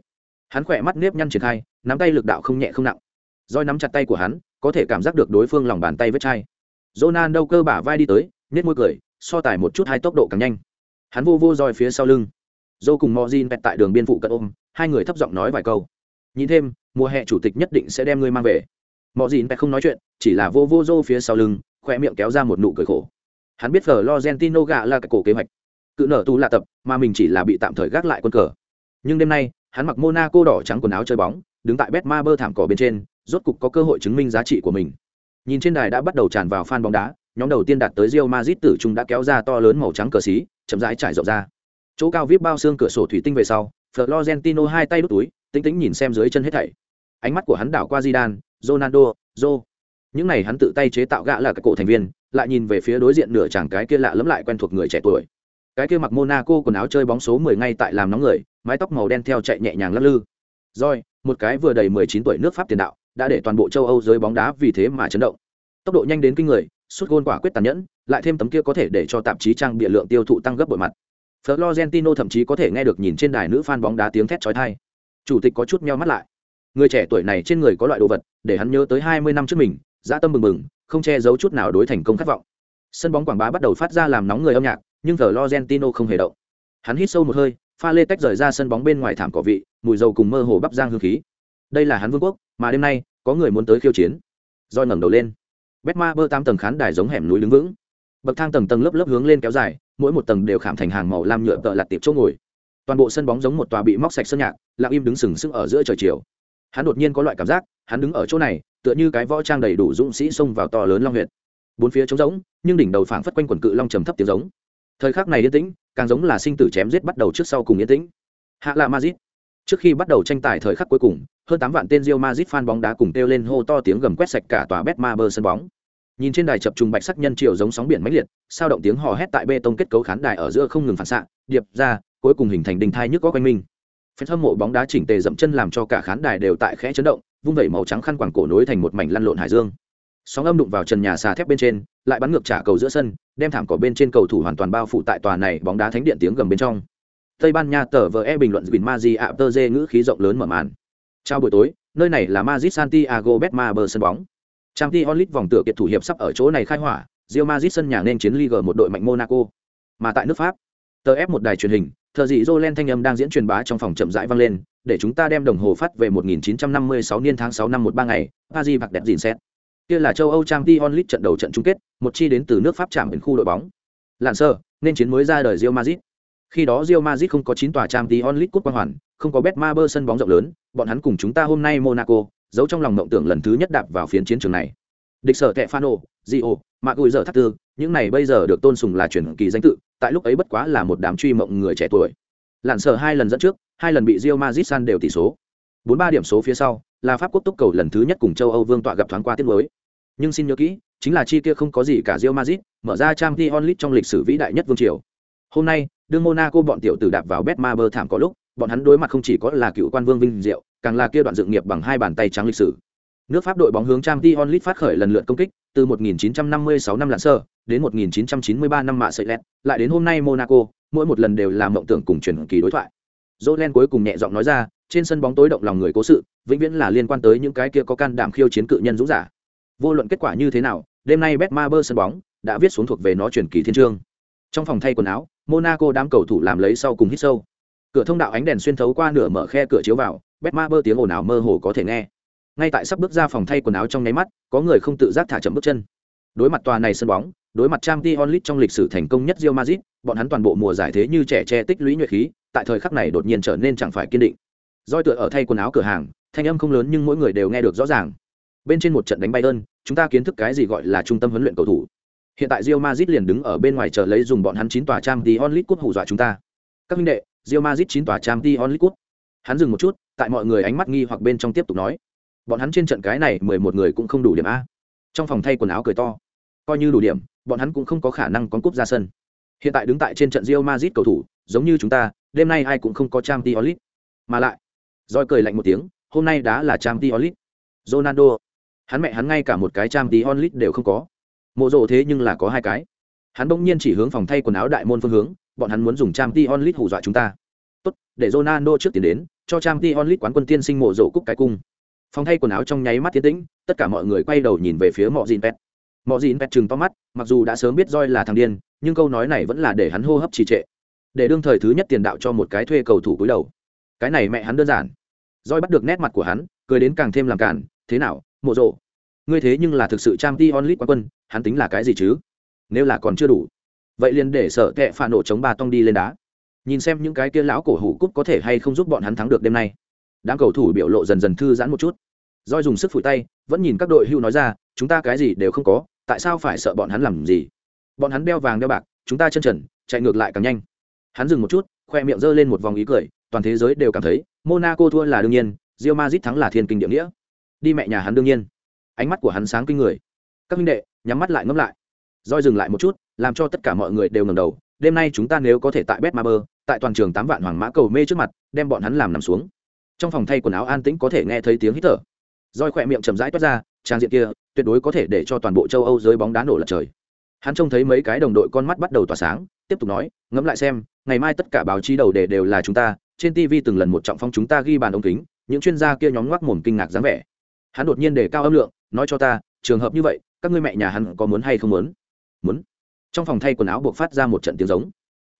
Hắn khỏe mắt nếp nhăn triển khai, nắm tay lực đạo không nhẹ không nặng. Roi nắm chặt tay của hắn, có thể cảm giác được đối phương lòng bàn tay vết chai. Jonan đâu cơ bả vai đi tới nét môi cười so tài một chút hai tốc độ càng nhanh. Hắn vô vô roi phía sau lưng. Dô cùng mozin pẹt tại đường biên phụ cận ôm, hai người thấp giọng nói vài câu. Nhìn thêm, mùa hè chủ tịch nhất định sẽ đem ngươi mang về. Mozin gì không nói chuyện, chỉ là vô vô dô phía sau lưng, khoe miệng kéo ra một nụ cười khổ. Hắn biết florentino gạ là cái cổ kế hoạch. Cự nở tu lạ tập, mà mình chỉ là bị tạm thời gác lại quân cờ. Nhưng đêm nay, hắn mặc monaco đỏ trắng quần áo chơi bóng, đứng tại bet ma bơ thảm cỏ bên trên, rốt cục có cơ hội chứng minh giá trị của mình. Nhìn trên đài đã bắt đầu tràn vào fan bóng đá nhóm đầu tiên đạt tới Real Madrid tử trung đã kéo ra to lớn màu trắng cờ xí chậm rãi trải rộng ra chỗ cao vip bao xương cửa sổ thủy tinh về sau florentino hai tay đút túi tính tính nhìn xem dưới chân hết thảy ánh mắt của hắn đảo qua Zidane, Ronaldo, Joe. Những này hắn tự tay chế tạo gã là các cổ thành viên, lại nhìn về phía đối diện nửa chàng cái kia lạ lẫm lại quen thuộc người trẻ tuổi. Cái kia mặc Monaco quần áo chơi bóng số 10 ngay tại làm nóng người, mái tóc màu đen theo chạy nhẹ nhàng lắc lư. Rồi, một cái vừa đầy 19 tuổi nước Pháp tiền đạo, đã để toàn bộ châu Âu giới bóng đá vì thế mà chấn động. Tốc độ nhanh đến kinh người, sút gôn quả quyết tàn nhẫn, lại thêm tấm kia có thể để cho tạp chí trang bịa lượng tiêu thụ tăng gấp bội mặt. Florentino thậm chí có thể nghe được nhìn trên đài nữ fan bóng đá tiếng thét chói tai. Chủ tịch có chút meo mắt lại. Người trẻ tuổi này trên người có loại đồ vật, để hắn nhớ tới 20 năm trước mình, dã tâm mừng mừng, không che giấu chút nào đối thành công khát vọng. Sân bóng quảng bá bắt đầu phát ra làm nóng người âm nhạc, nhưng Florentino không hề động. Hắn hít sâu một hơi, pha lê tách rời ra sân bóng bên ngoài thảm cỏ vị, mùi dầu cùng mơ hồ bắp giang hương khí. Đây là hắn vương quốc, mà đêm nay có người muốn tới khiêu chiến. roi ngẩng đầu lên. Betma bơ tám tầng khán đài giống hẻm núi đứng vững. Bậc thang tầng tầng lớp lớp hướng lên kéo dài, mỗi một tầng đều khảm thành hàng màu lam nhựa tợ lặt tiệp chỗ ngồi. Toàn bộ sân bóng giống một tòa bị móc sạch sơn nhạc lặng im đứng sừng sững ở giữa trời chiều. Hắn đột nhiên có loại cảm giác hắn đứng ở chỗ này tựa như cái võ trang đầy đủ dũng sĩ xông vào to lớn long huyện bốn phía trống rỗng nhưng đỉnh đầu phảng phất quanh quần cự long trầm thấp tiếng giống. Thời khắc này yên tĩnh càng giống là sinh tử chém giết bắt đầu trước sau cùng yên tĩnh. Hạ là mazit trước khi bắt đầu tranh tài thời khắc cuối cùng, hơn tám vạn tên Real Madrid fan bóng đá cùng kêu lên hô to tiếng gầm quét sạch cả tòa bet sân bóng. Nhìn trên đài chập trùng bạch sắc nhân triều giống sóng biển mãnh liệt, sao động tiếng hò hét tại bê tông kết cấu khán đài ở giữa không ngừng phản xạ, điệp ra, cuối cùng hình thành đình thai nhức có quanh mình. phen hâm mộ bóng đá chỉnh tề dậm chân làm cho cả khán đài đều tại khẽ chấn động, vung vẩy màu trắng khăn quàng cổ nối thành một mảnh lăn lộn hải dương. Sóng âm đụng vào trần nhà xà thép bên trên, lại bắn ngược trả cầu giữa sân, đem thảm cỏ bên trên cầu thủ hoàn toàn bao phủ tại tòa này bóng đá thánh điện tiếng gầm bên trong tây ban nha tờ vờ e bình luận bình maji ạ tơ dê ngữ khí rộng lớn mở màn chào buổi tối nơi này là mazit santiago betmaber sân bóng trang t onlit vòng tựa kiệt thủ hiệp sắp ở chỗ này khai hỏa rio mazit sân nhà nên chiến League một đội mạnh monaco mà tại nước pháp tờ ép một đài truyền hình thợ dị Jolen thanh âm đang diễn truyền bá trong phòng chậm rãi vang lên, để chúng ta đem đồng hồ phát về 1956 niên tháng 6 năm 13 ngày, Paris bạc đẹp dìn xét. Kia là châu Âu Champions League trận đầu trận chung kết, một chi đến từ nước Pháp chạm đến khu đội bóng. Lạn sơ, nên chiến mới ra đời Real Madrid. Khi đó Real Madrid không có 9 tòa Champions League cúp quan hoàn, không có Betmaber sân bóng rộng lớn, bọn hắn cùng chúng ta hôm nay Monaco, giấu trong lòng mộng tưởng lần thứ nhất đạp vào phiến chiến trường này. Địch sở kẹ Fano, Gio, Mạc Gùi giờ thắt tư, những này bây giờ được tôn sùng là truyền kỳ danh tự, tại lúc ấy bất quá là một đám truy mộng người trẻ tuổi. Lạn sở hai lần dẫn trước, hai lần bị Real Madrid san đều tỷ số. Bốn ba điểm số phía sau, là Pháp quốc túc cầu lần thứ nhất cùng châu Âu vương tọa gặp thoáng qua tiếng mới. Nhưng xin nhớ kỹ, chính là chi kia không có gì cả Real Madrid, mở ra Champions League trong lịch sử vĩ đại nhất vương triều. Hôm nay, đương Monaco bọn tiểu tử đạp vào Betmaber thảm có lúc, bọn hắn đối mặt không chỉ có là cựu quan vương vinh diệu, càng là kia đoạn dựng nghiệp bằng hai bàn tay trắng lịch sử. Nước Pháp đội bóng hướng Champions League phát khởi lần lượt công kích, từ 1956 năm lạn sơ đến 1993 năm mạ sợi lẹt, lại đến hôm nay Monaco, mỗi một lần đều là mộng tưởng cùng truyền kỳ đối thoại. Jolen cuối cùng nhẹ giọng nói ra, trên sân bóng tối động lòng người cố sự, vĩnh viễn là liên quan tới những cái kia có can đảm khiêu chiến cự nhân dũng giả. Vô luận kết quả như thế nào, đêm nay Betmaber sân bóng đã viết xuống thuộc về nó truyền kỳ thiên chương. Trong phòng thay quần áo, Monaco đám cầu thủ làm lấy sau cùng hít sâu. Cửa thông đạo ánh đèn xuyên thấu qua nửa mở khe cửa chiếu vào, Betmaber tiếng ồn ào mơ hồ có thể nghe. Ngay tại sắp bước ra phòng thay quần áo trong nháy mắt có người không tự giác thả chậm bước chân. Đối mặt tòa này sân bóng đối mặt trang League trong lịch sử thành công nhất Real Madrid, bọn hắn toàn bộ mùa giải thế như trẻ tre tích lũy nhuệ khí tại thời khắc này đột nhiên trở nên chẳng phải kiên định. Doi tựa ở thay quần áo cửa hàng thanh âm không lớn nhưng mỗi người đều nghe được rõ ràng. Bên trên một trận đánh bay đơn chúng ta kiến thức cái gì gọi là trung tâm huấn luyện cầu thủ? Hiện tại Real Madrid liền đứng ở bên ngoài chờ lấy dùng bọn hắn chín tòa trang t onlit cúp hù dọa chúng ta. Các huynh đệ, Real Madrid chín tòa trang t onlit cúp hắn dừng một chút, tại mọi người ánh mắt nghi hoặc bên trong tiếp tục nói. Bọn hắn trên trận cái này mười một người cũng không đủ điểm a. Trong phòng thay quần áo cười to. Coi như đủ điểm, bọn hắn cũng không có khả năng có cúp ra sân. Hiện tại đứng tại trên trận Real Madrid cầu thủ, giống như chúng ta, đêm nay ai cũng không có trang t olit mà lại roi cười lạnh một tiếng, hôm nay đã là trang t olit ronaldo, hắn mẹ hắn ngay cả một cái trang t olit đều không có mộ rộ thế nhưng là có hai cái. Hắn bỗng nhiên chỉ hướng phòng thay quần áo đại môn phương hướng, bọn hắn muốn dùng trang t onlit hù dọa chúng ta. Tốt, để ronaldo trước tiến đến, cho trang t onlit quán quân tiên sinh mộ rộ cúc cái cung. Phòng thay quần áo trong nháy mắt tiến tĩnh, tất cả mọi người quay đầu nhìn về phía mọi dìn pet mọi dìn pet chừng to mắt, mặc dù đã sớm biết roi là thằng điên, nhưng câu nói này vẫn là để hắn hô hấp trì trệ. Để đương thời thứ nhất tiền đạo cho một cái thuê cầu thủ cúi đầu. Cái này mẹ hắn đơn giản. Roi bắt được nét mặt của hắn, cười đến càng thêm làm cản thế nào, mộ rộ ngươi thế nhưng là thực sự trang t onlit quán quân, hắn tính là cái gì chứ? Nếu là còn chưa đủ, vậy liền để sợ kệ phản nổ chống ba tông đi lên đá. Nhìn xem những cái kia lão cổ hủ cúp có thể hay không giúp bọn hắn thắng được đêm nay. Đám cầu thủ biểu lộ dần dần thư giãn một chút. Doi dùng sức phủi tay, vẫn nhìn các đội hưu nói ra, chúng ta cái gì đều không có, tại sao phải sợ bọn hắn làm gì? Bọn hắn đeo vàng đeo bạc, chúng ta chân trần, chạy ngược lại càng nhanh. Hắn dừng một chút, khoe miệng giơ lên một vòng ý cười, toàn thế giới đều cảm thấy, monaco thua là đương nhiên rio mazit thắng là thiên kinh địa nghĩa. Đi mẹ nhà hắn đương nhiên ánh mắt của hắn sáng kinh người. Các minh đệ, nhắm mắt lại ngẫm lại. Roi dừng lại một chút, làm cho tất cả mọi người đều ngầm đầu. Đêm nay chúng ta nếu có thể tại bet tại toàn trường tám vạn hoàng mã cầu mê trước mặt, đem bọn hắn làm nằm xuống. Trong phòng thay quần áo an tĩnh có thể nghe thấy tiếng hít thở. Roi khỏe miệng chầm rãi toát ra, trang diện kia tuyệt đối có thể để cho toàn bộ châu âu dưới bóng đá nổ lật trời. Hắn trông thấy mấy cái đồng đội con mắt bắt đầu tỏa sáng, tiếp tục nói, ngẫm lại xem, ngày mai tất cả báo chí đầu đề đều là chúng ta, trên tv từng lần một trọng phong chúng ta ghi bàn ống kính, những chuyên gia kia nhóm ngoác mồm kinh ngạc dáng vẻ hắn đột nhiên đề cao âm lượng, nói cho ta, trường hợp như vậy, các ngươi mẹ nhà hắn có muốn hay không muốn? Muốn. Trong phòng thay quần áo buộc phát ra một trận tiếng giống.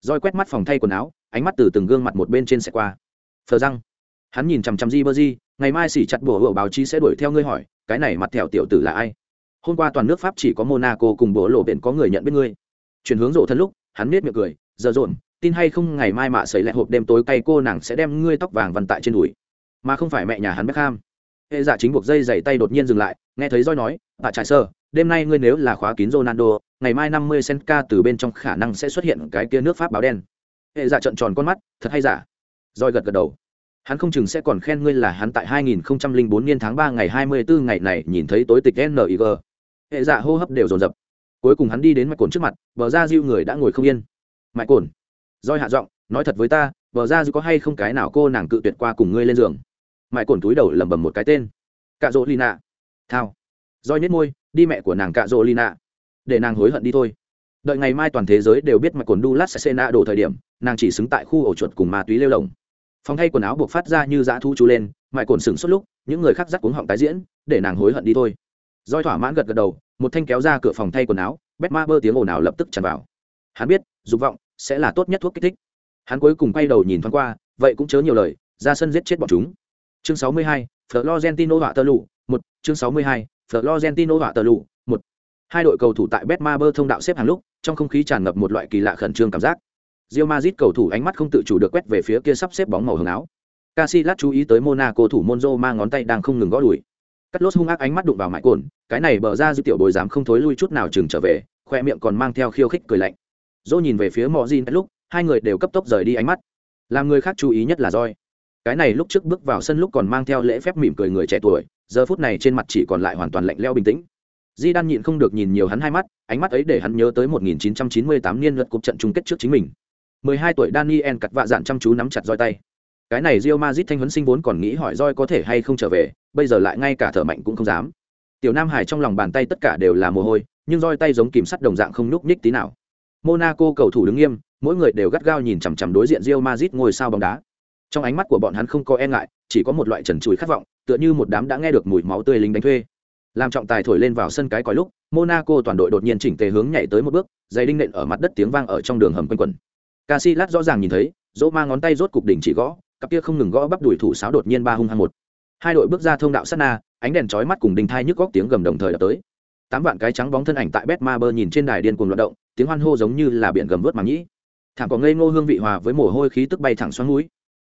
Roi quét mắt phòng thay quần áo, ánh mắt từ từng gương mặt một bên trên xe qua. Phờ răng. Hắn nhìn chằm chằm di bơ di, ngày mai xỉ chặt bùa hựa báo chí sẽ đuổi theo ngươi hỏi, cái này mặt thẹo tiểu tử là ai? Hôm qua toàn nước pháp chỉ có monaco cùng bố lộ biển có người nhận biết ngươi. Chuyển hướng rộ thân lúc, hắn nết miệng cười, giờ rộn, tin hay không ngày mai mạ xảy lại hộp đêm tối cay cô nàng sẽ đem ngươi tóc vàng vằn tại trên đùi. Mà không phải mẹ nhà hắn Beckham. Hệ giả dạ chính buộc dây giày tay đột nhiên dừng lại, nghe thấy roi nói, "Bà trải sơ, đêm nay ngươi nếu là khóa kín Ronaldo, ngày mai 50 cent ca từ bên trong khả năng sẽ xuất hiện cái kia nước Pháp báo đen." Hệ giả dạ trợn tròn con mắt, thật hay giả? Roi gật gật đầu. Hắn không chừng sẽ còn khen ngươi là hắn tại 2004 niên tháng 3 ngày 24 ngày này nhìn thấy tối tịch NIG. Hệ giả dạ hô hấp đều dồn dập. Cuối cùng hắn đi đến mạch cồn trước mặt, bờ ra diêu người đã ngồi không yên. Mạch cồn. Roi hạ giọng, nói thật với ta, bờ ra diêu có hay không cái nào cô nàng cự tuyệt qua cùng ngươi lên giường mãi cồn túi đầu lẩm bẩm một cái tên. Cạ rỗ lina. Thao. Roi nhét môi, đi mẹ của nàng cạ rỗ lina. Để nàng hối hận đi thôi. Đợi ngày mai toàn thế giới đều biết mạch cồn đu lát sẽ đổ thời điểm, nàng chỉ xứng tại khu ổ chuột cùng ma túy lêu lồng. Phòng thay quần áo buộc phát ra như dã thu chú lên, mãi cồn sừng suốt lúc, những người khác dắt cuống họng tái diễn, để nàng hối hận đi thôi. Roi thỏa mãn gật gật đầu, một thanh kéo ra cửa phòng thay quần áo, bét ma bơ tiếng ồn ào lập tức tràn vào. Hắn biết, dục vọng sẽ là tốt nhất thuốc kích thích. Hắn cuối cùng quay đầu nhìn thoáng qua, vậy cũng chớ nhiều lời, ra sân giết chết bọn chúng chương 62, Florentino họa tờ lụ, một chương 62, Florentino họa tờ lụ, một Hai đội cầu thủ tại Betmaber thông đạo xếp hàng lúc, trong không khí tràn ngập một loại kỳ lạ khẩn trương cảm giác. Real Madrid cầu thủ ánh mắt không tự chủ được quét về phía kia sắp xếp bóng màu hồng áo. Casillas chú ý tới Monaco thủ Monzo mang ngón tay đang không ngừng gõ đùi. Cắt lốt hung ác ánh mắt đụng vào mại cồn, cái này bờ ra dư tiểu bồi dám không thối lui chút nào chừng trở về, khoe miệng còn mang theo khiêu khích cười lạnh. Dỗ nhìn về phía Mojin lúc, hai người đều cấp tốc rời đi ánh mắt. Làm người khác chú ý nhất là roi cái này lúc trước bước vào sân lúc còn mang theo lễ phép mỉm cười người trẻ tuổi, giờ phút này trên mặt chỉ còn lại hoàn toàn lạnh leo bình tĩnh. Di đan nhịn không được nhìn nhiều hắn hai mắt, ánh mắt ấy để hắn nhớ tới 1998 niên luật cuộc trận chung kết trước chính mình. 12 tuổi daniel cặt vạ dạn chăm chú nắm chặt roi tay. Cái này rio mazit thanh huấn sinh vốn còn nghĩ hỏi roi có thể hay không trở về, bây giờ lại ngay cả thở mạnh cũng không dám. Tiểu nam hải trong lòng bàn tay tất cả đều là mồ hôi, nhưng roi tay giống kìm sắt đồng dạng không nhúc nhích tí nào. Monaco cầu thủ đứng nghiêm, mỗi người đều gắt gao nhìn chằm chằm đối diện rio mazit ngồi sao bóng đá trong ánh mắt của bọn hắn không có e ngại, chỉ có một loại trần trụi khát vọng, tựa như một đám đã nghe được mùi máu tươi lính đánh thuê. Làm trọng tài thổi lên vào sân cái còi lúc, monaco toàn đội đột nhiên chỉnh tề hướng nhảy tới một bước, giày đinh nện ở mặt đất tiếng vang ở trong đường hầm quanh quẩn. Casillas rõ ràng nhìn thấy, dỗ ma ngón tay rốt cục đỉnh chỉ gõ, cặp kia không ngừng gõ bắp đuổi thủ sáo đột nhiên ba hung hăng một. Hai đội bước ra thông đạo sát na, ánh đèn chói mắt cùng đinh thai nhức góc tiếng gầm đồng thời đập tới. Tám vạn cái trắng bóng thân ảnh tại betmaber nhìn trên đài điên cuồng loạt động, tiếng hoan hô giống như là biển gầm vớt màng nhĩ. Thảm có ngây ngô hương vị hòa với mồ hôi khí tức bay thẳng xoắn núi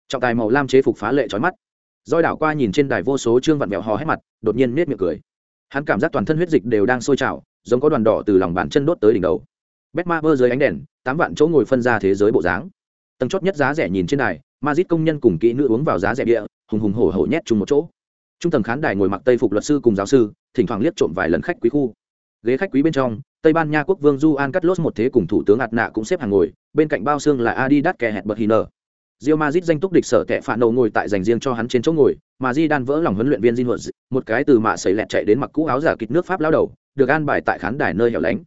trọng tài màu lam chế phục phá lệ trói mắt. Roi đảo qua nhìn trên đài vô số trương vặn vẹo hò hét mặt, đột nhiên nết miệng cười. Hắn cảm giác toàn thân huyết dịch đều đang sôi trào, giống có đoàn đỏ từ lòng bàn chân đốt tới đỉnh đầu. Bét ma bơ dưới ánh đèn, tám vạn chỗ ngồi phân ra thế giới bộ dáng. Tầng chót nhất giá rẻ nhìn trên đài ma dít công nhân cùng kỹ nữ uống vào giá rẻ địa hùng hùng hổ hổ nhét chung một chỗ. Trung tầng khán đài ngồi mặc tây phục luật sư cùng giáo sư, thỉnh thoảng liếc trộm vài lần khách quý khu. Ghế khách quý bên trong, tây ban nha quốc vương du an cắt lốt một thế cùng thủ tướng ạt nạ cũng xếp hàng ngồi, bên cạnh bao xương là adidas kè hẹn bật hiner. Real Madrid danh túc địch sở kẻ phản đầu ngồi tại dành riêng cho hắn trên chỗ ngồi, mà Di đan vỡ lòng huấn luyện viên Jinwood, một cái từ mạ sấy lẹt chạy đến mặc cũ áo giả kịch nước Pháp lao đầu, được an bài tại khán đài nơi hẻo lánh.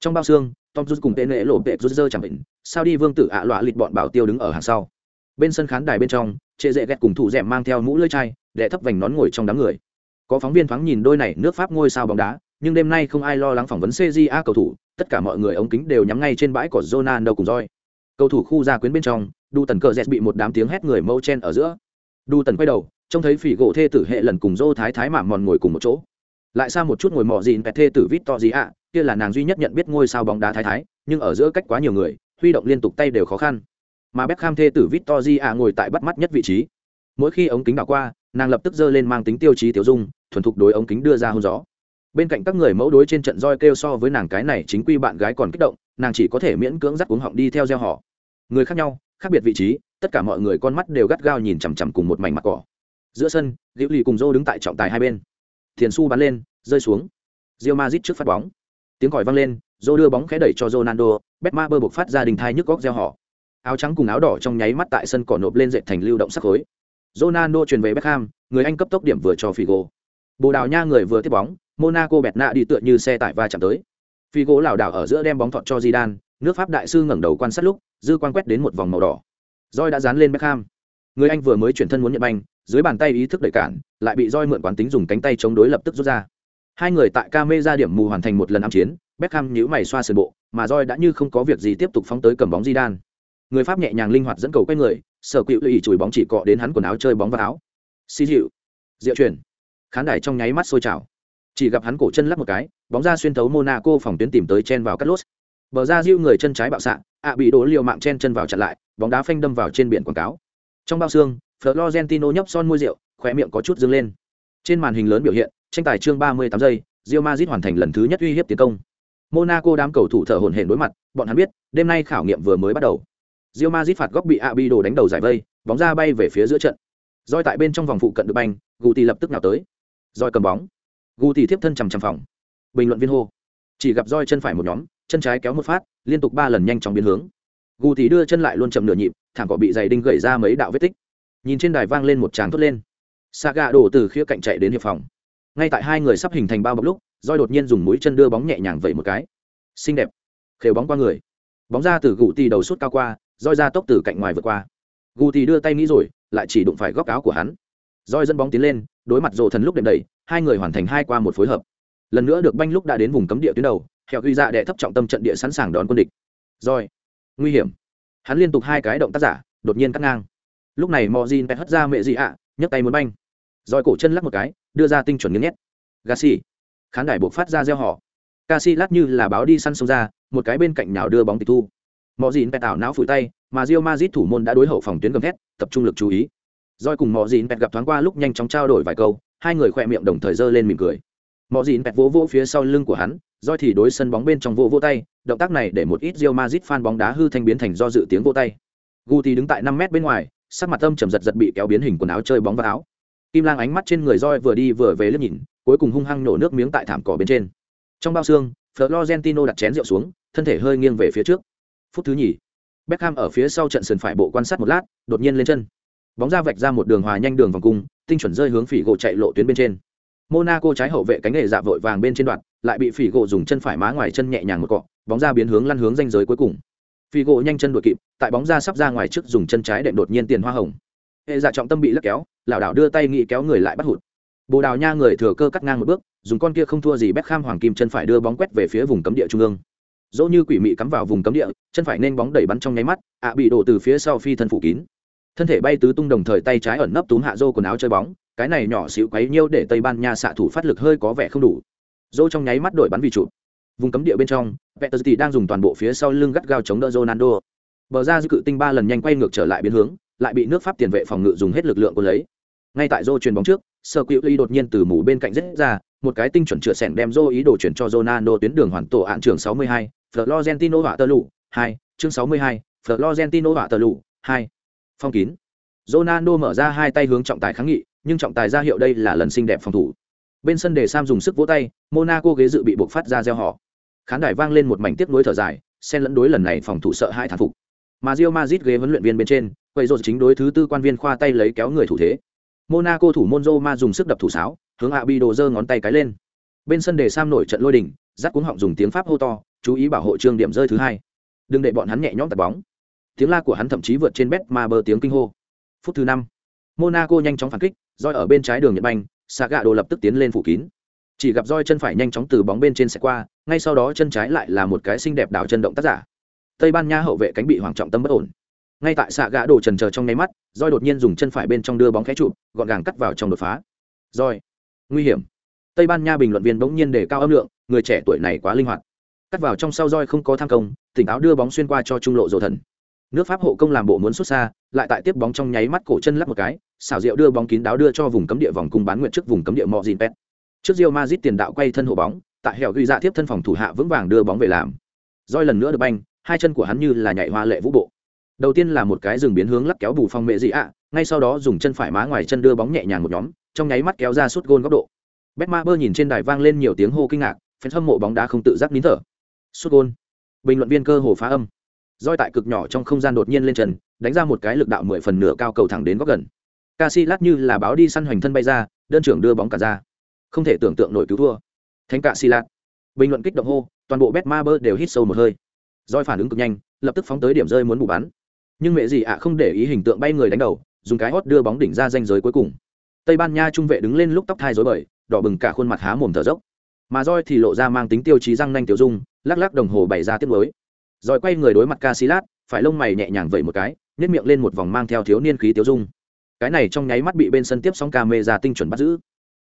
Trong bao xương, Tom Cruise cùng tên lễ lộ vệ rút rơ chẳng bệnh, sao đi vương tử ạ à lọa lịt bọn bảo tiêu đứng ở hàng sau. Bên sân khán đài bên trong, trệ dệ ghét cùng thủ dẻm mang theo mũ lưỡi chai, đệ thấp vành nón ngồi trong đám người. Có phóng viên thoáng nhìn đôi này nước Pháp ngôi sao bóng đá, nhưng đêm nay không ai lo lắng phỏng vấn CJA cầu thủ, tất cả mọi người ống kính đều nhắm ngay trên bãi của Ronaldo cùng roi. Cầu thủ khu ra quyến bên trong, đu tần cờ dẹt bị một đám tiếng hét người mâu chen ở giữa đu tần quay đầu trông thấy phỉ gỗ thê tử hệ lần cùng dô thái thái mạm mòn ngồi cùng một chỗ lại xa một chút ngồi mò dìn pẹt thê tử vít to gì ạ kia là nàng duy nhất nhận biết ngôi sao bóng đá thái thái nhưng ở giữa cách quá nhiều người huy động liên tục tay đều khó khăn mà Beckham thê tử vít to gì ạ ngồi tại bắt mắt nhất vị trí. Mỗi khi ống kính đảo qua, nàng lập tức giơ lên mang tính tiêu chí tiểu dung, thuần thục đối ống kính đưa ra hôn gió. Bên cạnh các người mẫu đối trên trận roi kêu so với nàng cái này chính quy bạn gái còn kích động, nàng chỉ có thể miễn cưỡng dắt cuống họng đi theo gieo họ. Người khác nhau, khác biệt vị trí, tất cả mọi người con mắt đều gắt gao nhìn chằm chằm cùng một mảnh mặt cỏ. Giữa sân, liễu Lì cùng dô đứng tại trọng tài hai bên. thiền su bắn lên, rơi xuống. rio Madrid trước phát bóng. Tiếng còi vang lên, dô đưa bóng khẽ đẩy cho Ronaldo, Betmaber buộc phát ra đình thai nhức góc gieo họ áo trắng cùng áo đỏ trong nháy mắt tại sân cỏ nộp lên dệt thành lưu động sắc khối Ronaldo truyền về Beckham, người Anh cấp tốc điểm vừa cho Figo. Bồ Đào Nha người vừa tiếp bóng, Monaco bẹt nạ đi tựa như xe tải va chạm tới. Figo lảo đảo ở giữa đem bóng thọt cho Zidane, nước Pháp đại sư ngẩng đầu quan sát lúc, dư quan quét đến một vòng màu đỏ. Roi đã dán lên Beckham. Người Anh vừa mới chuyển thân muốn nhận banh, dưới bàn tay ý thức đẩy cản, lại bị Roi mượn quán tính dùng cánh tay chống đối lập tức rút ra. Hai người tại camera điểm mù hoàn thành một lần ám chiến, Beckham nhíu mày xoa sườn bộ, mà Roi đã như không có việc gì tiếp tục phóng tới cầm bóng Di Đan người pháp nhẹ nhàng linh hoạt dẫn cầu quay người sở cựu lì chùi bóng chỉ cọ đến hắn quần áo chơi bóng vào áo xì dịu diệu chuyển khán đài trong nháy mắt sôi trào chỉ gặp hắn cổ chân lắp một cái bóng ra xuyên thấu monaco phòng tuyến tìm tới chen vào cắt lốt bờ ra diêu người chân trái bạo xạ ạ bị đổ liều mạng chen chân vào chặn lại bóng đá phanh đâm vào trên biển quảng cáo trong bao xương florentino nhấp son môi rượu khỏe miệng có chút dâng lên trên màn hình lớn biểu hiện tranh tài chương ba mươi tám giây Real Madrid hoàn thành lần thứ nhất uy hiếp tiến công Monaco đám cầu thủ thở hổn hển đối mặt, bọn hắn biết, đêm nay khảo nghiệm vừa mới bắt đầu. Real Madrid phạt góc bị Abido đánh đầu giải vây, bóng ra bay về phía giữa trận. Roi tại bên trong vòng phụ cận được banh, Guti lập tức nào tới. Roi cầm bóng. Guti tiếp thân chằm chằm phòng. Bình luận viên hô. Chỉ gặp Roi chân phải một nhóm, chân trái kéo một phát, liên tục ba lần nhanh chóng biến hướng. Guti đưa chân lại luôn chậm nửa nhịp, thảm cỏ bị giày đinh gậy ra mấy đạo vết tích. Nhìn trên đài vang lên một tràng thốt lên. Saga đổ từ khía cạnh chạy đến hiệp phòng. Ngay tại hai người sắp hình thành bao bọc lúc, Roi đột nhiên dùng mũi chân đưa bóng nhẹ nhàng vẩy một cái. Xinh đẹp. Khều bóng qua người. Bóng ra từ Guti đầu suốt cao qua, roi ra tốc từ cạnh ngoài vượt qua gù tì đưa tay nghĩ rồi lại chỉ đụng phải góc áo của hắn roi dẫn bóng tiến lên đối mặt rộ thần lúc đệm đẩy hai người hoàn thành hai qua một phối hợp lần nữa được banh lúc đã đến vùng cấm địa tuyến đầu hẹo ghi dạ ra đệ thấp trọng tâm trận địa sẵn sàng đón quân địch. Rồi, nguy hiểm. Hắn liên tục hai cái động tác giả đột nhiên cắt ngang. Lúc này mò gin pet hất ra mẹ gì ạ nhấc tay muốn banh. Rồi cổ chân lắc một cái đưa ra tinh chuẩn nghiêng nhét gassi. Khán đài buộc phát ra gieo họ ca si lát như là báo đi săn sông ra một cái bên cạnh nào đưa bóng tịch thu. Mò gin Pet ảo não phủi tay, mà rio mazit thủ môn đã đối hậu phòng tuyến gầm thét, tập trung lực chú ý. Rồi cùng mò gin Pet gặp thoáng qua lúc nhanh chóng trao đổi vài câu, hai người khỏe miệng đồng thời giơ lên mỉm cười. mò Dĩn Pet vỗ vỗ phía sau lưng của hắn, rồi thì đối sân bóng bên trong vỗ vỗ tay, động tác này để một ít Real Madrid fan bóng đá hư thanh biến thành do dự tiếng vỗ tay. Guti đứng tại năm mét bên ngoài, sắc mặt âm trầm giật giật bị kéo biến hình quần áo chơi bóng vào áo. Kim Lang ánh mắt trên người roi vừa đi vừa về liếc nhìn, cuối cùng hung hăng nổ nước miếng tại thảm cỏ bên trên. Trong bao xương, Florentino đặt chén rượu xuống, thân thể hơi nghiêng về phía trước. Phút thứ nhì, Beckham ở phía sau trận sườn phải bộ quan sát một lát, đột nhiên lên chân. Bóng ra vạch ra một đường hòa nhanh đường vòng cung, tinh chuẩn rơi hướng phỉ gỗ chạy lộ tuyến bên trên. Monaco trái hậu vệ cánh nghề dạ vội vàng bên trên đoạn, lại bị phỉ gỗ dùng chân phải má ngoài chân nhẹ nhàng một cọ, bóng ra biến hướng lăn hướng ranh giới cuối cùng. Phỉ gỗ nhanh chân đuổi kịp, tại bóng ra sắp ra ngoài trước dùng chân trái đệm đột nhiên tiền hoa hồng. Hệ dạ trọng tâm bị lắc kéo, lão đảo đưa tay nghĩ kéo người lại bắt hụt. Bồ Đào Nha người thừa cơ cắt ngang một bước, dùng con kia không thua gì Beckham hoàng kim chân phải đưa bóng quét về phía vùng cấm địa trung ương dỗ như quỷ mị cắm vào vùng cấm địa chân phải nên bóng đẩy bắn trong nháy mắt ạ bị đổ từ phía sau phi thân phủ kín thân thể bay tứ tung đồng thời tay trái ẩn nấp túm hạ dô quần áo chơi bóng cái này nhỏ xíu quấy nhiêu để tây ban nha xạ thủ phát lực hơi có vẻ không đủ dô trong nháy mắt đổi bắn vì trụ vùng cấm địa bên trong Vettelty đang dùng toàn bộ phía sau lưng gắt gao chống đỡ Ronaldo bờ ra dư cự tinh ba lần nhanh quay ngược trở lại biến hướng lại bị nước pháp tiền vệ phòng ngự dùng hết lực lượng của lấy ngay tại dô chuyền bóng trước sơ cựu ly đột nhiên từ mù bên cạnh rết ra một cái tinh chuẩn chữa sẻn đem dô ý đồ chuyển cho Ronaldo tuyến đường hoàn tổ hạn trường 62, Florentino và tơ lụ, 2, chương 62, Florentino và tơ lụ, 2. Phong kín. Ronaldo mở ra hai tay hướng trọng tài kháng nghị, nhưng trọng tài ra hiệu đây là lần xinh đẹp phòng thủ. Bên sân để Sam dùng sức vỗ tay, Monaco ghế dự bị buộc phát ra reo hò. Khán đài vang lên một mảnh tiếp nối thở dài, xen lẫn đối lần này phòng thủ sợ hai thán phục. Mà rio Madrid ghế huấn luyện viên bên trên, quầy rột chính đối thứ tư quan viên khoa tay lấy kéo người thủ thế. Monaco thủ môn ma dùng sức đập thủ sáo, hướng hạ bi đồ giơ ngón tay cái lên. Bên sân để Sam nổi trận lôi đình, dắt cuống họng dùng tiếng Pháp hô to, chú ý bảo hộ trương điểm rơi thứ hai đừng để bọn hắn nhẹ nhõm tạt bóng tiếng la của hắn thậm chí vượt trên bet mà bờ tiếng kinh hô phút thứ năm monaco nhanh chóng phản kích roi ở bên trái đường nhật banh xạ gạ đồ lập tức tiến lên phủ kín. Chỉ gặp roi chân phải nhanh chóng từ bóng bên trên xe qua, ngay sau đó chân trái lại là một cái xinh đẹp đảo chân động tác giả. Tây ban nha hậu vệ cánh bị hoàng trọng tâm bất ổn. Ngay tại xạ gạ đồ trần chờ trong nháy mắt, roi đột nhiên dùng chân phải bên trong đưa bóng khẽ chụp, gọn gàng cắt vào trong đột phá. Roi. Nguy hiểm. Tây ban nha bình luận viên bỗng nhiên để cao âm lượng, người trẻ tuổi này quá linh hoạt. Cắt vào trong sau roi không có tham công, tỉnh táo đưa bóng xuyên qua cho trung lộ dầu thần nước pháp hộ công làm bộ muốn xuất xa, lại tại tiếp bóng trong nháy mắt cổ chân lắp một cái, xảo diệu đưa bóng kín đáo đưa cho vùng cấm địa vòng cung bán nguyện trước vùng cấm địa mò dìn pet. Trước rio mazit tiền đạo quay thân hộ bóng, tại hẻo ghi dạ tiếp thân phòng thủ hạ vững vàng đưa bóng về làm. Roi lần nữa được banh, hai chân của hắn như là nhảy hoa lệ vũ bộ. Đầu tiên là một cái dừng biến hướng lắc kéo bù phong mệ dị ạ, ngay sau đó dùng chân phải má ngoài chân đưa bóng nhẹ nhàng một nhóm, trong nháy mắt kéo ra suốt gôn góc độ. Betma bơ nhìn trên đài vang lên nhiều tiếng hô kinh ngạc phen hâm mộ bóng đá không tự giác nín thở. Suốt gôn. Bình luận viên cơ hồ phá âm roi tại cực nhỏ trong không gian đột nhiên lên trần, đánh ra một cái lực đạo mười phần nửa cao cầu thẳng đến góc gần. Casillas như là báo đi săn hoành thân bay ra, đơn trưởng đưa bóng cả ra. Không thể tưởng tượng nổi cứu thua. Thánh Casillas. Bình luận kích động hô, toàn bộ betma bơ đều hít sâu một hơi. Roi phản ứng cực nhanh, lập tức phóng tới điểm rơi muốn bù bắn. Nhưng mẹ gì ạ, không để ý hình tượng bay người đánh đầu, dùng cái hót đưa bóng đỉnh ra danh giới cuối cùng. Tây ban nha trung vệ đứng lên lúc tóc thai rối bời, đỏ bừng cả khuôn mặt há mồm thở dốc. Mà roi thì lộ ra mang tính tiêu chí răng nanh tiêu dung, lắc lắc đồng hồ bày ra tiết mới rồi quay người đối mặt Casillas, phải lông mày nhẹ nhàng vẩy một cái, nhếch miệng lên một vòng mang theo thiếu niên khí tiêu dung. Cái này trong nháy mắt bị bên sân tiếp sóng camera tinh chuẩn bắt giữ.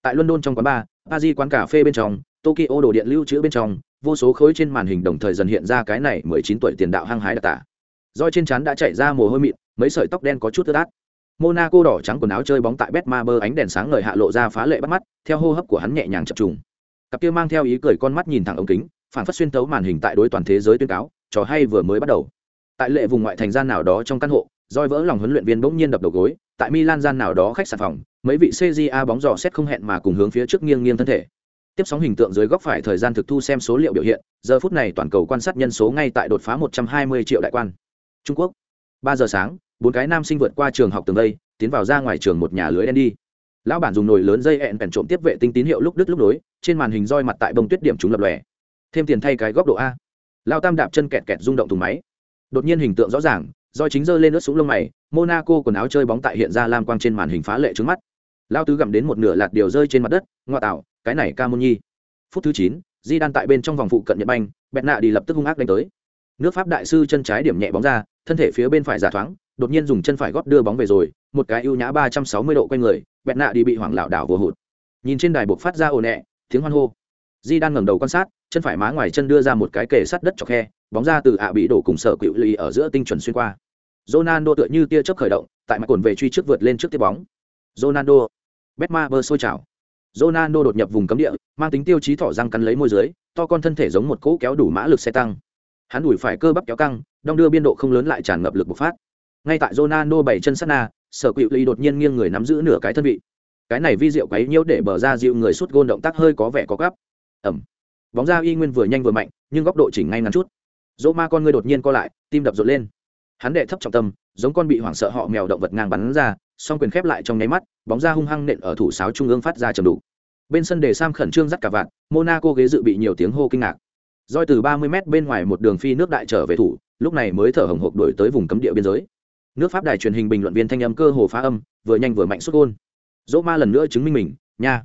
Tại London trong quán bar, Paris quán cà phê bên trong, Tokyo đồ điện lưu trữ bên trong, vô số khối trên màn hình đồng thời dần hiện ra cái này 19 tuổi tiền đạo hăng hái đặc tả. Rồi trên trán đã chảy ra mồ hôi mịn, mấy sợi tóc đen có chút ướt át. Monaco đỏ trắng quần áo chơi bóng tại Betmaber ánh đèn sáng ngời hạ lộ ra phá lệ bắt mắt, theo hô hấp của hắn nhẹ nhàng chập trùng. Cặp kia mang theo ý cười con mắt nhìn thẳng ống kính, phản phất xuyên tấu màn hình tại đối toàn thế giới tuyên cáo, trò hay vừa mới bắt đầu. Tại lệ vùng ngoại thành gian nào đó trong căn hộ, roi vỡ lòng huấn luyện viên bỗng nhiên đập đầu gối, tại milan gian nào đó khách sạn phòng, mấy vị cja bóng dò xét không hẹn mà cùng hướng phía trước nghiêng nghiêng thân thể. Tiếp sóng hình tượng dưới góc phải thời gian thực thu xem số liệu biểu hiện, giờ phút này toàn cầu quan sát nhân số ngay tại đột phá 120 triệu đại quan. Trung quốc, ba giờ sáng, bốn cái nam sinh vượt qua trường học tường đây, tiến vào ra ngoài trường một nhà lưới đen đi. Lão bản dùng nồi lớn dây hẹn bèn trộm tiếp vệ tinh tín hiệu lúc đứt lúc nối, trên màn hình roi mặt tại bông tuyết điểm chúng lập lòe. Thêm tiền thay cái góc độ a lao tam đạp chân kẹt kẹt rung động thùng máy. Đột nhiên hình tượng rõ ràng, do chính giơ lên nước súng lông mày, monaco quần áo chơi bóng tại hiện ra lam quang trên màn hình phá lệ trước mắt. Lao tứ gặm đến một nửa lạt điều rơi trên mặt đất ngoại tạo, cái này ca môn nhi phút thứ chín di đan tại bên trong vòng phụ cận nhật banh bẹt nạ đi lập tức hung ác đánh tới. Nước pháp đại sư chân trái điểm nhẹ bóng ra, thân thể phía bên phải giả thoáng, đột nhiên dùng chân phải gót đưa bóng về rồi, một cái ưu nhã ba trăm sáu mươi độ quanh người bẹt nạ đi bị hoảng lảo đảo vừa hụt. Nhìn trên đài buộc phát ra ồ ẹ tiếng hoan hô di đang ngẩng đầu quan sát, chân phải má ngoài chân đưa ra một cái kề sắt đất cho khe, bóng ra từ ạ bị đổ cùng sở cựu lì ở giữa tinh chuẩn xuyên qua. Ronaldo tựa như tia chớp khởi động, tại mặt cồn về truy trước vượt lên trước tiếp bóng. Ronaldo. Betma bơ sôi trào. Ronaldo đột nhập vùng cấm địa, mang tính tiêu chí thỏ răng cắn lấy môi dưới, to con thân thể giống một cỗ kéo đủ mã lực xe tăng. Hắn đuổi phải cơ bắp kéo căng, đong đưa biên độ không lớn lại tràn ngập lực bộc phát. Ngay tại Ronaldo bảy chân sát na, sở cựu lì đột nhiên nghiêng người nắm giữ nửa cái thân vị. Cái này vi diệu quấy nhiễu để bờ ra dịu người suốt gôn động tác hơi có vẻ có gấp ẩm. Bóng ra y nguyên vừa nhanh vừa mạnh, nhưng góc độ chỉnh ngay ngắn chút. Dỗ ma con ngươi đột nhiên co lại, tim đập rộn lên. Hắn đệ thấp trọng tâm, giống con bị hoảng sợ họ mèo động vật ngang bắn ra, song quyền khép lại trong nháy mắt, bóng ra hung hăng nện ở thủ sáo trung ương phát ra chầm đủ bên sân đề sam khẩn trương dắt cả vạn, monaco ghế dự bị nhiều tiếng hô kinh ngạc. Roi từ ba mươi m bên ngoài một đường phi nước đại trở về thủ, lúc này mới thở hồng hộc đổi tới vùng cấm địa biên giới. Nước pháp đài truyền hình bình luận viên thanh âm cơ hồ phá âm, vừa nhanh vừa mạnh xuất gôn. Dỗ ma lần nữa chứng minh mình, nha.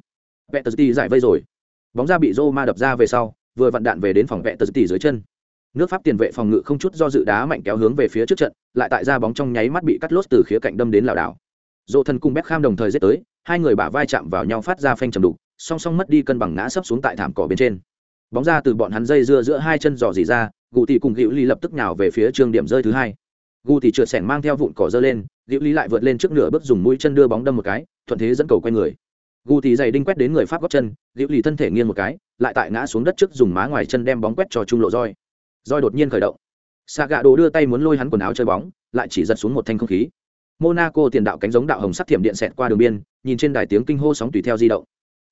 Peterti giải vây rồi bóng ra bị Roma đập ra về sau, vừa vặn đạn về đến phòng vệ tờ tỉ dưới chân. Nước pháp tiền vệ phòng ngự không chút do dự đá mạnh kéo hướng về phía trước trận, lại tại ra bóng trong nháy mắt bị cắt lốt từ khía cạnh đâm đến lảo đảo. Dỗ thần cùng kham đồng thời giết tới, hai người bả vai chạm vào nhau phát ra phanh trầm đục, song song mất đi cân bằng ngã sấp xuống tại thảm cỏ bên trên. Bóng ra từ bọn hắn dây dưa giữa hai chân dò dỉ ra, gù tỷ cùng hữu ly lập tức nhào về phía trường điểm rơi thứ hai. Gù tỷ trượt sẻng mang theo vụn cỏ dơ lên hữu ly lại vượt lên trước nửa bước dùng mũi chân đưa bóng đâm một cái, thuận thế dẫn cầu quay người gù thì giày đinh quét đến người pháp gót chân liễu lì thân thể nghiêng một cái, lại tại ngã xuống đất trước dùng má ngoài chân đem bóng quét cho trung lộ roi. Roi đột nhiên khởi động. Xạ gạ đồ đưa tay muốn lôi hắn quần áo chơi bóng, lại chỉ giật xuống một thanh không khí. Monaco tiền đạo cánh giống đạo hồng sắc thiểm điện xẹt qua đường biên, nhìn trên đài tiếng kinh hô sóng tùy theo di động.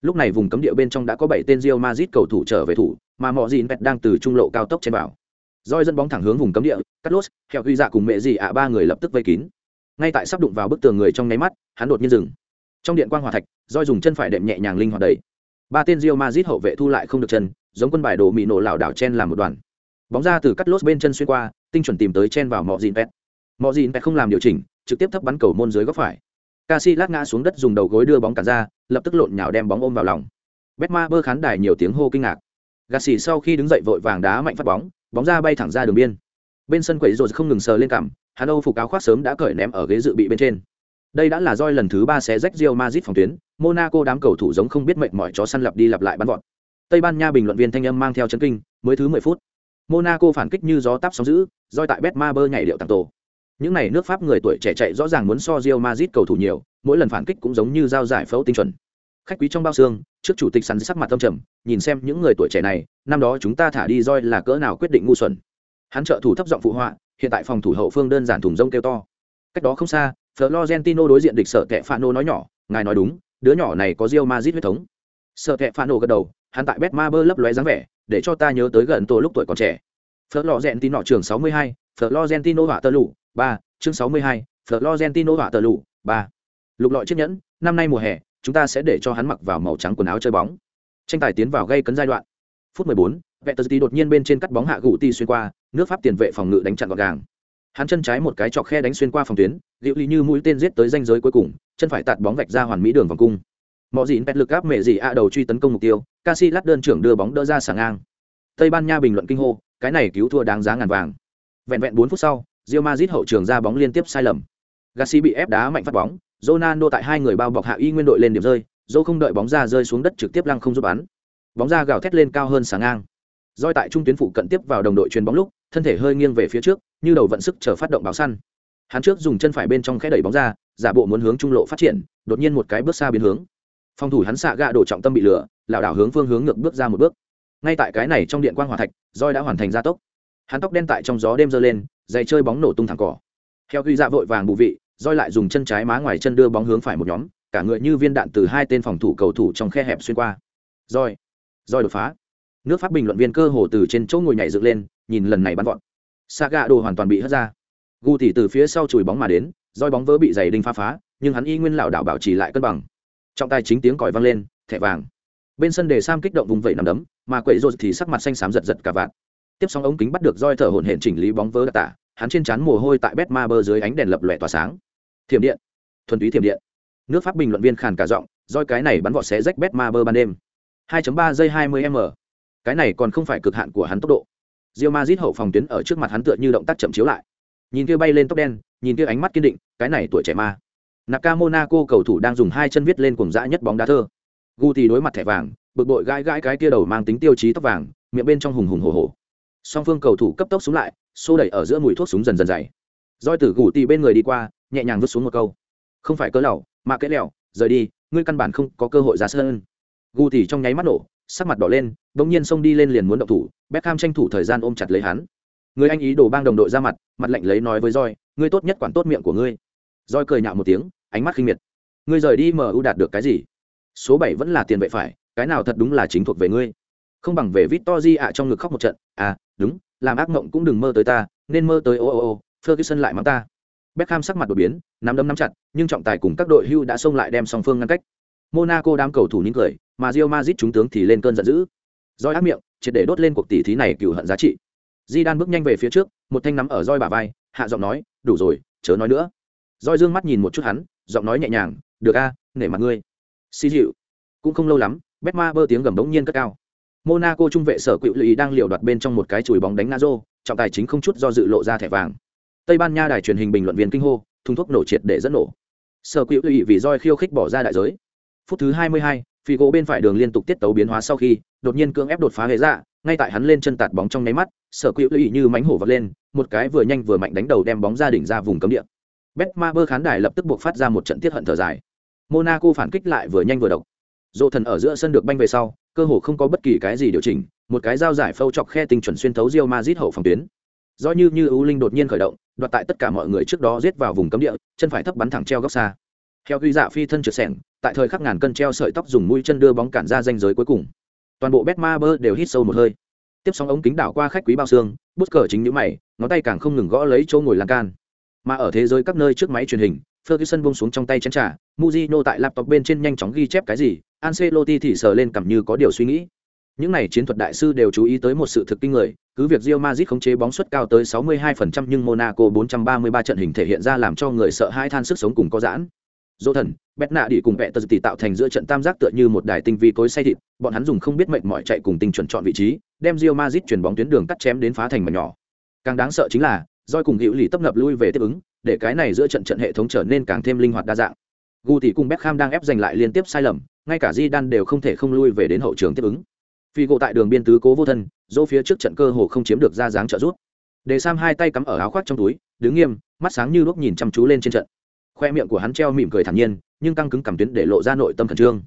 Lúc này vùng cấm địa bên trong đã có bảy tên rio mazit cầu thủ trở về thủ, mà mọi gì vẹt đang từ trung lộ cao tốc trên bảo roi dẫn bóng thẳng hướng vùng cấm địa cắt lốt theo ghi dạ cùng mẹ gì ạ, ba người lập tức vây kín. Ngay tại sắp đụng vào bức tường người trong nháy mắt, hắn đột nhiên dừng trong điện quang hòa thạch roi dùng chân phải đệm nhẹ nhàng linh hoạt đầy ba tên rio mazit hậu vệ thu lại không được chân giống quân bài đồ mị nổ lảo đảo chen làm một đoàn bóng ra từ cắt lốt bên chân xuyên qua tinh chuẩn tìm tới chen vào mọi dìn pet mọi dìn pet không làm điều chỉnh trực tiếp thấp bắn cầu môn dưới góc phải Casi lát ngã xuống đất dùng đầu gối đưa bóng cả ra, lập tức lộn nhào đem bóng ôm vào lòng. Betma bơ khán đài nhiều tiếng hô kinh ngạc. Gassi sau khi đứng dậy vội vàng đá mạnh phát bóng, bóng ra bay thẳng ra đường biên. Bên sân quẩy rồi không ngừng sờ lên cằm, hắn Âu phục áo khoác sớm đã cởi ném ở ghế dự bị bên trên đây đã là roi lần thứ ba xé rách Real Madrid phòng tuyến. Monaco đám cầu thủ giống không biết mệnh mọi chó săn lặp đi lặp lại bắn vọt. Tây ban nha bình luận viên thanh âm mang theo chấn kinh, mới thứ mười phút. Monaco phản kích như gió táp sóng dữ. roi tại betmaber nhảy điệu tàng tổ. Những này nước pháp người tuổi trẻ chạy rõ ràng muốn so Real Madrid cầu thủ nhiều, mỗi lần phản kích cũng giống như giao giải phẫu tinh chuẩn. Khách quý trong bao xương, trước chủ tịch sắn sắc mặt tâm trầm, nhìn xem những người tuổi trẻ này, năm đó chúng ta thả đi roi là cỡ nào quyết định ngu xuẩn. Hắn trợ thủ thấp giọng phụ họa, hiện tại phòng thủ hậu phương đơn giản thùng rông kêu to. Cách đó không xa florentino đối diện địch sợ kẹ phano nói nhỏ ngài nói đúng đứa nhỏ này có Real Madrid huyết thống. Sợ kẹ phano gật đầu hắn tại betmaber lấp lóe dáng vẻ để cho ta nhớ tới gần tổ lúc tuổi còn trẻ. Florentino trường 62, florentino hỏa tơ lụ ba chương 62, florentino hỏa tơ lụ ba. Lục lọi chiếc nhẫn năm nay mùa hè chúng ta sẽ để cho hắn mặc vào màu trắng quần áo chơi bóng. Tranh tài tiến vào gây cấn giai đoạn. Phút 14, Vettelty đột nhiên bên trên cắt bóng hạ gụ ti xuyên qua, nước Pháp tiền vệ phòng ngự đánh chặn gọn gàng. Hắn chân trái một cái chọc khe đánh xuyên qua phòng tuyến, liệu Lý như mũi tên giết tới ranh giới cuối cùng, chân phải tạt bóng vạch ra hoàn mỹ đường vòng cung. Mọi dịn pet lực áp mẹ gì a đầu truy tấn công mục tiêu, Casillas đơn trưởng đưa bóng đỡ ra sàng ngang. Tây Ban Nha bình luận kinh hô, cái này cứu thua đáng giá ngàn vàng. Vẹn vẹn 4 phút sau, Real Madrid hậu trường ra bóng liên tiếp sai lầm. Gassi bị ép đá mạnh phát bóng, Ronaldo tại hai người bao bọc hạ y nguyên đội lên điểm rơi, dô không đợi bóng ra rơi xuống đất trực tiếp lăng không giúp bắn. Bóng ra gào thét lên cao hơn sáng ngang roi tại trung tuyến phụ cận tiếp vào đồng đội chuyền bóng lúc thân thể hơi nghiêng về phía trước, như đầu vận sức chờ phát động báo săn. Hắn trước dùng chân phải bên trong khe đẩy bóng ra, giả bộ muốn hướng trung lộ phát triển, đột nhiên một cái bước xa biến hướng. Phòng thủ hắn xạ gạ đổ trọng tâm bị lửa, lảo đảo hướng phương hướng ngược bước ra một bước. Ngay tại cái này trong điện quan hòa thạch, roi đã hoàn thành gia tốc. Hắn tóc đen tại trong gió đêm dơ lên, giày chơi bóng nổ tung thẳng cỏ. Theo ghi dạ vội vàng bù vị, roi lại dùng chân trái má ngoài chân đưa bóng hướng phải một nhóm, cả người như viên đạn từ hai tên phòng thủ cầu thủ trong khe hẹp xuyên qua. Roi roi đột phá nước pháp bình luận viên cơ hồ từ trên chỗ ngồi nhảy dựng lên, nhìn lần này bắn vọt. Saga đồ hoàn toàn bị hất ra. Gu thì từ phía sau chùi bóng mà đến, roi bóng vỡ bị giày đinh phá phá, nhưng hắn y nguyên lảo đảo bảo trì lại cân bằng. Trọng tài chính tiếng còi vang lên, thẻ vàng. Bên sân đề sam kích động vùng vẫy nằm đấm, mà quậy rột thì sắc mặt xanh xám giật giật cả vạn. Tiếp sóng ống kính bắt được roi thở hổn hển chỉnh lý bóng vỡ đặc tả, hắn trên trán mồ hôi tại bét ma bơ dưới ánh đèn lập lòe tỏa sáng. Thiểm điện. Thuần túy thiểm điện. Nước pháp bình luận viên khàn cả giọng, roi cái này bắn vọt xé rách bét ma bơ ban đêm. 2.3 giây 20 m cái này còn không phải cực hạn của hắn tốc độ. Rio mazit hậu phòng tuyến ở trước mặt hắn tựa như động tác chậm chiếu lại. Nhìn kia bay lên tóc đen, nhìn kia ánh mắt kiên định, cái này tuổi trẻ ma. Naka monaco cầu thủ đang dùng hai chân viết lên cùng dã nhất bóng đá thơ. Gu thì đối mặt thẻ vàng, bực bội gãi gãi cái kia đầu mang tính tiêu chí tóc vàng, miệng bên trong hùng hùng hồ hồ song phương cầu thủ cấp tốc xuống lại, xô đẩy ở giữa mùi thuốc súng dần dần dày. Roi tử gù tì bên người đi qua, nhẹ nhàng vứt xuống một câu. Không phải cớ lầu mà kẽ lẹo rời đi, ngươi căn bản không có cơ hội ra sân. Gu tì trong nháy mắt nổ sắc mặt đỏ lên bỗng nhiên xông đi lên liền muốn động thủ, Beckham tranh thủ thời gian ôm chặt lấy hắn. Người anh ý đồ bang đồng đội ra mặt mặt lạnh lấy nói với roi ngươi tốt nhất quản tốt miệng của ngươi. Roi cười nhạo một tiếng, ánh mắt khinh miệt. Ngươi rời đi mu đạt được cái gì? Số bảy vẫn là tiền vệ phải, cái nào thật đúng là chính thuộc về ngươi. Không bằng về Victory ạ trong ngực khóc một trận à đúng, làm ác mộng cũng đừng mơ tới ta, nên mơ tới ô ô ô, Ferguson lại mắng ta. Beckham sắc mặt đột biến, nắm đấm nắm chặt, nhưng trọng tài cùng các đội hưu đã xông lại đem song phương ngăn cách. Monaco đám cầu thủ nín cười mà Real Madrid chúng tướng thì lên cơn giận dữ. Roi ác miệng, triệt để đốt lên cuộc tỷ thí này cừu hận giá trị. Di bước nhanh về phía trước, một thanh nắm ở roi bả vai, hạ giọng nói, "Đủ rồi, chớ nói nữa." Roi dương mắt nhìn một chút hắn, giọng nói nhẹ nhàng, "Được a, nể mặt ngươi." Xi dịu. Cũng không lâu lắm, Betma bơ tiếng gầm đống nhiên cất cao. Monaco trung vệ sở quỷ lụy đang liều đoạt bên trong một cái chùi bóng đánh Nazo, trọng tài chính không chút do dự lộ ra thẻ vàng. Tây Ban Nha đài truyền hình bình luận viên kinh hô, thùng thuốc nổ triệt để dẫn nổ. Sở quỷ lụy vì roi khiêu khích bỏ ra đại giới. Phút thứ 22, phi gỗ bên phải đường liên tục tiết tấu biến hóa sau khi, đột nhiên cưỡng ép đột phá hệ dạ ngay tại hắn lên chân tạt bóng trong nháy mắt, sở quỹ lụy như mánh hổ vật lên, một cái vừa nhanh vừa mạnh đánh đầu đem bóng ra đỉnh ra vùng cấm địa. Bet ma bơ khán đài lập tức buộc phát ra một trận tiết hận thở dài. Monaco phản kích lại vừa nhanh vừa độc. Dỗ thần ở giữa sân được banh về sau, cơ hồ không có bất kỳ cái gì điều chỉnh, một cái dao giải phâu chọc khe tinh chuẩn xuyên thấu rio mazit hậu phòng tuyến. Do như như ưu linh đột nhiên khởi động, đoạt tại tất cả mọi người trước đó giết vào vùng cấm địa, chân phải thấp bắn thẳng treo góc xa theo ghi dạ phi thân trượt sẻng tại thời khắc ngàn cân treo sợi tóc dùng mũi chân đưa bóng cản ra danh giới cuối cùng. Toàn bộ betmaber đều hít sâu một hơi. Tiếp sóng ống kính đảo qua khách quý bao xương bút cờ chính nhữ mày ngón tay càng không ngừng gõ lấy chỗ ngồi lan can. Mà ở thế giới các nơi trước máy truyền hình Ferguson buông xuống trong tay chén trà, Mujino tại laptop bên trên nhanh chóng ghi chép cái gì, Ancelotti thì sờ lên cảm như có điều suy nghĩ. Những này chiến thuật đại sư đều chú ý tới một sự thực kinh người, cứ việc Real Madrid khống chế bóng suất cao tới 62% nhưng Monaco 433 trận hình thể hiện ra làm cho người sợ hãi than sức sống cùng có giãn dỗ thần, bét nạ đi cùng vẹ tờ tỷ tạo thành giữa trận tam giác tựa như một đài tinh vi cối say thịt, bọn hắn dùng không biết mệnh mọi chạy cùng tinh chuẩn chọn vị trí, đem rio mazit chuyển bóng tuyến đường cắt chém đến phá thành mà nhỏ. Càng đáng sợ chính là doi cùng hữu lì tấp nập lui về tiếp ứng, để cái này giữa trận trận hệ thống trở nên càng thêm linh hoạt đa dạng. Gu thì cùng beckham đang ép giành lại liên tiếp sai lầm, ngay cả di đan đều không thể không lui về đến hậu trường tiếp ứng. Phi gộ tại đường biên tứ cố vô thân, dỗ phía trước trận cơ hồ không chiếm được ra dáng trợ giúp. để sam hai tay cắm ở áo khoác trong túi, đứng nghiêm, mắt sáng như lúc nhìn chăm chú lên trên trận khoe miệng của hắn treo mỉm cười thản nhiên, nhưng căng cứng cảm tuyến để lộ ra nội tâm khẩn trương.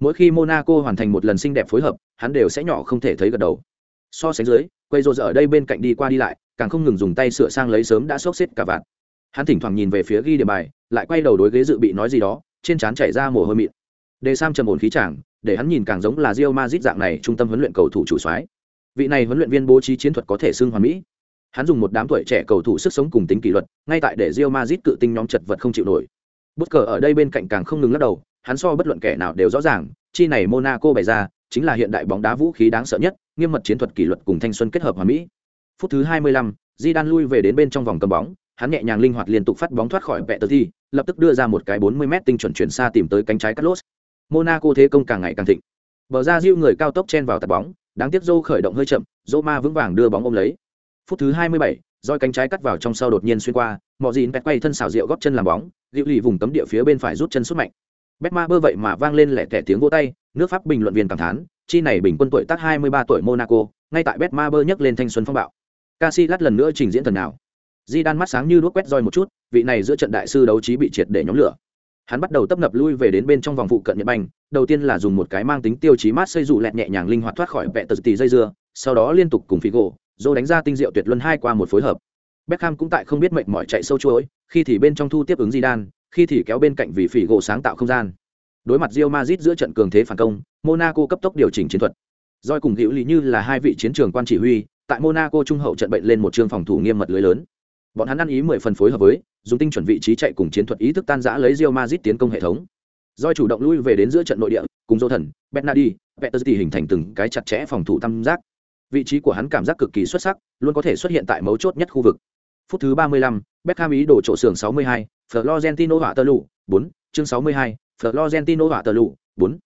Mỗi khi monaco hoàn thành một lần xinh đẹp phối hợp, hắn đều sẽ nhỏ không thể thấy gật đầu. So sánh dưới quay rô ở đây bên cạnh đi qua đi lại, càng không ngừng dùng tay sửa sang lấy sớm đã xốc xếp cả vạt. Hắn thỉnh thoảng nhìn về phía ghi điểm bài, lại quay đầu đối ghế dự bị nói gì đó, trên trán chảy ra mồ hôi mịn. Đề sam trầm ổn khí chàng, để hắn nhìn càng giống là rio mazit dạng này trung tâm huấn luyện cầu thủ chủ soái. Vị này huấn luyện viên bố trí chiến thuật có thể xưng hoàn mỹ hắn dùng một đám tuổi trẻ cầu thủ sức sống cùng tính kỷ luật ngay tại để Real Madrid cự tinh nhóm chật vật không chịu nổi bất cờ ở đây bên cạnh càng không ngừng lắc đầu hắn so bất luận kẻ nào đều rõ ràng chi này monaco bày ra chính là hiện đại bóng đá vũ khí đáng sợ nhất nghiêm mật chiến thuật kỷ luật cùng thanh xuân kết hợp hoàn mỹ phút thứ 25, Di lui về đến bên trong vòng cầm bóng, hắn nhẹ nhàng linh hoạt liên tục phát bóng thoát khỏi vẹt tờ thi, lập tức đưa ra một cái 40m tinh chuẩn chuyển xa tìm tới cánh trái Carlos. Monaco thế công càng ngày càng thịnh. Bờ ra Diu người cao tốc chen vào tạt bóng, đáng tiếc Zhou khởi động hơi chậm, Roma vững vàng đưa bóng ôm lấy. Phút thứ 27, roi cánh trái cắt vào trong sau đột nhiên xuyên qua, Mọ Dìn bẹt quay thân xảo diệu góp chân làm bóng, dịu lì vùng cấm địa phía bên phải rút chân sút mạnh. Betma bơ vậy mà vang lên lẻ tẻ tiếng vỗ tay, nước Pháp bình luận viên cảm thán, chi này bình quân tuổi tác 23 tuổi Monaco, ngay tại Betma bơ nhấc lên thanh xuân phong bạo. Casillas lần nữa trình diễn thần nào. Di đan mắt sáng như đuốc quét roi một chút, vị này giữa trận đại sư đấu trí bị triệt để nhóm lửa. Hắn bắt đầu tấp nập lui về đến bên trong vòng phụ cận nhận banh, đầu tiên là dùng một cái mang tính tiêu chí mát xây dụ lẹt nhẹ nhàng linh hoạt thoát khỏi vẹt tờ tỷ dây dưa, sau đó liên tục cùng Figo, dô đánh ra tinh diệu tuyệt luân hai qua một phối hợp. Beckham cũng tại không biết mệnh mỏi chạy sâu chuỗi. khi thì bên trong thu tiếp ứng Di đan, khi thì kéo bên cạnh vì phỉ gỗ sáng tạo không gian. Đối mặt Real Madrid giữa trận cường thế phản công, Monaco cấp tốc điều chỉnh chiến thuật. Doi cùng Hữu Lý như là hai vị chiến trường quan chỉ huy, tại Monaco trung hậu trận bệnh lên một trường phòng thủ nghiêm mật lưới lớn. Bọn hắn ăn ý mười phần phối hợp với, dùng tinh chuẩn vị trí chạy cùng chiến thuật ý thức tan rã lấy Real Madrid tiến công hệ thống. Doi chủ động lui về đến giữa trận nội địa, cùng Zotan, Bernardi, Peterzi hình thành từng cái chặt chẽ phòng thủ tam giác. Vị trí của hắn cảm giác cực kỳ xuất sắc, luôn có thể xuất hiện tại mấu chốt nhất khu vực. Phút thứ 35, Beckham ý đổ chỗ sưởng 62, Florentino hỏa tơ lụ, 4, chương 62, Florentino hỏa tơ lụ, 4.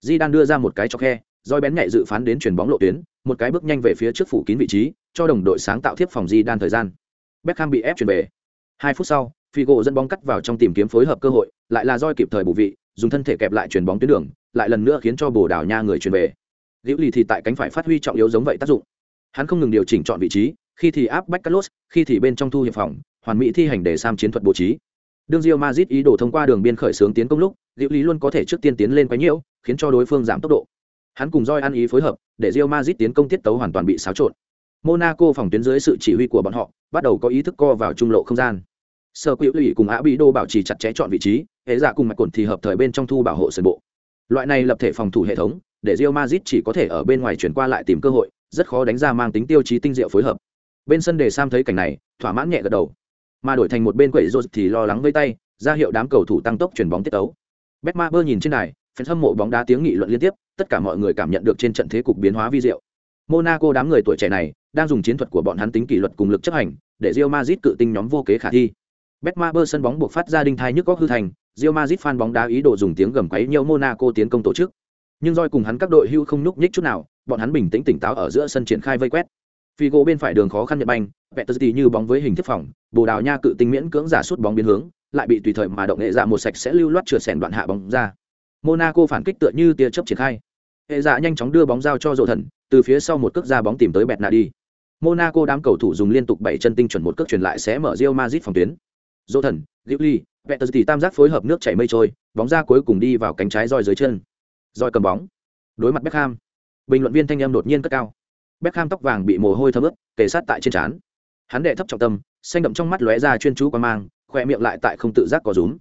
Di đang đưa ra một cái cho khe, roi bén nhạy dự phán đến chuyển bóng lộ tuyến, một cái bước nhanh về phía trước phủ kín vị trí, cho đồng đội sáng tạo tiếp phòng Di đan thời gian. Beckham bị ép chuyển về. Hai phút sau, Figo dẫn bóng cắt vào trong tìm kiếm phối hợp cơ hội, lại là roi kịp thời bù vị, dùng thân thể kẹp lại chuyển bóng tuyến đường, lại lần nữa khiến cho Bồ Đào Nha người chuyển về. Liễu Lì thì tại cánh phải phát huy trọng yếu giống vậy tác dụng. Hắn không ngừng điều chỉnh chọn vị trí, khi thì áp bách Carlos, khi thì bên trong thu hiệp phòng, hoàn mỹ thi hành để sam chiến thuật bố trí. Đương rio mazit ý đồ thông qua đường biên khởi xướng tiến công lúc, Liễu Lý luôn có thể trước tiên tiến lên quá nhiễu khiến cho đối phương giảm tốc độ. Hắn cùng roi ăn ý phối hợp, để rio mazit tiến công tiết tấu hoàn toàn bị xáo trộn. Monaco phòng tuyến dưới sự chỉ huy của bọn họ, bắt đầu có ý thức co vào trung lộ không gian. Sơ quỹ Lỷ cùng Á Bị Đô bảo trì chặt chẽ chọn vị trí, hệ giả dạ cùng mạch cồn thì hợp thời bên trong thu bảo hộ sân bộ. Loại này lập thể phòng thủ hệ thống, để Real Madrid chỉ có thể ở bên ngoài chuyển qua lại tìm cơ hội, rất khó đánh ra mang tính tiêu chí tinh diệu phối hợp. Bên sân để Sam thấy cảnh này, thỏa mãn nhẹ gật đầu. Mà đổi thành một bên quẩy rốt thì lo lắng với tay, ra hiệu đám cầu thủ tăng tốc chuyển bóng tiết tấu. Betmaber nhìn trên đài, phần hâm mộ bóng đá tiếng nghị luận liên tiếp, tất cả mọi người cảm nhận được trên trận thế cục biến hóa vi diệu. Monaco đám người tuổi trẻ này đang dùng chiến thuật của bọn hắn tính kỷ luật cùng lực chấp hành, để Real Madrid cự tinh nhóm vô kế khả thi. Betmaber sân bóng buộc phát ra đinh thai nhức góc hư thành, Real Madrid fan bóng đá ý đồ dùng tiếng gầm quấy nhiều Monaco tiến công tổ chức. Nhưng roi cùng hắn các đội hưu không nhúc nhích chút nào, bọn hắn bình tĩnh tỉnh táo ở giữa sân triển khai vây quét. Figo bên phải đường khó khăn nhận banh, Peterzi như bóng với hình thức phòng, Bồ Đào Nha cự tinh miễn cưỡng giả suốt bóng biến hướng, lại bị tùy thời mà động nghệ dạ một sạch sẽ lưu loát trượt sèn đoạn hạ bóng ra. Monaco phản kích tựa như tia chớp triển khai. Hệ dạ nhanh chóng đưa bóng giao cho Dỗ Thần, từ phía sau một cước ra bóng tìm tới bẹt nạ đi. Monaco đám cầu thủ dùng liên tục bảy chân tinh chuẩn một cước truyền lại sẽ mở Real Madrid phòng tuyến. Dỗ Thần, Diuli, Peterzi tam giác phối hợp nước chảy mây trôi, bóng ra cuối cùng đi vào cánh trái roi dưới chân. Roi cầm bóng. Đối mặt Beckham. Bình luận viên thanh em đột nhiên cất cao. Beckham tóc vàng bị mồ hôi thấm ướt, kề sát tại trên trán. Hắn đệ thấp trọng tâm, xanh đậm trong mắt lóe ra chuyên chú quan mang, khoe miệng lại tại không tự giác có rúm.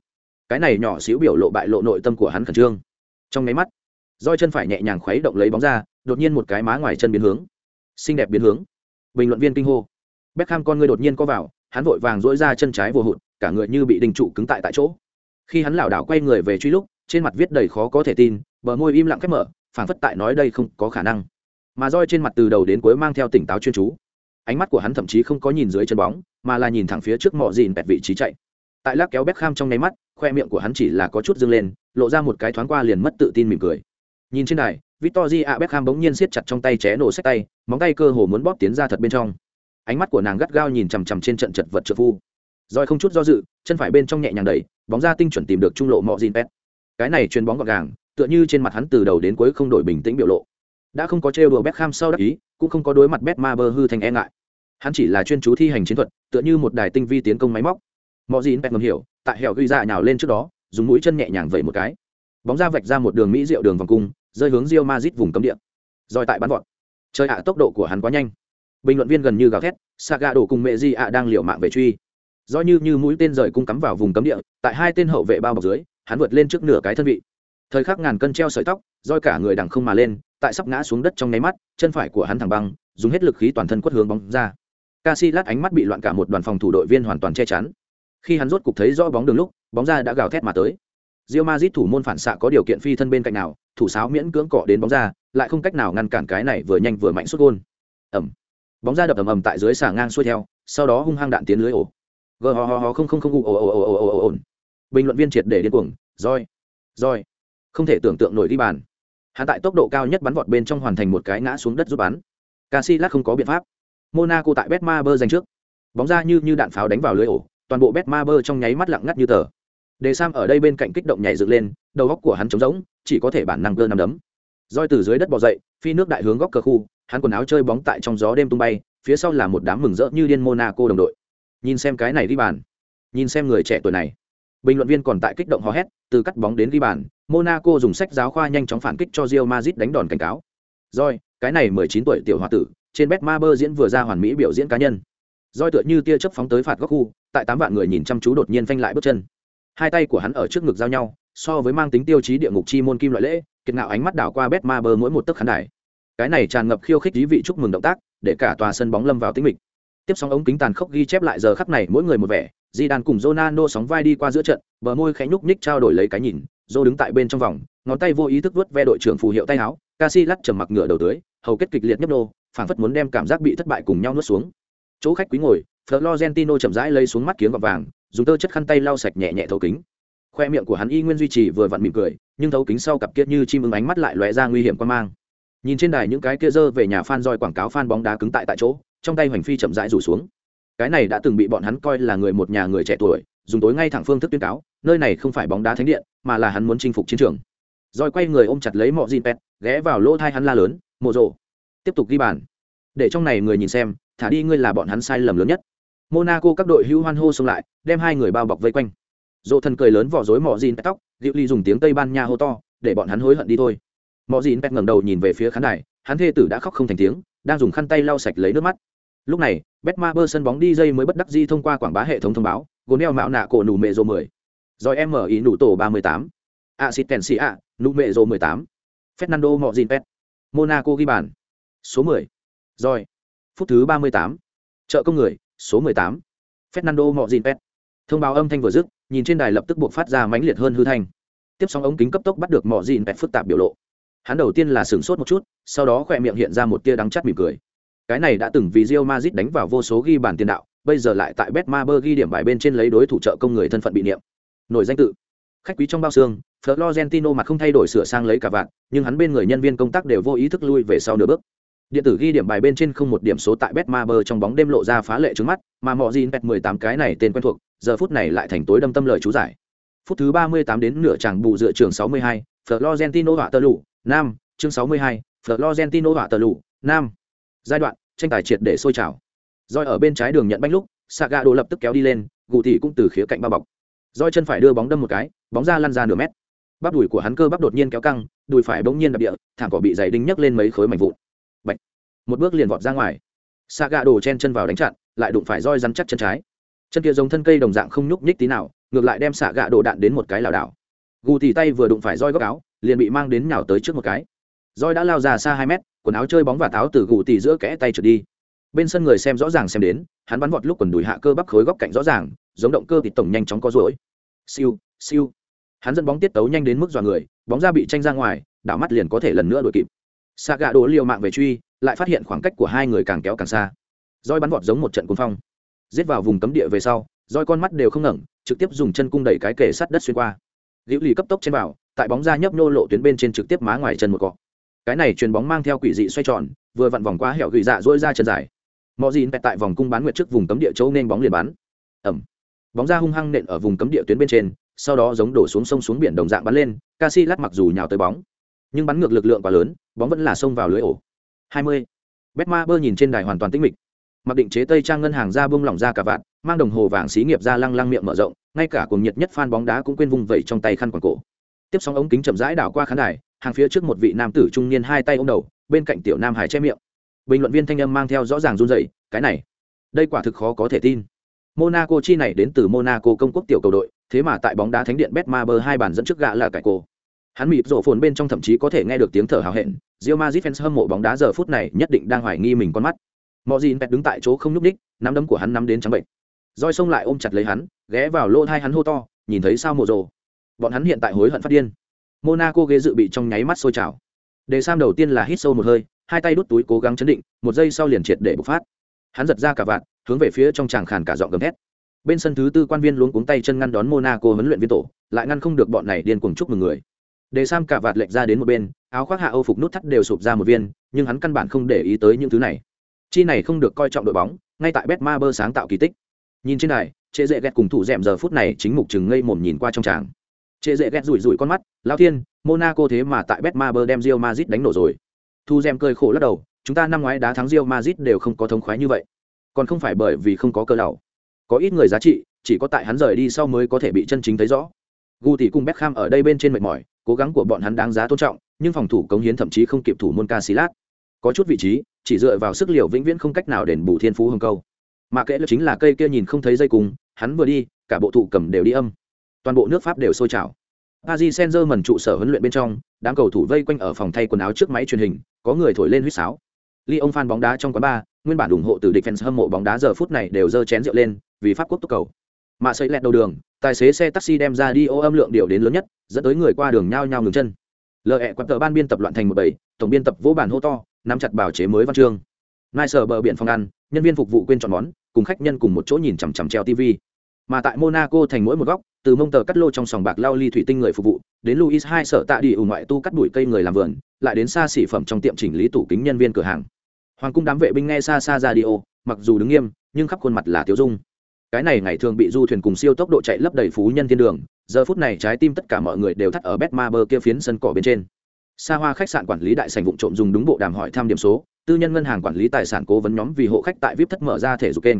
Cái này nhỏ xíu biểu lộ bại lộ nội tâm của hắn khẩn trương. Trong máy mắt, roi chân phải nhẹ nhàng khuấy động lấy bóng ra, đột nhiên một cái má ngoài chân biến hướng. Xinh đẹp biến hướng. Bình luận viên kinh hô. Beckham con người đột nhiên co vào, hắn vội vàng dỗi ra chân trái vô hụt, cả người như bị đình trụ cứng tại tại chỗ. Khi hắn lảo đảo quay người về truy lúc, trên mặt viết đầy khó có thể tin, bờ môi im lặng khép mở, phảng phất tại nói đây không có khả năng. Mà roi trên mặt từ đầu đến cuối mang theo tỉnh táo chuyên chú. Ánh mắt của hắn thậm chí không có nhìn dưới chân bóng mà là nhìn thẳng phía trước mọ dìn bẹt vị trí chạy. Tại lắc kéo bếp kham trong nháy mắt khoe miệng của hắn chỉ là có chút dâng lên lộ ra một cái thoáng qua liền mất tự tin mỉm cười. Nhìn trên này victory a beckham bỗng nhiên siết chặt trong tay ché nổ sách tay móng tay cơ hồ muốn bóp tiến ra thật bên trong. Ánh mắt của nàng gắt gao nhìn chằm chằm trên trận chật vật trợ phu. Roi không chút do dự chân phải bên trong nhẹ nhàng đẩy bóng ra tinh chuẩn tìm được trung lộ mọ dìn pet cái này chuyền bóng gọn gàng, tựa như trên mặt hắn từ đầu đến cuối không đổi bình tĩnh biểu lộ. Đã không có trêu đùa Beckham sau đắc ý, cũng không có đối mặt Betmaber hư thành e ngại. Hắn chỉ là chuyên chú thi hành chiến thuật, tựa như một đài tinh vi tiến công máy móc. Mọi gin Beck ngầm hiểu, tại hẻo ghi ra nhào lên trước đó, dùng mũi chân nhẹ nhàng vẩy một cái. Bóng ra vạch ra một đường mỹ diệu đường vòng cung, rơi hướng Real Madrid vùng cấm địa. Rồi tại bắn vọt. Chơi ạ, tốc độ của hắn quá nhanh. Bình luận viên gần như gào thét saga đổ cùng mẹ di ạ đang liều mạng về truy. Do như như mũi tên rời cung cắm vào vùng cấm địa, tại hai tên hậu vệ bao bọc dưới hắn vượt lên trước nửa cái thân vị. Thời khắc ngàn cân treo sợi tóc, roi cả người đằng không mà lên, tại sắp ngã xuống đất trong nháy mắt, chân phải của hắn thẳng băng, dùng hết lực khí toàn thân quất hướng bóng ra. Casillas ánh mắt bị loạn cả một đoàn phòng thủ đội viên hoàn toàn che chắn. Khi hắn rốt cục thấy rõ bóng đường lúc, bóng ra đã gào thét mà tới. Real Madrid thủ môn phản xạ có điều kiện phi thân bên cạnh nào, thủ sáo miễn cưỡng cọ đến bóng ra, lại không cách nào ngăn cản cái này vừa nhanh vừa mạnh xuất gôn. Ẩm. Bóng ra đập ầm ầm tại dưới xà ngang xuôi theo, sau đó hung hăng đạn tiến lưới ổ. Gờ ho ho ho không không không ồ ồ ồ ồ ồ ồ ồ bình luận viên triệt để điên cuồng, roi roi. Không thể tưởng tượng nổi đi bàn. Hắn tại tốc độ cao nhất bắn vọt bên trong hoàn thành một cái ngã xuống đất giúp bắn. Casillas không có biện pháp. Monaco tại betmaber giành trước. Bóng ra như như đạn pháo đánh vào lưới ổ, toàn bộ betmaber trong nháy mắt lặng ngắt như tờ. Đề sam ở đây bên cạnh kích động nhảy dựng lên, đầu góc của hắn trống rỗng, chỉ có thể bản năng cơ nằm đấm. Roi từ dưới đất bò dậy, phi nước đại hướng góc cờ khu, hắn quần áo chơi bóng tại trong gió đêm tung bay, phía sau là một đám mừng rỡ như điên monaco đồng đội. Nhìn xem cái này đi bàn. Nhìn xem người trẻ tuổi này bình luận viên còn tại kích động hò hét, từ cắt bóng đến ghi bàn, monaco dùng sách giáo khoa nhanh chóng phản kích cho Real Madrid đánh đòn cảnh cáo. Rồi cái này 19 tuổi tiểu hòa tử, trên Betmaber diễn vừa ra hoàn mỹ biểu diễn cá nhân. Rồi tựa như tia chớp phóng tới phạt góc khu, tại tám vạn người nhìn chăm chú đột nhiên phanh lại bước chân. Hai tay của hắn ở trước ngực giao nhau, so với mang tính tiêu chí địa ngục chi môn kim loại lễ, kiệt ngạo ánh mắt đảo qua Betmaber mỗi một tấc khán đài. Cái này tràn ngập khiêu khích ý vị chúc mừng động tác, để cả tòa sân bóng lâm vào tĩnh mịch. Tiếp sóng ống kính tàn khốc ghi chép lại giờ khắc này mỗi người một vẻ di Đan cùng Ronaldo sóng vai đi qua giữa trận, bờ môi khẽ nhúc nhích trao đổi lấy cái nhìn, Zô đứng tại bên trong vòng, ngón tay vô ý thức vuốt ve đội trưởng phù hiệu tay áo, Casillas trầm mặc ngửa đầu tưới hầu kết kịch liệt nhấp nô, phảng phất muốn đem cảm giác bị thất bại cùng nhau nuốt xuống. Chỗ khách quý ngồi, Florentino chậm rãi lấy xuống mắt kiếng gọt vàng, dùng tơ chất khăn tay lau sạch nhẹ nhẹ thấu kính. Khoe miệng của hắn y nguyên duy trì vừa vặn mỉm cười, nhưng thấu kính sau cặp kia như chim ưng ánh mắt lại lóe ra nguy hiểm quan mang. Nhìn trên đài những cái kia dơ về nhà fan roi quảng cáo fan bóng đá cứng tại tại chỗ, trong tay hoành phi chậm rãi rủ xuống cái này đã từng bị bọn hắn coi là người một nhà người trẻ tuổi, dùng tối ngay thẳng phương thức tuyên cáo, nơi này không phải bóng đá thánh điện, mà là hắn muốn chinh phục chiến trường. Rồi quay người ôm chặt lấy mọi gin pet, ghé vào lỗ thai hắn la lớn, mộ rộ tiếp tục ghi bàn. Để trong này người nhìn xem, thả đi ngươi là bọn hắn sai lầm lớn nhất. Monaco các đội hữu hoan hô xông lại, đem hai người bao bọc vây quanh. Dỗ thần cười lớn vỏ rối mỏ gin pet tóc diệu ly dùng tiếng tây ban nha hô to, để bọn hắn hối hận đi thôi. Mỏ gin pet ngẩng đầu nhìn về phía khán đài, hắn thê tử đã khóc không thành tiếng, đang dùng khăn tay lau sạch lấy nước mắt lúc này betmaber sân bóng đi dây mới bất đắc di thông qua quảng bá hệ thống thông báo, gồm đeo mạo nạ cổ nụ mẹ rô mười, rồi em mở ý nụ tổ ba mươi tám assitency a nụ mẹ rô mười tám, fernando mọ pet, monaco ghi bàn, số mười, rồi, phút thứ ba mươi tám chợ công người, số mười tám, fernando mọ pet. Thông báo âm thanh vừa dứt, nhìn trên đài lập tức buộc phát ra mãnh liệt hơn hư thanh. Tiếp sóng ống kính cấp tốc bắt được mọ pet phức tạp biểu lộ. Hắn đầu tiên là sửng sốt một chút, sau đó khỏe miệng hiện ra một tia đắng chắt mỉm cười cái này đã từng vì Real Madrid đánh vào vô số ghi bàn tiền đạo, bây giờ lại tại Betmaber ghi điểm bài bên trên lấy đối thủ trợ công người thân phận bị niệm. Nổi danh tự. Khách quý trong bao xương, Florentino mặt không thay đổi sửa sang lấy cả vạn, nhưng hắn bên người nhân viên công tác đều vô ý thức lui về sau nửa bước. Điện tử ghi điểm bài bên trên không một điểm số tại Betmaber trong bóng đêm lộ ra phá lệ trước mắt, mà Mojin Pet 18 cái này tên quen thuộc, giờ phút này lại thành tối đâm tâm lời chú giải. Phút thứ 38 đến nửa chàng bù dựa trường 62, Florentino hỏa tơ lụ, nam, chương 62, Florentino hỏa tơ lụ, nam. Giai đoạn, tranh tài triệt để sôi trào. Roi ở bên trái đường nhận bánh lúc saga đồ lập tức kéo đi lên gù thị cũng từ khía cạnh bao bọc. Roi chân phải đưa bóng đâm một cái bóng ra lăn ra nửa mét. Bắp đùi của hắn cơ bắp đột nhiên kéo căng đùi phải bỗng nhiên đập địa thảm cỏ bị giày đinh nhấc lên mấy khối mảnh vụn. Bạch. một bước liền vọt ra ngoài. Saga đồ chen chân vào đánh chặn lại đụng phải roi rắn chắc chân trái. Chân kia giống thân cây đồng dạng không nhúc nhích tí nào ngược lại đem xạ gà đồ đạn đến một cái lảo đảo. Gù thì tay vừa đụng phải roi góc áo liền bị mang đến nhào tới trước một cái roi đã lao ra xa hai mét, quần áo chơi bóng và táo từ gù tì giữa kẽ tay trượt đi. Bên sân người xem rõ ràng xem đến, hắn bắn vọt lúc quần đùi hạ cơ bắp khối góc cạnh rõ ràng, giống động cơ thì tổng nhanh chóng có rối siêu siêu. Hắn dẫn bóng tiết tấu nhanh đến mức dọa người, bóng ra bị tranh ra ngoài, đảo mắt liền có thể lần nữa đuổi kịp. Xạ gạ đổ liều mạng về truy, lại phát hiện khoảng cách của hai người càng kéo càng xa. Roi bắn vọt giống một trận cuốn phong. Giết vào vùng cấm địa về sau roi con mắt đều không ngẩng, trực tiếp dùng chân cung đẩy cái kề sắt đất xuyên qua. Liễu lì cấp tốc trên vào, tại bóng ra nhấp nô lộ tuyến bên trên trực tiếp má ngoài chân một cọ cái này chuyền bóng mang theo quỷ dị xoay tròn, vừa vặn vòng qua hẻo gửi dạ dỗi ra chân dài. Mọi gì pẹt tại vòng cung bán nguyệt trước vùng cấm địa chỗ nên bóng liền bắn. Ẩm. Bóng ra hung hăng nện ở vùng cấm địa tuyến bên trên, sau đó giống đổ xuống sông xuống biển đồng dạng bắn lên Casi lát mặc dù nhào tới bóng, nhưng bắn ngược lực lượng quá lớn, bóng vẫn là xông vào lưới ổ. 20. Betma bơ nhìn trên đài hoàn toàn tĩnh mịch. Mặc định chế tây trang ngân hàng ra bung lỏng ra cả vạn, mang đồng hồ vàng xí nghiệp ra lăng lăng miệng mở rộng, ngay cả cuồng nhiệt nhất fan bóng đá cũng quên vung vẩy trong tay khăn quàng cổ. Tiếp sóng ống kính chậm rãi đảo qua khán đài hàng phía trước một vị nam tử trung niên hai tay ôm đầu, bên cạnh tiểu nam hải che miệng. Bình luận viên thanh âm mang theo rõ ràng run rẩy, cái này, đây quả thực khó có thể tin. Monaco chi này đến từ monaco công quốc tiểu cầu đội, thế mà tại bóng đá thánh điện betmaber hai bàn dẫn trước gạ là cải cổ. Hắn mịp rổ phồn bên trong thậm chí có thể nghe được tiếng thở hào hẹn rio mazit fans hâm mộ bóng đá giờ phút này nhất định đang hoài nghi mình con mắt. Mọi gì pet đứng tại chỗ không nhúc ních nắm đấm của hắn nắm đến trắng bệnh. Roi xông lại ôm chặt lấy hắn, ghé vào lỗ hai hắn hô to, nhìn thấy sao mộ rồ bọn hắn hiện tại hối hận phát điên monaco ghế dự bị trong nháy mắt sôi trào. Đề sam đầu tiên là hít sâu một hơi, hai tay đút túi cố gắng chấn định, một giây sau liền triệt để bộc phát. Hắn giật ra cả vạt, hướng về phía trong tràng khàn cả giọng gầm thét. Bên sân thứ tư quan viên luống cuống tay chân ngăn đón monaco huấn luyện viên tổ, lại ngăn không được bọn này điên cuồng chúc mừng người. Đề sam cả vạt lệch ra đến một bên, áo khoác hạ âu phục nút thắt đều sụp ra một viên, nhưng hắn căn bản không để ý tới những thứ này. Chi này không được coi trọng đội bóng, ngay tại betmaber sáng tạo kỳ tích. Nhìn trên này trệ dễ ghét cùng thủ d giờ phút này chính mục chừng ngây mồm nhìn qua trong tràng trệ dễ ghét rủi rủi con mắt, lão thiên, monaco thế mà tại betmaber đem Real Madrid đánh nổ rồi. Thu Gem cười khổ lắc đầu, chúng ta năm ngoái đá thắng Real Madrid đều không có thống khoái như vậy. Còn không phải bởi vì không có cơ lão. Có ít người giá trị, chỉ có tại hắn rời đi sau mới có thể bị chân chính thấy rõ. Gu thì cùng Beckham ở đây bên trên mệt mỏi, cố gắng của bọn hắn đáng giá tôn trọng, nhưng phòng thủ cống hiến thậm chí không kịp thủ môn Casillas. Có chút vị trí, chỉ dựa vào sức liều vĩnh viễn không cách nào đền bù thiên phú hồng câu. Mà kệ là chính là cây kia nhìn không thấy dây cùng, hắn vừa đi, cả bộ thụ cầm đều đi âm toàn bộ nước pháp đều sôi trào Paris Saint-Germain trụ sở huấn luyện bên trong, đám cầu thủ vây quanh ở phòng thay quần áo trước máy truyền hình, có người thổi lên huýt sáo. Lyon fan bóng đá trong quán bar, nguyên bản ủng hộ từ defense hâm mộ bóng đá giờ phút này đều giơ chén rượu lên, vì pháp quốc tốc cầu. Mạ xây lẹt đầu đường, tài xế xe taxi đem ra đi ô âm lượng điều đến lớn nhất, dẫn tới người qua đường nhao nhao ngừng chân. Lệ e quạt tờ ban biên tập loạn thành một bầy, tổng biên tập vỗ bản hô to, nắm chặt bảo chế mới văn chương. Nai sở bờ biển phòng ăn, nhân viên phục vụ quên chọn món, cùng khách nhân cùng một chỗ nhìn chằm chằm treo TV. Mà tại Monaco thành mỗi một góc, từ mông tờ cắt lô trong sòng bạc lao ly thủy tinh người phục vụ, đến Louis hai sở tạ đi ủ ngoại tu cắt đuổi cây người làm vườn, lại đến xa xỉ phẩm trong tiệm chỉnh lý tủ kính nhân viên cửa hàng. Hoàng cung đám vệ binh nghe xa xa ra đi ô, mặc dù đứng nghiêm, nhưng khắp khuôn mặt là tiêu dung. Cái này ngày thường bị du thuyền cùng siêu tốc độ chạy lấp đầy phú nhân thiên đường, giờ phút này trái tim tất cả mọi người đều thắt ở Betmaber kia phiến sân cỏ bên trên. Sa Hoa khách sạn quản lý đại sảnh vụ trộm dùng đúng bộ đàm hỏi thăm điểm số, tư nhân ngân hàng quản lý tài sản cố vấn nhóm vì hộ khách tại VIP thất mở ra thể dục kênh.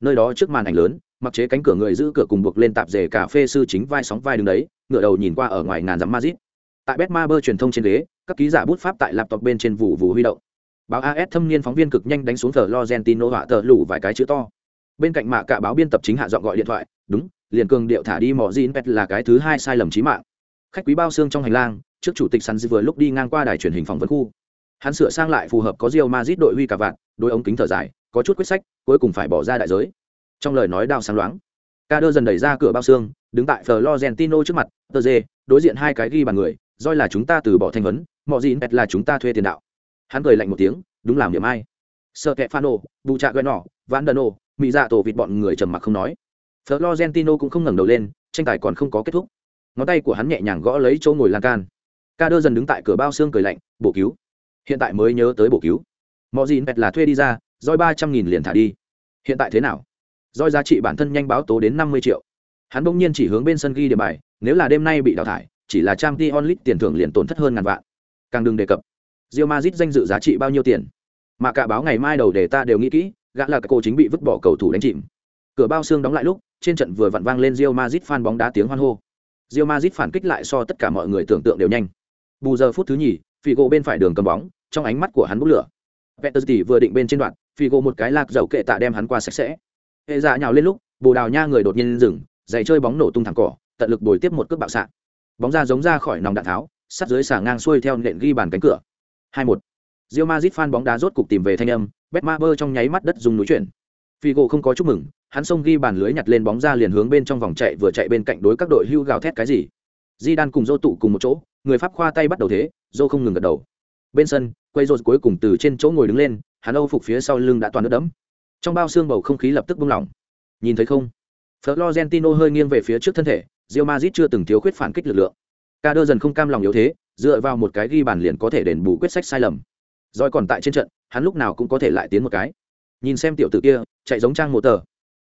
Nơi đó trước màn ảnh lớn, mặc chế cánh cửa người giữ cửa cùng buộc lên tạp dề cà phê sư chính vai sóng vai đứng đấy, ngựa đầu nhìn qua ở ngoài ngàn dặm mazit Tại Betmaber truyền thông trên ghế, các ký giả bút pháp tại laptop bên trên vụ vụ huy động. Báo AS thâm niên phóng viên cực nhanh đánh xuống tờ lo gentino họa tờ lủ vài cái chữ to. Bên cạnh mạ cả báo biên tập chính hạ giọng gọi điện thoại, đúng, liền cường điệu thả đi mỏ Jin Pet là cái thứ hai sai lầm chí mạng. Khách quý bao xương trong hành lang, trước chủ tịch sắn vừa lúc đi ngang qua đài truyền hình phỏng vấn khu. Hắn sửa sang lại phù hợp có rio mazit đội huy cả vạn, đôi ống kính thở dài, có chút quyết sách, cuối cùng phải bỏ ra đại giới. Trong lời nói đao sáng loáng, ca đơ dần đẩy ra cửa bao xương đứng tại florentino trước mặt tờ dê đối diện hai cái ghi bàn người roi là chúng ta từ bỏ thanh vấn mọi gì pet là chúng ta thuê tiền đạo. Hắn cười lạnh một tiếng đúng làm điểm ai. Sợ kẹ phano bù trạ gợi nỏ ván đần ô mỹ dạ tổ vịt bọn người trầm mặc không nói. Florentino cũng không ngẩng đầu lên tranh tài còn không có kết thúc. Ngón tay của hắn nhẹ nhàng gõ lấy chỗ ngồi lan can. Ca đơ dần đứng tại cửa bao xương cười lạnh bổ cứu. Hiện tại mới nhớ tới bổ cứu. Mọi gì pet là thuê đi ra roi ba trăm nghìn liền thả đi. Hiện tại thế nào? Doi giá trị bản thân nhanh báo tố đến năm mươi triệu. Hắn bỗng nhiên chỉ hướng bên sân ghi điểm bài, nếu là đêm nay bị đào thải, chỉ là trang Champions League tiền thưởng liền tổn thất hơn ngàn vạn. Càng đừng đề cập. Real Madrid danh dự giá trị bao nhiêu tiền? Mà cả báo ngày mai đầu để ta đều nghĩ kỹ, gã là cô chính bị vứt bỏ cầu thủ đánh chìm. Cửa bao xương đóng lại lúc, trên trận vừa vặn vang lên Real Madrid fan bóng đá tiếng hoan hô. Real Madrid phản kích lại so tất cả mọi người tưởng tượng đều nhanh. Bù giờ phút thứ nhì, Figo bên phải đường cầm bóng, trong ánh mắt của hắn bốc lửa. Peterzi vừa định bên trên đoạn, Figo một cái lạc dầu kệ tạ đem hắn qua sạch sẽ hệ dạ nhào lên lúc, bồ đào nha người đột nhiên dừng, giày chơi bóng nổ tung thẳng cỏ, tận lực bồi tiếp một cước bạo xạ. Bóng ra giống ra khỏi nòng đạn tháo sát dưới xả ngang xuôi theo nện ghi bàn cánh cửa. Hai một. Rio mazit phan bóng đá rốt cục tìm về thanh âm bet ma bơ trong nháy mắt đất dùng núi chuyển. Figo không có chúc mừng, hắn xông ghi bàn lưới nhặt lên bóng ra liền hướng bên trong vòng chạy vừa chạy bên cạnh đối các đội hưu gào thét cái gì. Di đan cùng dô tụ cùng một chỗ, người pháp khoa tay bắt đầu thế dô không ngừng gật đầu. Bên sân, quay rột cuối cùng từ trên chỗ ngồi đứng lên, hắn âu phục phía sau lưng đã toàn nước đẫm trong bao xương bầu không khí lập tức buông lỏng. Nhìn thấy không? Florentino hơi nghiêng về phía trước thân thể rio mazit chưa từng thiếu khuyết phản kích lực lượng. Ca đơ dần không cam lòng yếu thế, dựa vào một cái ghi bàn liền có thể đền bù quyết sách sai lầm. Rồi còn tại trên trận, hắn lúc nào cũng có thể lại tiến một cái. Nhìn xem tiểu tử kia, chạy giống trang một tờ.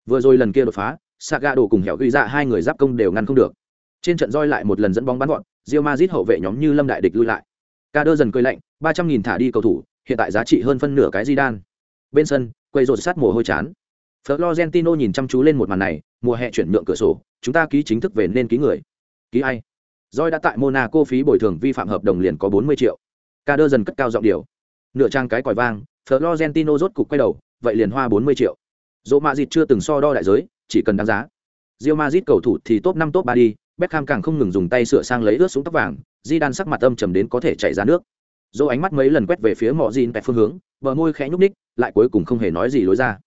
Vừa rồi lần kia đột phá, saga đổ cùng hẻo ghi ra hai người giáp công đều ngăn không được. Trên trận roi lại một lần dẫn bóng bắn gọn rio mazit hậu vệ nhóm như lâm đại địch lui lại. Ca đơ dần cười lạnh, ba trăm nghìn thả đi cầu thủ, hiện tại giá trị hơn phân nửa cái di đan bên sân quay rột sát mồ hôi chán. Florentino nhìn chăm chú lên một màn này mùa hè chuyển nhượng cửa sổ chúng ta ký chính thức về nên ký người. Ký ai? Roi đã tại monaco phí bồi thường vi phạm hợp đồng liền có bốn mươi triệu. Ca đơ dần cất cao giọng điều. Nửa trang cái còi vang florentino rốt cục quay đầu vậy liền hoa bốn mươi triệu. Dỗ mạ dịt chưa từng so đo đại giới chỉ cần đáng giá. Real Madrid cầu thủ thì top năm top ba đi, Beckham càng không ngừng dùng tay sửa sang lấy ướt xuống tóc vàng, Zidane sắc mặt âm trầm đến có thể chảy ra nước. Dỗ ánh mắt mấy lần quét về phía Mọ Jin phương hướng, bờ môi khẽ nhúc ních lại cuối cùng không hề nói gì lối ra.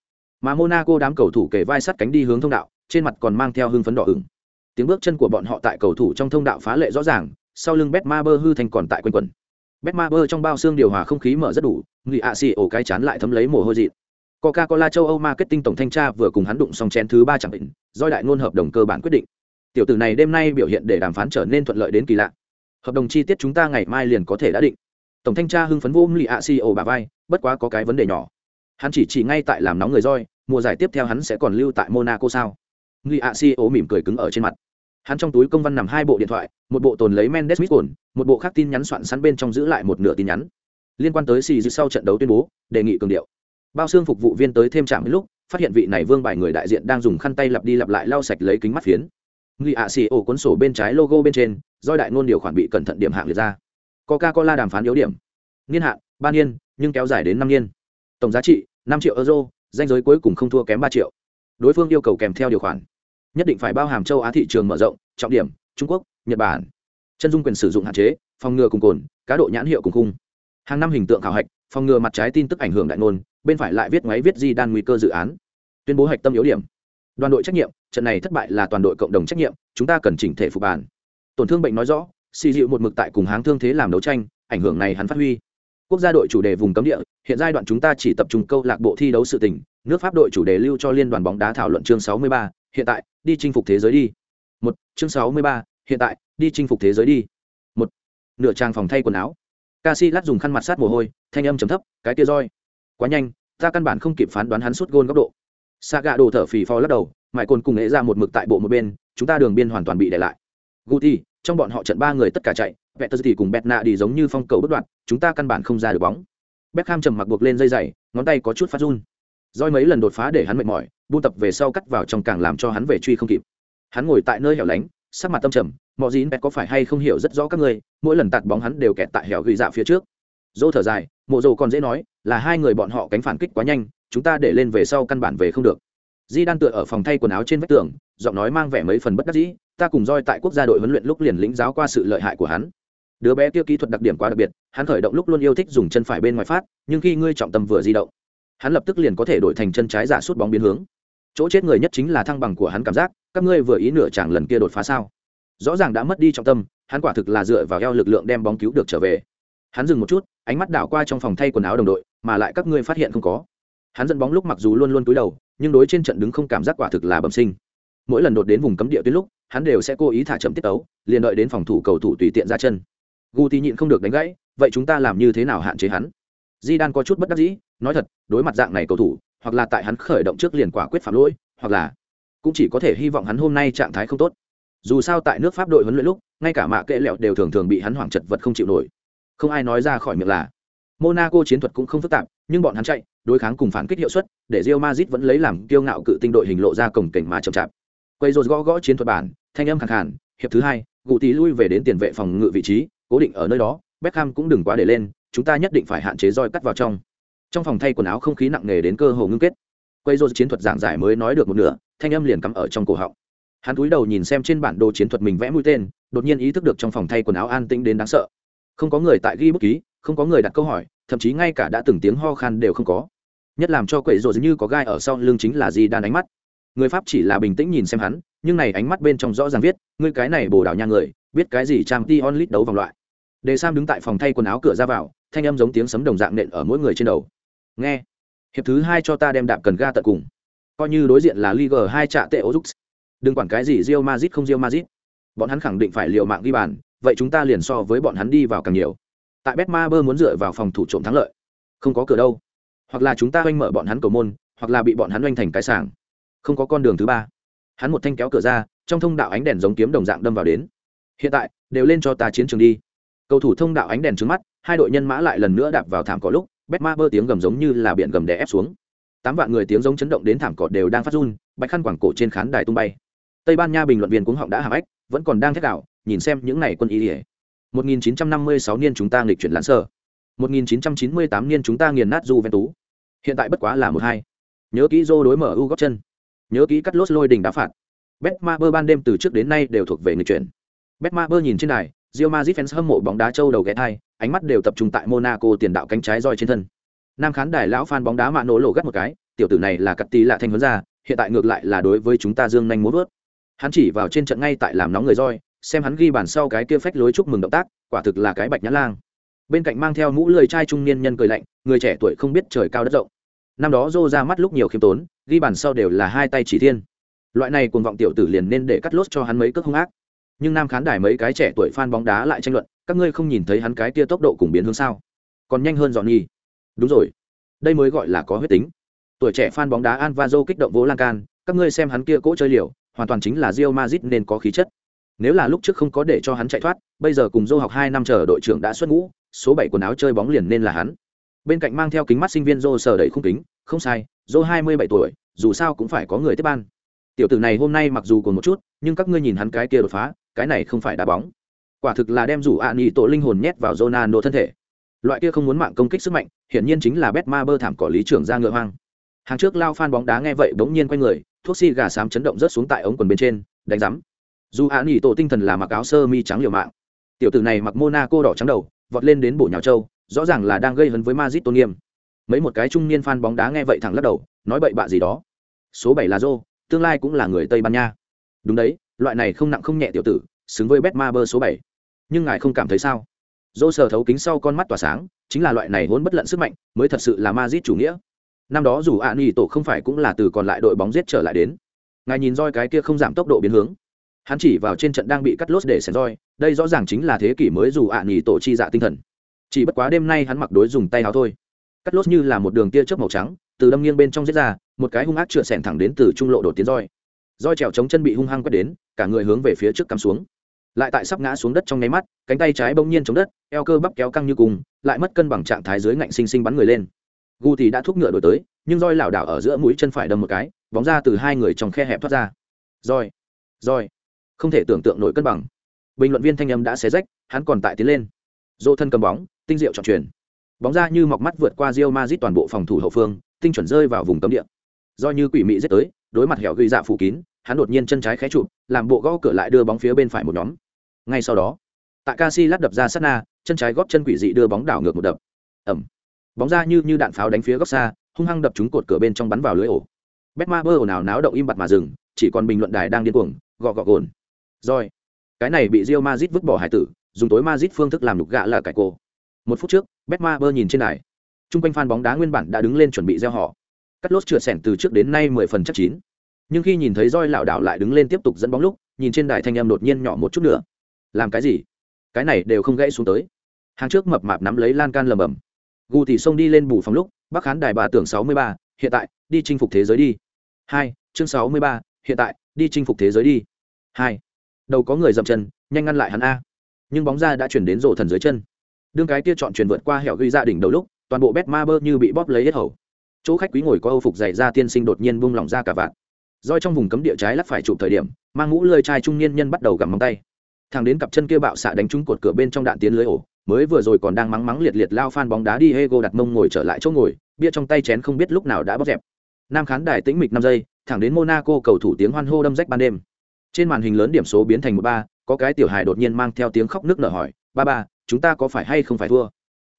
Mà Monaco đám cầu thủ kề vai sát cánh đi hướng thông đạo, trên mặt còn mang theo hưng phấn đỏ ửng. Tiếng bước chân của bọn họ tại cầu thủ trong thông đạo phá lệ rõ ràng, sau lưng Betmaber hư thành còn tại quanh quẩn. Betmaber trong bao xương điều hòa không khí mở rất đủ, người ạ xì ổ cái chán lại thấm lấy mồ hôi dị. Coca-Cola châu Âu marketing tổng thanh tra vừa cùng hắn đụng xong chén thứ ba chẳng định, do đại ngôn hợp đồng cơ bản quyết định. Tiểu tử này đêm nay biểu hiện để đàm phán trở nên thuận lợi đến kỳ lạ. Hợp đồng chi tiết chúng ta ngày mai liền có thể đã định. Tổng thanh tra hưng phấn vô lì ạ xì ổ bà vai, bất quá có cái vấn đề nhỏ. Hắn chỉ chỉ ngay tại làm nóng người roi, mùa giải tiếp theo hắn sẽ còn lưu tại Monaco sao? Lì ạ xì ổ mỉm cười cứng ở trên mặt. Hắn trong túi công văn nằm hai bộ điện thoại, một bộ tồn lấy Mendes Smith một bộ khác tin nhắn soạn sẵn bên trong giữ lại một nửa tin nhắn. Liên quan tới xì sau trận đấu tuyên bố, đề nghị cường điệu bao xương phục vụ viên tới thêm trạm lúc phát hiện vị này vương bài người đại diện đang dùng khăn tay lặp đi lặp lại lau sạch lấy kính mắt phiến người ạ xì ổ cuốn sổ bên trái logo bên trên do đại ngôn điều khoản bị cẩn thận điểm hạng liệt ra coca cola đàm phán yếu điểm. Niên hạn, ba niên, nhưng kéo dài đến năm niên. Tổng giá trị, năm triệu euro, danh giới cuối cùng không thua kém ba triệu. Đối phương yêu cầu kèm theo điều khoản. Nhất định phải bao hàm châu á thị trường mở rộng, trọng điểm, trung quốc, nhật bản. Chân dung quyền sử dụng hạn chế, phòng ngừa cùng cồn, cá độ nhãn hiệu cùng khung. Hàng năm hình tượng khảo hạch, phòng ngừa mặt trái tin tức ảnh hưởng đại ngôn, bên phải lại viết ngoáy viết di đan nguy cơ dự án. Tuyên bố hạch tâm yếu điểm. Đoàn đội trách nhiệm, trận này thất bại là toàn đội cộng đồng trách nhiệm, chúng ta cần chỉnh thể phục bản. Tổn thương bệnh nói rõ xì dịu một mực tại cùng háng thương thế làm đấu tranh ảnh hưởng này hắn phát huy quốc gia đội chủ đề vùng cấm địa hiện giai đoạn chúng ta chỉ tập trung câu lạc bộ thi đấu sự tình nước pháp đội chủ đề lưu cho liên đoàn bóng đá thảo luận chương 63, hiện tại đi chinh phục thế giới đi một chương 63, hiện tại đi chinh phục thế giới đi một nửa trang phòng thay quần áo Casillas dùng khăn mặt sát mồ hôi, thanh âm trầm thấp, cái kia roi. Quá nhanh, ta căn bản không kịp phán đoán hắn sút gôn góc độ. Saga đồ thở phì phò lắc đầu, mại cồn cùng nghệ ra một mực tại bộ một bên, chúng ta đường biên hoàn toàn bị để lại. Guti, trong bọn họ trận ba người tất cả chạy, Vettelty cùng Betna đi giống như phong cầu bất đoạn, chúng ta căn bản không ra được bóng. Beckham trầm mặc buộc lên dây giày, ngón tay có chút phát run. Roi mấy lần đột phá để hắn mệt mỏi, buôn tập về sau cắt vào trong càng làm cho hắn về truy không kịp. Hắn ngồi tại nơi hẻo lánh, sắc mặt tâm trầm, mọi gì bẹt có phải hay không hiểu rất rõ các người mỗi lần tạt bóng hắn đều kẹt tại hẻo gửi dạ phía trước dô thở dài mộ dầu còn dễ nói là hai người bọn họ cánh phản kích quá nhanh chúng ta để lên về sau căn bản về không được di đang tựa ở phòng thay quần áo trên vách tường giọng nói mang vẻ mấy phần bất đắc dĩ, ta cùng roi tại quốc gia đội huấn luyện lúc liền lĩnh giáo qua sự lợi hại của hắn. Đứa bé kia kỹ thuật đặc điểm quá đặc biệt, hắn khởi động lúc luôn yêu thích dùng chân phải bên ngoài phát, nhưng khi ngươi trọng tâm vừa di động, hắn lập tức liền có thể đổi thành chân trái giả suốt bóng biến hướng. Chỗ chết người nhất chính là thăng bằng của hắn cảm giác, các ngươi vừa ý nửa chàng lần kia đột phá sao? Rõ ràng đã mất đi trọng tâm, hắn quả thực là dựa vào eo lực lượng đem bóng cứu được trở về. Hắn dừng một chút, ánh mắt đảo qua trong phòng thay quần áo đồng đội, mà lại các ngươi phát hiện không có. Hắn dẫn bóng lúc mặc dù luôn luôn cúi đầu, nhưng đối trên trận đứng không cảm giác quả thực là bẩm sinh mỗi lần đột đến vùng cấm địa tuyến lúc, hắn đều sẽ cố ý thả chậm tiết tấu, liền đợi đến phòng thủ cầu thủ tùy tiện ra chân. Guti nhịn không được đánh gãy, vậy chúng ta làm như thế nào hạn chế hắn? Di đan có chút bất đắc dĩ, nói thật, đối mặt dạng này cầu thủ, hoặc là tại hắn khởi động trước liền quả quyết phạm lỗi, hoặc là cũng chỉ có thể hy vọng hắn hôm nay trạng thái không tốt. Dù sao tại nước pháp đội huấn luyện lúc, ngay cả mạ kệ lẹo đều thường thường bị hắn hoảng chật vật không chịu nổi. Không ai nói ra khỏi miệng là monaco chiến thuật cũng không phức tạp, nhưng bọn hắn chạy, đối kháng cùng phản kích hiệu suất, để rio mazit vẫn lấy làm kiêu ngạo cự tinh đội hình lộ ra cổng cảnh mà chậm chạp quay rồi gõ gõ chiến thuật bản, thanh âm khẳng khàn, hiệp thứ hai gụ tí lui về đến tiền vệ phòng ngự vị trí, cố định ở nơi đó, beckham cũng đừng quá để lên, chúng ta nhất định phải hạn chế roi cắt vào trong. Trong phòng thay quần áo không khí nặng nề đến cơ hồ ngưng kết. Quay rồi chiến thuật giảng giải mới nói được một nửa, thanh âm liền cắm ở trong cổ họng. Hắn cúi đầu nhìn xem trên bản đồ chiến thuật mình vẽ mũi tên, đột nhiên ý thức được trong phòng thay quần áo an tĩnh đến đáng sợ. Không có người tại ghi bút ký, không có người đặt câu hỏi, thậm chí ngay cả đã từng tiếng ho khan đều không có. Nhất làm cho quậy rồ như có gai ở sau lưng chính là di đan ánh mắt người pháp chỉ là bình tĩnh nhìn xem hắn, nhưng này ánh mắt bên trong rõ ràng viết, ngươi cái này bồ đào nha người, biết cái gì trang t onlit đấu vòng loại? Đề sam đứng tại phòng thay quần áo cửa ra vào, thanh âm giống tiếng sấm đồng dạng nện ở mỗi người trên đầu. Nghe, hiệp thứ hai cho ta đem đạp cần ga tận cùng. Coi như đối diện là liga hai trạ tệ ozux đừng quản cái gì rio mazit không rio mazit bọn hắn khẳng định phải liều mạng ghi bàn, vậy chúng ta liền so với bọn hắn đi vào càng nhiều. Tại betmaber muốn dựa vào phòng thủ trộm thắng lợi. Không có cửa đâu. Hoặc là chúng ta oanh mở bọn hắn cầu môn, hoặc là bị bọn hắn oanh thành cái sàng không có con đường thứ ba. Hắn một thanh kéo cửa ra, trong thông đạo ánh đèn giống kiếm đồng dạng đâm vào đến. Hiện tại, đều lên cho ta chiến trường đi. Cầu thủ thông đạo ánh đèn trứng mắt, hai đội nhân mã lại lần nữa đạp vào thảm cỏ lúc, bét ma bơ tiếng gầm giống như là biển gầm đè ép xuống. Tám vạn người tiếng giống chấn động đến thảm cỏ đều đang phát run, bạch khăn quảng cổ trên khán đài tung bay. Tây ban nha bình luận viên cuống họng đã hàm ếch, vẫn còn đang thét đạo nhìn xem những này quân ý ỉa 1956 niên chúng ta nghịch chuyển lãn sở 1998 niên chúng ta nghiền nát Juventus. Hiện tại bất quá là một hai. Nhớ kỹ Zô đối mở u góc chân. Nhớ kỹ cắt lốt lôi đỉnh đá phạt. Betmaber ban đêm từ trước đến nay đều thuộc về người chuyển. Betmaber nhìn trên đài, Real Madrid fans hâm mộ bóng đá châu đầu ghé thai, ánh mắt đều tập trung tại Monaco tiền đạo cánh trái roi trên thân. Nam khán đài lão phan bóng đá mạ nổ lộ gắt một cái, tiểu tử này là cắt tí lạ thanh huấn ra, hiện tại ngược lại là đối với chúng ta dương nhanh muốn vớt. Hắn chỉ vào trên trận ngay tại làm nóng người roi, xem hắn ghi bàn sau cái kia phách lối chúc mừng động tác, quả thực là cái bạch nhã lang bên cạnh mang theo mũ lười trai trung niên nhân cười lạnh người trẻ tuổi không biết trời cao đất rộng năm đó rô ra mắt lúc nhiều khiêm tốn ghi bàn sau đều là hai tay chỉ thiên. Loại này cùng vọng tiểu tử liền nên để cắt lốt cho hắn mấy cước hung ác. Nhưng nam khán đài mấy cái trẻ tuổi fan bóng đá lại tranh luận, các ngươi không nhìn thấy hắn cái kia tốc độ cùng biến hướng sao? Còn nhanh hơn dọn nhi đúng rồi. Đây mới gọi là có huyết tính. Tuổi trẻ fan bóng đá Anvazo kích động vỗ lan can, các ngươi xem hắn kia cỗ chơi liều, hoàn toàn chính là Real Madrid nên có khí chất. Nếu là lúc trước không có để cho hắn chạy thoát, bây giờ cùng dô học hai năm chờ đội trưởng đã xuất ngũ, số bảy quần áo chơi bóng liền nên là hắn. Bên cạnh mang theo kính mắt sinh viên dô sờ đẩy khung kính, không sai dô hai mươi bảy tuổi, dù sao cũng phải có người tiếp ban. Tiểu tử này hôm nay mặc dù còn một chút, nhưng các ngươi nhìn hắn cái kia đột phá, cái này không phải đá bóng. Quả thực là đem rủ ạ à tổ linh hồn nhét vào Ronaldo thân thể. Loại kia không muốn mạng công kích sức mạnh, hiển nhiên chính là bet ma bơ thảm cỏ lý trưởng ra ngựa hoang. Hàng trước lao phan bóng đá nghe vậy bỗng nhiên quay người, thuốc xi gà xám chấn động rớt xuống tại ống quần bên trên, đánh rắm dù ạ nghỉ tổ tinh thần là mặc áo sơ mi trắng liều mạng. Tiểu tử này mặc monaco đỏ trắng đầu, vọt lên đến bộ nhào châu, rõ ràng là đang gây hấn với mazit tôn nghiêm mấy một cái trung niên fan bóng đá nghe vậy thẳng lắc đầu nói bậy bạ gì đó. Số bảy là Joe, tương lai cũng là người tây ban nha. Đúng đấy loại này không nặng không nhẹ tiểu tử xứng với bet ma bơ số bảy. Nhưng ngài không cảm thấy sao? Joe sờ thấu kính sau con mắt tỏa sáng chính là loại này hôn bất lận sức mạnh mới thật sự là ma dít chủ nghĩa. Năm đó dù ạ nghỉ tổ không phải cũng là từ còn lại đội bóng giết trở lại đến. Ngài nhìn roi cái kia không giảm tốc độ biến hướng. Hắn chỉ vào trên trận đang bị cắt lốt để xẻn roi đây rõ ràng chính là thế kỷ mới dù ạ nghỉ tổ chi dạ tinh thần. Chỉ bất quá đêm nay hắn mặc đối dùng tay áo thôi cắt lốt như là một đường tia chớp màu trắng, từ đâm nghiêng bên trong giết ra, một cái hung ác trượt xẻn thẳng đến từ trung lộ đột tiến roi. Roi trèo chống chân bị hung hăng quét đến, cả người hướng về phía trước cắm xuống. Lại tại sắp ngã xuống đất trong nháy mắt, cánh tay trái bỗng nhiên chống đất, eo cơ bắp kéo căng như cùng, lại mất cân bằng trạng thái dưới ngạnh sinh sinh bắn người lên. Gu thì đã thúc ngựa đổi tới, nhưng roi lảo đảo ở giữa mũi chân phải đâm một cái, bóng ra từ hai người trong khe hẹp thoát ra. Roi roi. Không thể tưởng tượng nổi cân bằng. Bình luận viên thanh âm đã xé rách, hắn còn tại tiến lên. Dỗ thân cầm bóng, tinh diệu trọng truyền bóng ra như mọc mắt vượt qua rio mazit toàn bộ phòng thủ hậu phương tinh chuẩn rơi vào vùng cấm địa. Do như quỷ mị giết tới đối mặt hẻo gây dạ phủ kín hắn đột nhiên chân trái khé chụp, làm bộ gõ cửa lại đưa bóng phía bên phải một nhóm. Ngay sau đó tại casi lát đập ra sát na chân trái góp chân quỷ dị đưa bóng đảo ngược một đập. Ẩm bóng ra như như đạn pháo đánh phía góc xa hung hăng đập trúng cột cửa bên trong bắn vào lưới ổ. Betma bơ ồn ào náo động im bặt mà dừng chỉ còn bình luận đài đang điên cuồng gọ gọ gồn rồi cái này bị Real Madrid vứt bỏ hải tử dùng tối Madrid phương thức làm lục gạ là cải cô. Một phút trước Betmaber nhìn trên đài. Trung quanh fan bóng đá nguyên bản đã đứng lên chuẩn bị gieo họ. Cắt lốt chừa sẻn từ trước đến nay mười phần chắc chín. Nhưng khi nhìn thấy roi lão đảo lại đứng lên tiếp tục dẫn bóng lúc, nhìn trên đài thanh em đột nhiên nhỏ một chút nữa. Làm cái gì? Cái này đều không gãy xuống tới. Hàng trước mập mạp nắm lấy lan can lầm bầm. Gu thì xông đi lên bù phòng lúc, bắc khán đài bà tưởng sáu mươi ba, hiện tại, đi chinh phục thế giới đi. Hai, chương sáu mươi ba, hiện tại, đi chinh phục thế giới đi. Hai, đầu có người dậm chân, nhanh ngăn lại hắn a. Nhưng bóng ra đã chuyển đến rổ thần dưới chân đương cái kia chọn truyền vượt qua hẻo ghi ra đỉnh đầu lúc, toàn bộ bét ma bơ như bị bóp lấy hết hầu. Chỗ khách quý ngồi có âu phục dày ra tiên sinh đột nhiên bung lỏng ra cả vạn roi trong vùng cấm địa trái lắc phải chụp thời điểm, mang mũ lơi trai trung niên nhân bắt đầu gặm móng tay. Thằng đến cặp chân kia bạo xạ đánh trúng cột cửa bên trong đạn tiến lưới ổ, mới vừa rồi còn đang mắng mắng liệt liệt lao phan bóng đá đi hego đặt mông ngồi trở lại chỗ ngồi, bia trong tay chén không biết lúc nào đã bóp dẹp. Nam khán đài tĩnh mịch năm giây, thẳng đến monaco cầu thủ tiếng hoan hô đâm rách ban đêm. Trên màn hình lớn điểm số biến thành một ba, có cái tiểu hài đột nhiên mang theo tiếng khóc nước nở hỏi, ba ba chúng ta có phải hay không phải thua?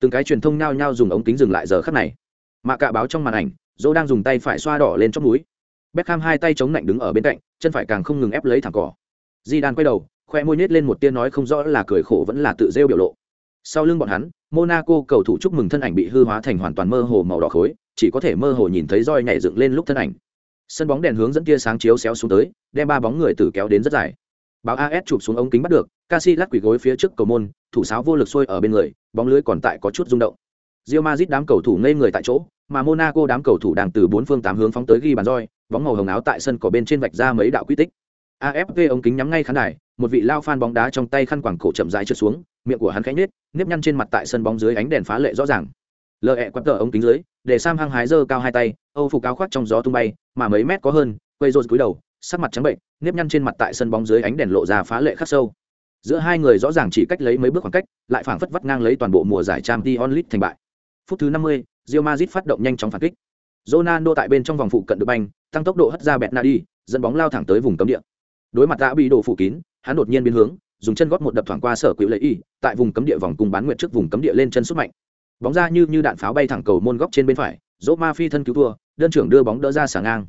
Từng cái truyền thông nhao nhao dùng ống kính dừng lại giờ khắc này. Mà cạ báo trong màn ảnh, dỗ đang dùng tay phải xoa đỏ lên trong núi Beckham hai tay chống lạnh đứng ở bên cạnh, chân phải càng không ngừng ép lấy thẳng cỏ. Di đan quay đầu, khoe môi nhếch lên một tia nói không rõ là cười khổ vẫn là tự rêu biểu lộ. Sau lưng bọn hắn, monaco cầu thủ chúc mừng thân ảnh bị hư hóa thành hoàn toàn mơ hồ màu đỏ khối, chỉ có thể mơ hồ nhìn thấy roi nhảy dựng lên lúc thân ảnh. Sân bóng đèn hướng dẫn tia sáng chiếu xéo xuống tới, đem ba bóng người tử kéo đến rất dài báo as chụp xuống ống kính bắt được casi lắc quỷ gối phía trước cầu môn thủ sáo vô lực xuôi ở bên người bóng lưới còn tại có chút rung động Real Madrid đám cầu thủ ngây người tại chỗ, mà Monaco đám cầu thủ đang từ bốn phương tám hướng phóng tới ghi bàn roi, bóng màu hồng áo tại sân cỏ bên trên vạch ra mấy đạo quy tích. AFP ống kính nhắm ngay khán đài, một vị lao fan bóng đá trong tay khăn quàng cổ chậm rãi trượt xuống, miệng của hắn khẽ nhếch, nếp nhăn trên mặt tại sân bóng dưới ánh đèn phá lệ rõ ràng. Lờ ẹ quặp tờ ống kính dưới, để Sam hăng hái dơ cao hai tay, Âu phục áo khoác trong gió tung bay, mà mấy mét có hơn, quay rô cúi đầu, sắc mặt trắng bệnh, nếp nhăn trên mặt tại sân bóng dưới ánh đèn lộ ra phá lệ khắc sâu. Giữa hai người rõ ràng chỉ cách lấy mấy bước khoảng cách, lại phảng phất vắt ngang lấy toàn bộ mùa giải trang t onlit thành bại. Phút thứ 50, Real Madrid phát động nhanh chóng phản kích. Ronaldo tại bên trong vòng phụ cận được banh, tăng tốc độ hất ra bẹt đi, dẫn bóng lao thẳng tới vùng cấm địa. Đối mặt đã bị đổ phủ kín, hắn đột nhiên biến hướng, dùng chân gót một đập thoảng qua sở quỷ lệ y, tại vùng cấm địa vòng cùng bán nguyện trước vùng cấm địa lên chân xuất mạnh. Bóng ra như như đạn pháo bay thẳng cầu môn góc trên bên phải, Dỗ Ma phi thân cứu thua, đơn trưởng đưa bóng đỡ ra xả ngang.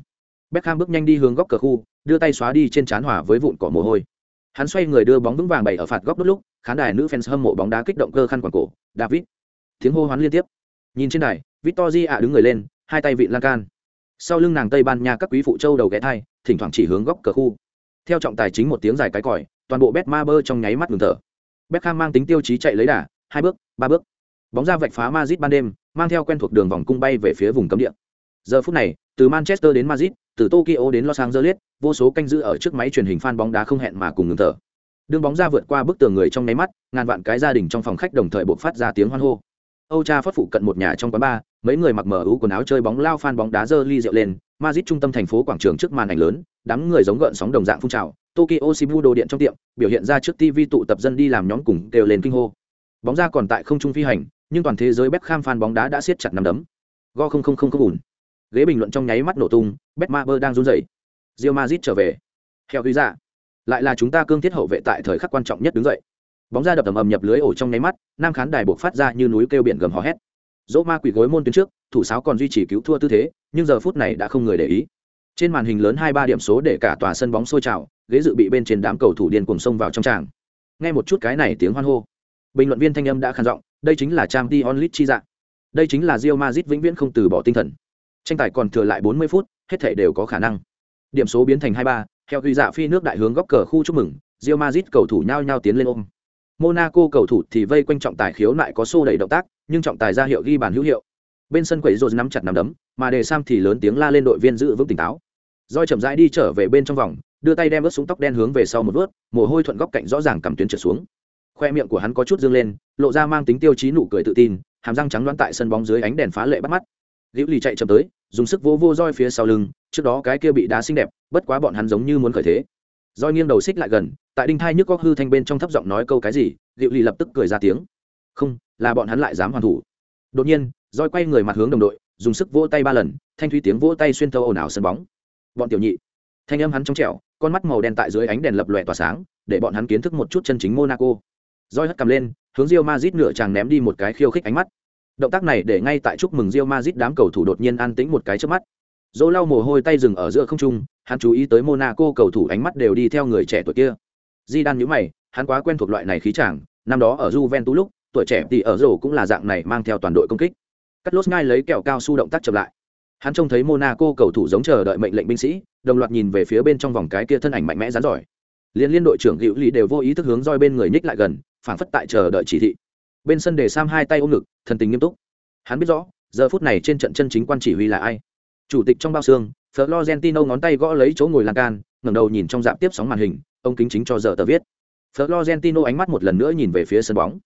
Beckham bước nhanh đi hướng góc cờ khu, đưa tay xóa đi trên trán hỏa với vụn cỏ mồ hôi. Hắn xoay người đưa bóng vững vàng bày ở phạt góc đốt lúc, khán đài nữ fans hâm mộ bóng đá kích động cơ khăn quàng cổ, David. Tiếng hô hoán liên tiếp. Nhìn trên đài, Victory ạ đứng người lên, hai tay vịn lan can. Sau lưng nàng Tây Ban Nha các quý phụ châu đầu ghé thai, thỉnh thoảng chỉ hướng góc cờ khu. Theo trọng tài chính một tiếng dài cái còi, toàn bộ Betmaber trong nháy mắt ngừng thở. Beckham mang tính tiêu chí chạy lấy đà, hai bước, ba bước. Bóng ra vạch phá Madrid ban đêm, mang theo quen thuộc đường vòng cung bay về phía vùng cấm địa. Giờ phút này, từ Manchester đến Madrid, từ Tokyo đến Los Angeles, vô số canh giữ ở trước máy truyền hình fan bóng đá không hẹn mà cùng ngừng thở. Đường bóng ra vượt qua bức tường người trong nháy mắt, ngàn vạn cái gia đình trong phòng khách đồng thời bộc phát ra tiếng hoan hô. Âu Cha phát phụ cận một nhà trong quán bar, mấy người mặc mở ú quần áo chơi bóng lao fan bóng đá dơ ly rượu lên, Madrid trung tâm thành phố quảng trường trước màn ảnh lớn, đám người giống gợn sóng đồng dạng phun trào, Tokyo Shibu đồ điện trong tiệm, biểu hiện ra trước TV tụ tập dân đi làm nhóm cùng đều lên kinh hô. Bóng ra còn tại không trung phi hành, nhưng toàn thế giới Beckham fan bóng đá đã siết chặt nắm đấm. Go không không không không ủn. Ghế bình luận trong nháy mắt nổ tung, Betmaber đang run rẩy. rio mazit trở về. Theo ghi ra, lại là chúng ta cương thiết hậu vệ tại thời khắc quan trọng nhất đứng dậy. Bóng ra đập tầm ầm nhập lưới ổ trong nháy mắt, nam khán đài buộc phát ra như núi kêu biển gầm hò hét. Dỗ ma quỷ gối môn tuyến trước, thủ sáo còn duy trì cứu thua tư thế, nhưng giờ phút này đã không người để ý. Trên màn hình lớn hai ba điểm số để cả tòa sân bóng sôi trào, ghế dự bị bên trên đám cầu thủ điên cuồng xông vào trong tràng. Nghe một chút cái này tiếng hoan hô. Bình luận viên thanh âm đã khàn giọng, đây chính là trang t onlit chi dạng. Đây chính là rio mazit vĩnh viễn không từ bỏ tinh thần. Tranh tài còn thừa lại 40 phút, hết thảy đều có khả năng. Điểm số biến thành 2-3, theo ghi dạ phi nước đại hướng góc cờ khu chúc mừng, Real Madrid cầu thủ nhao nhao tiến lên ôm. Monaco cầu thủ thì vây quanh trọng tài khiếu lại có xô đẩy động tác, nhưng trọng tài ra hiệu ghi bàn hữu hiệu. Bên sân quẩy rồi nắm chặt nắm đấm, mà đề Sam thì lớn tiếng la lên đội viên giữ vững tỉnh táo. roi chậm rãi đi trở về bên trong vòng, đưa tay đem vớt súng tóc đen hướng về sau một vớt, mồ hôi thuận góc cạnh rõ ràng cầm tuyến trượt xuống. Khoe miệng của hắn có chút dương lên, lộ ra mang tính tiêu chí nụ cười tự tin, hàm răng trắng đoán tại sân bóng dưới ánh đèn phá lệ bắt mắt. Liễu Lì chạy chậm tới, dùng sức vô vô roi phía sau lưng, trước đó cái kia bị đá xinh đẹp, bất quá bọn hắn giống như muốn khởi thế. Roi nghiêng đầu xích lại gần, tại đinh thai nhức có hư thanh bên trong thấp giọng nói câu cái gì, liệu Lì lập tức cười ra tiếng. Không, là bọn hắn lại dám hoàn thủ. Đột nhiên, roi quay người mặt hướng đồng đội, dùng sức vỗ tay ba lần, thanh thúy tiếng vỗ tay xuyên thấu ồn ào sân bóng. Bọn tiểu nhị, thanh âm hắn trong trẻo, con mắt màu đen tại dưới ánh đèn lập lòe tỏa sáng, để bọn hắn kiến thức một chút chân chính Monaco. Roi hất cầm lên, hướng Rio Madrid nửa chàng ném đi một cái khiêu khích ánh mắt. Động tác này để ngay tại chúc mừng Real Madrid đám cầu thủ đột nhiên an tĩnh một cái trước mắt. Dỗ lau mồ hôi tay dừng ở giữa không trung, hắn chú ý tới Monaco cầu thủ ánh mắt đều đi theo người trẻ tuổi kia. Zidane nhíu mày, hắn quá quen thuộc loại này khí chàng, năm đó ở Juventus lúc, tuổi trẻ thì ở rổ cũng là dạng này mang theo toàn đội công kích. Cắt lốt ngay lấy kẹo cao su động tác chậm lại. Hắn trông thấy Monaco cầu thủ giống chờ đợi mệnh lệnh binh sĩ, đồng loạt nhìn về phía bên trong vòng cái kia thân ảnh mạnh mẽ rắn giỏi. Liên liên đội trưởng Hữu Lý đều vô ý thức hướng roi bên người nhích lại gần, phảng phất tại chờ đợi chỉ thị bên sân để sam hai tay ôm ngực, thần tình nghiêm túc. Hắn biết rõ, giờ phút này trên trận chân chính quan chỉ huy là ai. Chủ tịch trong bao xương, florentino ngón tay gõ lấy chỗ ngồi lan can, ngẩng đầu nhìn trong dạp tiếp sóng màn hình, ông kính chính cho giờ tờ viết. Florentino ánh mắt một lần nữa nhìn về phía sân bóng.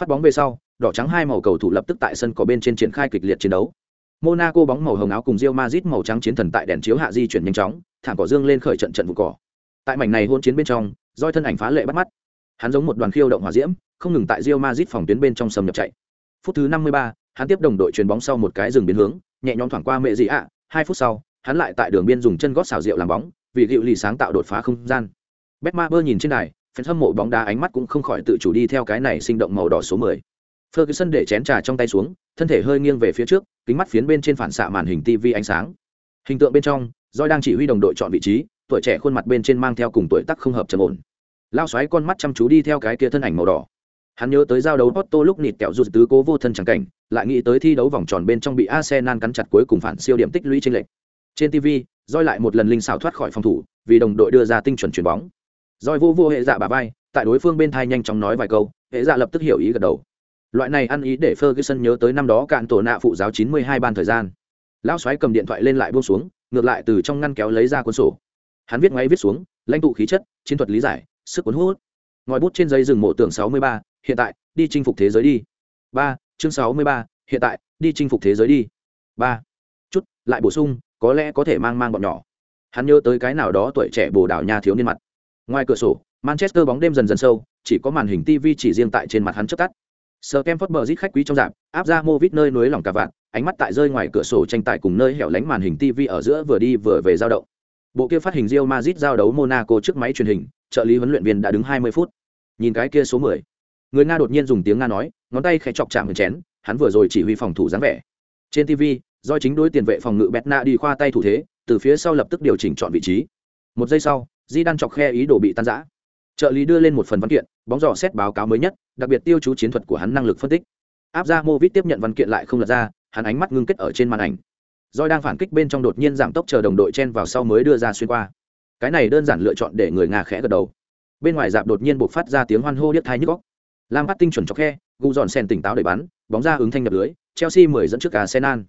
Phát bóng về sau, đỏ trắng hai màu cầu thủ lập tức tại sân có bên trên triển khai kịch liệt chiến đấu. Monaco bóng màu hồng áo cùng rio mazit màu trắng chiến thần tại đèn chiếu hạ di chuyển nhanh chóng, thảm cỏ dương lên khởi trận trận vụ cỏ. Tại mảnh này hôn chiến bên trong roi thân ảnh phá lệ bắt mắt hắn giống một đoàn khiêu động hỏa diễm không ngừng tại Rio Madrid phòng tuyến bên trong sầm nhập chạy. Phút thứ 53, hắn tiếp đồng đội chuyền bóng sau một cái dừng biến hướng, nhẹ nhõm thoảng qua mẹ gì ạ, Hai phút sau, hắn lại tại đường biên dùng chân gót xào rượu làm bóng, vì gịu lì sáng tạo đột phá không gian. Betmaber nhìn trên đài, fan hâm mộ bóng đá ánh mắt cũng không khỏi tự chủ đi theo cái này sinh động màu đỏ số 10. Ferguson để chén trà trong tay xuống, thân thể hơi nghiêng về phía trước, kính mắt phiến bên trên phản xạ màn hình TV ánh sáng. Hình tượng bên trong, Joy đang chỉ huy đồng đội chọn vị trí, tuổi trẻ khuôn mặt bên trên mang theo cùng tuổi tác không hợp trầm ổn. Lao xoáy con mắt chăm chú đi theo cái kia thân ảnh màu đỏ Hắn nhớ tới giao đấu Otto lúc nịt kẹo rụt tứ cố vô thân chẳng cảnh, lại nghĩ tới thi đấu vòng tròn bên trong bị Arsenal cắn chặt cuối cùng phản siêu điểm tích lũy trên lệch. Trên TV, roi lại một lần linh xảo thoát khỏi phòng thủ, vì đồng đội đưa ra tinh chuẩn chuyển bóng. roi vô vô hệ dạ bà vai, tại đối phương bên thai nhanh chóng nói vài câu, hệ dạ lập tức hiểu ý gật đầu. Loại này ăn ý để Ferguson nhớ tới năm đó cạn tổ nạ phụ giáo 92 ban thời gian. Lão xoáy cầm điện thoại lên lại buông xuống, ngược lại từ trong ngăn kéo lấy ra cuốn sổ. Hắn viết ngay viết xuống, lãnh tụ khí chất, chiến thuật lý giải, sức cuốn hút. Ngòi bút trên giấy dừng mộ tưởng 63, hiện tại, đi chinh phục thế giới đi. 3, chương 63, hiện tại, đi chinh phục thế giới đi. 3. Chút, lại bổ sung, có lẽ có thể mang mang bọn nhỏ. Hắn nhớ tới cái nào đó tuổi trẻ bồ đảo nhà thiếu niên mặt. Ngoài cửa sổ, Manchester bóng đêm dần dần sâu, chỉ có màn hình TV chỉ riêng tại trên mặt hắn chớp tắt. Sir Kemford Bridge khách quý trong dạp, áp ra Movit nơi núi lòng cả vạn, ánh mắt tại rơi ngoài cửa sổ tranh tài cùng nơi hẻo lánh màn hình TV ở giữa vừa đi vừa về giao động. Bộ kia phát hình Real Madrid giao đấu Monaco trước máy truyền hình, trợ lý huấn luyện viên đã đứng 20 phút. Nhìn cái kia số 10. Người Nga đột nhiên dùng tiếng Nga nói, ngón tay khẽ chọc chạm chén, hắn vừa rồi chỉ huy phòng thủ dáng vẻ. Trên TV, do chính đối tiền vệ phòng ngự Betna đi khoa tay thủ thế, từ phía sau lập tức điều chỉnh chọn vị trí. Một giây sau, Di đang chọc khe ý đồ bị tan rã trợ lý đưa lên một phần văn kiện bóng dò xét báo cáo mới nhất đặc biệt tiêu chú chiến thuật của hắn năng lực phân tích áp ra mô vít tiếp nhận văn kiện lại không lật ra hắn ánh mắt ngưng kết ở trên màn ảnh doi đang phản kích bên trong đột nhiên giảm tốc chờ đồng đội chen vào sau mới đưa ra xuyên qua cái này đơn giản lựa chọn để người nga khẽ gật đầu. Bên ngoài dạp đột nhiên buộc phát ra tiếng hoan hô điếc thai nhức góc lam bắt tinh chuẩn chọc khe, gu dọn sen tỉnh táo để bắn, bóng ra ứng thanh nhập lưới, chelsea mười dẫn trước cả arsenal.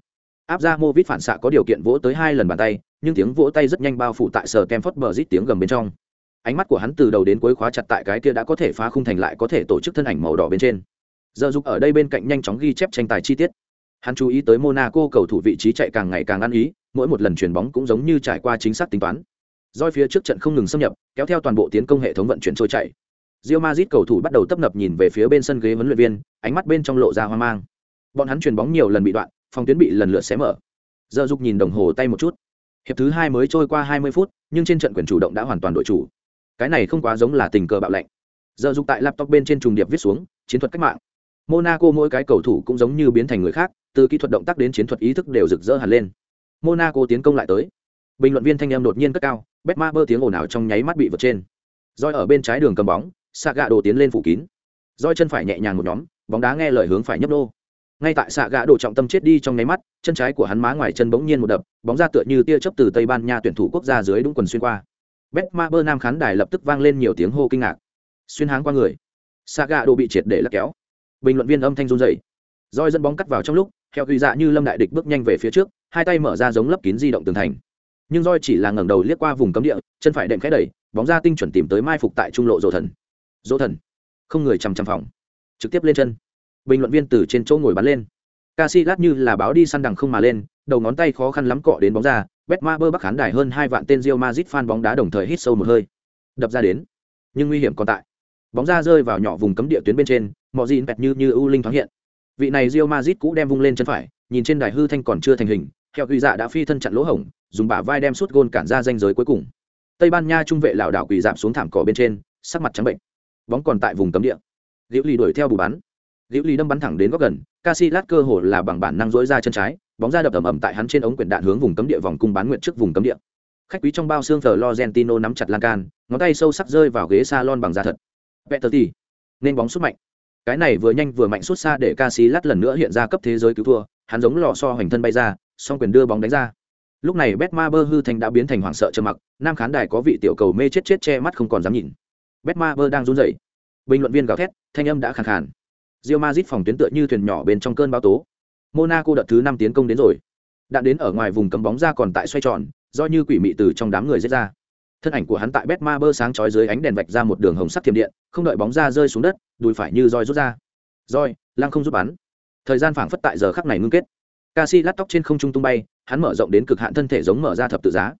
Áp ra mô vít phản xạ có điều kiện vỗ tới hai lần bàn tay, nhưng tiếng vỗ tay rất nhanh bao phủ tại sở kem phất bờ rít tiếng gầm bên trong. Ánh mắt của hắn từ đầu đến cuối khóa chặt tại cái kia đã có thể phá khung thành lại có thể tổ chức thân ảnh màu đỏ bên trên. Giờ dục ở đây bên cạnh nhanh chóng ghi chép tranh tài chi tiết. Hắn chú ý tới monaco cầu thủ vị trí chạy càng ngày càng ăn ý, mỗi một lần chuyển bóng cũng giống như trải qua chính xác tính toán doi phía trước trận không ngừng xâm nhập kéo theo toàn bộ tiến công hệ thống vận chuyển trôi chảy rio mazit cầu thủ bắt đầu tấp nập nhìn về phía bên sân ghế huấn luyện viên, ánh mắt bên trong lộ ra hoang mang. Bọn hắn chuyền bóng nhiều lần bị đoạn, phòng tuyến bị lần lượt xé mở. Giờ dục nhìn đồng hồ tay một chút. Hiệp thứ hai mới trôi qua 20 phút, nhưng trên trận quyền chủ động đã hoàn toàn đội chủ cái này không quá giống là tình cờ bạo lệnh giờ dục tại laptop bên trên trùng điệp viết xuống chiến thuật cách mạng monaco mỗi cái cầu thủ cũng giống như biến thành người khác từ kỹ thuật động tác đến chiến thuật ý thức đều rực rỡ hẳn lên monaco tiến công lại tới bình luận viên thanh em đột nhiên cất cao, bét ma bơ tiếng ồn ào trong nháy mắt bị vượt trên. Roi ở bên trái đường cầm bóng xạ gạ đồ tiến lên phủ kín. Roi chân phải nhẹ nhàng một nhóm, bóng đá nghe lời hướng phải nhấp đô ngay tại xạ gạ đồ trọng tâm chết đi trong nháy mắt, chân trái của hắn má ngoài chân bỗng nhiên một đập, bóng ra tựa như tia chớp từ tây ban nha tuyển thủ quốc gia dưới đúng quần xuyên qua. Bet ma bơ nam khán đài lập tức vang lên nhiều tiếng hô kinh ngạc. Xuyên háng qua người, saga đồ bị triệt để lắc kéo. Bình luận viên âm thanh run dậy roi dẫn bóng cắt vào trong lúc theo ghi dạ như lâm đại địch bước nhanh về phía trước, hai tay mở ra giống lấp kín di động tường thành nhưng roi chỉ là ngẩng đầu liếc qua vùng cấm địa chân phải đệm khẽ đẩy bóng ra tinh chuẩn tìm tới mai phục tại trung lộ dỗ thần dỗ thần không người chằm chằm phòng trực tiếp lên chân bình luận viên từ trên chỗ ngồi bắn lên ca si lát như là báo đi săn đằng không mà lên đầu ngón tay khó khăn lắm cọ đến bóng ra Betmaber bắc khán đài hơn hai vạn tên rio mazit fan bóng đá đồng thời hít sâu một hơi. Đập ra đến, nhưng nguy hiểm còn tại. Bóng ra rơi vào nhỏ vùng cấm địa tuyến bên trên, mọi gì bẹt như như ưu linh thoáng hiện. Vị này rio mazit cũ đem vung lên chân phải, nhìn trên đài hư thanh còn chưa thành hình, theo ghi dạ đã phi thân chặn lỗ hổng, dùng bả vai đem sút gôn cản ra danh giới cuối cùng. Tây Ban Nha trung vệ lảo đảo quỳ dạp xuống thảm cỏ bên trên, sắc mặt trắng bệnh. Bóng còn tại vùng cấm địa. liễu lì đuổi theo bù bắn. liễu lì đâm bắn thẳng đến góc gần, casilat cơ hồ là bằng bản năng dỗi ra chân trái, bóng ra đập ầm ầm tại hắn trên ống quyển đạn hướng vùng cấm địa vòng cung bán nguyện trước vùng cấm địa khách quý trong bao xương thờ Lorentino nắm chặt lan can ngón tay sâu sắc rơi vào ghế salon bằng da thật Peterti nên bóng sút mạnh cái này vừa nhanh vừa mạnh sút xa để Casillas lần nữa hiện ra cấp thế giới cứu thua hắn giống lò xo hoành thân bay ra song quyền đưa bóng đánh ra lúc này Betmaber hư thành đã biến thành hoảng sợ trầm mặc, nam khán đài có vị tiểu cầu mê chết chết che mắt không còn dám nhìn. Betmaber đang run rẩy. Bình luận viên gào thét, thanh âm đã khàn khàn. Real Madrid phòng tuyến tựa như thuyền nhỏ bên trong cơn bão tố. Monaco đợt thứ năm tiến công đến rồi. Đạn đến ở ngoài vùng cấm bóng ra còn tại xoay tròn, do như quỷ mị từ trong đám người giết ra. Thân ảnh của hắn tại bet ma bơ sáng chói dưới ánh đèn vạch ra một đường hồng sắc thiểm điện, không đợi bóng ra rơi xuống đất, đùi phải như roi rút ra. Roi, lăng không giúp bắn. Thời gian phảng phất tại giờ khắc này ngưng kết ca si lát tóc trên không trung tung bay hắn mở rộng đến cực hạn thân thể giống mở ra thập tự giá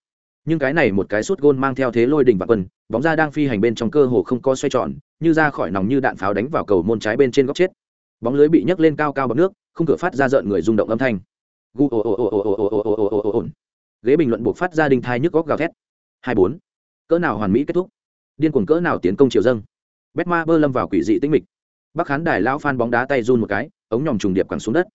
nhưng cái này một cái suốt gôn mang theo thế lôi đỉnh và quần bóng ra đang phi hành bên trong cơ hồ không có xoay tròn như ra khỏi nòng như đạn pháo đánh vào cầu môn trái bên trên góc chết bóng lưới bị nhấc lên cao cao bằng nước không cửa phát ra rợn người rung động âm thanh ghế bình luận buộc phát ra đình thai nhức góc gào thét hai bốn cỡ nào hoàn mỹ kết thúc điên cuồng cỡ nào tiến công triều dâng bét ma bơ lâm vào quỷ dị tĩnh mịch bắc khán đài lao phan bóng đá tay run một cái ống nhòm trùng điệp cẳng xuống đất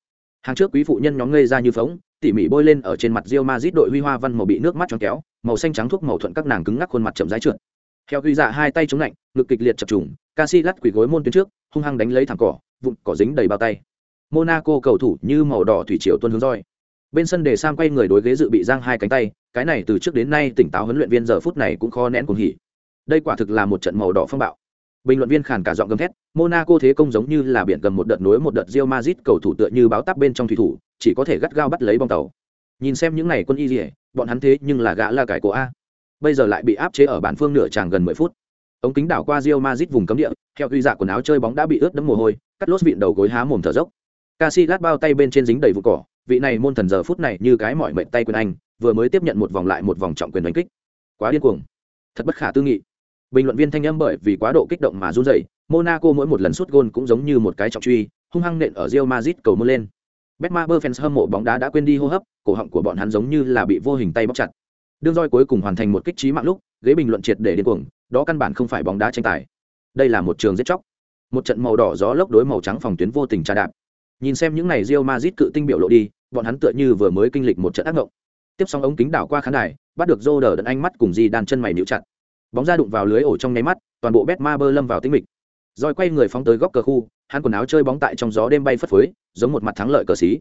hàng trước quý phụ nhân nhóm ngây ra như phóng, tỉ mỉ bôi lên ở trên mặt rio mazit đội huy hoa văn màu bị nước mắt tròn kéo, màu xanh trắng thuốc màu thuận các nàng cứng ngắc khuôn mặt chậm rãi trượt. Theo ghi dạ hai tay chống lạnh, ngực kịch liệt chập trùng ca si lắt gối môn tuyến trước, hung hăng đánh lấy thẳng cỏ, vụn cỏ dính đầy bao tay. Monaco cầu thủ như màu đỏ thủy triều tuân hướng roi. Bên sân để sam quay người đối ghế dự bị giang hai cánh tay, cái này từ trước đến nay tỉnh táo huấn luyện viên giờ phút này cũng khó nén cuồng hỉ. Đây quả thực là một trận màu đỏ phong bạo bình luận viên khàn cả giọng gầm thét monaco thế công giống như là biển gầm một đợt nối một đợt Real Madrid cầu thủ tựa như báo táp bên trong thủy thủ chỉ có thể gắt gao bắt lấy bóng tàu. Nhìn xem những này quân y dỉa bọn hắn thế nhưng là gã la cải của a. Bây giờ lại bị áp chế ở bản phương nửa tràng gần mười phút. Ống kính đảo qua Real Madrid vùng cấm địa theo uy dạ quần áo chơi bóng đã bị ướt đẫm mồ hôi cắt lốt vịn đầu gối há mồm thở dốc. Casillas bao tay bên trên dính đầy vụ cỏ, vị này môn thần giờ phút này như cái mỏi mệt tay quyền anh, vừa mới tiếp nhận một vòng lại một vòng trọng quyền đánh kích. Quá điên cuồng, thật bất khả tư nghị. Bình luận viên thanh âm bởi vì quá độ kích động mà run rẩy, Monaco mỗi một lần sút gôn cũng giống như một cái trọng truy, hung hăng nện ở Real Madrid cầu mưa lên. Betmaber fans hâm mộ bóng đá đã quên đi hô hấp, cổ họng của bọn hắn giống như là bị vô hình tay bóp chặt. Đương roi cuối cùng hoàn thành một kích trí mạng lúc, ghế bình luận triệt để điên cuồng, đó căn bản không phải bóng đá tranh tài. Đây là một trường giết chóc. Một trận màu đỏ gió lốc đối màu trắng phòng tuyến vô tình tra đạp. Nhìn xem những này Real Madrid cự tinh biểu lộ đi, bọn hắn tựa như vừa mới kinh lịch một trận ác ngộng. Tiếp xong ống kính đảo qua khán đài, bắt được Roder đần ánh mắt cùng Di đàn chân mày níu chặt. Bóng ra đụng vào lưới ổ trong nháy mắt, toàn bộ Betmaber lâm vào tĩnh mịch. Rồi quay người phóng tới góc cờ khu, hắn quần áo chơi bóng tại trong gió đêm bay phất phới, giống một mặt thắng lợi cờ sĩ.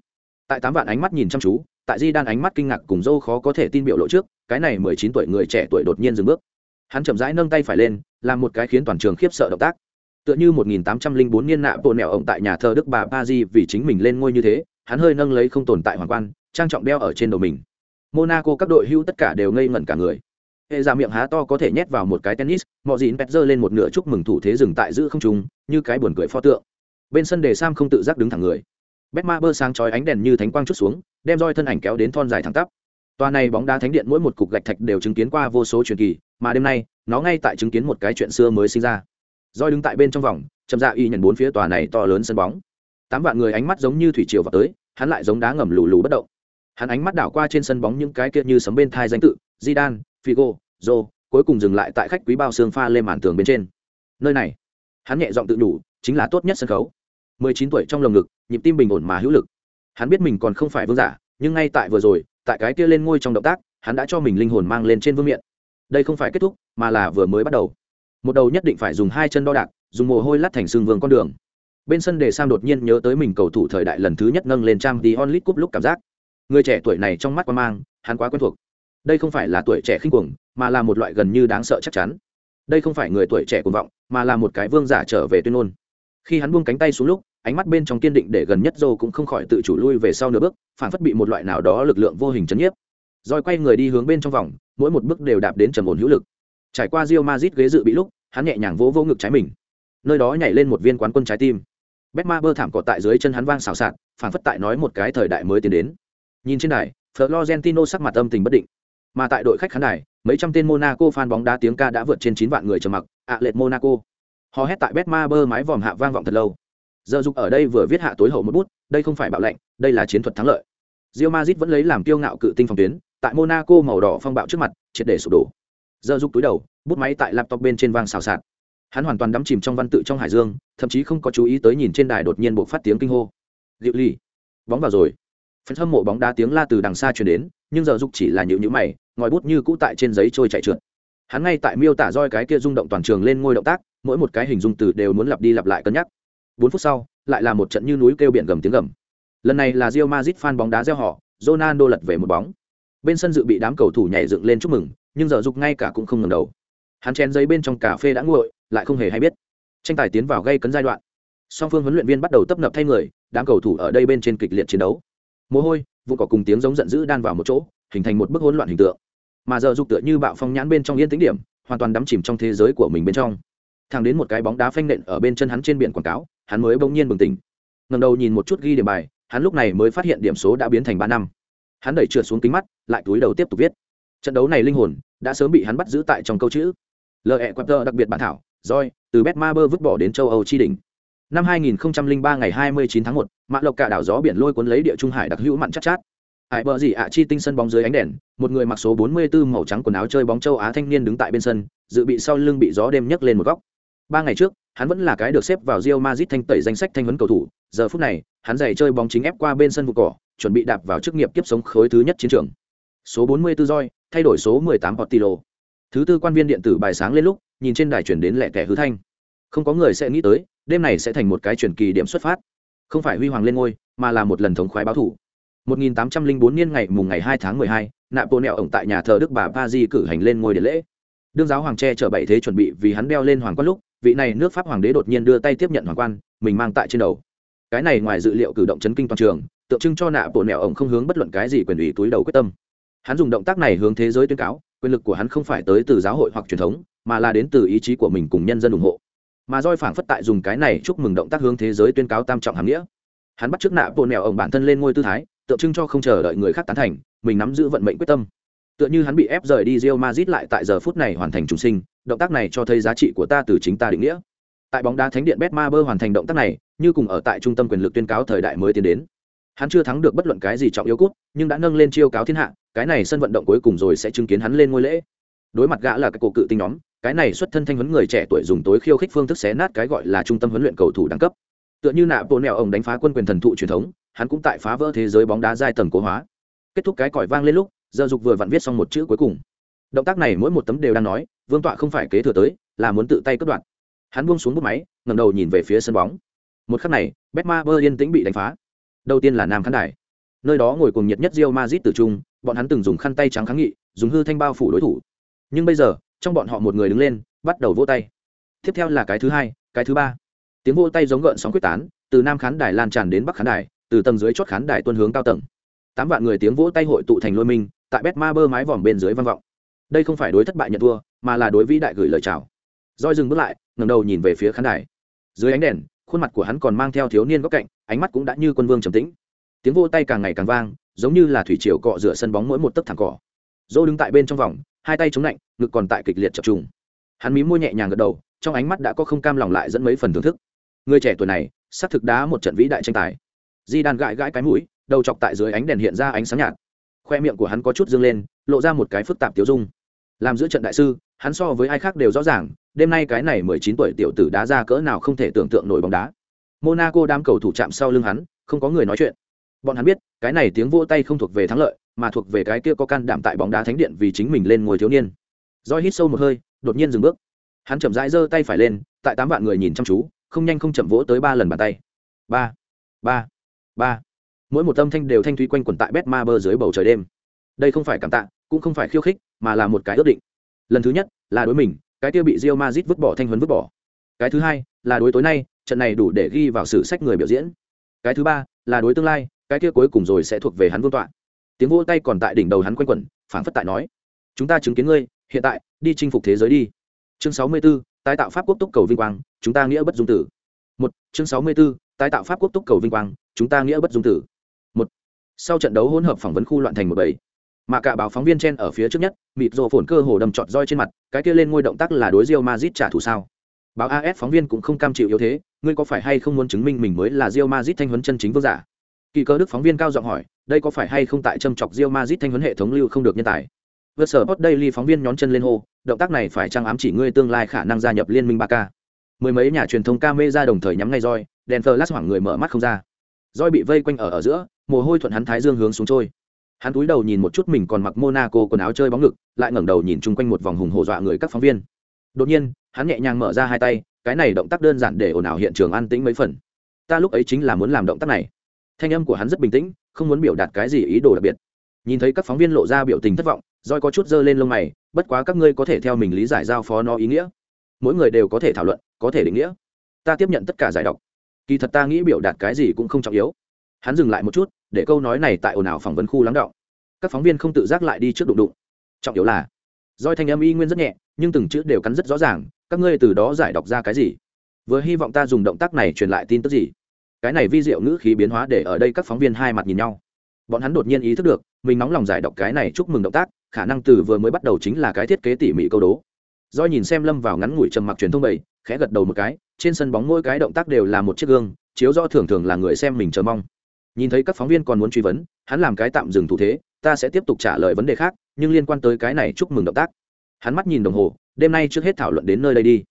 Tại tám vạn ánh mắt nhìn chăm chú, tại Di đan ánh mắt kinh ngạc cùng dâu khó có thể tin biểu lộ trước, cái này mười chín tuổi người trẻ tuổi đột nhiên dừng bước. Hắn chậm rãi nâng tay phải lên, làm một cái khiến toàn trường khiếp sợ động tác tựa như 1804 niên nạ bộ nẹo ổng tại nhà thờ đức bà Paris vì chính mình lên ngôi như thế, hắn hơi nâng lấy không tồn tại hoàng quan, trang trọng đeo ở trên đầu mình. Monaco các đội hưu tất cả đều ngây ngẩn cả người. Hệ ra miệng há to có thể nhét vào một cái tennis, mọi dịn pet giơ lên một nửa chúc mừng thủ thế dừng tại giữ không trung, như cái buồn cười pho tượng. Bên sân đề Sam không tự giác đứng thẳng người. Betmaber sáng chói ánh đèn như thánh quang chút xuống, đem roi thân ảnh kéo đến thon dài thẳng tắp. Toa này bóng đá thánh điện mỗi một cục gạch thạch đều chứng kiến qua vô số truyền kỳ, mà đêm nay, nó ngay tại chứng kiến một cái chuyện xưa mới sinh ra roi đứng tại bên trong vòng chậm dạ y nhận bốn phía tòa này to lớn sân bóng tám vạn người ánh mắt giống như thủy triều vào tới hắn lại giống đá ngầm lù lù bất động hắn ánh mắt đảo qua trên sân bóng những cái kia như sấm bên thai danh tự Zidane, Figo, Zô, cuối cùng dừng lại tại khách quý bao xương pha lên màn tường bên trên. Nơi này, hắn nhẹ giọng tự đủ, chính là tốt nhất sân khấu. 19 tuổi trong lồng ngực, nhịp tim bình ổn mà hữu lực. Hắn biết mình còn không phải vương giả, nhưng ngay tại vừa rồi, tại cái kia lên ngôi trong động tác, hắn đã cho mình linh hồn mang lên trên vương miện. Đây không phải kết thúc, mà là vừa mới bắt đầu một đầu nhất định phải dùng hai chân đo đạc dùng mồ hôi lát thành xương vương con đường bên sân đề sam đột nhiên nhớ tới mình cầu thủ thời đại lần thứ nhất nâng lên trang tí League Cup lúc cảm giác người trẻ tuổi này trong mắt qua mang hắn quá quen thuộc đây không phải là tuổi trẻ khinh cuồng mà là một loại gần như đáng sợ chắc chắn đây không phải người tuổi trẻ cuồng vọng mà là một cái vương giả trở về tuyên ngôn khi hắn buông cánh tay xuống lúc ánh mắt bên trong kiên định để gần nhất dâu cũng không khỏi tự chủ lui về sau nửa bước phản phất bị một loại nào đó lực lượng vô hình chấn nhiếp rồi quay người đi hướng bên trong vòng mỗi một bước đều đạp đến trầm ổn hữu lực Trải qua rio mazit ghế dự bị lúc, hắn nhẹ nhàng vỗ vỗ ngực trái mình. Nơi đó nhảy lên một viên quán quân trái tim. Betmaber thảm cỏ tại dưới chân hắn vang xào xạc, phản phất tại nói một cái thời đại mới tiến đến. Nhìn trên đài, Florentino sắc mặt âm tình bất định. Mà tại đội khách khán đài, mấy trăm tên Monaco fan bóng đá tiếng ca đã vượt trên chín vạn người trầm mặc, ạ lệ Monaco. Họ hét tại Betmaber mái vòm hạ vang vọng thật lâu. Giờ dục ở đây vừa viết hạ tối hậu một bút, đây không phải bạo lệnh, đây là chiến thuật thắng lợi. Real Madrid vẫn lấy làm kiêu ngạo cự tinh phòng tuyến, tại Monaco màu đỏ phong bạo trước mặt, triệt để sụp đổ giờ Dục túi đầu bút máy tại laptop bên trên vang xào xạc hắn hoàn toàn đắm chìm trong văn tự trong hải dương thậm chí không có chú ý tới nhìn trên đài đột nhiên buộc phát tiếng kinh hô liệu ly bóng vào rồi phần hâm mộ bóng đá tiếng la từ đằng xa truyền đến nhưng giờ dục chỉ là nhịu nhữ mày, ngòi bút như cũ tại trên giấy trôi chạy trượt. Hắn ngay tại miêu tả roi cái kia rung động toàn trường lên ngôi động tác, mỗi một cái hình dung từ đều muốn lặp đi lặp lại cân nhắc. Bốn phút sau, lại là một trận như núi kêu biển gầm tiếng gầm. Lần này là rio mazit fan bóng đá gieo họ, ronaldo lật về một bóng. Bên sân dự bị đám cầu thủ nhảy dựng lên chúc mừng, nhưng giờ dục ngay cả cũng không ngầm đầu. Hắn chén giấy bên trong cà phê đã nguội, lại không hề hay biết. Tranh tài tiến vào gây cấn giai đoạn. Song phương huấn luyện viên bắt đầu tấp nập thay người, đám cầu thủ ở đây bên trên kịch liệt chiến đấu mồ hôi vụ cỏ cùng tiếng giống giận dữ đan vào một chỗ, hình thành một bức hỗn loạn hình tượng. Mà giờ dục tựa như bạo phong nhãn bên trong yên tĩnh điểm, hoàn toàn đắm chìm trong thế giới của mình bên trong. Thang đến một cái bóng đá phanh nện ở bên chân hắn trên biển quảng cáo, hắn mới bỗng nhiên bừng tỉnh. Ngầm đầu nhìn một chút ghi điểm bài, hắn lúc này mới phát hiện điểm số đã biến thành ba năm. Hắn đẩy trượt xuống kính mắt, lại túi đầu tiếp tục viết. Trận đấu này linh hồn đã sớm bị hắn bắt giữ tại trong câu chữ. Lợi tơ đặc biệt bản thảo roi từ betmaber vứt bỏ đến châu âu chi đỉnh năm 2003 ngày 29 tháng 1, mạ lộc cả đảo gió biển lôi cuốn lấy địa trung hải đặc hữu mặn chắc chát, chát hải bờ gì ạ chi tinh sân bóng dưới ánh đèn một người mặc số 44 màu trắng quần áo chơi bóng châu á thanh niên đứng tại bên sân dự bị sau lưng bị gió đêm nhấc lên một góc ba ngày trước hắn vẫn là cái được xếp vào Real Madrid thanh tẩy danh sách thanh huấn cầu thủ giờ phút này hắn giày chơi bóng chính ép qua bên sân vụ cỏ chuẩn bị đạp vào chức nghiệp kiếp sống khối thứ nhất chiến trường số 44 roi thay đổi số 18 Portillo. Thứ tư quan viên điện tử bài sáng lên lúc, nhìn trên đài truyền đến lẻ tẻ hư thanh. Không có người sẽ nghĩ tới, đêm này sẽ thành một cái truyền kỳ điểm xuất phát. Không phải huy hoàng lên ngôi, mà là một lần thống khoái báo thủ. 1804 niên ngày mùng ngày 2 tháng 12, Napoleon ổng tại nhà thờ Đức bà Paris cử hành lên ngôi điện lễ. Đương giáo hoàng tre chở bảy thế chuẩn bị vì hắn đeo lên hoàng quan lúc, vị này nước pháp hoàng đế đột nhiên đưa tay tiếp nhận hoàng quan mình mang tại trên đầu cái này ngoài dự liệu cử động chấn kinh toàn trường tượng trưng cho nạ bộ nẹo ổng không hướng bất luận cái gì quyền ủy túi đầu quyết tâm hắn dùng động tác này hướng thế giới tuyên cáo quyền lực của hắn không phải tới từ giáo hội hoặc truyền thống mà là đến từ ý chí của mình cùng nhân dân ủng hộ mà roi phảng phất tại dùng cái này chúc mừng động tác hướng thế giới tuyên cáo tam trọng hàm nghĩa. Hắn bắt trước nạ bộ nẹo ổng bản thân lên ngôi tư thái, tượng trưng cho không chờ đợi người khác tán thành, mình nắm giữ vận mệnh quyết tâm. Tựa như hắn bị ép rời đi rio mazit lại tại giờ phút này hoàn thành trùng sinh, động tác này cho thấy giá trị của ta từ chính ta định nghĩa. Tại bóng đá thánh điện bet marver hoàn thành động tác này, như cùng ở tại trung tâm quyền lực tuyên cáo thời đại mới tiến đến. Hắn chưa thắng được bất luận cái gì trọng yếu cút nhưng đã nâng lên chiêu cáo thiên hạ, cái này sân vận động cuối cùng rồi sẽ chứng kiến hắn lên ngôi lễ. Đối mặt gã là cái cổ cự tinh nhóm cái này xuất thân thanh huấn người trẻ tuổi dùng tối khiêu khích phương thức xé nát cái gọi là trung tâm huấn luyện cầu thủ đẳng cấp. Tựa như nạ bộ nẹo ông đánh phá quân quyền thần thụ truyền thống, hắn cũng tại phá vỡ thế giới bóng đá giai tầng cố hóa. Kết thúc cái còi vang lên lúc, giờ dục vừa vặn viết xong một chữ cuối cùng. Động tác này mỗi một tấm đều đang nói, vương tọa không phải kế thừa tới, là muốn tự tay cất đoạn. Hắn buông xuống bút máy, ngẩng đầu nhìn về phía sân bóng. Một khắc này, betma bơ yên tĩnh bị đánh phá. Đầu tiên là nam khán đài. Nơi đó ngồi cùng nhiệt nhất rio mazit từ trung bọn hắn từng dùng khăn tay trắng kháng nghị, dùng hư thanh bao phủ đối thủ. Nhưng bây giờ trong bọn họ một người đứng lên, bắt đầu vỗ tay. Tiếp theo là cái thứ hai, cái thứ ba. Tiếng vỗ tay giống gợn sóng quyết tán, từ nam khán đài lan tràn đến bắc khán đài, từ tầng dưới chót khán đài tuân hướng cao tầng. Tám vạn người tiếng vỗ tay hội tụ thành lôi minh, tại bét ma bơ mái vòm bên dưới văn vọng. Đây không phải đối thất bại nhận thua, mà là đối vĩ đại gửi lời chào. Roi dừng bước lại, ngẩng đầu nhìn về phía khán đài. Dưới ánh đèn, khuôn mặt của hắn còn mang theo thiếu niên góc cạnh, ánh mắt cũng đã như quân vương trầm tĩnh. Tiếng vô tay càng ngày càng vang, giống như là thủy triều cọ rửa sân bóng mỗi một tấc thẳng cỏ. Dô đứng tại bên trong vòng hai tay chống lạnh, ngực còn tại kịch liệt chập trùng. Hắn mí môi nhẹ nhàng gật đầu, trong ánh mắt đã có không cam lòng lại dẫn mấy phần thưởng thức. Người trẻ tuổi này xác thực đá một trận vĩ đại tranh tài. Di đàn gãi gãi cái mũi, đầu chọc tại dưới ánh đèn hiện ra ánh sáng nhạt. Khoe miệng của hắn có chút dương lên, lộ ra một cái phức tạp tiêu dung. Làm giữa trận đại sư, hắn so với ai khác đều rõ ràng, đêm nay cái này mười chín tuổi tiểu tử đá ra cỡ nào không thể tưởng tượng nổi bóng đá. Monaco đám cầu thủ chạm sau lưng hắn, không có người nói chuyện bọn hắn biết, cái này tiếng vỗ tay không thuộc về thắng lợi, mà thuộc về cái kia có can đảm tại bóng đá thánh điện vì chính mình lên ngồi thiếu niên. Roi hít sâu một hơi, đột nhiên dừng bước. Hắn chậm rãi giơ tay phải lên, tại tám vạn người nhìn chăm chú, không nhanh không chậm vỗ tới ba lần bàn tay. Ba ba ba. Mỗi một âm thanh đều thanh thúy quanh quẩn tại bét ma bơ dưới bầu trời đêm. Đây không phải cảm tạ, cũng không phải khiêu khích, mà là một cái ước định. Lần thứ nhất, là đối mình, cái tiêu bị rio mazit vứt bỏ thanh huấn vứt bỏ. Cái thứ hai, là đối tối nay, trận này đủ để ghi vào sử sách người biểu diễn. Cái thứ ba, là đối tương lai cái kia cuối cùng rồi sẽ thuộc về hắn vương tọa. Tiếng vỗ tay còn tại đỉnh đầu hắn quanh quẩn phảng phất tại nói chúng ta chứng kiến ngươi hiện tại đi chinh phục thế giới đi. Chương sáu mươi 64, tái tạo pháp quốc túc cầu vinh quang chúng ta nghĩa bất dung tử. Một chương sáu mươi 64, tái tạo pháp quốc túc cầu vinh quang chúng ta nghĩa bất dung tử. Một sau trận đấu hỗn hợp phỏng vấn khu loạn thành một bảy mà cả báo phóng viên chen ở phía trước nhất mịt rồ phồn cơ hồ đầm trọt roi trên mặt cái kia lên ngôi động tác là đối Real Madrid trả thù sao? Báo AS phóng viên cũng không cam chịu yếu thế ngươi có phải hay không muốn chứng minh mình mới là Real Madrid thanh huấn chân chính vương giả? Kỳ cơ đức phóng viên cao giọng hỏi, đây có phải hay không tại châm chọc Real Madrid thanh huấn hệ thống lưu không được nhân tài? Vượt sở hot daily phóng viên nhón chân lên hô, động tác này phải trang ám chỉ ngươi tương lai khả năng gia nhập liên minh ba k mười mấy nhà truyền thông camera đồng thời nhắm ngay roi đèn flash hoảng người mở mắt không ra. Roi bị vây quanh ở ở giữa, mồ hôi thuận hắn thái dương hướng xuống trôi. Hắn cúi đầu nhìn một chút mình còn mặc monaco quần áo chơi bóng ngực, lại ngẩng đầu nhìn chung quanh một vòng hùng hổ dọa người các phóng viên. Đột nhiên, hắn nhẹ nhàng mở ra hai tay, cái này động tác đơn giản để ồn ào hiện trường an tĩnh mấy phần. Ta lúc ấy chính là muốn làm động tác này thanh âm của hắn rất bình tĩnh, không muốn biểu đạt cái gì ý đồ đặc biệt. Nhìn thấy các phóng viên lộ ra biểu tình thất vọng roi có chút dơ lên lông mày, bất quá các ngươi có thể theo mình lý giải giao phó nó ý nghĩa. Mỗi người đều có thể thảo luận, có thể định nghĩa. Ta tiếp nhận tất cả giải đọc. kỳ thật ta nghĩ biểu đạt cái gì cũng không trọng yếu. Hắn dừng lại một chút, để câu nói này tại ồn ào phỏng vấn khu lắng đọng. các phóng viên không tự giác lại đi trước đụng đụng. Trọng yếu là doi thanh âm y nguyên rất nhẹ, nhưng từng chữ đều cắn rất rõ ràng, các ngươi từ đó giải đọc ra cái gì? Vừa hy vọng ta dùng động tác này truyền lại tin tức gì? Cái này vi diệu ngữ khí biến hóa để ở đây các phóng viên hai mặt nhìn nhau. Bọn hắn đột nhiên ý thức được, mình nóng lòng giải đọc cái này chúc mừng động tác, khả năng từ vừa mới bắt đầu chính là cái thiết kế tỉ mỉ câu đố. Do nhìn xem lâm vào ngắn ngủi trầm mặc truyền thông bảy khẽ gật đầu một cái, trên sân bóng mỗi cái động tác đều là một chiếc gương, chiếu rõ thường thường là người xem mình chờ mong. Nhìn thấy các phóng viên còn muốn truy vấn, hắn làm cái tạm dừng thủ thế, ta sẽ tiếp tục trả lời vấn đề khác, nhưng liên quan tới cái này chúc mừng động tác. Hắn mắt nhìn đồng hồ, đêm nay trước hết thảo luận đến nơi đây đi.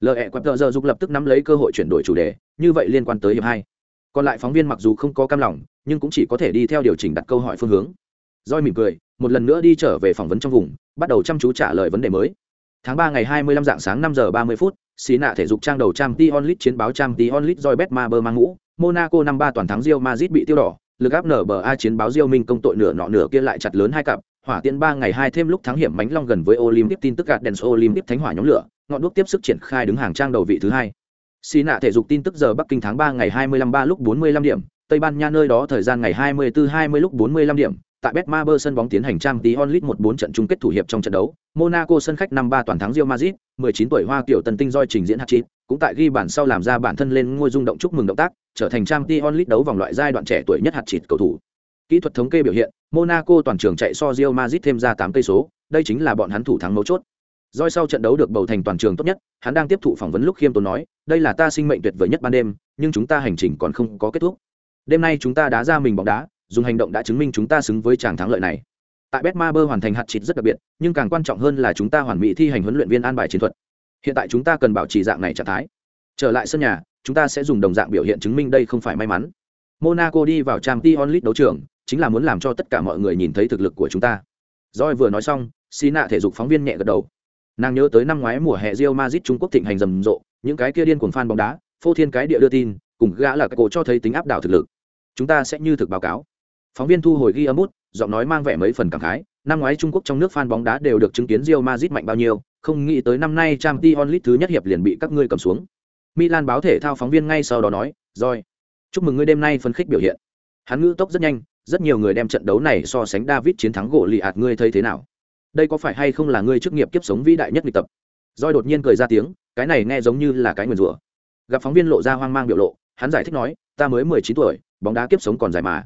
Lợi ẹ quẹp tờ giờ dục lập tức nắm lấy cơ hội chuyển đổi chủ đề, như vậy liên quan tới hiệp hai còn lại phóng viên mặc dù không có cam lòng, nhưng cũng chỉ có thể đi theo điều chỉnh đặt câu hỏi phương hướng. Roi mỉm cười, một lần nữa đi trở về phỏng vấn trong vùng, bắt đầu chăm chú trả lời vấn đề mới. Tháng ba ngày hai mươi lăm dạng sáng năm giờ ba mươi phút, xí nạ thể dục trang đầu trang t onlit chiến báo trang t onlit roi bet ma bơ mang ngũ. Monaco năm ba toàn thắng rio mazit bị tiêu đỏ, lực áp nở bờ a chiến báo rio minh công tội nửa nọ nửa kia lại chặt lớn hai cặp, hỏa tiễn ba ngày hai thêm lúc thắng hiểm mánh long gần với olympic tin tức gạt đèn olympic thánh hỏa nhóm lửa, ngọn đuốc tiếp sức triển khai đứng hàng trang đầu vị thứ hai xì nạ thể dục tin tức giờ bắc kinh tháng ba ngày hai mươi lăm ba lúc bốn mươi lăm điểm, tây ban nha nơi đó thời gian ngày hai mươi bốn hai mươi lúc bốn mươi lăm điểm, tại betmaber sân bóng tiến hành trang tí onlit một bốn trận chung kết thủ hiệp trong trận đấu, monaco sân khách năm ba toàn thắng real madrid 19 tuổi hoa kiểu tần tinh roi trình diễn hạt chít cũng tại ghi bản sau làm ra bản thân lên ngôi rung động chúc mừng động tác, trở thành trang tí onlit đấu vòng loại giai đoạn trẻ tuổi nhất hạt chít cầu thủ. Kỹ thuật thống kê biểu hiện, monaco toàn trường chạy so real madrid thêm ra tám cây số, đây chính là bọn hắn thủ thắng mấu chốt. Doi sau trận đấu được bầu thành toàn trường tốt nhất, hắn đang tiếp thụ phỏng vấn lúc khiêm tốn nói, đây là ta sinh mệnh tuyệt vời nhất ban đêm, nhưng chúng ta hành trình còn không có kết thúc. Đêm nay chúng ta đá ra mình bóng đá, dùng hành động đã chứng minh chúng ta xứng với tràng thắng lợi này. Tại Betmaber hoàn thành hạt chít rất đặc biệt, nhưng càng quan trọng hơn là chúng ta hoàn mỹ thi hành huấn luyện viên an bài chiến thuật. Hiện tại chúng ta cần bảo trì dạng này trạng thái. Trở lại sân nhà, chúng ta sẽ dùng đồng dạng biểu hiện chứng minh đây không phải may mắn. Monaco đi vào Champions League đấu trường, chính là muốn làm cho tất cả mọi người nhìn thấy thực lực của chúng ta. Rồi vừa nói xong, Sina thể dục phóng viên nhẹ gật đầu nàng nhớ tới năm ngoái mùa hè rio mazit trung quốc thịnh hành rầm rộ, những cái kia điên cuồng fan bóng đá, phô thiên cái địa đưa tin, cùng gã là cái cổ cho thấy tính áp đảo thực lực. Chúng ta sẽ như thực báo cáo. Phóng viên thu hồi ghi âm út giọng nói mang vẻ mấy phần cảm khái, năm ngoái trung quốc trong nước fan bóng đá đều được chứng kiến rio mazit mạnh bao nhiêu, không nghĩ tới năm nay trang t onlit thứ nhất hiệp liền bị các ngươi cầm xuống. Milan báo thể thao phóng viên ngay sau đó nói, rồi, chúc mừng ngươi đêm nay phân khích biểu hiện. Hắn ngữ tốc rất nhanh, rất nhiều người đem trận đấu này so sánh david chiến thắng gỗ lì ạt, ngươi thấy thế nào? Đây có phải hay không là ngươi chức nghiệp kiếp sống vĩ đại nhất lịch tập? Roi đột nhiên cười ra tiếng, cái này nghe giống như là cái nguyền rủa. Gặp phóng viên lộ ra hoang mang biểu lộ, hắn giải thích nói, ta mới mười chín tuổi, bóng đá kiếp sống còn dài mà.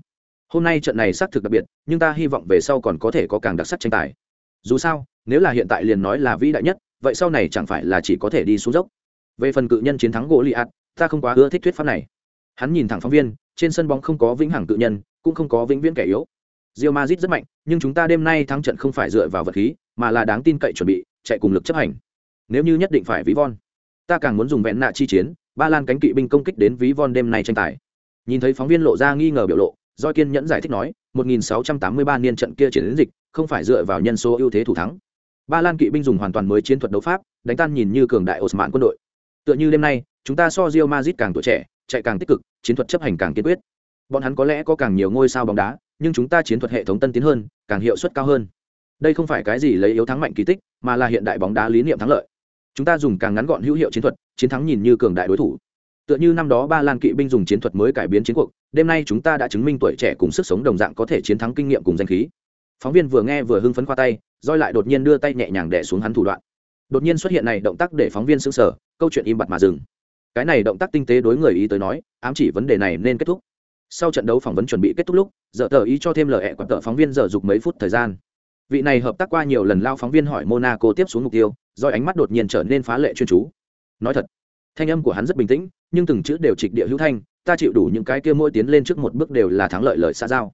Hôm nay trận này xác thực đặc biệt, nhưng ta hy vọng về sau còn có thể có càng đặc sắc tranh tài. Dù sao, nếu là hiện tại liền nói là vĩ đại nhất, vậy sau này chẳng phải là chỉ có thể đi xuống dốc. Về phần cự nhân chiến thắng gỗ li ạt ta không quá ưa thích thuyết pháp này. Hắn nhìn thẳng phóng viên, trên sân bóng không có vĩnh hằng cự nhân, cũng không có vĩnh viễn kẻ yếu. Real Madrid rất mạnh, nhưng chúng ta đêm nay thắng trận không phải dựa vào vật khí, mà là đáng tin cậy chuẩn bị, chạy cùng lực chấp hành. Nếu như nhất định phải ví von, ta càng muốn dùng vẹn nạ chi chiến, ba lan cánh kỵ binh công kích đến ví von đêm nay tranh tài. Nhìn thấy phóng viên lộ ra nghi ngờ biểu lộ, Doi kiên nhẫn giải thích nói, 1683 niên trận kia chiến dịch, không phải dựa vào nhân số ưu thế thủ thắng. Ba Lan kỵ binh dùng hoàn toàn mới chiến thuật đấu pháp, đánh tan nhìn như cường đại Osman quân đội. Tựa như đêm nay, chúng ta so Real Madrid càng tuổi trẻ, chạy càng tích cực, chiến thuật chấp hành càng kiên quyết. Bọn hắn có lẽ có càng nhiều ngôi sao bóng đá, nhưng chúng ta chiến thuật hệ thống tân tiến hơn càng hiệu suất cao hơn. Đây không phải cái gì lấy yếu thắng mạnh kỳ tích mà là hiện đại bóng đá lý niệm thắng lợi. Chúng ta dùng càng ngắn gọn hữu hiệu chiến thuật chiến thắng nhìn như cường đại đối thủ. Tựa như năm đó ba lan kỵ binh dùng chiến thuật mới cải biến chiến cuộc đêm nay chúng ta đã chứng minh tuổi trẻ cùng sức sống đồng dạng có thể chiến thắng kinh nghiệm cùng danh khí. Phóng viên vừa nghe vừa hưng phấn khoa tay roi lại đột nhiên đưa tay nhẹ nhàng đẻ xuống hắn thủ đoạn. Đột nhiên xuất hiện này động tác để phóng viên sững sờ câu chuyện im bặt mà dừng. Cái này động tác tinh tế đối người ý tới nói ám chỉ vấn đề này nên kết thúc sau trận đấu phỏng vấn chuẩn bị kết thúc lúc, giờ tờ ý cho thêm lời hẹ quặn tờ phóng viên giờ dục mấy phút thời gian. Vị này hợp tác qua nhiều lần lao phóng viên hỏi monaco tiếp xuống mục tiêu, do ánh mắt đột nhiên trở nên phá lệ chuyên chú. Nói thật, thanh âm của hắn rất bình tĩnh, nhưng từng chữ đều trịch địa hữu thanh, ta chịu đủ những cái kia mỗi tiến lên trước một bước đều là thắng lợi lời xa giao.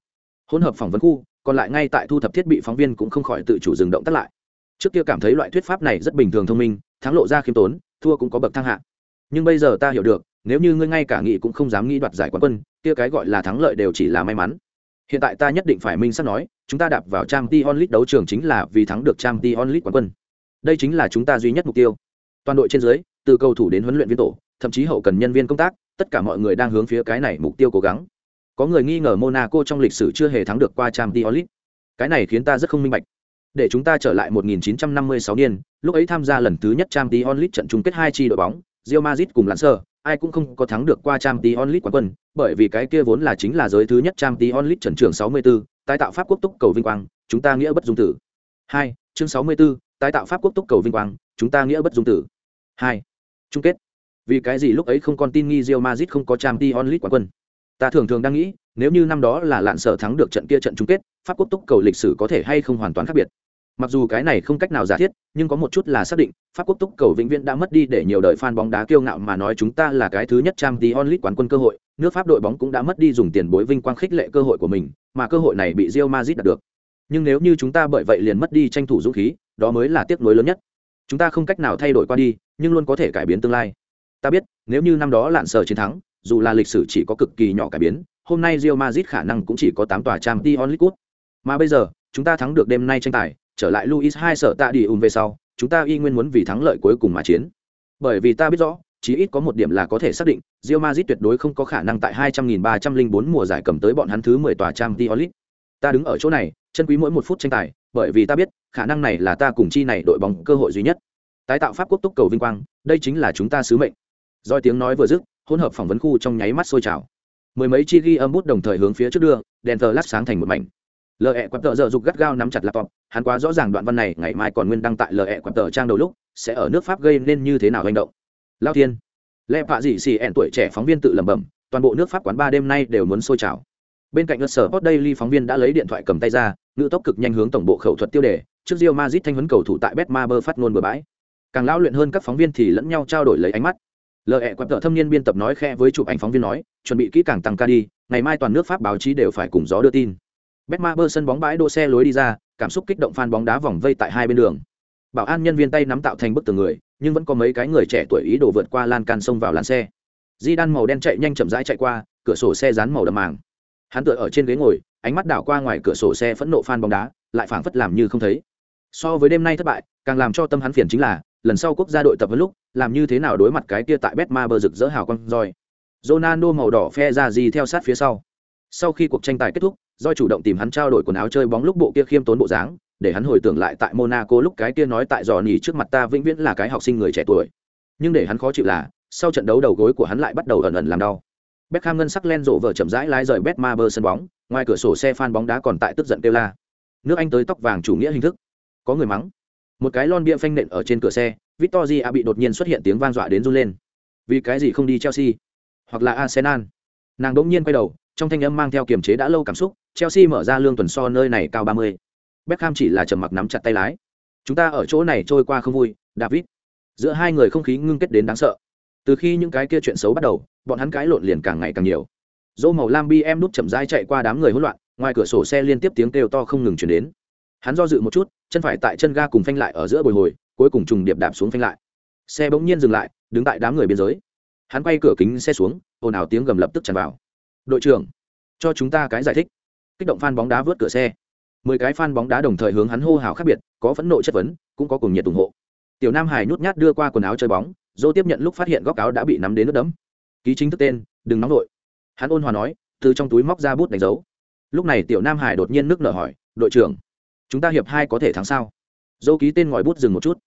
Hỗn hợp phỏng vấn khu, còn lại ngay tại thu thập thiết bị phóng viên cũng không khỏi tự chủ dừng động tắt lại. Trước kia cảm thấy loại thuyết pháp này rất bình thường thông minh, thắng lộ ra khiêm tốn, thua cũng có bậc thang hạ. Nhưng bây giờ ta hiểu được nếu như ngươi ngay cả nghị cũng không dám nghĩ đoạt giải quán quân kia cái gọi là thắng lợi đều chỉ là may mắn. Hiện tại ta nhất định phải minh sắp nói chúng ta đạp vào trang t onlit đấu trường chính là vì thắng được trang t onlit quán quân. Đây chính là chúng ta duy nhất mục tiêu. Toàn đội trên dưới từ cầu thủ đến huấn luyện viên tổ thậm chí hậu cần nhân viên công tác tất cả mọi người đang hướng phía cái này mục tiêu cố gắng. Có người nghi ngờ monaco trong lịch sử chưa hề thắng được qua trang t onlit cái này khiến ta rất không minh bạch. Để chúng ta trở lại 1956 niên lúc ấy tham gia lần thứ nhất trang t onlit trận chung kết hai chi đội bóng Real Madrid cùng Lancer, ai cũng không có thắng được qua Chamdi Onlit quán quân, bởi vì cái kia vốn là chính là giới thứ nhất Trang Tí Onlit trần trường 64, tái tạo pháp quốc túc cầu vinh quang, chúng ta nghĩa bất dung tử. 2. Chương 64, tái tạo pháp quốc túc cầu vinh quang, chúng ta nghĩa bất dung tử. 2. Chung kết. Vì cái gì lúc ấy không còn tin nghi Real Madrid không có Chamdi Onlit quán quân? Ta thường thường đang nghĩ, nếu như năm đó là lạn sở thắng được trận kia trận chung kết, pháp quốc túc cầu lịch sử có thể hay không hoàn toàn khác biệt mặc dù cái này không cách nào giả thiết, nhưng có một chút là xác định, pháp quốc túc cầu vĩnh viễn đã mất đi để nhiều đời fan bóng đá kiêu ngạo mà nói chúng ta là cái thứ nhất trang tí onlit quán quân cơ hội, nước pháp đội bóng cũng đã mất đi dùng tiền bối vinh quang khích lệ cơ hội của mình, mà cơ hội này bị Real Madrid đạt được. Nhưng nếu như chúng ta bởi vậy liền mất đi tranh thủ dũng khí, đó mới là tiếc nuối lớn nhất. Chúng ta không cách nào thay đổi qua đi, nhưng luôn có thể cải biến tương lai. Ta biết, nếu như năm đó lạn sờ chiến thắng, dù là lịch sử chỉ có cực kỳ nhỏ cải biến, hôm nay Real Madrid khả năng cũng chỉ có tám tòa trang tí onlit mà bây giờ, chúng ta thắng được đêm nay tranh tài trở lại Luis hai sợ tạ đi ùn về sau, chúng ta y nguyên muốn vì thắng lợi cuối cùng mà chiến. Bởi vì ta biết rõ, chỉ ít có một điểm là có thể xác định, Real Madrid tuyệt đối không có khả năng tại 200.304 mùa giải cầm tới bọn hắn thứ 10 tòa Champions League. Ta đứng ở chỗ này, chân quý mỗi một phút tranh tài, bởi vì ta biết, khả năng này là ta cùng chi này đội bóng cơ hội duy nhất. tái tạo pháp quốc túc cầu vinh quang đây chính là chúng ta sứ mệnh doi tiếng nói vừa dứt hỗn hợp phỏng vấn khu trong nháy mắt sôi trào mười mấy chi ghi âm bút đồng thời hướng phía trước đưa đèn thờ lát sáng thành một mảnh lờ ẹ quặp tờ giờ dục gắt gao nắm chặt laptop, hắn quá rõ ràng đoạn văn này ngày mai còn nguyên đăng tại lờ ẹ quặp tờ trang đầu lúc sẽ ở nước pháp gây nên như thế nào hành động. Lao thiên lẹ phạ dị xì ẹn tuổi trẻ phóng viên tự lẩm bẩm, toàn bộ nước pháp quán ba đêm nay đều muốn sôi trào. Bên cạnh cơ sở post daily phóng viên đã lấy điện thoại cầm tay ra, ngữ tốc cực nhanh hướng tổng bộ khẩu thuật tiêu đề, trước rio mazit thanh huấn cầu thủ tại betmaber phát ngôn bừa bãi. Càng lão luyện hơn các phóng viên thì lẫn nhau trao đổi lấy ánh mắt. Lờ ẹ quẹp tờ thâm niên biên tập nói khe với chụp ảnh phóng viên nói, chuẩn bị kỹ càng tăng ca đi, ngày mai toàn nước pháp báo chí đều phải cùng gió đưa tin betmaber sân bóng bãi đỗ xe lối đi ra, cảm xúc kích động fan bóng đá vòng vây tại hai bên đường. Bảo an nhân viên tay nắm tạo thành bức tường người, nhưng vẫn có mấy cái người trẻ tuổi ý đồ vượt qua lan can sông vào làn xe. Di đan màu đen chạy nhanh chậm rãi chạy qua, cửa sổ xe dán màu đậm màng. Hắn tựa ở trên ghế ngồi, ánh mắt đảo qua ngoài cửa sổ xe phẫn nộ fan bóng đá, lại phảng phất làm như không thấy. So với đêm nay thất bại, càng làm cho tâm hắn phiền chính là, lần sau quốc gia đội tập với lúc, làm như thế nào đối mặt cái kia tại betma bơ rực rỡ hào quang rồi. Ronaldo màu đỏ phe ra gì theo sát phía sau. Sau khi cuộc tranh tài kết thúc doi chủ động tìm hắn trao đổi quần áo chơi bóng lúc bộ kia khiêm tốn bộ dáng để hắn hồi tưởng lại tại monaco lúc cái kia nói tại giò nỉ trước mặt ta vĩnh viễn là cái học sinh người trẻ tuổi nhưng để hắn khó chịu là sau trận đấu đầu gối của hắn lại bắt đầu ẩn ẩn làm đau Beckham ngân sắc len rộ vợ chậm rãi lái rời Betmaber sân bóng, ngoài cửa sổ xe fan bóng đá còn tại tức giận kêu la. Nước Anh tới tóc vàng chủ nghĩa hình thức. Có người mắng. Một cái lon bia phanh nện ở trên cửa xe, Victoria bị đột nhiên xuất hiện tiếng vang dọa đến run lên. Vì cái gì không đi Chelsea, hoặc là Arsenal? Nàng đỗng nhiên quay đầu, trong thanh âm mang theo kiềm chế đã lâu cảm xúc, Chelsea mở ra lương tuần so nơi này cao 30. Beckham chỉ là trầm mặc nắm chặt tay lái. Chúng ta ở chỗ này trôi qua không vui, David. Giữa hai người không khí ngưng kết đến đáng sợ. Từ khi những cái kia chuyện xấu bắt đầu bọn hắn cãi lộn liền càng ngày càng nhiều. Dỗ màu lam BM đút nút chậm rãi chạy qua đám người hỗn loạn ngoài cửa sổ xe liên tiếp tiếng kêu to không ngừng truyền đến. Hắn do dự một chút chân phải tại chân ga cùng phanh lại ở giữa bồi hồi cuối cùng trùng điệp đạp xuống phanh lại. Xe bỗng nhiên dừng lại đứng tại đám người biên giới. Hắn quay cửa kính xe xuống ồn ào tiếng gầm lập tức tràn vào. Đội trưởng cho chúng ta cái giải thích kích động f bóng đá vớt cửa xe. Mười cái f bóng đá đồng thời hướng hắn hô hào khác biệt, có phẫn nộ chất vấn, cũng có cùng nhiệt ủng hộ. Tiểu nam hải nhút nhát đưa qua quần áo chơi bóng dô tiếp nhận lúc phát hiện góc áo đã bị nắm đến nước đấm. ký chính thức tên, đừng nóng nổi hắn ôn hòa nói, từ trong túi móc ra bút đánh dấu. Lúc này tiểu nam hải đột nhiên nước nở hỏi, đội trưởng, chúng ta hiệp hai có thể thắng sao? Dô ký tên ngòi bút dừng một chút.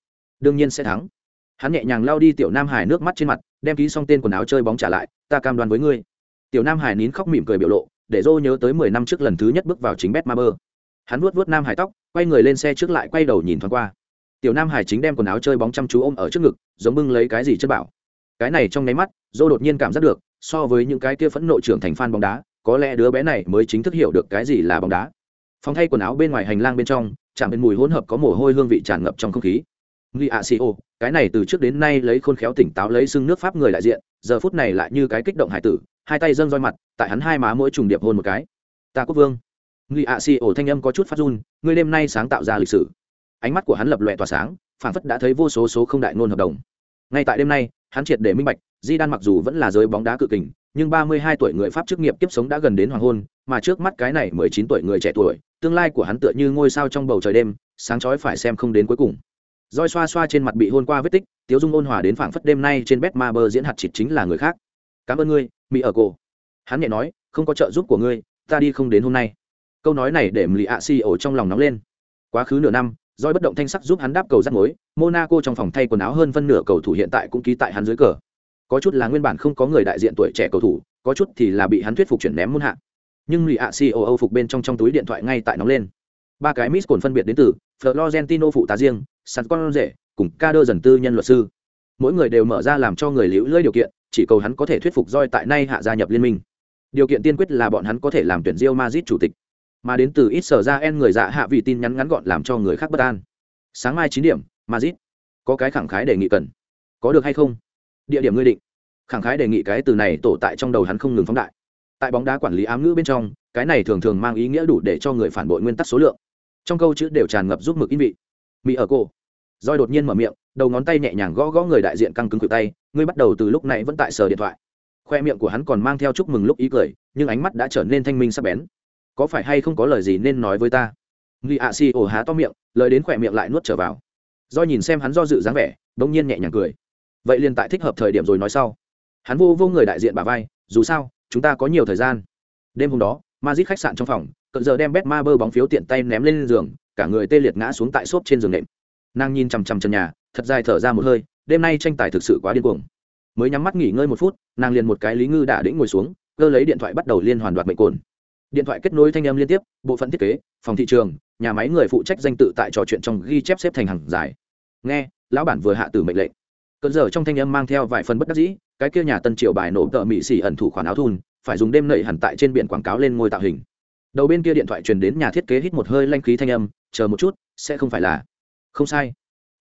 Đương nhiên sẽ thắng. Hắn nhẹ nhàng lao đi tiểu nam hải nước mắt trên mặt, đem ký xong tên quần áo chơi bóng trả lại, ta cam đoan với ngươi. Tiểu nam hải nín khóc mỉm cười biểu lộ để dô nhớ tới mười năm trước lần thứ nhất bước vào chính bét ma bơ. Hắn vuốt vuốt nam hải tóc quay người lên xe trước lại quay đầu nhìn thoáng qua. Tiểu nam hải chính đem quần áo chơi bóng chăm chú ôm ở trước ngực giống bưng lấy cái gì chất bảo. Cái này trong nháy mắt dô đột nhiên cảm giác được so với những cái kia phẫn nộ trưởng thành fan bóng đá có lẽ đứa bé này mới chính thức hiểu được cái gì là bóng đá. Phòng thay quần áo bên ngoài hành lang bên trong chạm bên mùi hỗn hợp có mồ hôi hương vị tràn ngập trong không khí. Nghi ạ xì ô, cái này từ trước đến nay lấy khôn khéo tỉnh táo lấy xưng nước pháp người đại diện, giờ phút này lại như cái kích động hải tử, hai tay dâng roi mặt, tại hắn hai má mỗi trùng điệp hôn một cái. Ta quốc vương. người ạ xì ổ thanh âm có chút phát run, người đêm nay sáng tạo ra lịch sử. Ánh mắt của hắn lập lòe tỏa sáng phản phất đã thấy vô số số không đại ngôn hợp đồng. Ngay tại đêm nay hắn triệt để minh bạch di đan mặc dù vẫn là giới bóng đá cự kình nhưng ba mươi hai tuổi người pháp chức nghiệp kiếp sống đã gần đến hoàng hôn mà trước mắt cái này mười chín tuổi người trẻ tuổi tương lai của hắn tựa như ngôi sao trong bầu trời đêm sáng chói phải xem không đến cuối cùng. Roi xoa xoa trên mặt bị hôn qua vết tích tiếu dung ôn hòa đến phảng phất đêm nay trên bét ma bơ diễn hạt chịt chính là người khác. Cảm ơn ngươi mỹ ở cổ hắn nhẹ nói không có trợ giúp của ngươi ta đi không đến hôm nay câu nói này để mỹ ạ xì ổ trong lòng nóng lên quá khứ nửa năm Doi bất động thanh sắc giúp hắn đáp cầu rắt mối, Monaco trong phòng thay quần áo hơn phân nửa cầu thủ hiện tại cũng ký tại hắn dưới cờ. Có chút là nguyên bản không có người đại diện tuổi trẻ cầu thủ, có chút thì là bị hắn thuyết phục chuyển ném muôn hạ. Nhưng Lì ạ CEO phục bên trong trong túi điện thoại ngay tại nóng lên. Ba cái miss cồn phân biệt đến từ Florentino phụ tá riêng, San con rể, cùng ca đơ dần tư nhân luật sư. Mỗi người đều mở ra làm cho người liễu lơi điều kiện, chỉ cầu hắn có thể thuyết phục roi tại nay hạ gia nhập liên minh. Điều kiện tiên quyết là bọn hắn có thể làm tuyển rio mazit chủ tịch. Mà đến từ ít sở ra en người dạ hạ vì tin nhắn ngắn gọn làm cho người khác bất an. Sáng mai chín điểm mazit có cái khẳng khái đề nghị cần. Có được hay không? Địa điểm ngươi định. Khẳng khái đề nghị cái từ này tổ tại trong đầu hắn không ngừng phóng đại. Tại bóng đá quản lý ám ngữ bên trong, cái này thường thường mang ý nghĩa đủ để cho người phản bội nguyên tắc số lượng. Trong câu chữ đều tràn ngập giúp mực in vị. Mỹ ở cô roi đột nhiên mở miệng, đầu ngón tay nhẹ nhàng gõ gõ người đại diện căng cứng cự tay ngươi bắt đầu từ lúc này vẫn tại sờ điện thoại. Khoe miệng của hắn còn mang theo chúc mừng lúc ý cười, nhưng ánh mắt đã trở nên thanh minh sắc bén. Có phải hay không có lời gì nên nói với ta? Nghi ạ xì ổ há to miệng, lời đến khoe miệng lại nuốt trở vào. Do nhìn xem hắn do dự dáng vẻ đ ỗ n g nhiên nhẹ nhàng cười. Vậy liền tại thích hợp thời điểm rồi nói sau. Hắn vô vô người đại diện bà vai, dù sao, chúng ta có nhiều thời gian. Đêm hôm đó mazit khách sạn trong phòng, cận giờ đem bét ma bơ bóng phiếu tiện tay ném lên giường, cả người tê liệt ngã xuống tại xốp trên giường nệm. Nàng nhìn chằm chằm chân nhà, thật dài thở ra một hơi đêm nay tranh tài thực sự quá điên cuồng. Mới nhắm mắt nghỉ ngơi một phút, nàng liền một cái lý ngư đã đĩnh ngồi xuống, cơ lấy điện thoại bắt đầu liên hoàn đoạt mệnh cồn. Điện thoại kết nối thanh âm liên tiếp, bộ phận thiết kế, phòng thị trường, nhà máy người phụ trách danh tự tại trò chuyện trong ghi chép xếp thành hàng dài. Nghe, lão bản vừa hạ tử mệnh lệnh. Cơn giờ trong thanh âm mang theo vài phần bất đắc dĩ, cái kia nhà tân triều bài nổ tợ mỹ xỉ ẩn thủ khoản áo thun, phải dùng đêm nậy hẳn tại trên biển quảng cáo lên ngôi tạo hình. Đầu bên kia điện thoại truyền đến nhà thiết kế hít một hơi lanh khí thanh âm, chờ một chút, sẽ không phải là. Không sai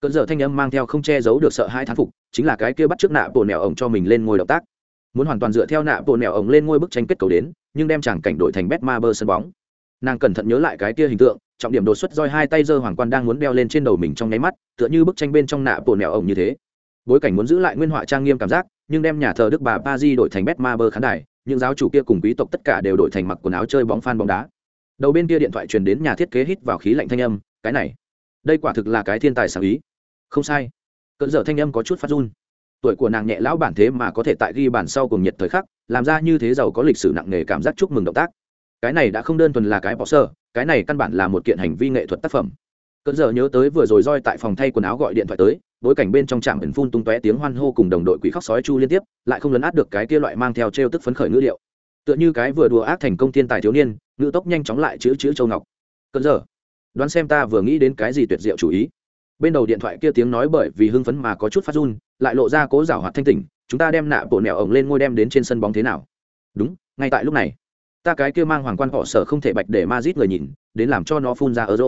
cơn giờ thanh âm mang theo không che giấu được sợ hai thán phục, chính là cái kia bắt trước nạ bộ nẻo ổng cho mình lên ngôi động tác. Muốn hoàn toàn dựa theo nạ bộ nẻo ổng lên ngôi bức tranh kết cầu đến, nhưng đem chẳng cảnh đổi thành bét ma bơ sân bóng. Nàng cẩn thận nhớ lại cái kia hình tượng, trọng điểm đột xuất roi hai tay giơ hoàng quan đang muốn đeo lên trên đầu mình trong nháy mắt, tựa như bức tranh bên trong nạ bộ nẻo ổng như thế. Bối cảnh muốn giữ lại nguyên họa trang nghiêm cảm giác, nhưng đem nhà thờ đức bà pa di đổi thành bét ma bơ khán đài, những giáo chủ kia cùng quý tộc tất cả đều đổi thành mặc quần áo chơi bóng phan bóng đá. Đầu bên kia điện thoại truyền đến nhà thiết kế hít vào khí lạnh thanh âm, cái này, đây quả thực là cái thiên tài sáng ý không sai. Cơn dở thanh âm có chút phát run. Tuổi của nàng nhẹ lão bản thế mà có thể tại ghi bản sau cùng nhiệt thời khắc, làm ra như thế giàu có lịch sử nặng nề cảm giác chúc mừng động tác. Cái này đã không đơn thuần là cái bỏ sơ, cái này căn bản là một kiện hành vi nghệ thuật tác phẩm. Cơn giờ nhớ tới vừa rồi roi tại phòng thay quần áo gọi điện thoại tới, bối cảnh bên trong trạm ẩn phun tung tóe tiếng hoan hô cùng đồng đội quỷ khóc sói chu liên tiếp, lại không lấn át được cái kia loại mang theo trêu tức phấn khởi ngữ liệu tựa như cái vừa đùa ác thành công thiên tài thiếu niên, ngữ tốc nhanh chóng lại chữ chữ châu ngọc. Cơn giờ đoán xem ta vừa nghĩ đến cái gì tuyệt diệu chủ ý bên đầu điện thoại kia tiếng nói bởi vì hưng phấn mà có chút phát run, lại lộ ra cố giảo hoạt thanh tỉnh, chúng ta đem nạ bộ nẹo ổng lên ngôi đem đến trên sân bóng thế nào? Đúng, ngay tại lúc này. Ta cái kia mang hoàng quan họ sở không thể bạch để ma người nhìn, đến làm cho nó phun ra euro.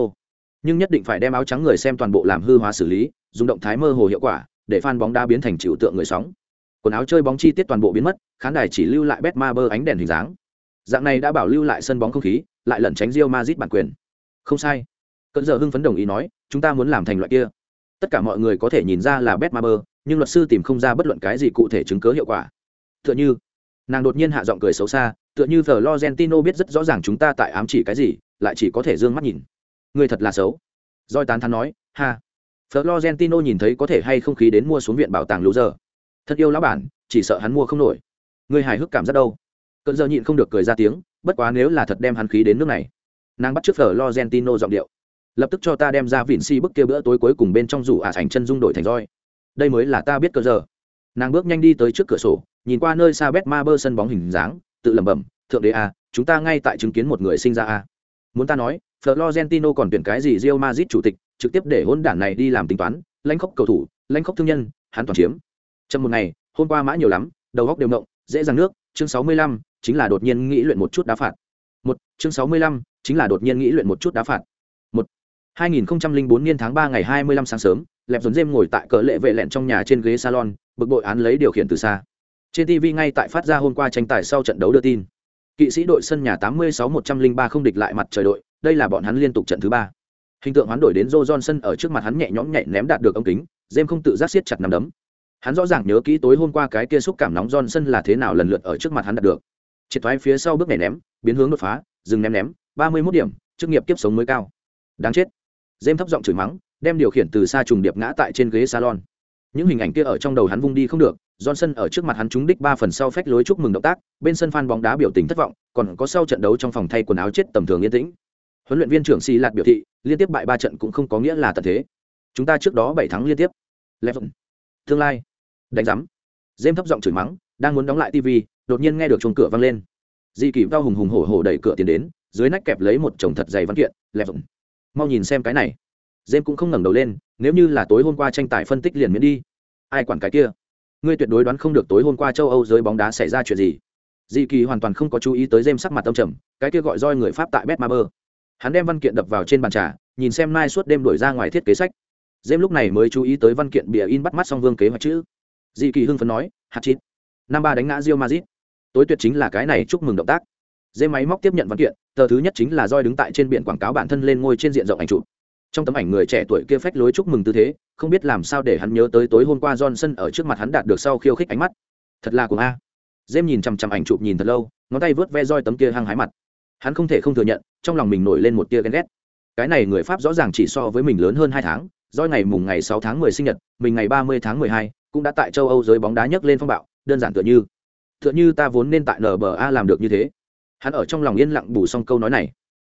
Nhưng nhất định phải đem áo trắng người xem toàn bộ làm hư hóa xử lý, dùng động thái mơ hồ hiệu quả, để phan bóng đá biến thành chịu tượng người sóng. Quần áo chơi bóng chi tiết toàn bộ biến mất, khán đài chỉ lưu lại bet ma bơ ánh đèn hình dáng. Dạng này đã bảo lưu lại sân bóng không khí, lại lẩn tránh rio mazit bản quyền. Không sai cận giờ hưng phấn đồng ý nói, chúng ta muốn làm thành loại kia. Tất cả mọi người có thể nhìn ra là bet ma bơ, nhưng luật sư tìm không ra bất luận cái gì cụ thể chứng cớ hiệu quả. Tựa như, nàng đột nhiên hạ giọng cười xấu xa, tựa như Florentino biết rất rõ ràng chúng ta tại ám chỉ cái gì, lại chỉ có thể dương mắt nhìn. Người thật là xấu. Roi tán thắn nói, ha. Florentino nhìn thấy có thể hay không khí đến mua xuống viện bảo tàng lũ giờ. Thật yêu lão bản, chỉ sợ hắn mua không nổi. Người hài hước cảm giác đâu? Cơn giờ nhịn không được cười ra tiếng, bất quá nếu là thật đem hắn khí đến nước này. Nàng bắt trước Florentino giọng điệu lập tức cho ta đem ra vịn si bức kia bữa tối cuối cùng bên trong rủ ả à sành chân dung đổi thành roi. Đây mới là ta biết cơ giờ. Nàng bước nhanh đi tới trước cửa sổ nhìn qua nơi xa bét ma bơ sân bóng hình dáng tự lẩm bẩm thượng đế a à, chúng ta ngay tại chứng kiến một người sinh ra a. À. muốn ta nói florentino còn tuyển cái gì rio mazit chủ tịch trực tiếp để hôn đản này đi làm tính toán lãnh khốc cầu thủ lãnh khốc thương nhân hắn toàn chiếm. Trong một ngày hôm qua mã nhiều lắm đầu góc đều động dễ dàng nước chương sáu mươi lăm chính là đột nhiên nghĩ luyện một chút đá phạt. Một chương sáu mươi lăm chính là đột nhiên nghĩ luyện một chút đá phạt. 2004 niên tháng 3 ngày 25 sáng sớm, Lẹp Dồn Dêm ngồi tại cỡ lệ vệ lẹn trong nhà trên ghế salon, bực bội án lấy điều khiển từ xa. Trên TV ngay tại phát ra hôm qua tranh tài sau trận đấu đưa tin. Kỵ sĩ đội sân nhà 86-103 không địch lại mặt trời đội, đây là bọn hắn liên tục trận thứ ba. Hình tượng hoán đổi đến Joe Johnson ở trước mặt hắn nhẹ nhõm nhẹ ném đạt được ống kính, Dêm không tự giác siết chặt nắm đấm. Hắn rõ ràng nhớ kỹ tối hôm qua cái kia xúc cảm nóng Johnson là thế nào lần lượt ở trước mặt hắn đạt được. Triệt thoái phía sau bước nhảy ném, biến hướng đột phá, dừng ném ném, 31 điểm, chức nghiệp kiếp sống mới cao. Đáng chết dêm thấp giọng chửi mắng, đem điều khiển từ xa trùng điệp ngã tại trên ghế salon. Những hình ảnh kia ở trong đầu hắn vung đi không được, johnson ở trước mặt hắn trúng đích ba phần sau phách lối chúc mừng động tác, bên sân phan bóng đá biểu tình thất vọng, còn có sau trận đấu trong phòng thay quần áo chết tầm thường yên tĩnh. Huấn luyện viên trưởng xì lạt biểu thị, liên tiếp bại ba trận cũng không có nghĩa là tận thế. Chúng ta trước đó bảy thắng liên tiếp. Level. tương lai. Đánh giám. Dêm thấp giọng chửi mắng, đang muốn đóng lại tv đột nhiên nghe được chuông cửa vang lên. Di kỳ cao hùng hùng hổ hổ đẩy cửa tiến đến, dưới nách kẹp lấy một chồng thật dày văn kiện Level mau nhìn xem cái này. Dêm cũng không ngẩng đầu lên, nếu như là tối hôm qua tranh tài phân tích liền miễn đi. Ai quản cái kia? Ngươi tuyệt đối đoán không được tối hôm qua châu âu giới bóng đá xảy ra chuyện gì. Dị kỳ hoàn toàn không có chú ý tới dêm sắc mặt tâm trầm, cái kia gọi roi người pháp tại bet maber hắn đem văn kiện đập vào trên bàn trà, nhìn xem mai suốt đêm đổi ra ngoài thiết kế sách. Dêm lúc này mới chú ý tới văn kiện bìa in bắt mắt song vương kế hoạch chữ. Dị kỳ hưng phấn nói, hạt chít năm ba đánh ngã rio mazit tối tuyệt chính là cái này chúc mừng động tác dê máy móc tiếp nhận văn kiện, tờ thứ nhất chính là roi đứng tại trên biển quảng cáo bản thân lên ngôi trên diện rộng ảnh chụp. Trong tấm ảnh người trẻ tuổi kia phách lối chúc mừng tư thế, không biết làm sao để hắn nhớ tới tối hôm qua johnson ở trước mặt hắn đạt được sau khiêu khích ánh mắt. Thật là của a. Dêm nhìn chằm chằm ảnh chụp nhìn thật lâu, ngón tay vớt ve roi tấm kia hăng hái mặt. Hắn không thể không thừa nhận, trong lòng mình nổi lên một tia ghen ghét. Cái này người pháp rõ ràng chỉ so với mình lớn hơn hai tháng, roi ngày mùng ngày sáu tháng mười sinh nhật, mình ngày ba mươi tháng mười hai, cũng đã tại châu âu giới bóng đá nhấc lên phong bạo, đơn giản tựa như. Tựa như ta vốn nên tại nba làm được như thế hắn ở trong lòng yên lặng bù xong câu nói này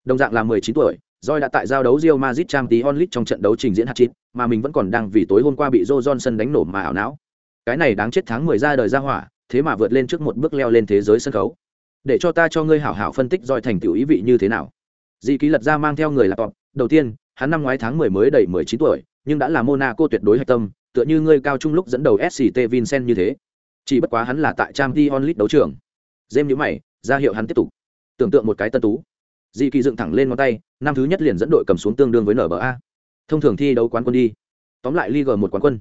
đồng dạng là mười chín tuổi Joy đã tại giao đấu Real Madrid Champions League trong trận đấu trình diễn hạt chín, mà mình vẫn còn đang vì tối hôm qua bị Joe Johnson đánh nổ mà ảo não. Cái này đáng chết tháng 10 ra đời ra hỏa, thế mà vượt lên trước một bước leo lên thế giới sân khấu. Để cho ta cho ngươi hảo hảo phân tích Joy thành tiểu ý vị như thế nào. Di ký lật ra mang theo người là tọt, đầu tiên, hắn năm ngoái tháng 10 mới đầy 19 tuổi, nhưng đã là Monaco tuyệt đối hạch tâm, tựa như ngươi cao trung lúc dẫn đầu SCT Vincent như thế. Chỉ bất quá hắn là tại Champions League đấu trường. Dêm nhíu mày, ra hiệu hắn tiếp tục. Tưởng tượng một cái tân tú, di kỳ dựng thẳng lên ngón tay năm thứ nhất liền dẫn đội cầm xuống tương đương với nba thông thường thi đấu quán quân đi. Tóm lại league một quán quân.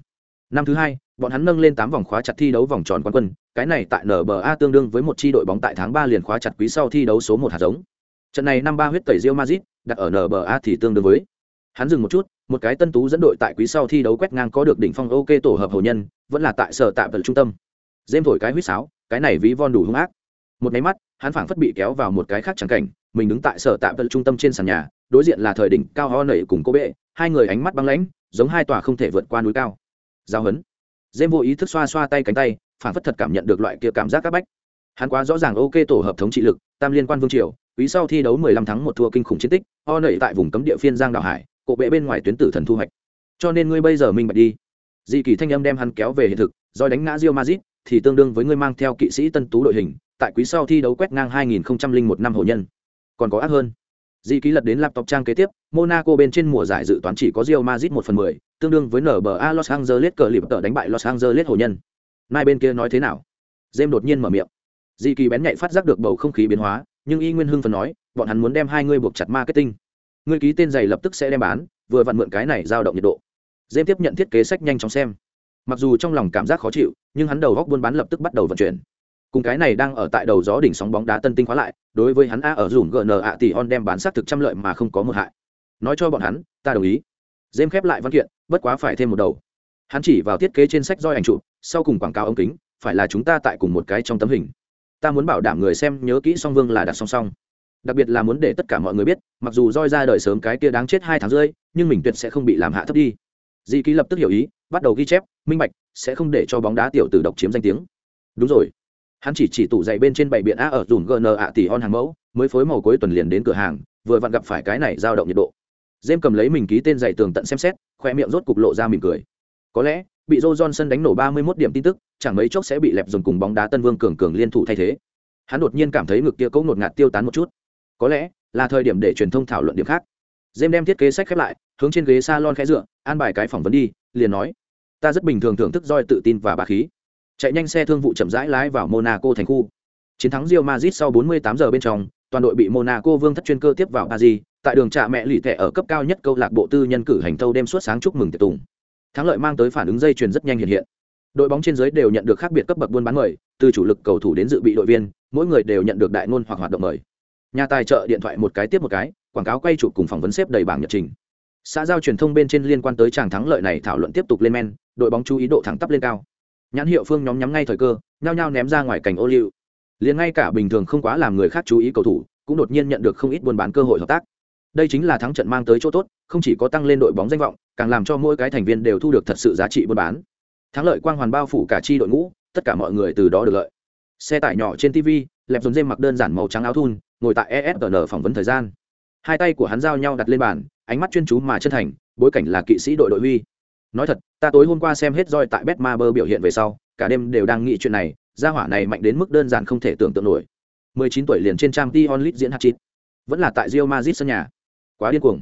Năm thứ hai bọn hắn nâng lên tám vòng khóa chặt thi đấu vòng tròn quán quân. Cái này tại nba tương đương với một chi đội bóng tại tháng ba liền khóa chặt quý sau thi đấu số một hạt giống. Trận này năm ba huyết tẩy rio mazit đặt ở nba thì tương đương với. Hắn dừng một chút một cái tân tú dẫn đội tại quý sau thi đấu quét ngang có được đỉnh phong ok tổ hợp hầu nhân vẫn là tại sở tạm vật trung tâm. Dêm thổi cái huýt sáo cái này ví von đủ hung ác. Một máy mắt hắn phảng phất bị kéo vào một cái khác chẳng cảnh, mình đứng tại sở tạm vật trung tâm trên sàn nhà, đối diện là thời đỉnh cao ho nẩy cùng cô bệ, hai người ánh mắt băng lãnh, giống hai tòa không thể vượt qua núi cao. Giao hấn. Dêm vô ý thức xoa xoa tay cánh tay, phảng phất thật cảm nhận được loại kia cảm giác các bách. Hắn quá rõ ràng ok tổ hợp thống trị lực, tam liên quan vương triều, quý sau thi đấu 15 tháng một thua kinh khủng chiến tích, ho nẩy tại vùng cấm địa phiên giang đảo hải cộ bệ bên ngoài tuyến tử thần thu hoạch. Cho nên ngươi bây giờ minh bạch đi. Dị kỳ thanh âm đem hắn kéo về hiện thực, do đánh ngã rio mazit thì tương đương với ngươi mang theo kỵ sĩ tân tú đội hình tại quý sau thi đấu quét ngang 2001 năm hồ nhân. Còn có ác hơn. Di ký lật đến laptop trang kế tiếp, monaco bên trên mùa giải dự toán chỉ có Real Madrid 1 phần mười, tương đương với nba los angeles cờ lip tờ đánh bại los angeles hồ nhân. Mai bên kia nói thế nào? James đột nhiên mở miệng. Di kỳ bén nhạy phát giác được bầu không khí biến hóa, nhưng y nguyên hưng phần nói, bọn hắn muốn đem hai ngươi buộc chặt marketing. Ngươi ký tên giày lập tức sẽ đem bán, vừa vặn mượn cái này giao động nhiệt độ. James tiếp nhận thiết kế sách nhanh chóng xem. Mặc dù trong lòng cảm giác khó chịu, nhưng hắn đầu góc buôn bán lập tức bắt đầu vận chuyển cùng cái này đang ở tại đầu gió đỉnh sóng bóng đá tân tinh khóa lại, đối với hắn a ở dùm gn ạ tỷ on đem bán xác thực trăm lợi mà không có một hại. Nói cho bọn hắn, ta đồng ý. Dêm khép lại văn kiện, bất quá phải thêm một đầu. Hắn chỉ vào thiết kế trên sách roi ảnh chụp, sau cùng quảng cáo ống kính, phải là chúng ta tại cùng một cái trong tấm hình. Ta muốn bảo đảm người xem nhớ kỹ song vương là đặt song song. Đặc biệt là muốn để tất cả mọi người biết, mặc dù roi ra đời sớm cái kia đáng chết hai tháng rưỡi, nhưng mình tuyệt sẽ không bị làm hạ thấp đi. Di ký lập tức hiểu ý, bắt đầu ghi chép, minh bạch, sẽ không để cho bóng đá tiểu tử độc chiếm danh tiếng. Đúng rồi hắn chỉ chỉ tủ dậy bên trên bảy biện a ở dùn gn ạ tỷ hon hàng mẫu, mới phối màu cuối tuần liền đến cửa hàng, vừa vặn gặp phải cái này dao động nhiệt độ. Dêm cầm lấy mình ký tên giày tường tận xem xét, khoe miệng rốt cục lộ ra mỉm cười. Có lẽ, bị joe johnson đánh nổ ba mươi 31 điểm tin tức, chẳng mấy chốc sẽ bị lẹp dồn cùng bóng đá tân vương cường cường liên thủ thay thế. Hắn đột nhiên cảm thấy ngực kia cấu ngột ngạt tiêu tán một chút. Có lẽ, là thời điểm để truyền thông thảo luận điểm khác. Dêm đem thiết kế sách khép lại, hướng trên ghế salon khẽ dựa, an bài cái phỏng vấn đi, liền nói, ta rất bình thường thưởng thức roi tự tin và bà khí chạy nhanh xe thương vụ chậm rãi lái vào monaco thành khu. Chiến thắng Real Madrid sau 48 giờ bên trong toàn đội bị monaco vương thất chuyên cơ tiếp vào paris tại đường trạ mẹ lì thẻ ở cấp cao nhất câu lạc bộ tư nhân cử hành thâu đêm suốt sáng chúc mừng tiệc tùng. Thắng lợi mang tới phản ứng dây chuyền rất nhanh hiện hiện. Đội bóng trên giới đều nhận được khác biệt cấp bậc buôn bán người, từ chủ lực cầu thủ đến dự bị đội viên mỗi người đều nhận được đại ngôn hoặc hoạt động mời. Nhà tài trợ điện thoại một cái tiếp một cái quảng cáo quay chụp cùng phỏng vấn xếp đầy bảng nhật trình. Xã giao truyền thông bên trên liên quan tới chàng thắng lợi này thảo luận tiếp tục lên men đội bóng chú ý độ thẳng tắp lên cao nhãn hiệu phương nhóm nhắm ngay thời cơ, nhao nhao ném ra ngoài cảnh ô liu. Liền ngay cả bình thường không quá làm người khác chú ý cầu thủ, cũng đột nhiên nhận được không ít buôn bán cơ hội hợp tác. Đây chính là thắng trận mang tới chỗ tốt, không chỉ có tăng lên đội bóng danh vọng, càng làm cho mỗi cái thành viên đều thu được thật sự giá trị buôn bán. Thắng lợi quang hoàn bao phủ cả chi đội ngũ, tất cả mọi người từ đó được lợi. Xe tải nhỏ trên tv lẹp dồn dêm mặc đơn giản màu trắng áo thun, ngồi tại esn phỏng vấn thời gian. Hai tay của hắn giao nhau đặt lên bàn, ánh mắt chuyên chú mà chân thành, bối cảnh là kỵ sĩ đội đội huy. Nói thật ta tối hôm qua xem hết roi tại bet ma bơ biểu hiện về sau, cả đêm đều đang nghĩ chuyện này, gia hỏa này mạnh đến mức đơn giản không thể tưởng tượng nổi. 19 tuổi liền trên trang t onlit diễn hạt chít vẫn là tại rio mazit sân nhà. Quá điên cuồng.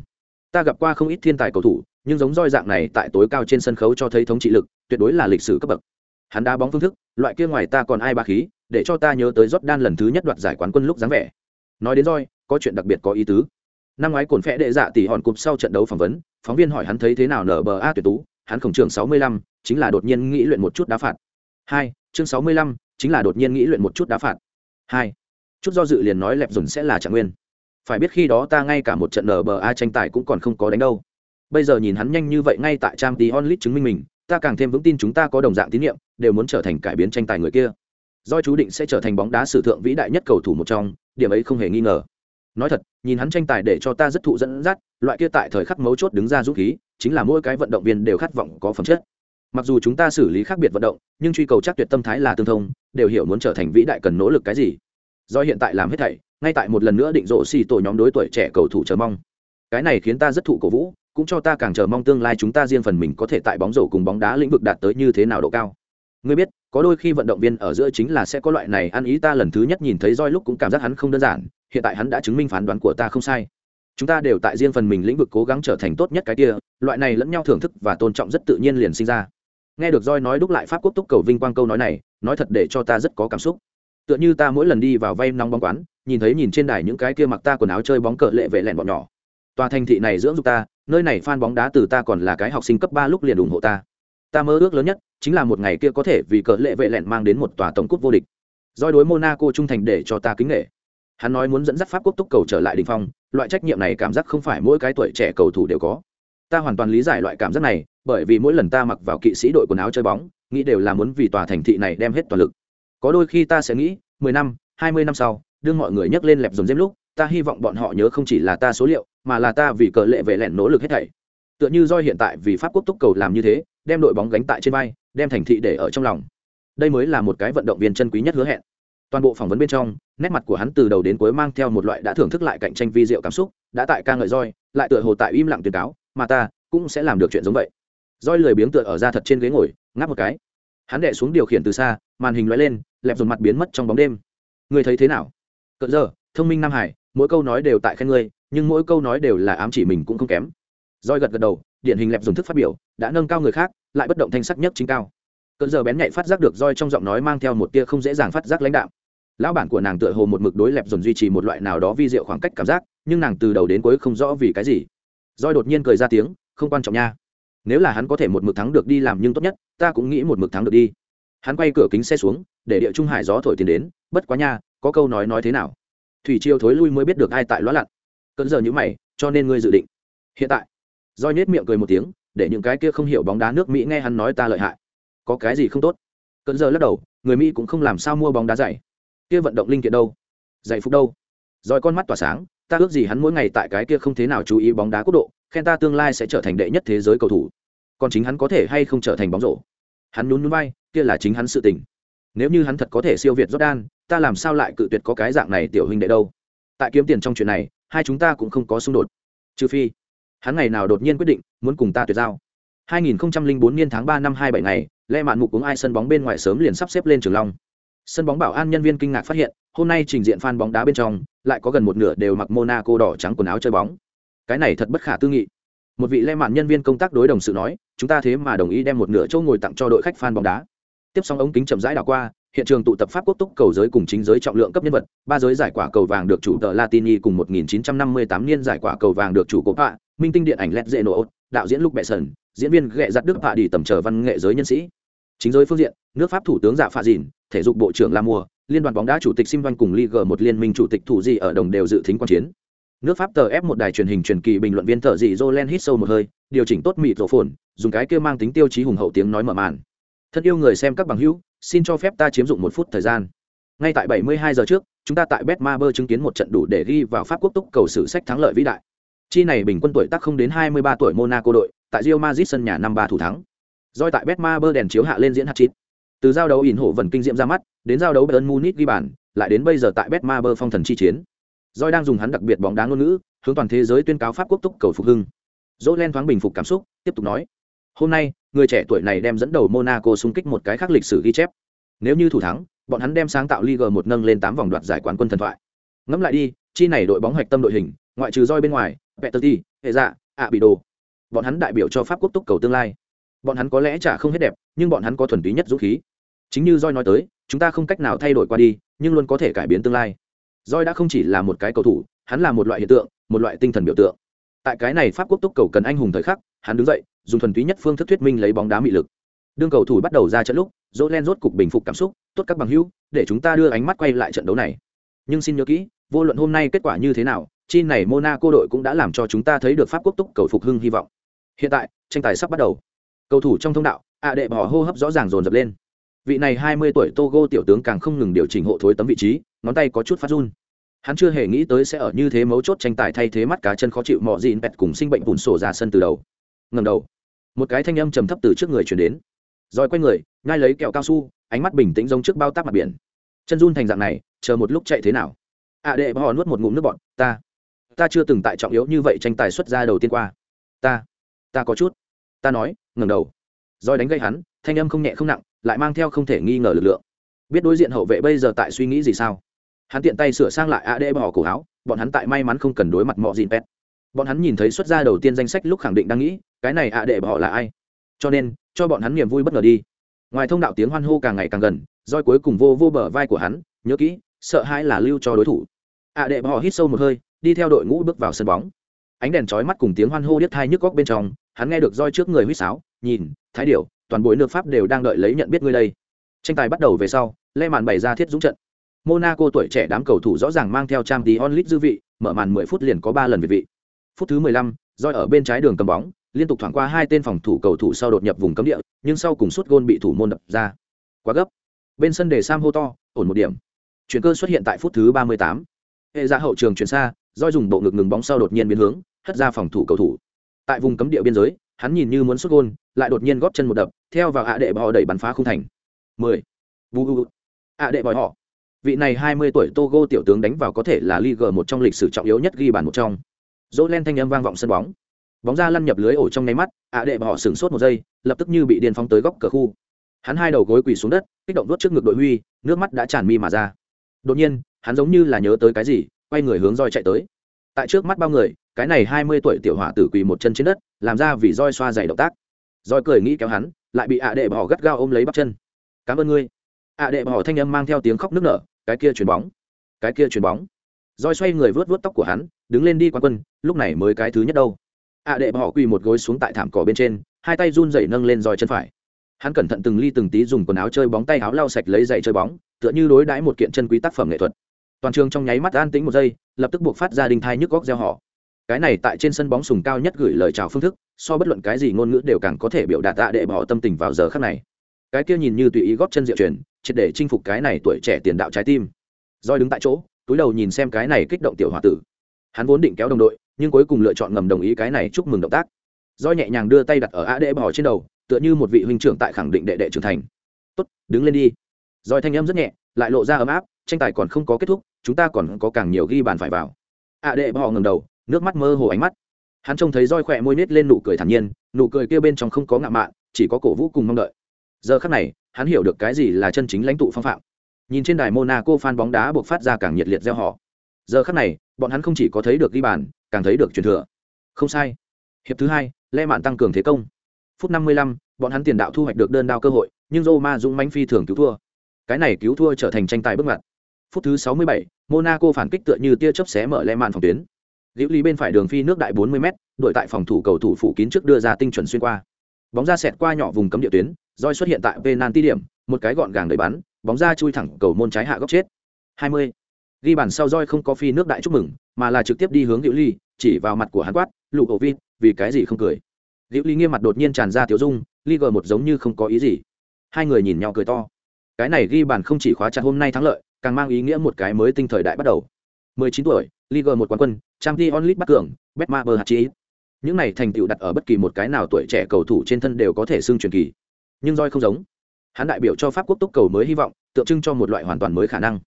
Ta gặp qua không ít thiên tài cầu thủ, nhưng giống roi dạng này tại tối cao trên sân khấu cho thấy thống trị lực, tuyệt đối là lịch sử cấp bậc. Hắn đá bóng phương thức, loại kia ngoài ta còn ai ba khí, để cho ta nhớ tới Jordan lần thứ nhất đoạt giải quán quân lúc dáng vẻ. Nói đến roi, có chuyện đặc biệt có ý tứ. Năm ngoái cồn phẽ đệ dạ tỷ hòn cụp sau trận đấu phỏng vấn, phóng viên hỏi hắn thấy thế nào nở bờ a tuyệt tú hắn khổng trường sáu mươi lăm, chính là đột nhiên nghĩ luyện một chút đá phạt. Hai, chương sáu mươi lăm, chính là đột nhiên nghĩ luyện một chút đá phạt. Hai, chút do dự liền nói lẹp dùn sẽ là trạng nguyên. Phải biết khi đó ta ngay cả một trận nba tranh tài cũng còn không có đánh đâu. Bây giờ nhìn hắn nhanh như vậy ngay tại trang tí onlit chứng minh mình, ta càng thêm vững tin chúng ta có đồng dạng tín nhiệm, đều muốn trở thành cải biến tranh tài người kia. Do chú định sẽ trở thành bóng đá sử thượng vĩ đại nhất cầu thủ một trong, điểm ấy không hề nghi ngờ. Nói thật, nhìn hắn tranh tài để cho ta rất thụ dẫn dắt, loại kia tại thời khắc mấu chốt đứng ra dũng khí chính là mỗi cái vận động viên đều khát vọng có phẩm chất. Mặc dù chúng ta xử lý khác biệt vận động, nhưng truy cầu chắc tuyệt tâm thái là tương thông, đều hiểu muốn trở thành vĩ đại cần nỗ lực cái gì. Do hiện tại làm hết thảy, ngay tại một lần nữa định rộ xì tổ nhóm đối tuổi trẻ cầu thủ chờ mong. Cái này khiến ta rất thụ cổ vũ, cũng cho ta càng chờ mong tương lai chúng ta riêng phần mình có thể tại bóng rổ cùng bóng đá lĩnh vực đạt tới như thế nào độ cao. Ngươi biết, có đôi khi vận động viên ở giữa chính là sẽ có loại này ăn ý ta lần thứ nhất nhìn thấy roi lúc cũng cảm giác hắn không đơn giản, hiện tại hắn đã chứng minh phán đoán của ta không sai chúng ta đều tại riêng phần mình lĩnh vực cố gắng trở thành tốt nhất cái kia, loại này lẫn nhau thưởng thức và tôn trọng rất tự nhiên liền sinh ra. Nghe được roi nói đúc lại pháp quốc túc cầu vinh quang câu nói này, nói thật để cho ta rất có cảm xúc. Tựa như ta mỗi lần đi vào vay nóng bóng quán, nhìn thấy nhìn trên đài những cái kia mặc ta quần áo chơi bóng cờ lệ vệ lẹn bọn nhỏ. Tòa thành thị này dưỡng dục ta, nơi này fan bóng đá từ ta còn là cái học sinh cấp ba lúc liền ủng hộ ta. Ta mơ ước lớn nhất chính là một ngày kia có thể vì cờ lệ vệ lẹn mang đến một tòa tổng cúp vô địch. Doi đối monaco trung thành để cho ta kính nghệ hắn nói muốn dẫn dắt pháp quốc túc cầu trở lại đình phong, loại trách nhiệm này cảm giác không phải mỗi cái tuổi trẻ cầu thủ đều có. Ta hoàn toàn lý giải loại cảm giác này, bởi vì mỗi lần ta mặc vào kỵ sĩ đội quần áo chơi bóng, nghĩ đều là muốn vì tòa thành thị này đem hết toàn lực. Có đôi khi ta sẽ nghĩ, mười năm, hai mươi năm sau, đương mọi người nhắc lên lẹp dồn dêm lúc, ta hy vọng bọn họ nhớ không chỉ là ta số liệu, mà là ta vì cờ lệ vệ lẹn nỗ lực hết thảy. Tựa như do hiện tại vì pháp quốc túc cầu làm như thế, đem đội bóng gánh tại trên vai, đem thành thị để ở trong lòng. Đây mới là một cái vận động viên chân quý nhất hứa hẹn. Toàn bộ phỏng vấn bên trong nét mặt của hắn từ đầu đến cuối mang theo một loại đã thưởng thức lại cạnh tranh vi diệu cảm xúc, đã tại ca ngợi roi lại tựa hồ tại im lặng tuyên cáo, mà ta cũng sẽ làm được chuyện giống vậy. Roi lười biếng tựa ở ra thật trên ghế ngồi, ngáp một cái. Hắn đệ xuống điều khiển từ xa, màn hình loại lên, lẹp dồn mặt biến mất trong bóng đêm. Ngươi thấy thế nào? Cỡ giờ thông minh nam hải, mỗi câu nói đều tại khen ngươi, nhưng mỗi câu nói đều là ám chỉ mình cũng không kém. Roi gật gật đầu, điển hình lẹp dùng thức phát biểu, đã nâng cao người khác, lại bất động thanh sắc nhất chính cao. Cỡ giờ bén nhạy phát giác được roi trong giọng nói mang theo một tia không dễ dàng phát giác lãnh đạo lão bản của nàng tựa hồ một mực đối lẹp dồn duy trì một loại nào đó vi diệu khoảng cách cảm giác, nhưng nàng từ đầu đến cuối không rõ vì cái gì. Roi đột nhiên cười ra tiếng, không quan trọng nha. Nếu là hắn có thể một mực thắng được đi làm nhưng tốt nhất, ta cũng nghĩ một mực thắng được đi. Hắn quay cửa kính xe xuống, để địa trung hải gió thổi tiền đến, bất quá nha, có câu nói nói thế nào? Thủy triều thối lui mới biết được ai tại lõa lặn. Cơn giờ như mày, cho nên ngươi dự định? Hiện tại. Roi nết miệng cười một tiếng, để những cái kia không hiểu bóng đá nước mỹ nghe hắn nói ta lợi hại. Có cái gì không tốt? Cơn giờ lắc đầu, người mỹ cũng không làm sao mua bóng đá dày kia vận động linh kiện đâu? Dạy phục đâu? Rồi con mắt tỏa sáng, ta ước gì hắn mỗi ngày tại cái kia không thế nào chú ý bóng đá quốc độ, khen ta tương lai sẽ trở thành đệ nhất thế giới cầu thủ. Còn chính hắn có thể hay không trở thành bóng rổ? Hắn nhún nhún vai, kia là chính hắn sự tình. Nếu như hắn thật có thể siêu việt jordan, ta làm sao lại cự tuyệt có cái dạng này tiểu huynh đệ đâu? Tại kiếm tiền trong chuyện này, hai chúng ta cũng không có xung đột. Trừ phi, hắn ngày nào đột nhiên quyết định muốn cùng ta tuyệt giao. 2004 niên tháng 3 năm 27 ngày, lê mạn mục cũng ai sân bóng bên ngoài sớm liền sắp xếp lên trường long sân bóng bảo an nhân viên kinh ngạc phát hiện hôm nay trình diện fan bóng đá bên trong lại có gần một nửa đều mặc monaco đỏ trắng quần áo chơi bóng. Cái này thật bất khả tư nghị. Một vị lê mạn nhân viên công tác đối đồng sự nói chúng ta thế mà đồng ý đem một nửa chỗ ngồi tặng cho đội khách fan bóng đá. Tiếp xong ống kính chậm rãi đảo qua hiện trường tụ tập pháp quốc túc cầu giới cùng chính giới trọng lượng cấp nhân vật ba giới giải quả cầu vàng được chủ tờ latini cùng 1958 niên giải quả cầu vàng được chủ cổ pạ minh tinh điện ảnh led dễ nổ đạo diễn lúc Besson, sần diễn viên ghệ giặt đức pạ đi tầm chờ văn nghệ giới nhân sĩ chính giới phương diện, nước pháp thủ tướng dạ phạ dìn, thể dục bộ trưởng la mùa, liên đoàn bóng đá chủ tịch sim văn cùng Ligue một liên minh chủ tịch thủ gì ở đồng đều dự thính quan chiến. Nước pháp tờ ép một đài truyền hình truyền kỳ bình luận viên thợ dị jolen hít sâu một hơi, điều chỉnh tốt mịt rổ phồn, dùng cái kia mang tính tiêu chí hùng hậu tiếng nói mở màn. Thân yêu người xem các bằng hữu, xin cho phép ta chiếm dụng một phút thời gian. Ngay tại 72 giờ trước, chúng ta tại betmaber chứng kiến một trận đủ để ghi vào pháp quốc túc cầu sử sách thắng lợi vĩ đại. Chi này bình quân tuổi tác không đến 23 tuổi monaco đội, tại rio madrid sân nhà năm ba thủ thắng. Doi tại betmaber đèn chiếu hạ lên diễn hạt chít. Từ giao đấu ỉn hộ vần kinh diệm ra mắt đến giao đấu bayern munich ghi bàn lại đến bây giờ tại betmaber phong thần chi chiến. Doi đang dùng hắn đặc biệt bóng đá ngôn ngữ hướng toàn thế giới tuyên cáo pháp quốc túc cầu phục hưng. Dỗ len thoáng bình phục cảm xúc tiếp tục nói. Hôm nay người trẻ tuổi này đem dẫn đầu monaco xung kích một cái khác lịch sử ghi chép. Nếu như thủ thắng bọn hắn đem sáng tạo Ligue một nâng lên tám vòng đoạt giải quán quân thần thoại. Ngẫm lại đi chi này đội bóng hoạch tâm đội hình ngoại trừ roi bên ngoài Peterti, hệ dạ ạ bị đồ bọn hắn đại biểu cho pháp quốc túc cầu tương lai bọn hắn có lẽ chả không hết đẹp, nhưng bọn hắn có thuần túy nhất dũng khí. Chính như roi nói tới, chúng ta không cách nào thay đổi qua đi, nhưng luôn có thể cải biến tương lai. Roi đã không chỉ là một cái cầu thủ, hắn là một loại hiện tượng, một loại tinh thần biểu tượng. Tại cái này pháp quốc túc cầu cần anh hùng thời khắc, hắn đứng dậy, dùng thuần túy nhất phương thức thuyết minh lấy bóng đá mị lực. Đương cầu thủ bắt đầu ra trận lúc dỗ len rốt cục bình phục cảm xúc, tốt các bằng hữu, để chúng ta đưa ánh mắt quay lại trận đấu này. Nhưng xin nhớ kỹ, vô luận hôm nay kết quả như thế nào, chi này monaco đội cũng đã làm cho chúng ta thấy được pháp quốc túc cầu phục hưng hy vọng. Hiện tại, tranh tài sắp bắt đầu cầu thủ trong thông đạo, ạ đệ bỏ hô hấp rõ ràng dồn dập lên. Vị này hai mươi tuổi togo tiểu tướng càng không ngừng điều chỉnh hộ thối tấm vị trí, ngón tay có chút phát run. Hắn chưa hề nghĩ tới sẽ ở như thế mấu chốt tranh tài thay thế mắt cá chân khó chịu mọ dịn bẹt cùng sinh bệnh bùn sổ ra sân từ đầu. Ngầm đầu, một cái thanh âm trầm thấp từ trước người chuyển đến. Rồi quay người ngay lấy kẹo cao su, ánh mắt bình tĩnh giống trước bao táp mặt biển. Chân run thành dạng này, chờ một lúc chạy thế nào? Ạ đệ bỏ nuốt một ngụm nước bọn ta ta chưa từng tại trọng yếu như vậy tranh tài xuất ra đầu tiên qua. Ta ta có chút ta nói, ngẩng đầu. Roi đánh gây hắn, thanh âm không nhẹ không nặng, lại mang theo không thể nghi ngờ lực lượng. Biết đối diện hậu vệ bây giờ tại suy nghĩ gì sao? Hắn tiện tay sửa sang lại ad bỏ cổ áo, bọn hắn tại may mắn không cần đối mặt mọi gì pet. Bọn hắn nhìn thấy xuất ra đầu tiên danh sách lúc khẳng định đang nghĩ, cái này ad bỏ là ai? Cho nên, cho bọn hắn niềm vui bất ngờ đi. Ngoài thông đạo tiếng hoan hô càng ngày càng gần roi cuối cùng vô vô bờ vai của hắn, nhớ kỹ, sợ hãi là lưu cho đối thủ. Ạ đệ bỏ hít sâu một hơi, đi theo đội ngũ bước vào sân bóng. Ánh đèn chói mắt cùng tiếng hoan hô điếc thai nhức góc bên trong hắn nghe được roi trước người huýt sáo nhìn thái điệu toàn bộ nước pháp đều đang đợi lấy nhận biết ngươi đây. Tranh tài bắt đầu về sau lê màn bày ra thiết dũng trận. Monaco tuổi trẻ đám cầu thủ rõ ràng mang theo trang tí onlit dư vị mở màn 10 phút liền có ba lần về vị. Phút thứ 15, roi ở bên trái đường cầm bóng liên tục thoảng qua hai tên phòng thủ cầu thủ sau đột nhập vùng cấm địa nhưng sau cùng suốt gôn bị thủ môn đập ra. Quá gấp. Bên sân đề sam hô to ổn một điểm. Chuyển cơ xuất hiện tại phút thứ 38. hệ ra hậu trường chuyển xa roi dùng bộ ngực ngừng bóng sau đột nhiên biến hướng hất ra phòng thủ cầu thủ tại vùng cấm địa biên giới, hắn nhìn như muốn xuất gôn, lại đột nhiên góp chân một đập, theo vào ạ đệ bò đẩy bắn phá không thành. 10. bu bu ạ đệ bòi họ. Vị này 20 tuổi togo tiểu tướng đánh vào có thể là league một trong lịch sử trọng yếu nhất ghi bàn một trong. Dỗ len thanh âm vang vọng sân bóng. Bóng ra lăn nhập lưới ổ trong nháy mắt, ạ đệ họ sửng sốt một giây, lập tức như bị điên phóng tới góc cờ khu. Hắn hai đầu gối quỳ xuống đất, kích động đốt trước ngực đội huy, nước mắt đã tràn mi mà ra. Đột nhiên, hắn giống như là nhớ tới cái gì, quay người hướng roi chạy tới. Tại trước mắt bao người cái này hai mươi tuổi tiểu hỏa tử quỳ một chân trên đất, làm ra vì roi xoa dày động tác. Roi cười nghĩ kéo hắn, lại bị ạ đệ bỏ gắt gao ôm lấy bắp chân. Cảm ơn ngươi. ạ đệ bỏ thanh âm mang theo tiếng khóc nức nở, cái kia chuyền bóng, cái kia chuyền bóng. Roi xoay người vớt vớt tóc của hắn, đứng lên đi quan quân, lúc này mới cái thứ nhất đâu. ạ đệ bỏ quỳ một gối xuống tại thảm cỏ bên trên, hai tay run rẩy nâng lên roi chân phải. Hắn cẩn thận từng ly từng tí dùng quần áo chơi bóng tay áo lau sạch lấy giày chơi bóng, tựa như đối đãi một kiện chân quý tác phẩm nghệ thuật. Toàn trường trong nháy mắt an tĩnh một giây, lập tức buộc phát ra đình thai nhức góc gieo họ cái này tại trên sân bóng sùng cao nhất gửi lời chào phương thức, so bất luận cái gì ngôn ngữ đều càng có thể biểu đạt tạ đệ bỏ tâm tình vào giờ khắc này. Cái kia nhìn như tùy ý góp chân diệu truyền, triệt để chinh phục cái này tuổi trẻ tiền đạo trái tim. Roi đứng tại chỗ, túi đầu nhìn xem cái này kích động tiểu h tử. Hắn vốn định kéo đồng đội, nhưng cuối cùng lựa chọn ngầm đồng ý cái này chúc mừng động tác. Roi nhẹ nhàng đưa tay đặt ở a đệ bỏ trên đầu, tựa như một vị huynh trưởng tại khẳng định đệ đệ trưởng thành. Tốt, đứng lên đi. Roi thanh âm rất nhẹ, lại lộ ra ấm áp, tranh tài còn không có kết thúc, chúng ta còn có càng nhiều ghi bàn phải vào. A đệ bỏ ngầm đầu nước mắt mơ hồ ánh mắt. Hắn trông thấy roi khỏe môi nết lên nụ cười thản nhiên nụ cười kia bên trong không có ngạo mạn chỉ có cổ vũ cùng mong đợi. Giờ khắc này hắn hiểu được cái gì là chân chính lãnh tụ phong phạm. Nhìn trên đài monaco fan bóng đá buộc phát ra càng nhiệt liệt gieo họ giờ khắc này bọn hắn không chỉ có thấy được ghi bàn càng thấy được truyền thừa. Không sai. Hiệp thứ hai Le mạn tăng cường thế công. Phút năm mươi lăm, bọn hắn tiền đạo thu hoạch được đơn đao cơ hội nhưng roma dũng mánh phi thường cứu thua. Cái này cứu thua trở thành tranh tài bước ngoặt. Phút thứ sáu mươi bảy, monaco phản kích tựa như tia chớp xé mở Le mạn phòng tuyến liễu lý bên phải đường phi nước đại bốn mươi m đội tại phòng thủ cầu thủ phủ kín trước đưa ra tinh chuẩn xuyên qua. Bóng ra xẹt qua nhỏ vùng cấm địa tuyến roi xuất hiện tại penalty điểm, một cái gọn gàng đẩy bắn, bóng ra chui thẳng cầu môn trái hạ góc chết. 20 ghi bàn sau roi không có phi nước đại chúc mừng, mà là trực tiếp đi hướng liễu ly, chỉ vào mặt của hắn quát, "Lục ổ vin vì cái gì không cười? Liễu ly nghiêm mặt đột nhiên tràn ra tiểu dung ly gờ một giống như không có ý gì. Hai người nhìn nhau cười to. Cái này ghi bàn không chỉ khóa chặt hôm nay thắng lợi, càng mang ý nghĩa một cái mới tinh thời đại bắt đầu. 19 tuổi Liga một quán quân, Champions League bắt cường, Betmaber hạt chí. Những này thành tựu đặt ở bất kỳ một cái nào tuổi trẻ cầu thủ trên thân đều có thể xưng truyền kỳ. Nhưng Joy không giống. Hắn đại biểu cho Pháp quốc túc cầu mới hy vọng, tượng trưng cho một loại hoàn toàn mới khả năng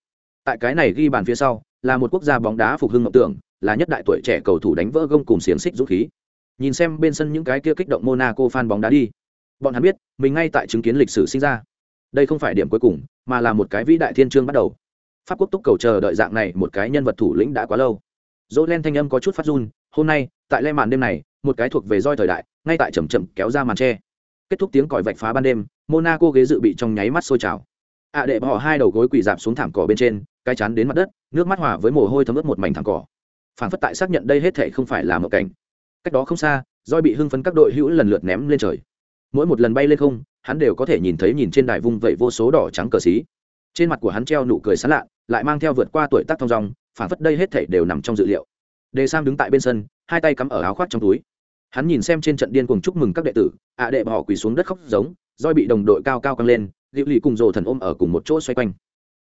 tại cái này ghi bàn phía sau là một quốc gia bóng đá phục hưng ngọc tưởng là nhất đại tuổi trẻ cầu thủ đánh vỡ gông cùng xiềng xích dũng khí nhìn xem bên sân những cái kia kích động monaco fan bóng đá đi bọn hắn biết mình ngay tại chứng kiến lịch sử sinh ra đây không phải điểm cuối cùng mà là một cái vĩ đại thiên trương bắt đầu pháp quốc túc cầu chờ đợi dạng này một cái nhân vật thủ lĩnh đã quá lâu. Dỗ len thanh âm có chút phát run, hôm nay, tại le màn đêm này, một cái thuộc về roi thời đại, ngay tại chầm chậm kéo ra màn tre. Kết thúc tiếng còi vạch phá ban đêm, monaco ghế dự bị trong nháy mắt sôi trào. Ạ đệ bỏ hai đầu gối quỳ dạp xuống thảm cỏ bên trên, cái chắn đến mặt đất, nước mắt hòa với mồ hôi thấm ướt một mảnh thảm cỏ. Phản phất tại xác nhận đây hết thể không phải là một cảnh. Cách đó không xa, roi bị hưng phấn các đội hữu lần lượt ném lên trời. Mỗi một lần bay lên không, hắn đều có thể nhìn thấy nhìn trên đài vung vẩy vô số đỏ trắng cờ xí. Trên mặt của hắn treo nụ cười sán lạ lại mang theo vượt qua tuổi tác thong dong phản phất đây hết thể đều nằm trong dự liệu. Đề sam đứng tại bên sân, hai tay cắm ở áo khoác trong túi. Hắn nhìn xem trên trận điên cuồng chúc mừng các đệ tử, ạ đệ bỏ quỳ xuống đất khóc giống, roi bị đồng đội cao cao căng lên liệu lì cùng rồ thần ôm ở cùng một chỗ xoay quanh.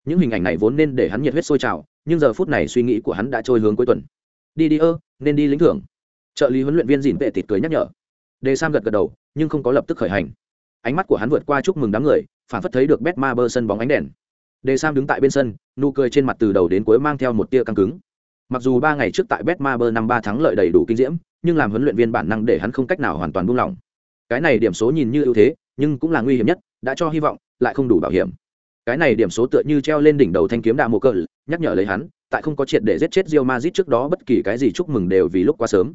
Những hình ảnh này vốn nên để hắn nhiệt huyết sôi trào, nhưng giờ phút này suy nghĩ của hắn đã trôi hướng cuối tuần. Đi đi ơ, nên đi lĩnh thưởng. Trợ lý huấn luyện viên dìn vệ tịt cười nhắc nhở. Đề sam gật gật đầu, nhưng không có lập tức khởi hành. Ánh mắt của hắn vượt qua chúc mừng đám người phản phất thấy được bet ma bơ sân bóng ánh đèn đề sam đứng tại bên sân nụ cười trên mặt từ đầu đến cuối mang theo một tia căng cứng Mặc dù ba ngày trước tại Betmaber năm ba thắng lợi đầy đủ kinh diễm, nhưng làm huấn luyện viên bản năng để hắn không cách nào hoàn toàn buông lỏng. Cái này điểm số nhìn như ưu thế, nhưng cũng là nguy hiểm nhất, đã cho hy vọng, lại không đủ bảo hiểm. Cái này điểm số tựa như treo lên đỉnh đầu thanh kiếm đạ mộ cờ, nhắc nhở lấy hắn, tại không có triệt để giết chết Real Madrid trước đó bất kỳ cái gì chúc mừng đều vì lúc quá sớm.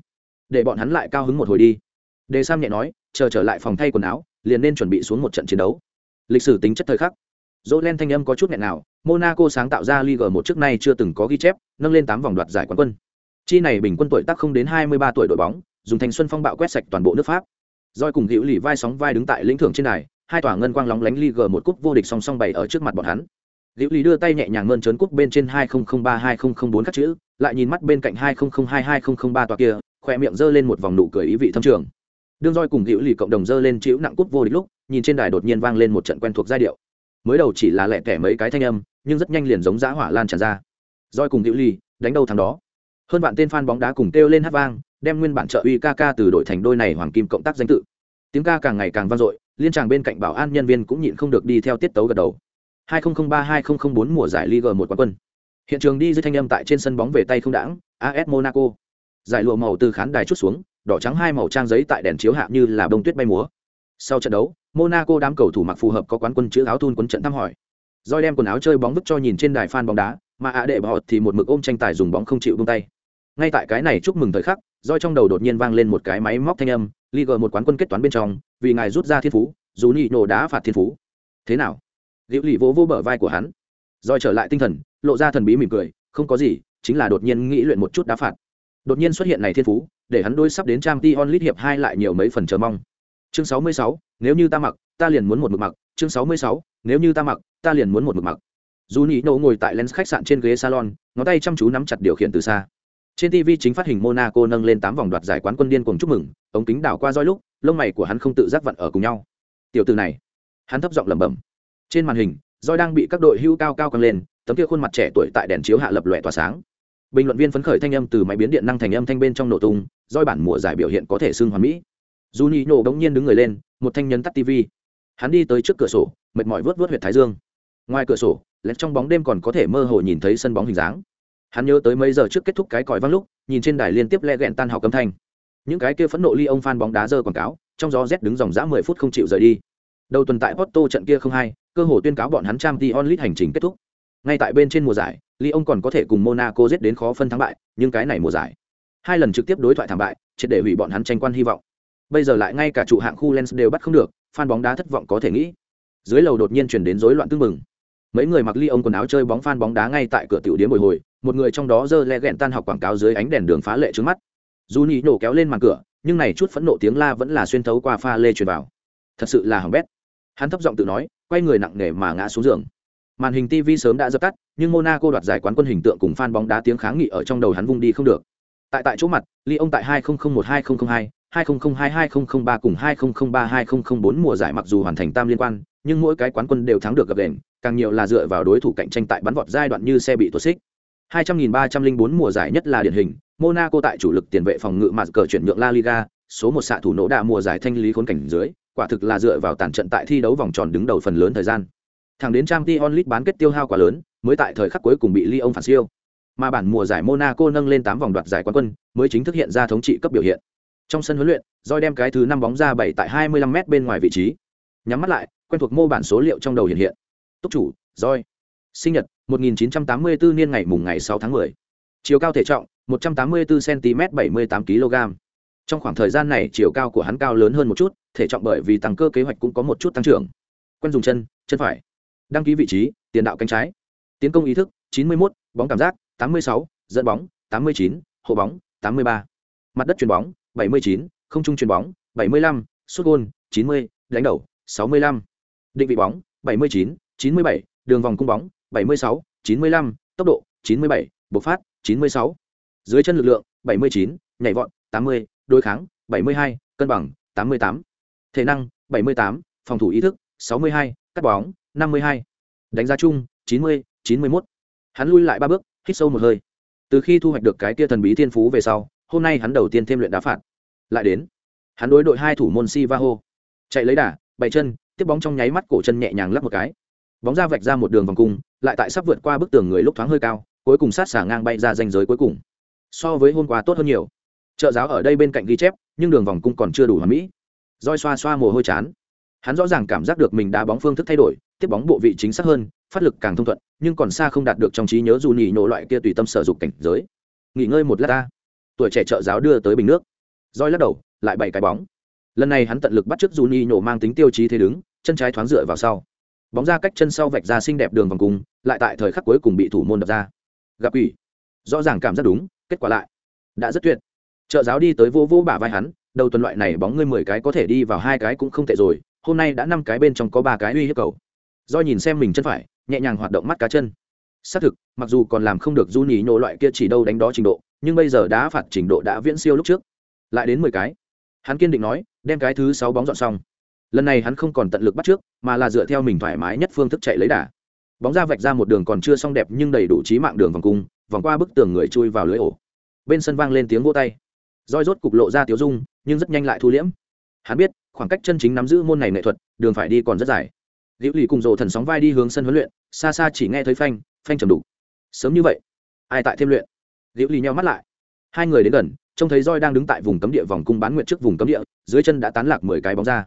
Để bọn hắn lại cao hứng một hồi đi. Đề Sam nhẹ nói, chờ trở lại phòng thay quần áo, liền nên chuẩn bị xuống một trận chiến đấu. Lịch sử tính chất thời khắc. Jolen thanh âm có chút nghẹn nào, Monaco sáng tạo ra Ligue 1 trước nay chưa từng có ghi chép, nâng lên 8 vòng đoạt giải quán quân. Chi này bình quân tuổi tác không đến 23 tuổi đội bóng, dùng thanh xuân phong bạo quét sạch toàn bộ nước Pháp. Doi cùng Hữu Lì vai sóng vai đứng tại lĩnh thưởng trên đài, hai tòa ngân quang lóng lánh Ligue 1 cúp vô địch song song bày ở trước mặt bọn hắn. Liễu Lý đưa tay nhẹ nhàng mơn trớn cúp bên trên 2003-2004 các chữ, lại nhìn mắt bên cạnh 2002-2003 tòa kia, khỏe miệng giơ lên một vòng nụ cười ý vị thâm trường. Đương Doi cùng Liễu Lý cộng đồng giơ lên chữ nặng cúp vô địch lúc, nhìn trên đài đột nhiên vang lên một trận quen thuộc giai điệu. Mới đầu chỉ là lẻ tẻ mấy cái thanh âm, nhưng rất nhanh liền giống giã hỏa lan tràn ra. roi cùng hữu ly đánh đâu thắng đó. Hơn vạn tên fan bóng đá cùng kêu lên hát vang, đem nguyên bản trợ uy ca ca từ đội thành đôi này hoàng kim cộng tác danh tự. Tiếng ca càng ngày càng vang dội, liên tràng bên cạnh bảo an nhân viên cũng nhịn không được đi theo tiết tấu gật đầu 2003-2004 mùa giải Ligue 1 quán quân. Hiện trường đi dưới thanh âm tại trên sân bóng về tay không đãng, AS Monaco. Giải lụa màu từ khán đài chút xuống, đỏ trắng hai màu trang giấy tại đèn chiếu hạ như là bông tuyết bay múa. Sau trận đấu, Monaco đám cầu thủ mặc phù hợp có quán quân chữ áo thun quấn trận thăm hỏi. Rồi đem quần áo chơi bóng vứt cho nhìn trên đài fan bóng đá, mà ạ đệ họ thì một mực ôm tranh tài dùng bóng không chịu buông tay. Ngay tại cái này chúc mừng thời khắc, Rồi trong đầu đột nhiên vang lên một cái máy móc thanh âm, Ligue một quán quân kết toán bên trong, vì ngài rút ra thiên phú, dù nhị nổ đá phạt thiên phú. Thế nào? liễu lì vỗ vỗ bờ vai của hắn rồi trở lại tinh thần lộ ra thần bí mỉm cười không có gì chính là đột nhiên nghĩ luyện một chút đá phạt đột nhiên xuất hiện này thiên phú để hắn đối sắp đến trang League hiệp hai lại nhiều mấy phần chờ mong chương sáu mươi sáu, nếu như ta mặc, ta liền muốn một mực mặc. Chương sáu mươi sáu, nếu như ta mặc, ta liền muốn một mực mặc. Dù nhị nổ ngồi tại lens khách sạn trên ghế salon, ngón tay chăm chú nắm chặt điều khiển từ xa. Trên tv chính phát hình monaco nâng lên tám vòng đoạt giải quán quân điên cùng chúc mừng, ống kính đảo qua roi lúc, lông mày của hắn không tự giác vận ở cùng nhau. Tiểu từ này, hắn thấp giọng lẩm bẩm. Trên màn hình, roi đang bị các đội hưu cao cao căng lên, tấm kia khuôn mặt trẻ tuổi tại đèn chiếu hạ lập lòe tỏa sáng. Bình luận viên phấn khởi thanh âm từ máy biến điện năng thành âm thanh bên trong nổ tung, roi bản mùa giải biểu hiện có thể xưng hoàn mỹ. Juni nổ bỗng nhiên đứng người lên một thanh nhân tắt tv hắn đi tới trước cửa sổ mệt mỏi vớt vớt huyệt thái dương. Ngoài cửa sổ lẽ trong bóng đêm còn có thể mơ hồ nhìn thấy sân bóng hình dáng. Hắn nhớ tới mấy giờ trước kết thúc cái còi văng lúc nhìn trên đài liên tiếp le ghẹn tan học âm thanh. Những cái kia phẫn nộ ly ông phan bóng đá dơ quảng cáo trong gió rét đứng dòng dã mười phút không chịu rời đi. Đầu tuần tại Porto trận kia không hay cơ hồ tuyên cáo bọn hắn trang Champions League hành trình kết thúc. Ngay tại bên trên mùa giải, Lyon còn có thể cùng Monaco giết đến khó phân thắng bại, nhưng cái này mùa giải, hai lần trực tiếp đối thoại thảm bại, triệt để hủy bọn hắn tranh quan hy vọng. Bây giờ lại ngay cả trụ hạng khu Lens đều bắt không được, fan bóng đá thất vọng có thể nghĩ. Dưới lầu đột nhiên chuyển đến rối loạn tương mừng. Mấy người mặc ly ông quần áo chơi bóng fan bóng đá ngay tại cửa tiểu điếm bồi hồi, một người trong đó giơ le gẹn tan học quảng cáo dưới ánh đèn đường phá lệ trước mắt. dù nhị nổ kéo lên màn cửa, nhưng này chút phẫn nộ tiếng la vẫn là xuyên thấu qua pha lê truyền vào. Thật sự là hỏng bét hắn thấp giọng tự nói quay người nặng nề mà ngã xuống giường màn hình tv sớm đã dập tắt nhưng monaco đoạt giải quán quân hình tượng cùng fan bóng đá tiếng kháng nghị ở trong đầu hắn vung đi không được tại tại chỗ mặt ly ông tại 2001-2002, 2002-2003 cùng 2003-2004 mùa giải mặc dù hoàn thành tam liên quan, nhưng mỗi cái quán quân đều thắng được gặp đền, càng nhiều là dựa vào đối thủ cạnh tranh tại bắn vọt giai đoạn như xe bị tuột xích. 200.304 mùa giải nhất là điển hình, Monaco tại chủ lực tiền vệ phòng ngự mà cờ chuyển nhượng La Liga, số một xạ thủ nổ đạ mùa giải thanh lý khốn cảnh dưới, quả thực là dựa vào tàn trận tại thi đấu vòng tròn đứng đầu phần lớn thời gian. Thẳng đến Trang Champions League bán kết tiêu hao quá lớn, mới tại thời khắc cuối cùng bị Lyon phản siêu. Mà bản mùa giải Monaco nâng lên 8 vòng đoạt giải quán quân, mới chính thức hiện ra thống trị cấp biểu hiện. Trong sân huấn luyện, roi đem cái thứ năm bóng ra bảy tại 25m bên ngoài vị trí. Nhắm mắt lại, quen thuộc mô bản số liệu trong đầu hiện hiện. Túc chủ, roi, Sinh nhật, 1984 niên ngày mùng ngày 6 tháng 10. Chiều cao thể trọng, 184 cm 78 kg trong khoảng thời gian này chiều cao của hắn cao lớn hơn một chút thể trọng bởi vì tăng cơ kế hoạch cũng có một chút tăng trưởng quen dùng chân chân phải đăng ký vị trí tiền đạo cánh trái tiến công ý thức 91, bóng cảm giác 86, dẫn bóng 89, hộ bóng 83. mặt đất chuyền bóng 79, không trung chuyền bóng 75, sút gôn 90, đánh đầu 65. định vị bóng 79, 97, đường vòng cung bóng 76, 95, tốc độ 97, bộc phát 96. dưới chân lực lượng 79, nhảy vọt 80, đối kháng 72, cân bằng 88. thể năng 78, phòng thủ ý thức 62, cắt bóng 52. đánh giá chung 90, 91. hắn lui lại ba bước hít sâu một hơi từ khi thu hoạch được cái tia thần bí thiên phú về sau hôm nay hắn đầu tiên thêm luyện đá phạt. Lại đến. Hắn đối đội hai thủ môn si va hô chạy lấy đà, bày chân, tiếp bóng trong nháy mắt cổ chân nhẹ nhàng lắp một cái. Bóng ra vạch ra một đường vòng cung, lại tại sắp vượt qua bức tường người lúc thoáng hơi cao, cuối cùng sát xả ngang bay ra danh giới cuối cùng. So với hôm qua tốt hơn nhiều. Trợ giáo ở đây bên cạnh ghi chép, nhưng đường vòng cung còn chưa đủ hoàn mỹ. Roi xoa xoa mồ hôi chán. Hắn rõ ràng cảm giác được mình đá bóng phương thức thay đổi, tiếp bóng bộ vị chính xác hơn, phát lực càng thông thuận, nhưng còn xa không đạt được trong trí nhớ dù nhì nổ loại kia tùy tâm sở dục cảnh giới. Nghỉ ngơi một lát ta tuổi trẻ trợ giáo đưa tới bình nước. Roi lắc đầu, lại bảy cái bóng. Lần này hắn tận lực bắt chước dù ni nhổ mang tính tiêu chí thế đứng, chân trái thoáng dựa vào sau. Bóng ra cách chân sau vạch ra xinh đẹp đường vòng cung, lại tại thời khắc cuối cùng bị thủ môn đập ra. Gặp ủy. Rõ ràng cảm giác đúng, kết quả lại. Đã rất tuyệt. Trợ giáo đi tới vô vô bả vai hắn, đầu tuần loại này bóng ngươi mười cái có thể đi vào hai cái cũng không tệ rồi, hôm nay đã năm cái bên trong có ba cái uy hiếp cầu. Do nhìn xem mình chân phải, nhẹ nhàng hoạt động mắt cá chân. Xác thực, mặc dù còn làm không được du nhì nhổ loại kia chỉ đâu đánh đó trình độ nhưng bây giờ đã phạt trình độ đã viễn siêu lúc trước. Lại đến mười cái. Hắn kiên định nói, đem cái thứ sáu bóng dọn xong. Lần này hắn không còn tận lực bắt trước, mà là dựa theo mình thoải mái nhất phương thức chạy lấy đà. Bóng ra vạch ra một đường còn chưa xong đẹp nhưng đầy đủ trí mạng đường vòng cung, vòng qua bức tường người chui vào lưới ổ. Bên sân vang lên tiếng vô tay. Roi rốt cục lộ ra tiếu dung, nhưng rất nhanh lại thu liễm. Hắn biết, khoảng cách chân chính nắm giữ môn này nghệ thuật, đường phải đi còn rất dài. Liễu lì cùng rộ thần sóng vai đi hướng sân huấn luyện, xa xa chỉ nghe thấy phanh phanh trầm đủ sớm như vậy, ai tại thêm luyện? Liễu Ly nheo mắt lại. Hai người đến gần, trông thấy roi đang đứng tại vùng cấm địa vòng cung bán nguyện trước vùng cấm địa, dưới chân đã tán lạc mười cái bóng ra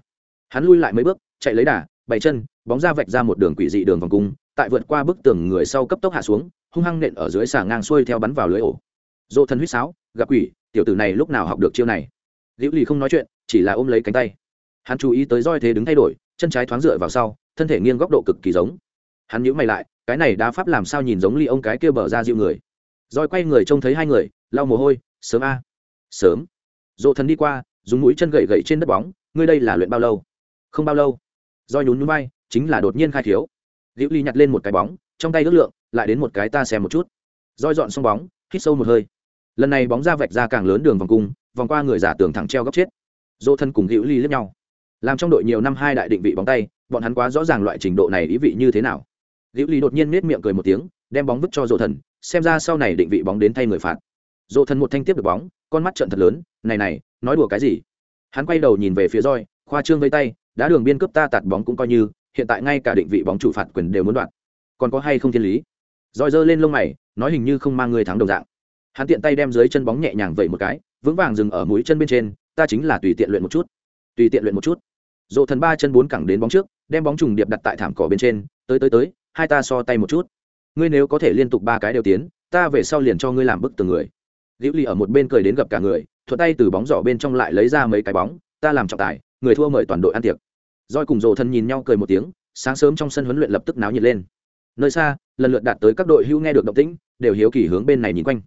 hắn lui lại mấy bước, chạy lấy đà bảy chân, bóng ra vạch ra một đường quỷ dị đường vòng cung, tại vượt qua bức tường người sau cấp tốc hạ xuống, hung hăng nện ở dưới xà ngang xuôi theo bắn vào lưới ổ. Dỗ thần huýt sáo, gặp quỷ, tiểu tử này lúc nào học được chiêu này? Liễu lì không nói chuyện, chỉ là ôm lấy cánh tay. Hắn chú ý tới roi thế đứng thay đổi, chân trái thoáng dựa vào sau, thân thể nghiêng góc độ cực kỳ giống. Hắn nhíu mày lại, cái này đá pháp làm sao nhìn giống ly ông cái kia bờ ra dịu người? Roi quay người trông thấy hai người, lau mồ hôi, sớm a, sớm. Dỗ thần đi qua, dùng mũi chân gậy gậy trên đất bóng, ngươi đây là luyện bao lâu? Không bao lâu. Roi nhún nhún bay chính là đột nhiên khai thiếu. Liễu ly nhặt lên một cái bóng, trong tay ước lượng, lại đến một cái ta xem một chút. Roi dọn xong bóng, hít sâu một hơi. Lần này bóng ra vạch ra càng lớn đường vòng cung, vòng qua người giả tưởng thẳng treo góc chết. Dỗ thân cùng hữu ly lướt nhau. Làm trong đội nhiều năm hai đại định vị bóng tay, bọn hắn quá rõ ràng loại trình độ này ý vị như thế nào. Hữu ly đột nhiên nết miệng cười một tiếng, đem bóng vứt cho dỗ thần xem ra sau này định vị bóng đến thay người phạt. Dỗ thần một thanh tiếp được bóng, con mắt trận thật lớn, này này, nói đùa cái gì? Hắn quay đầu nhìn về phía roi khoa trương vây tay, đá đường biên cướp ta tạt bóng cũng coi như, hiện tại ngay cả định vị bóng chủ phạt quyền đều muốn đoạt. Còn có hay không thiên lý? Roi giơ lên lông mày, nói hình như không mang người thắng đồng dạng. Hắn tiện tay đem dưới chân bóng nhẹ nhàng vẩy một cái, vững vàng dừng ở mũi chân bên trên, ta chính là tùy tiện luyện một chút, tùy tiện luyện một chút. Dỗ thần ba chân bốn cẳng đến bóng trước, đem bóng trùng điệp đặt tại thảm cỏ bên trên, tới tới tới, hai ta so tay một chút ngươi nếu có thể liên tục ba cái đều tiến, ta về sau liền cho ngươi làm bức từng người. Liễu ly ở một bên cười đến gặp cả người, thuận tay từ bóng giỏ bên trong lại lấy ra mấy cái bóng, ta làm trọng tài, người thua mời toàn đội ăn tiệc. Roi cùng rồ thân nhìn nhau cười một tiếng, sáng sớm trong sân huấn luyện lập tức náo nhiệt lên. Nơi xa, lần lượt đạt tới các đội hưu nghe được động tĩnh, đều hiếu kỳ hướng bên này nhìn quanh.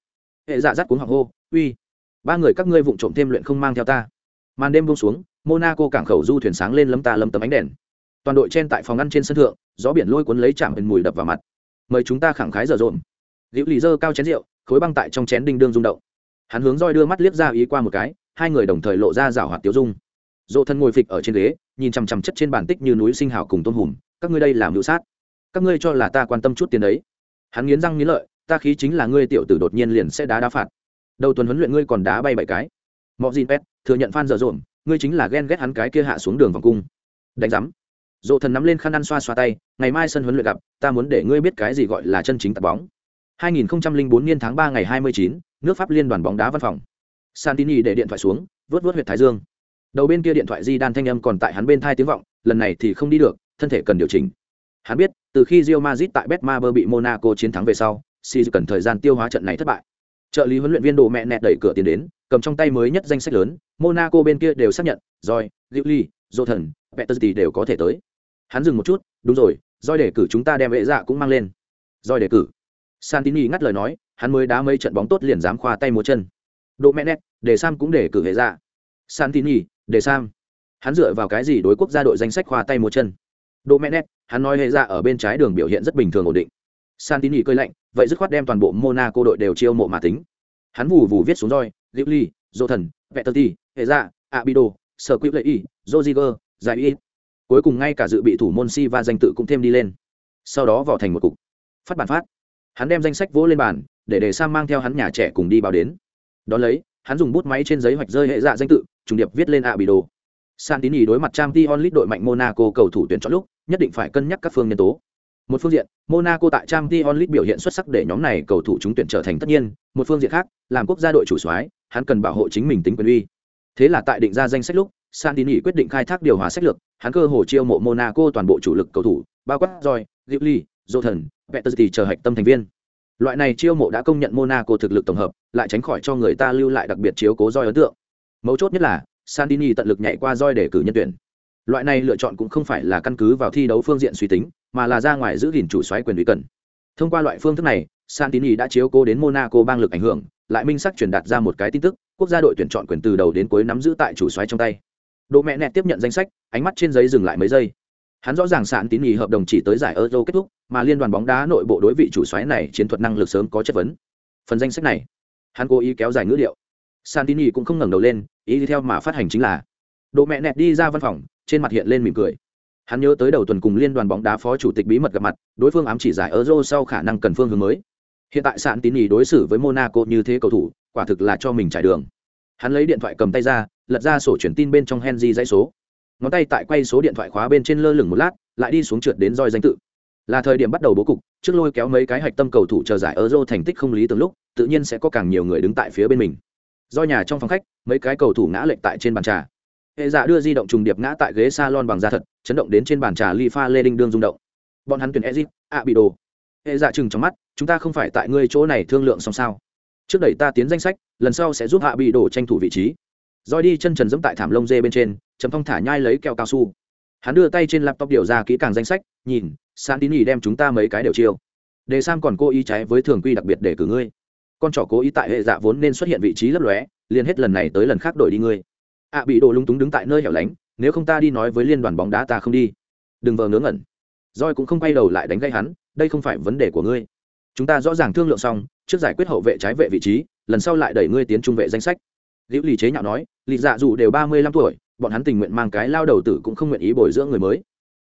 Hệ dạ dắt cuống hoàng hô, uy, ba người các ngươi vụng trộm thêm luyện không mang theo ta. Màn đêm buông xuống, monaco cảng khẩu du thuyền sáng lên lấm ta lấm tấm ánh đèn. Toàn đội chen tại phòng ngăn trên sân thượng, gió biển lôi cuốn lấy chạm bên mùi đập vào mặt mời chúng ta khẳng khái dở dồn liễu lì dơ cao chén rượu, khối băng tại trong chén đinh đương rung động. Hắn hướng roi đưa mắt liếc ra ý qua một cái, hai người đồng thời lộ ra rảo hoạt tiêu dung. Dỗ thân ngồi phịch ở trên ghế, nhìn chằm chằm chất trên bàn tích như núi sinh hào cùng tôn hùm, các ngươi đây làm hữu sát. Các ngươi cho là ta quan tâm chút tiền đấy. Hắn nghiến răng nghiến lợi, ta khí chính là ngươi tiểu tử đột nhiên liền sẽ đá đá phạt. Đầu tuần huấn luyện ngươi còn đá bay bảy cái. Mọi gì pet thừa nhận phan dở dồn ngươi chính là ghen ghét hắn cái kia hạ xuống đường vòng cung. Đánh giám dỗ thần nắm lên khăn ăn xoa xoa tay ngày mai sân huấn luyện gặp ta muốn để ngươi biết cái gì gọi là chân chính tập bóng. 2004 niên tháng 3 ngày 29, nước pháp liên đoàn bóng đá văn phòng. Santini để điện thoại xuống vớt vớt huyệt thái dương. Đầu bên kia điện thoại di đan thanh âm còn tại hắn bên thai tiếng vọng lần này thì không đi được thân thể cần điều chỉnh. Hắn biết từ khi Real Madrid tại Betmaber bị Monaco chiến thắng về sau si cần thời gian tiêu hóa trận này thất bại. Trợ lý huấn luyện viên đồ mẹ nẹt đẩy cửa tiến đến cầm trong tay mới nhất danh sách lớn monaco bên kia đều xác nhận rồi dô thần Peterti đều có thể tới hắn dừng một chút, đúng rồi doi để cử chúng ta đem vệ dạ cũng mang lên. Doi để cử. Santini ngắt lời nói, hắn mới đá mấy trận bóng tốt liền dám khoa tay múa chân. Độ mẹ nét để sam cũng để cử hệ dạ. Santini để sam. Hắn dựa vào cái gì đối quốc gia đội danh sách khoa tay múa chân? Độ mẹ nét, hắn nói hệ dạ ở bên trái đường biểu hiện rất bình thường ổn định. Santini cơi lạnh, vậy dứt khoát đem toàn bộ monaco đội đều chiêu mộ mà tính. Hắn vù vù viết xuống roi liễu ly dô thần vetterti hệ dạ abido sở quýt lệ y joziger giải y cuối cùng ngay cả dự bị thủ môn si và danh tự cũng thêm đi lên. Sau đó vào thành một cục. Phát bản phát. Hắn đem danh sách vỗ lên bàn để để sang mang theo hắn nhà trẻ cùng đi báo đến. Đón lấy hắn dùng bút máy trên giấy hoạch rơi hệ dạ danh tự trùng điệp viết lên ạ bị đồ. San tín ý đối mặt trang t onlit đội mạnh monaco cầu thủ tuyển chọn lúc nhất định phải cân nhắc các phương nhân tố. Một phương diện, Monaco tại trang t onlit biểu hiện xuất sắc để nhóm này cầu thủ chúng tuyển trở thành tất nhiên, một phương diện khác, làm quốc gia đội chủ soái, hắn cần bảo hộ chính mình tính quyền uy. Thế là tại định ra danh sách lúc, Sandini quyết định khai thác điều hòa sách lược, hắn cơ hồ chiêu mộ Monaco toàn bộ chủ lực cầu thủ, bao quát Roy, Gigli, Jotan, Vettelty chờ hạch tâm thành viên. Loại này chiêu mộ đã công nhận Monaco thực lực tổng hợp, lại tránh khỏi cho người ta lưu lại đặc biệt chiếu cố Roy ấn tượng. Mấu chốt nhất là, Sandini tận lực nhảy qua Roy để cử nhân tuyển. Loại này lựa chọn cũng không phải là căn cứ vào thi đấu phương diện suy tính, mà là ra ngoài giữ gìn chủ soái quyền uy cần. Thông qua loại phương thức này, Santini đã chiếu cố đến Monaco bang lực ảnh hưởng, lại minh xác truyền đạt ra một cái tin tức, quốc gia đội tuyển chọn quyền từ đầu đến cuối nắm giữ tại chủ soái trong tay. Đỗ mẹ nẹt tiếp nhận danh sách, ánh mắt trên giấy dừng lại mấy giây. Hắn rõ ràng sạn tín nghỉ hợp đồng chỉ tới giải Euro kết thúc, mà liên đoàn bóng đá nội bộ đối vị chủ soái này chiến thuật năng lực sớm có chất vấn. Phần danh sách này, hắn cố ý kéo dài ngữ liệu. Santini cũng không ngẩng đầu lên, ý đi theo mà phát hành chính là. Đỗ mẹ nẹt đi ra văn phòng, trên mặt hiện lên mỉm cười. Hắn nhớ tới đầu tuần cùng liên đoàn bóng đá phó chủ tịch bí mật gặp mặt, đối phương ám chỉ giải Euro sau khả năng cần phương hướng mới. Hiện tại sạn tín nhì đối xử với Monaco như thế cầu thủ, quả thực là cho mình trải đường. Hắn lấy điện thoại cầm tay ra, lật ra sổ truyền tin bên trong Henry dãy số. Ngón tay tại quay số điện thoại khóa bên trên lơ lửng một lát, lại đi xuống trượt đến roi danh tự. Là thời điểm bắt đầu bố cục, trước lôi kéo mấy cái hạch tâm cầu thủ chờ giải Euro thành tích không lý từng lúc, tự nhiên sẽ có càng nhiều người đứng tại phía bên mình. Do nhà trong phòng khách, mấy cái cầu thủ ngã lệch tại trên bàn trà. Hệ dạ đưa di động trùng điệp ngã tại ghế salon bằng da thật, chấn động đến trên bàn trà li pha lê đinh đương rung động. Bọn hắn tuyển Ezit, a bị đồ. Hệ dạ chừng trong mắt, chúng ta không phải tại ngươi chỗ này thương lượng xong sao? Trước đẩy ta tiến danh sách, lần sau sẽ giúp hạ bị đổ tranh thủ vị trí. Roi đi chân trần dẫm tại thảm lông dê bên trên chấm phong thả nhai lấy keo cao su. Hắn đưa tay trên laptop điều ra kỹ càng danh sách nhìn santini đem chúng ta mấy cái đều chiêu. Đề sam còn cố ý trái với thường quy đặc biệt để cử ngươi. Con trỏ cố ý tại hệ dạ vốn nên xuất hiện vị trí lấp lóe liền hết lần này tới lần khác đổi đi ngươi. Ạ bị đồ lúng túng đứng tại nơi hẻo lánh nếu không ta đi nói với liên đoàn bóng đá ta không đi. Đừng vờ ngớ ngẩn. Roi cũng không quay đầu lại đánh gây hắn đây không phải vấn đề của ngươi chúng ta rõ ràng thương lượng xong, trước giải quyết hậu vệ trái vệ vị trí, lần sau lại đẩy ngươi tiến trung vệ danh sách. Liễu lì chế nhạo nói, lì dạ dù đều ba mươi lăm tuổi, bọn hắn tình nguyện mang cái lao đầu tử cũng không nguyện ý bồi dưỡng người mới.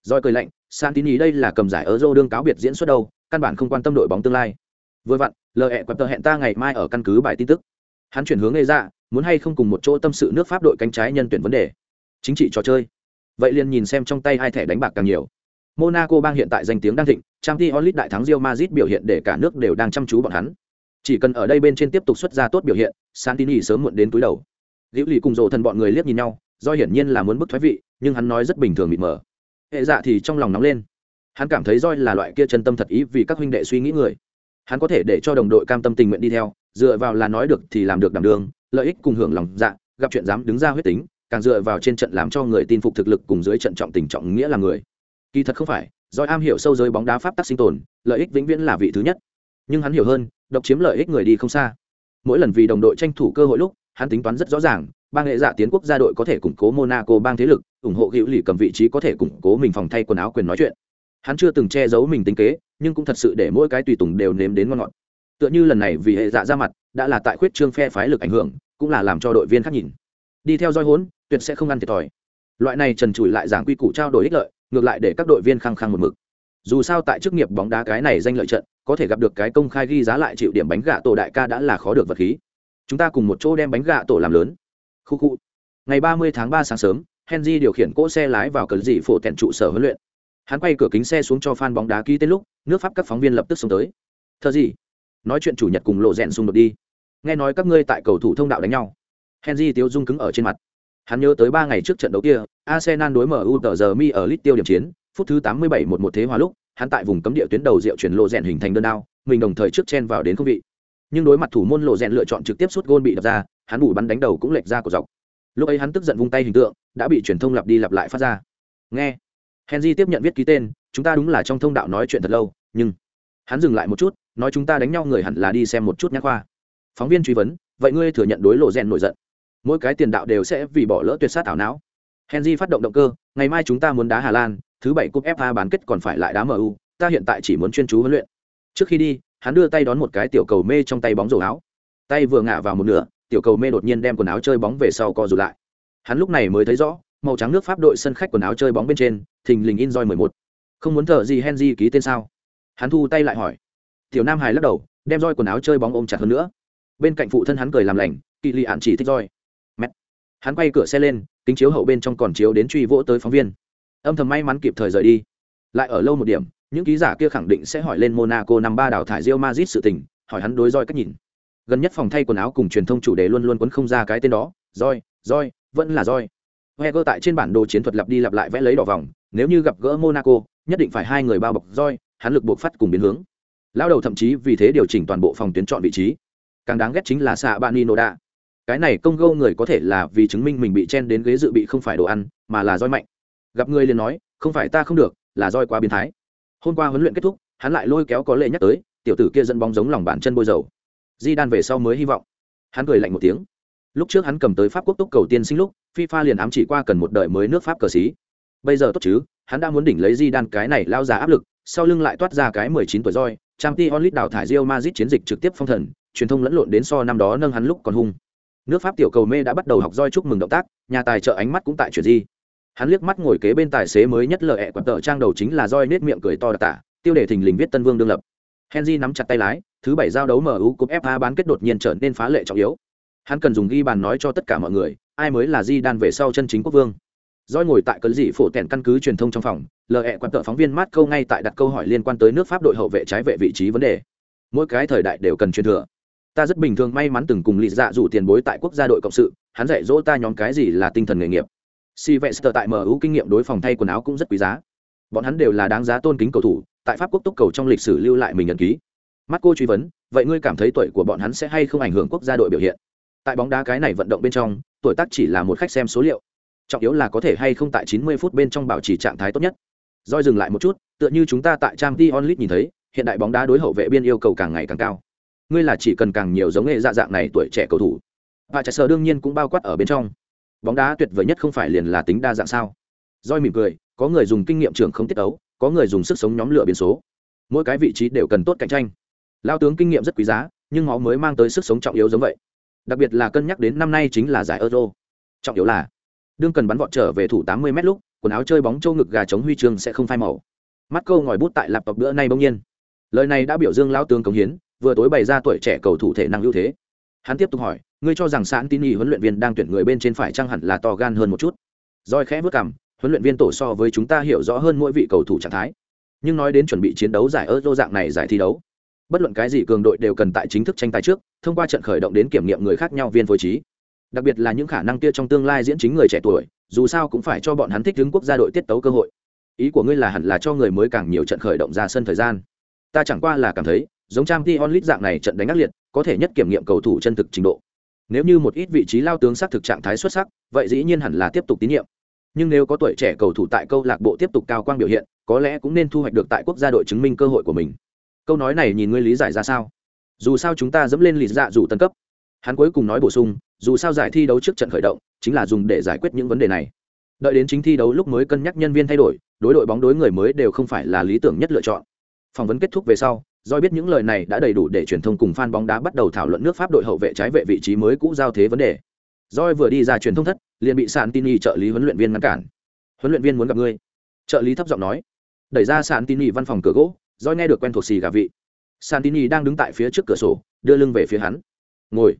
Doi cười lạnh, santini đây là cầm giải ở euro đương cáo biệt diễn xuất đâu, căn bản không quan tâm đội bóng tương lai. Vừa vặn lời hẹ quẹp tờ hẹn ta ngày mai ở căn cứ bài tin tức. Hắn chuyển hướng gây ra dạ, muốn hay không cùng một chỗ tâm sự nước pháp đội cánh trái nhân tuyển vấn đề. Chính trị trò chơi. Vậy liền nhìn xem trong tay hai thẻ đánh bạc càng nhiều monaco bang hiện tại danh tiếng đang thịnh, Champions League đại thắng Real Madrid biểu hiện để cả nước đều đang chăm chú bọn hắn. Chỉ cần ở đây bên trên tiếp tục xuất ra tốt biểu hiện, santini sớm muộn đến túi đầu. Liễu lì cùng Dỗ thần bọn người liếc nhìn nhau, do hiển nhiên là muốn bức thoái vị, nhưng hắn nói rất bình thường mịt mờ. Hệ dạ thì trong lòng nóng lên. Hắn cảm thấy Joy là loại kia chân tâm thật ý vì các huynh đệ suy nghĩ người. Hắn có thể để cho đồng đội cam tâm tình nguyện đi theo, dựa vào là nói được thì làm được đảm đường lợi ích cùng hưởng lòng dạ gặp chuyện dám đứng ra huyết tính, càng dựa vào trên trận làm cho người tin phục thực lực cùng dưới trận trọng tình trọng nghĩa là người kỳ thật không phải doi am hiểu sâu giới bóng đá pháp tắc sinh tồn, lợi ích vĩnh viễn là vị thứ nhất. Nhưng hắn hiểu hơn, độc chiếm lợi ích người đi không xa. Mỗi lần vì đồng đội tranh thủ cơ hội lúc, hắn tính toán rất rõ ràng bang hệ dạ tiến quốc gia đội có thể củng cố monaco bang thế lực, ủng hộ hữu lì cầm vị trí có thể củng cố mình phòng thay quần áo quyền nói chuyện. Hắn chưa từng che giấu mình tính kế, nhưng cũng thật sự để mỗi cái tùy tùng đều nếm đến ngon ngọt. Tựa như lần này vì hệ dạ ra mặt, đã là tại khuyết trương phe phái lực ảnh hưởng, cũng là làm cho đội viên khác nhìn. Đi theo dõi hốn, tuyệt sẽ không ăn thiệt thòi. Loại này trần trụi lại giảng quy củ trao đổi ích lợi ngược lại để các đội viên khăng khăng một mực. Dù sao tại chức nghiệp bóng đá cái này danh lợi trận, có thể gặp được cái công khai ghi giá lại chịu điểm bánh gà tổ đại ca đã là khó được vật khí. Chúng ta cùng một chỗ đem bánh gà tổ làm lớn. Khu khu. Ngày ba mươi tháng ba sáng sớm, henry điều khiển cỗ xe lái vào cờ dị phổ tẹn trụ sở huấn luyện. Hắn quay cửa kính xe xuống cho fan bóng đá ký tên lúc, nước pháp các phóng viên lập tức xuống tới. Thơ gì? Nói chuyện chủ nhật cùng lộ rèn xung đột đi. Nghe nói các ngươi tại cầu thủ thông đạo đánh nhau. Henry tiêu dung cứng ở trên mặt hắn nhớ tới ba ngày trước trận đấu kia, arsenal đối mu tờ giờ mi ở lit tiêu điểm chiến, phút thứ tám mươi bảy một một thế hòa lúc, hắn tại vùng cấm địa tuyến đầu rượu chuyển lộ rèn hình thành đơn đao, mình đồng thời trước chen vào đến không vị. Nhưng đối mặt thủ môn lộ rèn lựa chọn trực tiếp sút gôn bị đập ra, hắn bù bắn đánh đầu cũng lệch ra của dọc. Lúc ấy hắn tức giận vung tay hình tượng, đã bị truyền thông lặp đi lặp lại phát ra. Nghe. Henry tiếp nhận viết ký tên, chúng ta đúng là trong thông đạo nói chuyện thật lâu, nhưng hắn dừng lại một chút, nói chúng ta đánh nhau người hẳn là đi xem một chút nhắc khoa. Phóng viên truy vấn, vậy ngươi thừa nhận đối lộ rèn nổi giận? Mỗi cái tiền đạo đều sẽ vì bỏ lỡ tuyệt sát ảo não. Henry phát động động cơ, ngày mai chúng ta muốn đá hà lan, thứ bảy cúp fa bán kết còn phải lại đá mu ta hiện tại chỉ muốn chuyên chú huấn luyện. Trước khi đi, hắn đưa tay đón một cái tiểu cầu mê trong tay bóng rổ áo. Tay vừa ngả vào một nửa, tiểu cầu mê đột nhiên đem quần áo chơi bóng về sau co rụt lại. Hắn lúc này mới thấy rõ, màu trắng nước pháp đội sân khách quần áo chơi bóng bên trên, thình lình in roi mười một. Không muốn thở gì henry ký tên sao? Hắn thu tay lại hỏi. Tiểu nam hải lắc đầu, đem roi quần áo chơi bóng ôm chặt hơn nữa. Bên cạnh phụ thân hắn cười làm lành kỳ lì ạn chỉ thích roi hắn quay cửa xe lên kính chiếu hậu bên trong còn chiếu đến truy vỗ tới phóng viên âm thầm may mắn kịp thời rời đi lại ở lâu một điểm những ký giả kia khẳng định sẽ hỏi lên Monaco năm ba đào thải rio mazit sự tình, hỏi hắn đối roi cách nhìn. Gần nhất phòng thay quần áo cùng truyền thông chủ đề luôn luôn quấn không ra cái tên đó, roi, roi, vẫn là roi. heger tại trên bản đồ chiến thuật lặp đi lặp lại vẽ lấy đỏ vòng, nếu như gặp gỡ Monaco, nhất định phải hai người bao bọc roi, hắn lực buộc phát cùng biến hướng. Lao đầu thậm chí vì thế điều chỉnh toàn bộ phòng tuyến chọn vị trí. Càng đáng ghét chính là xạ Bani Noda. Cái này công gâu người có thể là vì chứng minh mình bị chen đến ghế dự bị không phải đồ ăn, mà là roi mạnh. Gặp người liền nói, không phải ta không được, là roi quá biến thái. Hôm qua huấn luyện kết thúc, hắn lại lôi kéo có lệ nhắc tới, tiểu tử kia dẫn bóng giống lòng bàn chân bôi dầu. Di đan về sau mới hy vọng. Hắn cười lạnh một tiếng. Lúc trước hắn cầm tới Pháp quốc túc cầu tiên sinh lúc, FIFA liền ám chỉ qua cần một đời mới nước Pháp cờ sĩ. Bây giờ tốt chứ, hắn đã muốn đỉnh lấy Di đan cái này lao ra áp lực, sau lưng lại toát ra cái 19 tuổi roi, trang t onlit đào thải Real Madrid chiến dịch trực tiếp phong thần, truyền thông lẫn lộn đến so năm đó nâng hắn lúc còn hung. Nước Pháp tiểu cầu mê đã bắt đầu học roi chúc mừng động tác, nhà tài trợ ánh mắt cũng tại chuyển di. Hắn liếc mắt ngồi kế bên tài xế mới nhất lờ hẹ quặn tờ trang đầu chính là roi nết miệng cười to đặc tả, tiêu đề thình lình viết Tân Vương đương lập. Henry nắm chặt tay lái, thứ bảy giao đấu MU cúp FA bán kết đột nhiên trở nên phá lệ trọng yếu. Hắn cần dùng ghi bàn nói cho tất cả mọi người, ai mới là Di Đan về sau chân chính quốc vương. Roi ngồi tại cấn dị phổ tèn căn cứ truyền thông trong phòng, lờ hẹ quặn tờ phóng viên mát câu ngay tại đặt câu hỏi liên quan tới nước Pháp đội hậu vệ trái vệ vị trí vấn đề. Mỗi cái thời đại đều cần truyền thừa. Ta rất bình thường may mắn từng cùng lì dạ dụ tiền bối tại quốc gia đội cộng sự, hắn dạy dỗ ta nhóm cái gì là tinh thần nghề nghiệp. Si vệ Sylvester tại MU kinh nghiệm đối phòng thay quần áo cũng rất quý giá. Bọn hắn đều là đáng giá tôn kính cầu thủ, tại Pháp quốc túc cầu trong lịch sử lưu lại mình nhật ký. Mắt cô truy vấn, vậy ngươi cảm thấy tuổi của bọn hắn sẽ hay không ảnh hưởng quốc gia đội biểu hiện? Tại bóng đá cái này vận động bên trong, tuổi tác chỉ là một khách xem số liệu. Trọng yếu là có thể hay không tại 90 phút bên trong bảo trì trạng thái tốt nhất. Doi dừng lại một chút, tựa như chúng ta tại Champions League nhìn thấy, hiện đại bóng đá đối hậu vệ biên yêu cầu càng ngày càng cao. Ngươi là chỉ cần càng nhiều giống nghệ dạ dạng này tuổi trẻ cầu thủ. Và trẻ sở đương nhiên cũng bao quát ở bên trong. Bóng đá tuyệt vời nhất không phải liền là tính đa dạng sao? Roi mỉm cười, có người dùng kinh nghiệm trưởng không tiết ấu, có người dùng sức sống nhóm lửa biến số. Mỗi cái vị trí đều cần tốt cạnh tranh lao tướng kinh nghiệm rất quý giá nhưng nó mới mang tới sức sống trọng yếu giống vậy đặc biệt là cân nhắc đến năm nay chính là giải euro trọng yếu là đương cần bắn vọt trở về thủ 80 m lúc quần áo chơi bóng châu ngực gà chống huy chương sẽ không phai màu mắt câu ngòi bút tại lạp tộc bữa nay bỗng nhiên lời này đã biểu dương lao tướng cống hiến vừa tối bày ra tuổi trẻ cầu thủ thể năng ưu thế. Hắn tiếp tục hỏi, ngươi cho rằng sẵn tin y huấn luyện viên đang tuyển người bên trên phải chăng hẳn là to gan hơn một chút? Roi khẽ vất cảm huấn luyện viên tổ so với chúng ta hiểu rõ hơn mỗi vị cầu thủ trạng thái. Nhưng nói đến chuẩn bị chiến đấu giải euro dạng này giải thi đấu, bất luận cái gì cường đội đều cần tại chính thức tranh tài trước, thông qua trận khởi động đến kiểm nghiệm người khác nhau viên phối trí. Đặc biệt là những khả năng kia trong tương lai diễn chính người trẻ tuổi, dù sao cũng phải cho bọn hắn thích ứng quốc gia đội tiết tấu cơ hội. Ý của ngươi là hẳn là cho người mới càng nhiều trận khởi động ra sân thời gian. Ta chẳng qua là cảm thấy giống trang t onlit dạng này trận đánh ác liệt, có thể nhất kiểm nghiệm cầu thủ chân thực trình độ. Nếu như một ít vị trí lao tướng xác thực trạng thái xuất sắc, vậy dĩ nhiên hẳn là tiếp tục tín nhiệm. Nhưng nếu có tuổi trẻ cầu thủ tại câu lạc bộ tiếp tục cao quang biểu hiện, có lẽ cũng nên thu hoạch được tại quốc gia đội chứng minh cơ hội của mình. Câu nói này nhìn ngươi lý giải ra sao? Dù sao chúng ta dẫm lên lì dạ dù tân cấp. Hắn cuối cùng nói bổ sung, dù sao giải thi đấu trước trận khởi động, chính là dùng để giải quyết những vấn đề này. Đợi đến chính thi đấu lúc mới cân nhắc nhân viên thay đổi, đối đội bóng đối người mới đều không phải là lý tưởng nhất lựa chọn. Phỏng vấn kết thúc về sau Doi biết những lời này đã đầy đủ để truyền thông cùng fan bóng đá bắt đầu thảo luận nước pháp đội hậu vệ trái vệ vị trí mới cũ giao thế vấn đề Doi vừa đi ra truyền thông thất, liền bị Santini trợ lý huấn luyện viên ngăn cản. Huấn luyện viên muốn gặp ngươi. Trợ lý thấp giọng nói. Đẩy ra Santini văn phòng cửa gỗ, Doi nghe được quen thuộc xì gà vị. Santini đang đứng tại phía trước cửa sổ, đưa lưng về phía hắn. Ngồi.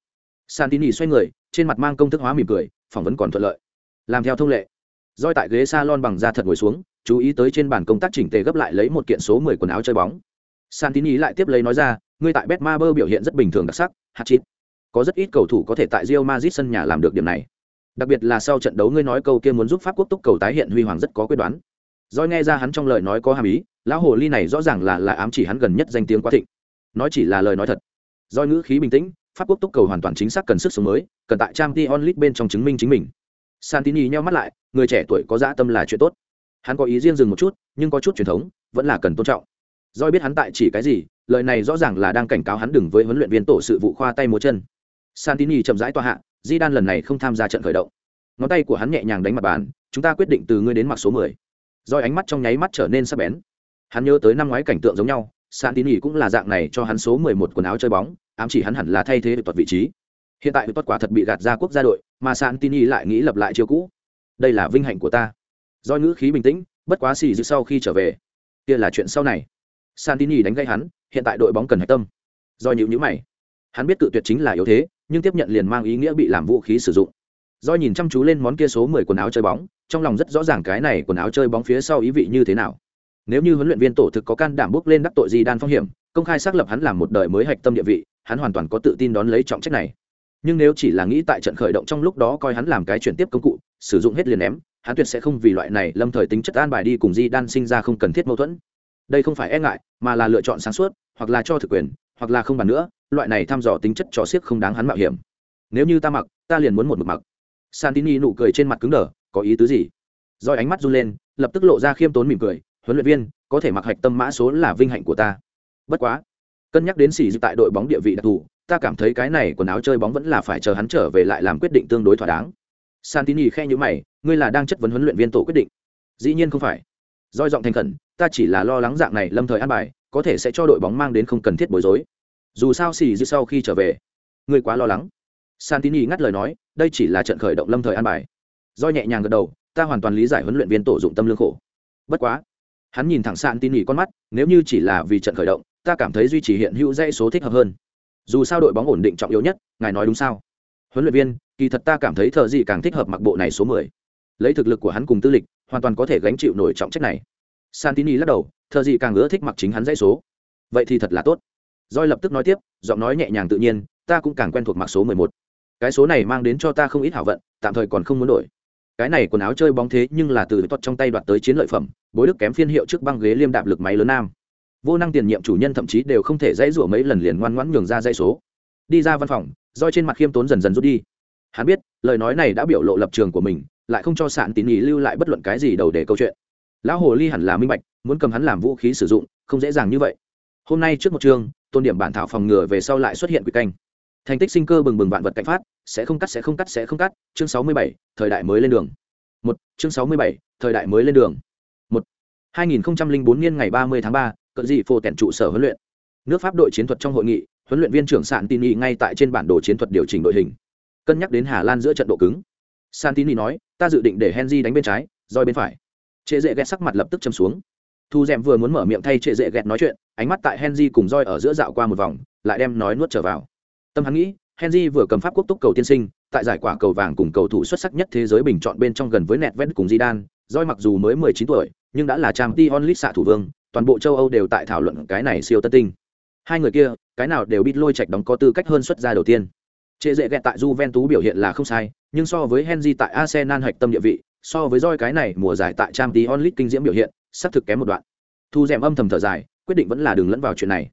Santini xoay người, trên mặt mang công thức hóa mỉm cười, phỏng vấn còn thuận lợi. Làm theo thông lệ. Doi tại ghế salon bằng da thật ngồi xuống, chú ý tới trên bàn công tác chỉnh tề gấp lại lấy một kiện số 10 quần áo chơi bóng. Santini lại tiếp lấy nói ra, ngươi tại Betmaber biểu hiện rất bình thường đặc sắc, hạt chít. Có rất ít cầu thủ có thể tại Real Madrid sân nhà làm được điểm này. Đặc biệt là sau trận đấu ngươi nói câu kia muốn giúp Pháp quốc túc cầu tái hiện huy hoàng rất có quyết đoán. Doi nghe ra hắn trong lời nói có hàm ý, lão hồ ly này rõ ràng là là ám chỉ hắn gần nhất danh tiếng quá thịnh nói chỉ là lời nói thật Doi ngữ khí bình tĩnh pháp quốc túc cầu hoàn toàn chính xác cần sức sống mới cần tại trang t onlit bên trong chứng minh chính mình santini nheo mắt lại người trẻ tuổi có dã tâm là chuyện tốt hắn có ý riêng dừng một chút nhưng có chút truyền thống vẫn là cần tôn trọng Doi biết hắn tại chỉ cái gì, lời này rõ ràng là đang cảnh cáo hắn đừng với huấn luyện viên tổ sự vụ khoa tay múa chân. Santini chậm rãi tòa hạ di đan lần này không tham gia trận khởi động. Ngón tay của hắn nhẹ nhàng đánh mặt bàn, chúng ta quyết định từ ngươi đến mặc số mười. Doi ánh mắt trong nháy mắt trở nên sắc bén. Hắn nhớ tới năm ngoái cảnh tượng giống nhau, santini cũng là dạng này cho hắn số mười một quần áo chơi bóng, ám chỉ hắn hẳn là thay thế được tuật vị trí. Hiện tại tuật quả thật bị gạt ra quốc gia đội, mà santini lại nghĩ lập lại chiêu cũ. Đây là vinh hạnh của ta. Do ngữ khí bình tĩnh, bất quá xì dư sau khi trở về. Kia là chuyện sau này santini đánh gây hắn, hiện tại đội bóng cần hạch tâm. Do nhịu nhữ mày. Hắn biết tự tuyệt chính là yếu thế, nhưng tiếp nhận liền mang ý nghĩa bị làm vũ khí sử dụng. Do nhìn chăm chú lên món kia số mười quần áo chơi bóng, trong lòng rất rõ ràng cái này quần áo chơi bóng phía sau ý vị như thế nào. Nếu như huấn luyện viên tổ thực có can đảm bước lên đắc tội gì đan phong hiểm, công khai xác lập hắn làm một đời mới hạch tâm địa vị, hắn hoàn toàn có tự tin đón lấy trọng trách này. Nhưng nếu chỉ là nghĩ tại trận khởi động trong lúc đó coi hắn làm cái chuyển tiếp công cụ, sử dụng hết liền ném, hắn tuyệt sẽ không vì loại này lâm thời tính chất an bài đi cùng di đan sinh ra không cần thiết mâu thuẫn đây không phải e ngại, mà là lựa chọn sáng suốt, hoặc là cho thực quyền, hoặc là không bàn nữa, loại này thăm dò tính chất trò xiếc không đáng hắn mạo hiểm. Nếu như ta mặc, ta liền muốn một mực mặc. Santini nụ cười trên mặt cứng đờ, có ý tứ gì? Rồi ánh mắt run lên, lập tức lộ ra khiêm tốn mỉm cười, huấn luyện viên, có thể mặc hạch tâm mã số là vinh hạnh của ta. Bất quá, cân nhắc đến xỉ tại đội bóng địa vị đặc thù, ta cảm thấy cái này quần áo chơi bóng vẫn là phải chờ hắn trở về lại làm quyết định tương đối thỏa đáng. Santini khe nhữ mày, ngươi là đang chất vấn huấn luyện viên tổ quyết định. Dĩ nhiên không phải roi giọng thành khẩn, ta chỉ là lo lắng dạng này lâm thời an bài, có thể sẽ cho đội bóng mang đến không cần thiết bối rối. Dù sao xì dư sau khi trở về ngươi quá lo lắng. Santini ngắt lời nói, đây chỉ là trận khởi động lâm thời an bài. Do nhẹ nhàng gật đầu, ta hoàn toàn lý giải huấn luyện viên tổ dụng tâm lương khổ. Bất quá, hắn nhìn thẳng santini con mắt, nếu như chỉ là vì trận khởi động, ta cảm thấy duy trì hiện hữu dãy số thích hợp hơn. Dù sao đội bóng ổn định trọng yếu nhất, ngài nói đúng sao? Huấn luyện viên, kỳ thật ta cảm thấy thợ gì càng thích hợp mặc bộ này số mười. Lấy thực lực của hắn cùng tư lịch hoàn toàn có thể gánh chịu nổi trọng trách này. Santini lắc đầu thợ gì càng ưa thích mặc chính hắn dãy số. Vậy thì thật là tốt. Roi lập tức nói tiếp, giọng nói nhẹ nhàng tự nhiên, ta cũng càng quen thuộc mặc số mười một. Cái số này mang đến cho ta không ít hảo vận, tạm thời còn không muốn đổi. Cái này quần áo chơi bóng thế nhưng là từ tốt trong tay đoạt tới chiến lợi phẩm, bối đức kém phiên hiệu trước băng ghế liêm đạp lực máy lớn nam. Vô năng tiền nhiệm chủ nhân thậm chí đều không thể dãy rủa mấy lần liền ngoan ngoãn nhường ra dãy số. Đi ra văn phòng roi trên mặt khiêm tốn dần dần rút đi. Hắn biết, lời nói này đã biểu lộ lập trường của mình lại không cho sạn tín ý lưu lại bất luận cái gì đầu để câu chuyện. Lão hồ ly hẳn là minh bạch, muốn cầm hắn làm vũ khí sử dụng, không dễ dàng như vậy. Hôm nay trước một chương, tôn điểm bản thảo phòng ngừa về sau lại xuất hiện quỷ canh. Thành tích sinh cơ bừng bừng vạn vật cạnh phát, sẽ không cắt, sẽ không cắt, sẽ không cắt. Chương sáu mươi bảy, thời đại mới lên đường. Một, chương sáu mươi bảy, thời đại mới lên đường. Một, hai nghìn bốn niên ngày ba mươi tháng ba, cận dị phô tẻn trụ sở huấn luyện. Nước pháp đội chiến thuật trong hội nghị, huấn luyện viên trưởng sạn tin y ngay tại trên bản đồ chiến thuật điều chỉnh đội hình. Cân nhắc đến hà lan giữa trận độ cứng. Santini nói ta dự định để henry đánh bên trái roi bên phải. Trệ dễ ghét sắc mặt lập tức châm xuống. Thu d vừa muốn mở miệng thay trệ dễ ghét nói chuyện ánh mắt tại henry cùng roi ở giữa dạo qua một vòng lại đem nói nuốt trở vào. Tâm hắn nghĩ henry vừa cầm pháp quốc túc cầu tiên sinh tại giải quả cầu vàng cùng cầu thủ xuất sắc nhất thế giới bình chọn bên trong gần với nẹt vét cùng Zidane, roi mặc dù mới 19 tuổi nhưng đã là trang t onlit xạ thủ vương toàn bộ châu âu đều tại thảo luận cái này siêu tân tinh. Hai người kia cái nào đều biết lôi trạch đóng có tư cách hơn xuất gia đầu tiên trệ dễ ghẹt tại Juventus biểu hiện là không sai, nhưng so với henry tại arsenal hạch tâm địa vị, so với roi cái này mùa giải tại Champions League kinh diễm biểu hiện sắp thực kém một đoạn. Thu rèm âm thầm thở dài, quyết định vẫn là đừng lẫn vào chuyện này.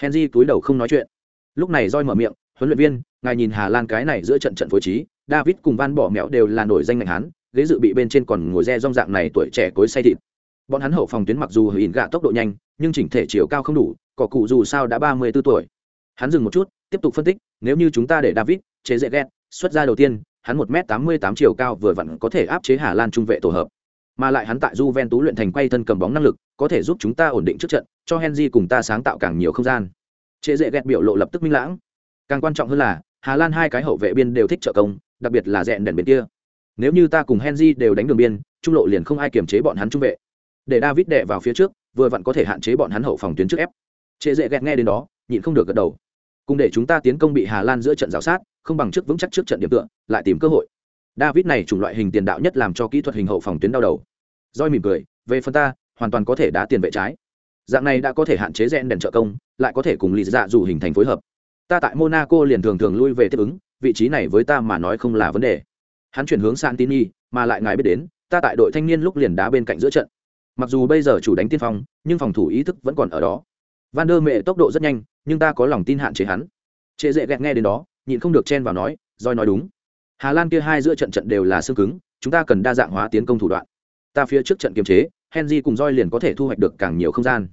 Henry cúi đầu không nói chuyện. Lúc này roi mở miệng, huấn luyện viên, ngài nhìn hà lan cái này giữa trận trận phối trí, david cùng van bỏ mẹo đều là nổi danh ngành hán, ghế dự bị bên trên còn ngồi re rong dạng này tuổi trẻ cối say thịt. Bọn hắn hậu phòng tuyến mặc dù hình gạ tốc độ nhanh, nhưng chỉnh thể chiều cao không đủ cỏ cụ dù sao đã ba mươi b ố tuổi. Hắn dừng một chút tiếp tục phân tích, nếu như chúng ta để david, chế dễ ghét, xuất ra đầu tiên, hắn một m tám mươi tám chiều cao vừa vặn có thể áp chế hà lan trung vệ tổ hợp. Mà lại hắn tại j tú luyện thành quay thân cầm bóng năng lực, có thể giúp chúng ta ổn định trước trận, cho henry cùng ta sáng tạo càng nhiều không gian. Chế dễ ghét biểu lộ lập tức minh lãng. Càng quan trọng hơn là, hà lan hai cái hậu vệ biên đều thích trợ công, đặc biệt là rẽn đèn bên kia. Nếu như ta cùng henry đều đánh đường biên, trung lộ liền không ai kiềm chế bọn hắn trung vệ. Để david đệ vào phía trước, vừa vặn có thể hạn chế bọn hắn hậu phòng tuyến trước ép. Chế dễ ghét nghe đến đó, nhịn không được gật đầu cùng để chúng ta tiến công bị hà lan giữa trận giáo sát, không bằng trước vững chắc trước trận điểm tựa, lại tìm cơ hội. David này chủng loại hình tiền đạo nhất làm cho kỹ thuật hình hậu phòng tuyến đau đầu. Roi mỉm cười, về phần ta, hoàn toàn có thể đá tiền vệ trái. Dạng này đã có thể hạn chế rẽn đèn trợ công, lại có thể cùng lì dạ dù hình thành phối hợp. Ta tại monaco liền thường thường lui về tiếp ứng, vị trí này với ta mà nói không là vấn đề. Hắn chuyển hướng santini, mà lại ngài biết đến, ta tại đội thanh niên lúc liền đá bên cạnh giữa trận. Mặc dù bây giờ chủ đánh tiên phong, nhưng phòng thủ ý thức vẫn còn ở đó van der mệ tốc độ rất nhanh, nhưng ta có lòng tin hạn chế hắn. Trệ dễ ghẹt nghe đến đó, nhịn không được chen vào nói roi nói đúng. Hà lan kia hai giữa trận trận đều là xương cứng, chúng ta cần đa dạng hóa tiến công thủ đoạn. Ta phía trước trận kiềm chế, henry cùng roi liền có thể thu hoạch được càng nhiều không gian.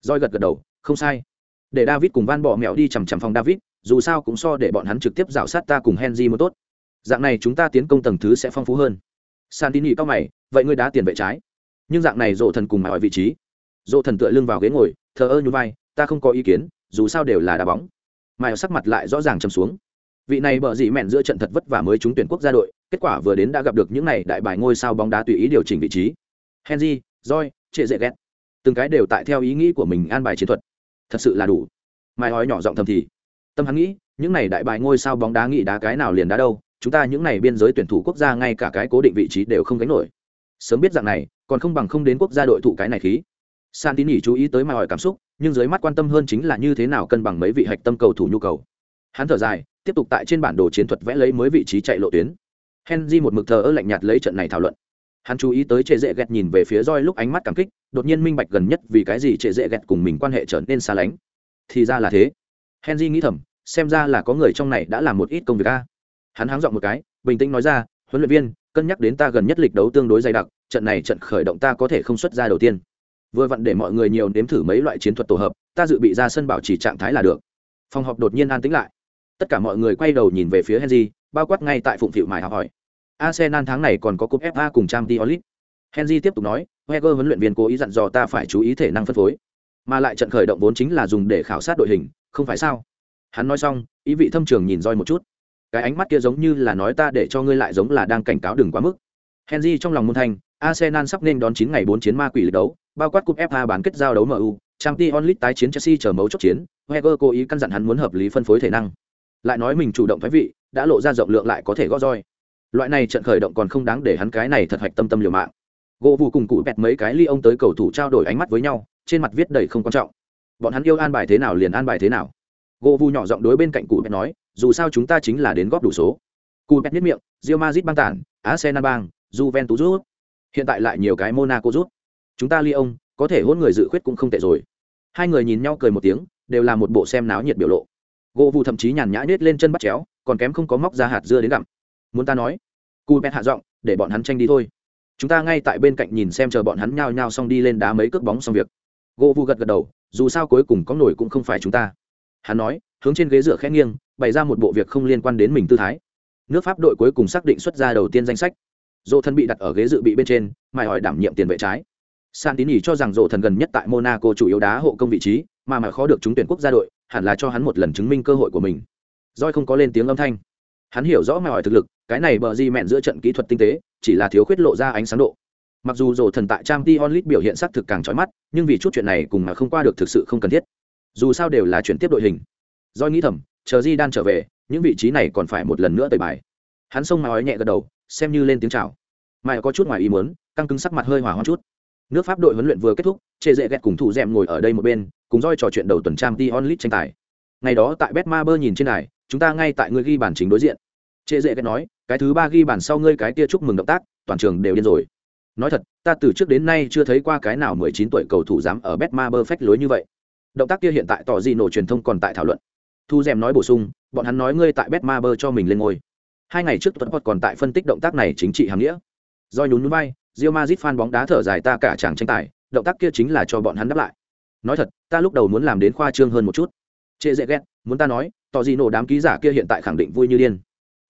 Roi gật gật đầu, không sai. Để david cùng van bỏ mẹo đi chằm chằm phòng david, dù sao cũng so để bọn hắn trực tiếp rào sát ta cùng henry một tốt. Dạng này chúng ta tiến công tầng thứ sẽ phong phú hơn. Santini cao mày, vậy ngươi đá tiền vệ trái. Nhưng dạng này dỗ thần cùng mày vị trí. Dỗ thần tựa lưng vào ghế ngồi, thờ ơ như vai ta không có ý kiến dù sao đều là đá bóng. Mà sắc mặt lại rõ ràng chầm xuống. Vị này bợ dị mẹn giữa trận thật vất vả mới trúng tuyển quốc gia đội kết quả vừa đến đã gặp được những này đại bài ngôi sao bóng đá tùy ý điều chỉnh vị trí. Henry roi trệ dễ ghét từng cái đều tại theo ý nghĩ của mình an bài chiến thuật. Thật sự là đủ. Mai hói nhỏ giọng thầm thì. Tâm hắn nghĩ những này đại bài ngôi sao bóng đá nghĩ đá cái nào liền đá đâu chúng ta những này biên giới tuyển thủ quốc gia ngay cả cái cố định vị trí đều không gánh nổi. Sớm biết dạng này còn không bằng không đến quốc gia đội thụ cái này khí. Santini chú ý tới mai hỏi cảm xúc, nhưng dưới mắt quan tâm hơn chính là như thế nào cân bằng mấy vị hạch tâm cầu thủ nhu cầu. Hắn thở dài, tiếp tục tại trên bản đồ chiến thuật vẽ lấy mới vị trí chạy lộ tuyến. Henry một mực thờ ơ lạnh nhạt lấy trận này thảo luận. Hắn chú ý tới Trệ Dệ Gẹt nhìn về phía roi lúc ánh mắt cảm kích, đột nhiên minh bạch gần nhất vì cái gì Trệ Dệ Gẹt cùng mình quan hệ trở nên xa lánh. Thì ra là thế. Henry nghĩ thầm, xem ra là có người trong này đã làm một ít công việc a. Hắn háng giọng một cái, bình tĩnh nói ra, huấn luyện viên, cân nhắc đến ta gần nhất lịch đấu tương đối dày đặc, trận này trận khởi động ta có thể không xuất ra đầu tiên vừa vặn để mọi người nhiều nếm thử mấy loại chiến thuật tổ hợp, ta dự bị ra sân bảo trì trạng thái là được. Phòng họp đột nhiên an tĩnh lại. Tất cả mọi người quay đầu nhìn về phía henry, bao quát ngay tại phụng phịu mài học hỏi. Arsenal tháng này còn có cúp fa cùng trang t olit henry tiếp tục nói heger huấn luyện viên cố ý dặn dò ta phải chú ý thể năng phân phối. Mà lại trận khởi động vốn chính là dùng để khảo sát đội hình, không phải sao? Hắn nói xong, ý vị thâm trường nhìn roi một chút. Cái ánh mắt kia giống như là nói ta để cho ngươi lại giống là đang cảnh cáo đừng quá mức. Henry trong lòng môn thành arsenal sắp nên đón chín ngày bốn chiến ma quỷ lịch đấu bao quát cúp FA bán kết giao đấu MU, Champions League tái chiến Chelsea chờ mấu chốt chiến, Wenger cố ý căn dặn hắn muốn hợp lý phân phối thể năng. Lại nói mình chủ động thoái vị, đã lộ ra rộng lượng lại có thể gõ roi. Loại này trận khởi động còn không đáng để hắn cái này thật hạch tâm tâm liều mạng. Gỗ vụ cùng cụ bẹt mấy cái ly ông tới cầu thủ trao đổi ánh mắt với nhau, trên mặt viết đầy không quan trọng. Bọn hắn yêu an bài thế nào liền an bài thế nào. Gỗ vụ nhỏ giọng đối bên cạnh cụ bẹt nói, dù sao chúng ta chính là đến góp đủ số. Cụ bẹt nhếch miệng, Real Madrid băng tản, Arsenal bang, Juventus rút. Hiện tại lại nhiều cái Monaco rút chúng ta ly ông, có thể hôn người dự khuyết cũng không tệ rồi. Hai người nhìn nhau cười một tiếng, đều là một bộ xem náo nhiệt biểu lộ. Gỗ vụ thậm chí nhàn nhã nết lên chân bắt chéo, còn kém không có móc ra hạt dưa đến gặm. Muốn ta nói? Cu pet hạ giọng, để bọn hắn tranh đi thôi. Chúng ta ngay tại bên cạnh nhìn xem chờ bọn hắn nhao nhao xong đi lên đá mấy cước bóng xong việc. Gỗ vụ gật gật đầu, dù sao cuối cùng có nổi cũng không phải chúng ta. Hắn nói, hướng trên ghế dựa khẽ nghiêng, bày ra một bộ việc không liên quan đến mình tư thái. Nước pháp đội cuối cùng xác định xuất ra đầu tiên danh sách. Dỗ thân bị đặt ở ghế dự bị bên trên, mài hỏi đảm nhiệm tiền vệ trái. Santini cho rằng rộ thần gần nhất tại Monaco chủ yếu đá hộ công vị trí, mà mà khó được trúng tuyển quốc gia đội, hẳn là cho hắn một lần chứng minh cơ hội của mình. Doi không có lên tiếng âm thanh. Hắn hiểu rõ mà hỏi thực lực, cái này bờ di mẹn giữa trận kỹ thuật tinh tế, chỉ là thiếu khuyết lộ ra ánh sáng độ. Mặc dù rổ thần tại Champions League biểu hiện sắc thực càng chói mắt, nhưng vì chút chuyện này cùng mà không qua được thực sự không cần thiết. Dù sao đều là chuyển tiếp đội hình. Doi nghĩ thầm, chờ Di đang trở về, những vị trí này còn phải một lần nữa tẩy bài. Hắn xông mà nói nhẹ gật đầu, xem như lên tiếng chào. Mày có chút ngoài ý muốn, căng cứng sắc mặt hơi hỏa hoãn chút nước pháp đội huấn luyện vừa kết thúc chê dễ ghét cùng thủ d ngồi ở đây một bên, cùng roi trò chuyện đầu tuần trang t onlit tranh tài. Ngày đó tại bet ma bơ nhìn trên này chúng ta ngay tại ngươi ghi bản chính đối diện. Chê dễ ghét nói, cái thứ ba ghi bản sau ngươi cái kia chúc mừng động tác, toàn trường đều điên rồi. Nói thật, ta từ trước đến nay chưa thấy qua cái nào mười chín tuổi cầu thủ dám ở bet ma bơ phách lối như vậy. Động tác kia hiện tại tỏ gì nổ truyền thông còn tại thảo luận. Thu d nói bổ sung, bọn hắn nói ngươi tại bet ma bơ cho mình lên ngôi. Hai ngày trước tuấn còn tại phân tích động tác này chính trị hàm nghĩa. Do nhún núi bay Real Madrid fan bóng đá thở dài ta cả chàng tranh tài, động tác kia chính là cho bọn hắn đáp lại. Nói thật, ta lúc đầu muốn làm đến khoa trương hơn một chút. Trệ dễ ghét, muốn ta nói, tỏ gì nổ đám ký giả kia hiện tại khẳng định vui như điên.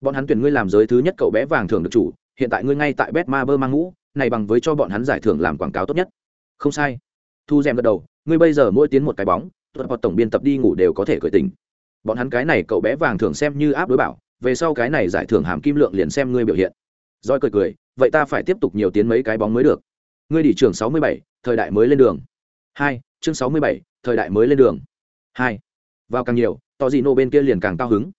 Bọn hắn tuyển ngươi làm giới thứ nhất cậu bé vàng thưởng được chủ, hiện tại ngươi ngay tại Betmaber mang ngũ, này bằng với cho bọn hắn giải thưởng làm quảng cáo tốt nhất. Không sai. Thu Gem gật đầu, ngươi bây giờ mỗi tiến một cái bóng, tuột hoạt tổng biên tập đi ngủ đều có thể cởi tình. Bọn hắn cái này cậu bé vàng thưởng xem như áp đối bảo, về sau cái này giải thưởng hàm kim lượng liền xem ngươi biểu hiện. Rồi cười cười, vậy ta phải tiếp tục nhiều tiến mấy cái bóng mới được. Ngươi đi trường sáu mươi bảy, thời đại mới lên đường. Hai, chương sáu mươi bảy, thời đại mới lên đường. Hai, vào càng nhiều, tỏ gì nô bên kia liền càng cao hứng.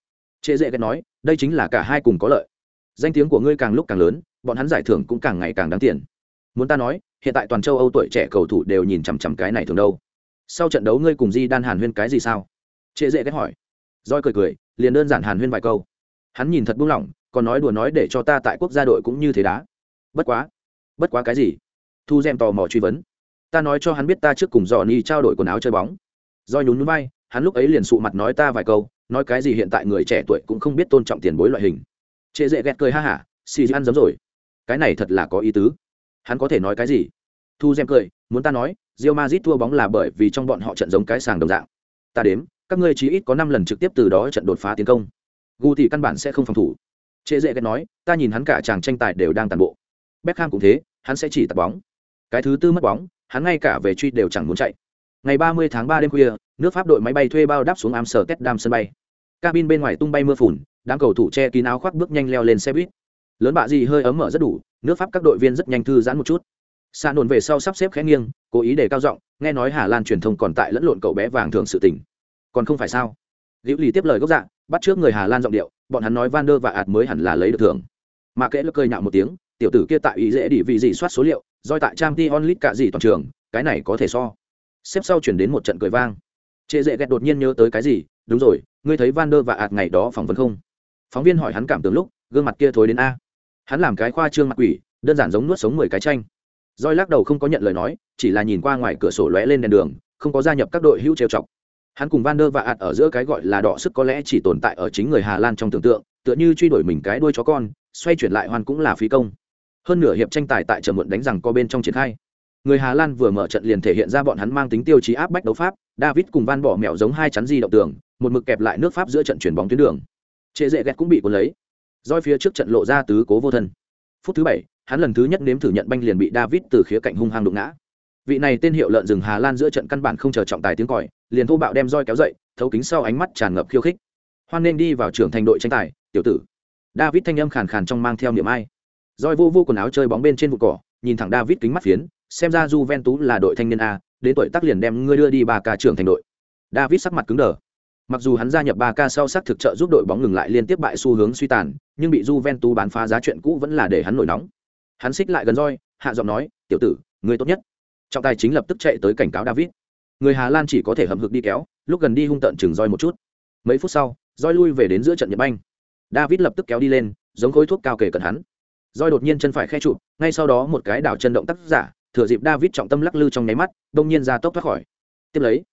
Trệ dễ ghét nói, đây chính là cả hai cùng có lợi. Danh tiếng của ngươi càng lúc càng lớn, bọn hắn giải thưởng cũng càng ngày càng đáng tiền. Muốn ta nói, hiện tại toàn châu âu tuổi trẻ cầu thủ đều nhìn chằm chằm cái này thường đâu. Sau trận đấu ngươi cùng di đan hàn huyên cái gì sao? Trệ dễ ghét hỏi. Roi cười cười, liền đơn giản hàn huyên vài câu. Hắn nhìn thật buông lỏng còn nói đùa nói để cho ta tại quốc gia đội cũng như thế đá. Bất quá bất quá cái gì? Thu gem tò mò truy vấn. Ta nói cho hắn biết ta trước cùng dò ni trao đổi quần áo chơi bóng. Do nhún núi bay hắn lúc ấy liền sụ mặt nói ta vài câu, nói cái gì hiện tại người trẻ tuổi cũng không biết tôn trọng tiền bối loại hình. Trệ dễ ghét cười ha hả, xì ăn giấm rồi. Cái này thật là có ý tứ. Hắn có thể nói cái gì? Thu gem cười, muốn ta nói rio mazit thua bóng là bởi vì trong bọn họ trận giống cái sàng đồng dạng. Ta đếm, các ngươi chí ít có năm lần trực tiếp từ đó trận đột phá tiến công. Gu thì căn bản sẽ không phòng thủ trễ dễ ghét nói ta nhìn hắn cả chàng tranh tài đều đang tàn bộ Beckham cũng thế, hắn sẽ chỉ tập bóng. Cái thứ tư mất bóng, hắn ngay cả về truy đều chẳng muốn chạy. Ngày 30 tháng 3 đêm khuya, nước Pháp đội máy bay thuê bao đáp xuống Amsterdam sân bay. Cabin bên ngoài tung bay mưa phùn, đám cầu thủ che kín áo khoác bước nhanh leo lên xe buýt. Lớn bạ gì hơi ấm mở rất đủ, nước Pháp các đội viên rất nhanh thư giãn một chút. Sa nổn về sau sắp xếp khẽ nghiêng, cố ý để cao giọng, nghe nói Hà Lan truyền thông còn tại lẫn lộn cậu bé vàng thường sự tình. Còn không phải sao? Liễu Lì tiếp lời gốc dạ, bắt trước người Hà Lan giọng điệu, bọn hắn nói Van der và ạt mới hẳn là lấy được thưởng. Mà kệ lơ cười nhạo một tiếng, tiểu tử kia tại ý dễ đi vì gì soát số liệu doi tại trang t onlit cả gì toàn trường cái này có thể so. Xếp sau chuyển đến một trận cười vang. Trệ dễ ghét đột nhiên nhớ tới cái gì đúng rồi ngươi thấy van der và ạt ngày đó phỏng vấn không? Phóng viên hỏi hắn cảm tưởng lúc gương mặt kia thối đến a. Hắn làm cái khoa trương mặt quỷ đơn giản giống nuốt sống mười cái tranh roi lắc đầu không có nhận lời nói chỉ là nhìn qua ngoài cửa sổ lóe lên đèn đường không có gia nhập các đội hữu trêu chọc hắn cùng van der và ạt ở giữa cái gọi là đỏ sức có lẽ chỉ tồn tại ở chính người hà lan trong tưởng tượng, tựa như truy đuổi mình cái đuôi chó con, xoay chuyển lại hoàn cũng là phí công. Hơn nửa hiệp tranh tài tại trận muộn đánh rằng co bên trong triển khai. Người hà lan vừa mở trận liền thể hiện ra bọn hắn mang tính tiêu chí áp bách đấu pháp, david cùng van bỏ mèo giống hai chắn di động tường, một mực kẹp lại nước pháp giữa trận chuyển bóng tuyến đường. Trệ dễ ghét cũng bị cuốn lấy. Roi phía trước trận lộ ra tứ cố vô thân. Phút thứ bảy, hắn lần thứ nhất nếm thử nhận banh liền bị david từ khía cạnh hung hăng đụng ngã vị này tên hiệu lợn rừng hà lan giữa trận căn bản không chờ trọng tài tiếng còi, liền thô bạo đem roi kéo dậy, thấu kính sau ánh mắt tràn ngập khiêu khích. Hoan nên đi vào trưởng thành đội tranh tài, tiểu tử. David thanh âm khàn khàn trong mang theo niệm ai. Roi vô vô quần áo chơi bóng bên trên vụ cỏ, nhìn thẳng david kính mắt phiến, xem ra Juventus là đội thanh niên a, đến tuổi tác liền đem ngươi đưa đi ba ca trưởng thành đội. David sắc mặt cứng đờ. Mặc dù hắn gia nhập ba ca sau sắc thực trợ giúp đội bóng ngừng lại liên tiếp bại xu hướng suy tàn, nhưng bị Juventus bán phá giá chuyện cũ vẫn là để hắn nổi nóng. Hắn xích lại gần roi, hạ giọng nói, tiểu tử, ngươi tốt nhất trọng tài chính lập tức chạy tới cảnh cáo david. Người hà lan chỉ có thể hậm hực đi kéo, lúc gần đi hung tận chừng roi một chút. Mấy phút sau, roi lui về đến giữa trận nhật banh. David lập tức kéo đi lên, giống khối thuốc cao kể cận hắn. Roi đột nhiên chân phải khe trụ, ngay sau đó một cái đảo chân động tác giả, thừa dịp david trọng tâm lắc lư trong nháy mắt đông nhiên ra tốc thoát khỏi. Tiếp lấy,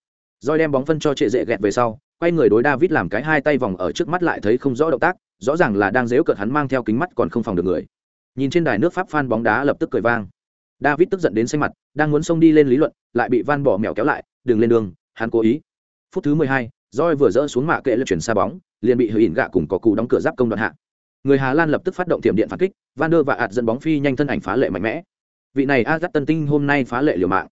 roi đem bóng phân cho trệ dễ gẹt về sau, quay người đối david làm cái hai tay vòng ở trước mắt lại thấy không rõ động tác, rõ ràng là đang dếu cợt hắn mang theo kính mắt còn không phòng được người. Nhìn trên đài nước pháp phan bóng đá lập tức cười vang david tức giận đến xanh mặt đang muốn xông đi lên lý luận lại bị van bỏ mèo kéo lại đừng lên đường hắn cố ý. Phút thứ mười hai, roi vừa dỡ xuống mạ kệ lượt chuyển xa bóng liền bị hữu ỉn gạ cùng có cụ đóng cửa giáp công đoạn hạ. Người hà lan lập tức phát động tiềm điện phản kích van der và ạt dẫn bóng phi nhanh thân ảnh phá lệ mạnh mẽ. Vị này a tân tinh hôm nay phá lệ liều mạng.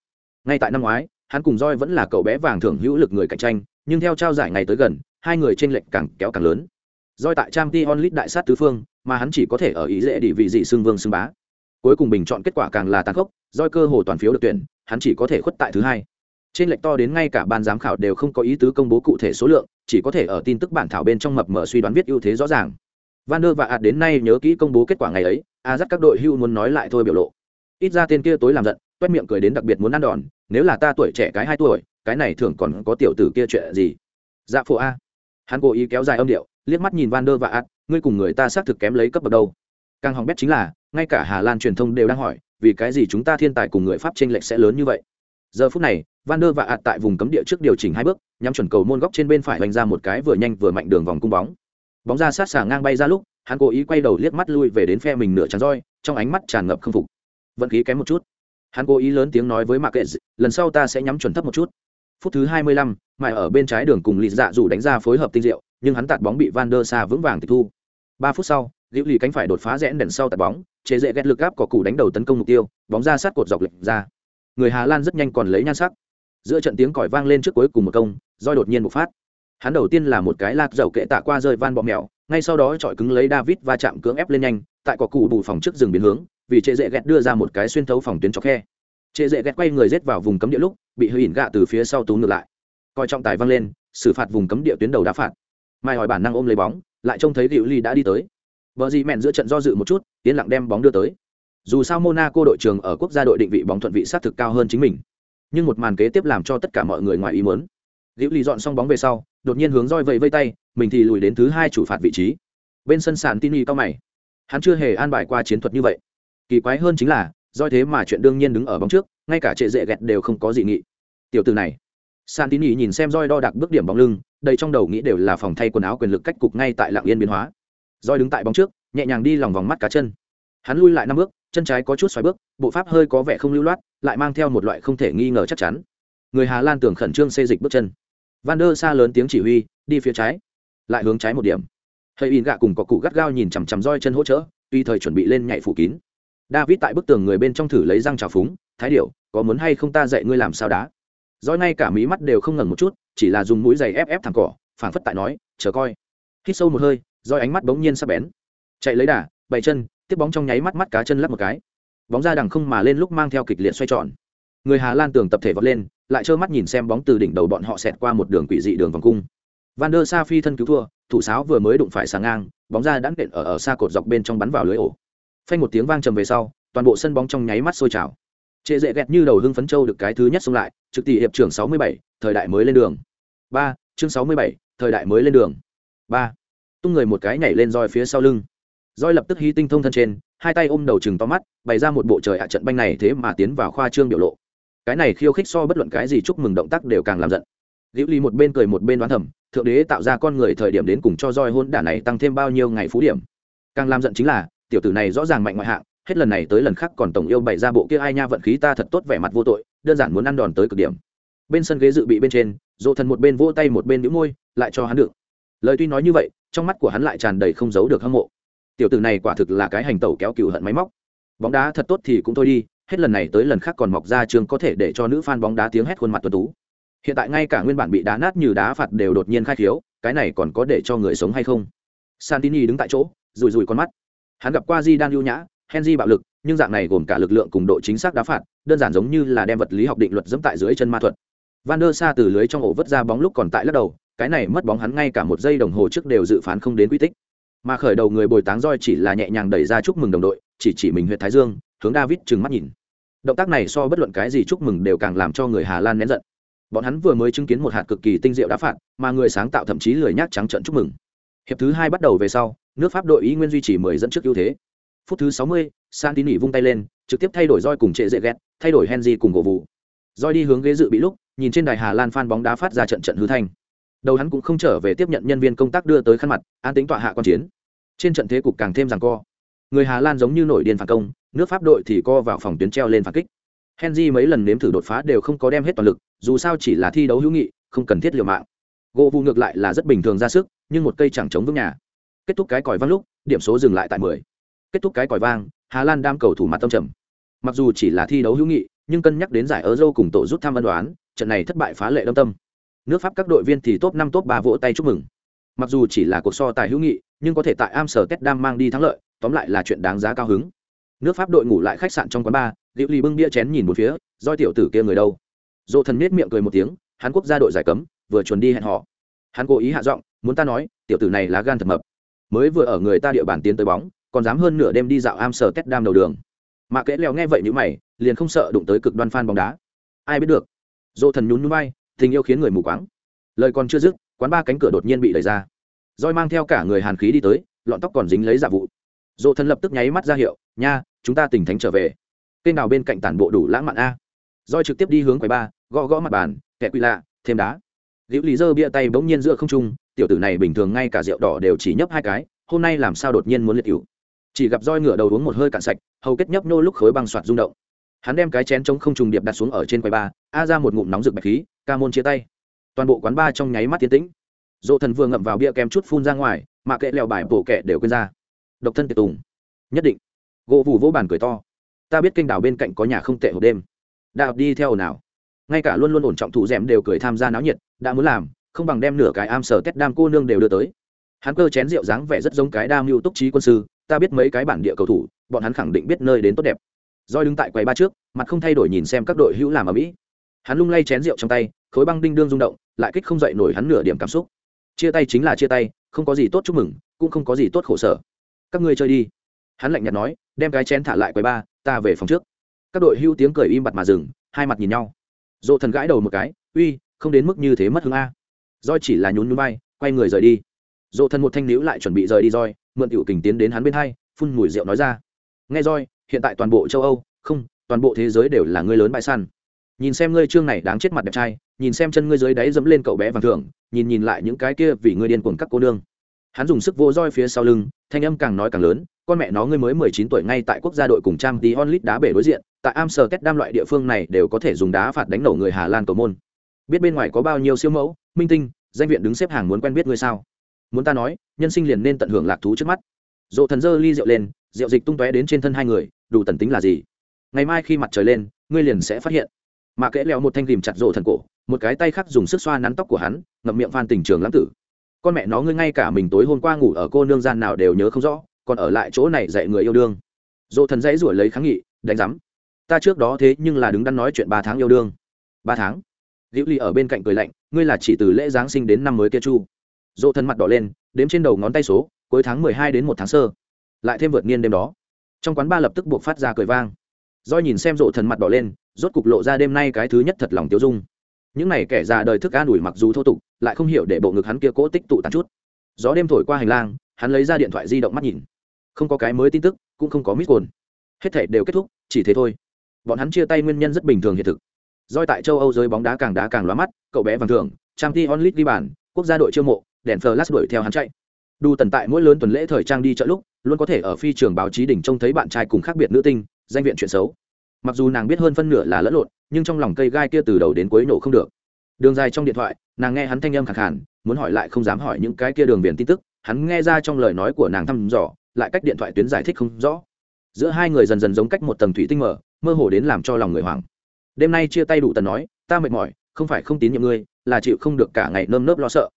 Ngay tại năm ngoái hắn cùng roi vẫn là cậu bé vàng thưởng hữu lực người cạnh tranh nhưng theo trao giải ngày tới gần hai người trên lệnh càng kéo càng lớn. Roi tại trang t onlit đại sát tứ phương mà hắn chỉ có thể ở ý dễ địa vị dị sương vương sương bá cuối cùng bình chọn kết quả càng là tàn khốc doi cơ hồ toàn phiếu được tuyển, hắn chỉ có thể khuất tại thứ hai. Trên lệch to đến ngay cả ban giám khảo đều không có ý tứ công bố cụ thể số lượng, chỉ có thể ở tin tức bản thảo bên trong mập mở suy đoán viết ưu thế rõ ràng. Van der và ạt đến nay nhớ kỹ công bố kết quả ngày ấy, a dắt các đội hưu muốn nói lại thôi biểu lộ. Ít ra tên kia tối làm giận, toét miệng cười đến đặc biệt muốn ăn đòn, nếu là ta tuổi trẻ cái hai tuổi, cái này thường còn có tiểu tử kia chuyện gì? Dạ phụ a. Hắn cố ý kéo dài âm điệu, liếc mắt nhìn van der và ạt ngươi cùng người ta xác thực kém lấy cấp bậc đâu. Càng hỏng bét chính là ngay cả hà lan truyền thông đều đang hỏi vì cái gì chúng ta thiên tài cùng người pháp tranh lệch sẽ lớn như vậy? Giờ phút này van der và ạt tại vùng cấm địa trước điều chỉnh hai bước nhắm chuẩn cầu môn góc trên bên phải đánh ra một cái vừa nhanh vừa mạnh đường vòng cung bóng. Bóng ra sát xả ngang bay ra lúc hắn cố ý quay đầu liếc mắt lui về đến phe mình nửa trắng roi trong ánh mắt tràn ngập k phục. Vận khí kém một chút. Hắn cố ý lớn tiếng nói với mạc kệ lần sau ta sẽ nhắm chuẩn thấp một chút. Phút thứ hai mươi lăm, ở bên trái đường cùng lì dạ dù đánh ra phối hợp tinh diệu nhưng hắn tạt bóng bị van der sa vững vàng tịch thu ba phút sau, liễu lì cánh phải đột phá rẽn đèn sau tạt bóng, chế dễ ghét lực gáp cỏ củ đánh đầu tấn công mục tiêu, bóng ra sát cột dọc lệch ra. Người hà lan rất nhanh còn lấy nhan sắc. Giữa trận tiếng còi vang lên trước cuối cùng một công, roi đột nhiên bộc phát. Hắn đầu tiên là một cái lạc dầu kệ tạ qua rơi van bọ mèo, ngay sau đó chọi cứng lấy david và chạm cưỡng ép lên nhanh, tại cỏ cụ bù phòng trước rừng biến hướng, vì chế dễ ghét đưa ra một cái xuyên thấu phòng tuyến cho khe. Chế dễ ghét quay người rết vào vùng cấm địa lúc, bị hơi ỉn gạ từ phía sau tú ngược lại. Coi trọng tài văng lên, xử phạt vùng cấm địa tuyến đầu đá phạt. Mai hỏi bản năng ôm lấy bóng lại trông thấy Diệu ly đã đi tới. Vợ gì mèn giữa trận do dự một chút tiến lặng đem bóng đưa tới. Dù sao monaco đội trưởng ở quốc gia đội định vị bóng thuận vị sát thực cao hơn chính mình. Nhưng một màn kế tiếp làm cho tất cả mọi người ngoài ý muốn. Diệu ly dọn xong bóng về sau, đột nhiên hướng roi vẫy vây tay, mình thì lùi đến thứ hai chủ phạt vị trí. Bên sân sàn tin cao mày. Hắn chưa hề an bài qua chiến thuật như vậy. Kỳ quái hơn chính là, roi thế mà chuyện đương nhiên đứng ở bóng trước, ngay cả trệ dễ gẹt đều không có gì nghị. Tiểu tử này. San tin y nhìn xem roi đo đạc bước điểm bóng lưng, đầy trong đầu nghĩ đều là phòng thay quần áo quyền lực cách cục ngay tại lạng yên biến hóa. Roi đứng tại bóng trước, nhẹ nhàng đi lòng vòng mắt cá chân. Hắn lui lại năm bước, chân trái có chút xoáy bước, bộ pháp hơi có vẻ không lưu loát, lại mang theo một loại không thể nghi ngờ chắc chắn. Người hà lan tưởng khẩn trương xê dịch bước chân. Van der sa lớn tiếng chỉ huy, đi phía trái, lại hướng trái một điểm. Hơi in gạ cùng có cụ gắt gao nhìn chằm chằm roi chân hỗ trợ, tuy thời chuẩn bị lên nhảy phủ kín. David tại bức tường người bên trong thử lấy răng trào phúng, thái điệu có muốn hay không ta dạy ngươi làm sao đá? Roi ngay cả mí mắt đều không ngẩn một chút, chỉ là dùng mũi giày ép ép thẳng cỏ, phảng phất tại nói, chờ coi. Hít sâu một hơi roi ánh mắt bỗng nhiên sắp bén. Chạy lấy đà, bày chân, tiếp bóng trong nháy mắt mắt cá chân lắp một cái. Bóng ra đằng không mà lên lúc mang theo kịch liệt xoay tròn. Người hà lan tường tập thể vọt lên, lại trơ mắt nhìn xem bóng từ đỉnh đầu bọn họ xẹt qua một đường quỷ dị đường vòng cung. Van der sa phi thân cứu thua, thủ sáo vừa mới đụng phải sáng ngang, bóng ra đã nện ở ở xa cột dọc bên trong bắn vào lưới ổ. Phanh một tiếng vang trầm về sau, toàn bộ sân bóng trong nháy mắt sôi trào trệ dễ ghẹt như đầu hưng phấn châu được cái thứ nhất xông lại, trực tỷ hiệp trưởng sáu mươi bảy, thời đại mới lên đường. Ba, chương sáu mươi bảy, thời đại mới lên đường. Ba, tung người một cái nhảy lên roi phía sau lưng. Roi lập tức hy tinh thông thân trên, hai tay ôm đầu chừng to mắt, bày ra một bộ trời hạ trận banh này thế mà tiến vào khoa trương biểu lộ. Cái này khiêu khích so bất luận cái gì chúc mừng động tác đều càng làm giận. Liễu ly một bên cười một bên đoán thầm, thượng đế tạo ra con người thời điểm đến cùng cho roi hôn đả này tăng thêm bao nhiêu ngày phú điểm. Càng làm giận chính là, tiểu tử này rõ ràng mạnh ngoại hạng hết lần này tới lần khác còn tổng yêu bày ra bộ kia ai nha vận khí ta thật tốt vẻ mặt vô tội, đơn giản muốn ăn đòn tới cực điểm. Bên sân ghế dự bị bên trên, dỗ thần một bên vỗ tay một bên đĩu môi, lại cho hắn được. Lời tuy nói như vậy, trong mắt của hắn lại tràn đầy không giấu được hâm mộ. Tiểu tử này quả thực là cái hành tẩu kéo cừu hận máy móc. Bóng đá thật tốt thì cũng thôi đi, hết lần này tới lần khác còn mọc ra trường có thể để cho nữ fan bóng đá tiếng hét khuôn mặt tuấn tú. Hiện tại ngay cả nguyên bản bị đá nát như đá phạt đều đột nhiên khai thiếu cái này còn có để cho người sống hay không? Santini đứng tại chỗ rùi rùi con mắt. Hắn gặp qua di đan ưu nhã henry bạo lực, nhưng dạng này gồm cả lực lượng cùng độ chính xác đá phạt, đơn giản giống như là đem vật lý học định luật dẫm tại dưới chân ma thuật. Van der sa từ lưới trong ổ vứt ra bóng lúc còn tại lắc đầu, cái này mất bóng hắn ngay cả một giây đồng hồ trước đều dự phán không đến quy tích. Mà khởi đầu người bồi táng roi chỉ là nhẹ nhàng đẩy ra chúc mừng đồng đội, chỉ chỉ mình huyện thái dương, hướng david trừng mắt nhìn. Động tác này so bất luận cái gì chúc mừng đều càng làm cho người hà lan nén giận. Bọn hắn vừa mới chứng kiến một hạt cực kỳ tinh diệu đá phạt, mà người sáng tạo thậm chí lười nhác trắng trận chúc mừng. Hiệp thứ hai bắt đầu về sau, nước pháp đội ý nguyên duy trì mười dẫn trước ưu thế phút thứ sáu mươi, santini vung tay lên, trực tiếp thay đổi roi cùng trệ dễ ghét, thay đổi henry cùng gỗ vụ roi đi hướng ghế dự bị lúc, nhìn trên đài hà lan phan bóng đá phát ra trận trận hư thanh. Đầu hắn cũng không trở về tiếp nhận nhân viên công tác đưa tới khăn mặt, an tính tọa hạ quan chiến. Trên trận thế cục càng thêm rằng co. Người hà lan giống như nổi điên phản công, nước pháp đội thì co vào phòng tuyến treo lên phản kích. Henry mấy lần nếm thử đột phá đều không có đem hết toàn lực, dù sao chỉ là thi đấu hữu nghị, không cần thiết liều mạng. Gỗ vụ ngược lại là rất bình thường ra sức, nhưng một cây chẳng chống vững nhà. Kết thúc cái còi vang lúc, điểm số dừng lại tại mười kết thúc cái còi vang, hà lan đam cầu thủ mặt tâm trầm. Mặc dù chỉ là thi đấu hữu nghị, nhưng cân nhắc đến giải euro cùng tổ rút thăm ân đoán, trận này thất bại phá lệ đâm tâm. Nước pháp các đội viên thì top năm, top ba vỗ tay chúc mừng. Mặc dù chỉ là cuộc so tài hữu nghị, nhưng có thể tại amsterdam mang đi thắng lợi, tóm lại là chuyện đáng giá cao hứng. Nước pháp đội ngủ lại khách sạn trong quán bar liệu lì bưng bia chén nhìn một phía doi tiểu tử kia người đâu? Dỗ thần nết miệng cười một tiếng hắn quốc gia đội giải cấm, vừa chuẩn đi hẹn họ. Hắn cố ý hạ giọng, muốn ta nói, tiểu tử này là gan thật mập. Mới vừa ở người ta địa bàn tiến tới bóng còn dám hơn nửa đêm đi dạo amsterdam đầu đường. Mà kẽ leo nghe vậy như mày, liền không sợ đụng tới cực đoan phan bóng đá. Ai biết được? Dỗ thần nhún núi bay tình yêu khiến người mù quáng. Lời còn chưa dứt, quán ba cánh cửa đột nhiên bị đẩy ra. Roi mang theo cả người hàn khí đi tới, lọn tóc còn dính lấy giả vụ. Dỗ thần lập tức nháy mắt ra hiệu, nha, chúng ta tỉnh thánh trở về. Tên nào bên cạnh tản bộ đủ lãng mạn a. Roi trực tiếp đi hướng quầy ba, gõ gõ mặt bàn, kẹ quy lạ, thêm đá. Liễu lý dơ bia tay bỗng nhiên giữa không trung, tiểu tử này bình thường ngay cả rượu đỏ đều chỉ nhấp hai cái, hôm nay làm sao đột nhiên muốn liệt cựu chỉ gặp roi ngửa đầu uống một hơi cạn sạch, hầu kết nhấp nô lúc khối băng soạt rung động. Hắn đem cái chén trống không trùng điệp đặt xuống ở trên quầy ba, a ra một ngụm nóng rực bạch khí, ca môn chia tay. Toàn bộ quán ba trong nháy mắt tiến tĩnh. Dỗ thần vừa ngậm vào bia kem chút phun ra ngoài, mà kệ lèo bài bổ kệ đều quên ra. Độc thân tiệt tùng. Nhất định. Gỗ vù vỗ bàn cười to. Ta biết kênh đảo bên cạnh có nhà không tệ hộp đêm. Đạo đi theo nào? Ngay cả luôn luôn ổn trọng thủ d đều cười tham gia náo nhiệt, đã muốn làm, không bằng đem nửa cái am sở tét đam cô nương đều đưa tới. Hắn cơ chén rượu dáng vẻ rất giống cái đam mưu túc trí quân sư ta biết mấy cái bản địa cầu thủ, bọn hắn khẳng định biết nơi đến tốt đẹp. Roi đứng tại quầy ba trước, mặt không thay đổi nhìn xem các đội hữu làm ở mỹ. Hắn lung lay chén rượu trong tay, khối băng đinh đương rung động, lại kích không dậy nổi hắn nửa điểm cảm xúc. Chia tay chính là chia tay, không có gì tốt chúc mừng, cũng không có gì tốt khổ sở. Các ngươi chơi đi. Hắn lạnh nhạt nói, đem cái chén thả lại quầy ba ta về phòng trước. Các đội hưu tiếng cười im bặt mà dừng, hai mặt nhìn nhau. Dỗ thần gãi đầu một cái, uy, không đến mức như thế mất hứng a. Roi chỉ là nhún núi bay quay người rời đi. Dỗ thần một thanh níu lại chuẩn bị rời đi roi mượn tiểu kình tiến đến hắn bên hai, phun mùi rượu nói ra. Nghe roi hiện tại toàn bộ châu âu, không, toàn bộ thế giới đều là ngươi lớn bãi săn. Nhìn xem ngươi trương này đáng chết mặt đẹp trai, nhìn xem chân ngươi dưới đáy dẫm lên cậu bé vàng thưởng, nhìn nhìn lại những cái kia vì ngươi điên cuồng các cô nương. Hắn dùng sức vô roi phía sau lưng, thanh âm càng nói càng lớn, con mẹ nó ngươi mới mười chín tuổi ngay tại quốc gia đội cùng trang tí onlit đá bể đối diện, tại amsterdam loại địa phương này đều có thể dùng đá phạt đánh nổ người hà lan cầu môn. Biết bên ngoài có bao nhiêu siêu mẫu, minh tinh, danh viện đứng xếp hàng muốn quen biết ngươi sao? Muốn ta nói, nhân sinh liền nên tận hưởng lạc thú trước mắt. Dỗ thần dơ ly rượu lên, rượu dịch tung tóe đến trên thân hai người, đủ tần tính là gì? Ngày mai khi mặt trời lên, ngươi liền sẽ phát hiện. Mà kẽ leo một thanh kìm chặt rộ thần cổ, một cái tay khác dùng sức xoa nắn tóc của hắn, ngậm miệng phan tình trường lãng tử. Con mẹ nó ngươi ngay cả mình tối hôm qua ngủ ở cô nương gian nào đều nhớ không rõ, còn ở lại chỗ này dạy người yêu đương. Dỗ thần dãy rủi lấy kháng nghị, đánh rắm ta trước đó thế nhưng là đứng đắn nói chuyện ba tháng yêu đương. Ba tháng? Liễu ly ở bên cạnh cười lạnh, ngươi là chỉ từ lễ giáng sinh đến năm mới kia chu dỗ thần mặt đỏ lên, đếm trên đầu ngón tay số, cuối tháng mười hai đến một tháng sơ. Lại thêm vượt niên đêm đó. Trong quán ba lập tức buộc phát ra cười vang. Doi nhìn xem rộ thần mặt đỏ lên, rốt cục lộ ra đêm nay cái thứ nhất thật lòng tiêu dung. Những này kẻ già đời thức an ủi mặc dù thô tục, lại không hiểu để bộ ngực hắn kia cố tích tụ tàn chút. Gió đêm thổi qua hành lang, hắn lấy ra điện thoại di động mắt nhìn. Không có cái mới tin tức, cũng không có mít cồn hết thể đều kết thúc, chỉ thế thôi. Bọn hắn chia tay nguyên nhân rất bình thường hiện thực. Doi tại châu âu giới bóng đá càng đá càng lóa mắt, cậu bé vàng thường trang t onlit ghi bàn, quốc gia đội chiêu mộ đèn flash đuổi theo hắn chạy. Đu tần tại mỗi lớn tuần lễ thời trang đi chợ lúc luôn có thể ở phi trường báo chí đỉnh trông thấy bạn trai cùng khác biệt nữ tinh danh viện chuyện xấu. Mặc dù nàng biết hơn phân nửa là lẫn lộn nhưng trong lòng cây gai kia từ đầu đến cuối nổ không được. Đường dài trong điện thoại nàng nghe hắn thanh âm khẳng hẳn, muốn hỏi lại không dám hỏi những cái kia đường viền tin tức hắn nghe ra trong lời nói của nàng thăm dò lại cách điện thoại tuyến giải thích không rõ. Giữa hai người dần dần giống cách một tầng thủy tinh mở mơ hồ đến làm cho lòng người hoảng. Đêm nay chia tay đủ tần nói ta mệt mỏi không phải không tín nhiệm ngươi là chịu không được cả ngày nơm nớp lo sợ.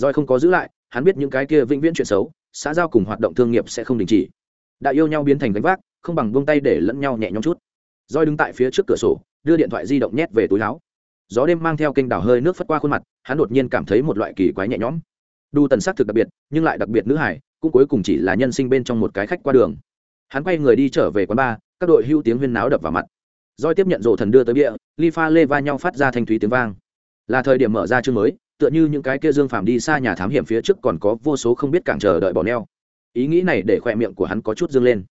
Rồi không có giữ lại, hắn biết những cái kia vĩnh viễn chuyện xấu, xã giao cùng hoạt động thương nghiệp sẽ không đình chỉ. Đã yêu nhau biến thành gánh vác, không bằng buông tay để lẫn nhau nhẹ nhõm chút. Rồi đứng tại phía trước cửa sổ, đưa điện thoại di động nhét về túi áo. Gió đêm mang theo kênh đảo hơi nước phất qua khuôn mặt, hắn đột nhiên cảm thấy một loại kỳ quái nhẹ nhõm. Đu tần sắc thực đặc biệt, nhưng lại đặc biệt nữ hải cũng cuối cùng chỉ là nhân sinh bên trong một cái khách qua đường. Hắn quay người đi trở về quán bar, các đội hưu tiếng huyên náo đập vào mặt. Rồi tiếp nhận rộ thần đưa tới bia ly pha lê va nhau phát ra thanh thúy tiếng vang. Là thời điểm mở ra chương mới tựa như những cái kia dương phàm đi xa nhà thám hiểm phía trước còn có vô số không biết cản chờ đợi bỏ neo. Ý nghĩ này để khỏe miệng của hắn có chút dương lên.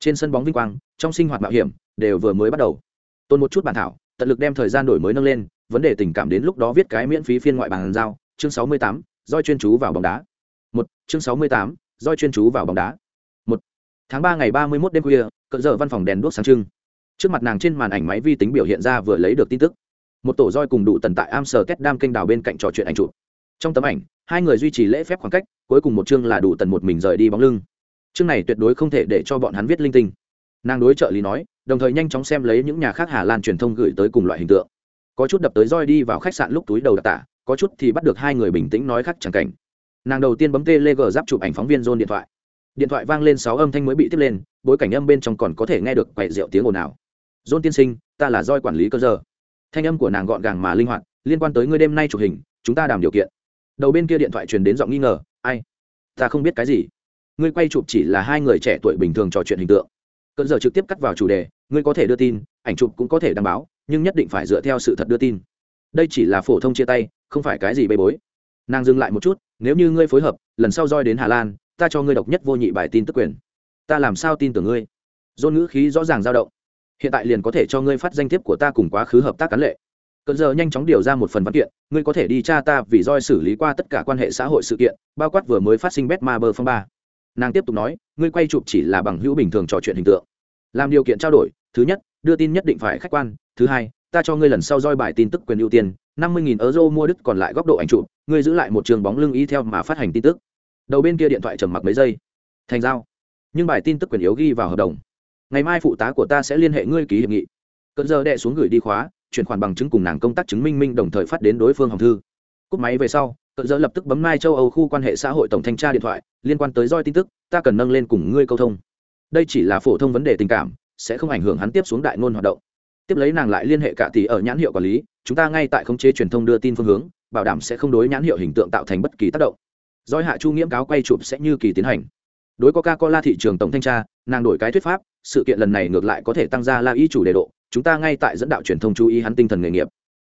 Trên sân bóng vinh quang, trong sinh hoạt mạo hiểm, đều vừa mới bắt đầu. Tôn một chút bản thảo, tận lực đem thời gian đổi mới nâng lên, vấn đề tình cảm đến lúc đó viết cái miễn phí phiên ngoại bàn giao, chương sáu mươi tám doi chuyên chú vào bóng đá. Một, chương sáu mươi tám doi chuyên chú vào bóng đá. Một, tháng ba ngày ba mươi mốt đêm khuya, cận giờ văn phòng đèn đuốc sáng trưng. Trước mặt nàng trên màn ảnh máy vi tính biểu hiện ra vừa lấy được tin tức một tổ roi cùng đủ tần tại am sờ kết đam kênh đào bên cạnh trò chuyện ảnh chụp. Trong tấm ảnh, hai người duy trì lễ phép khoảng cách, cuối cùng một chương là đủ tần một mình rời đi bóng lưng. Chương này tuyệt đối không thể để cho bọn hắn viết linh tinh. Nàng đối trợ lý nói, đồng thời nhanh chóng xem lấy những nhà khác hà lan truyền thông gửi tới cùng loại hình tượng. Có chút đập tới roi đi vào khách sạn lúc túi đầu đặt tả có chút thì bắt được hai người bình tĩnh nói khác chẳng cảnh. Nàng đầu tiên bấm tê lê gờ giáp chụp ảnh phóng viên dôn điện thoại. Điện thoại vang lên sáu âm thanh mới bị tiếp lên, bối cảnh âm bên trong còn có thể nghe được quậy rượu tiếng ồn ào. Dôn tiên sinh, ta là roi quản lý cơ giờ thanh âm của nàng gọn gàng mà linh hoạt, liên quan tới ngươi đêm nay chụp hình, chúng ta đàm điều kiện. Đầu bên kia điện thoại truyền đến giọng nghi ngờ, ai? Ta không biết cái gì. Ngươi quay chụp chỉ là hai người trẻ tuổi bình thường trò chuyện hình tượng. Cơn giờ trực tiếp cắt vào chủ đề, ngươi có thể đưa tin, ảnh chụp cũng có thể đăng báo, nhưng nhất định phải dựa theo sự thật đưa tin. Đây chỉ là phổ thông chia tay, không phải cái gì bê bối. Nàng dừng lại một chút, nếu như ngươi phối hợp, lần sau roi đến hà lan, ta cho ngươi độc nhất vô nhị bài tin tức quyền. Ta làm sao tin tưởng ngươi? Dôn ngữ khí rõ ràng dao động hiện tại liền có thể cho ngươi phát danh thiếp của ta cùng quá khứ hợp tác cán lệ. Cận giờ nhanh chóng điều ra một phần văn kiện, ngươi có thể đi cha ta vì roi xử lý qua tất cả quan hệ xã hội sự kiện, bao quát vừa mới phát sinh bet ma bơ phong ba. Nàng tiếp tục nói, ngươi quay chụp chỉ là bằng hữu bình thường trò chuyện hình tượng. Làm điều kiện trao đổi, thứ nhất, đưa tin nhất định phải khách quan, thứ hai, ta cho ngươi lần sau roi bài tin tức quyền ưu tiên, năm mươi nghìn euro mua đứt còn lại góc độ ảnh chụp, ngươi giữ lại một trường bóng lưng y theo mà phát hành tin tức. Đầu bên kia điện thoại trầm mặc mấy giây. Thành giao. Nhưng bài tin tức quyền yếu ghi vào hợp đồng ngày mai phụ tá của ta sẽ liên hệ ngươi ký hiệp nghị. Cận giờ đệ xuống gửi đi khóa, chuyển khoản bằng chứng cùng nàng công tác chứng minh minh đồng thời phát đến đối phương hồng thư. Cúp máy về sau, cận giờ lập tức bấm mai châu âu khu quan hệ xã hội tổng thanh tra điện thoại, liên quan tới roi tin tức, ta cần nâng lên cùng ngươi câu thông. Đây chỉ là phổ thông vấn đề tình cảm, sẽ không ảnh hưởng hắn tiếp xuống đại ngôn hoạt động. Tiếp lấy nàng lại liên hệ cả tỷ ở nhãn hiệu quản lý, chúng ta ngay tại khống chế truyền thông đưa tin phương hướng, bảo đảm sẽ không đối nhãn hiệu hình tượng tạo thành bất kỳ tác động. Doi hạ chu nghiễm cáo quay chụp sẽ như kỳ tiến hành. Đối coca cola thị trường tổng thanh tra nàng đổi cái thuyết pháp, sự kiện lần này ngược lại có thể tăng ra la y chủ đề độ, chúng ta ngay tại dẫn đạo truyền thông chú ý hắn tinh thần nghề nghiệp.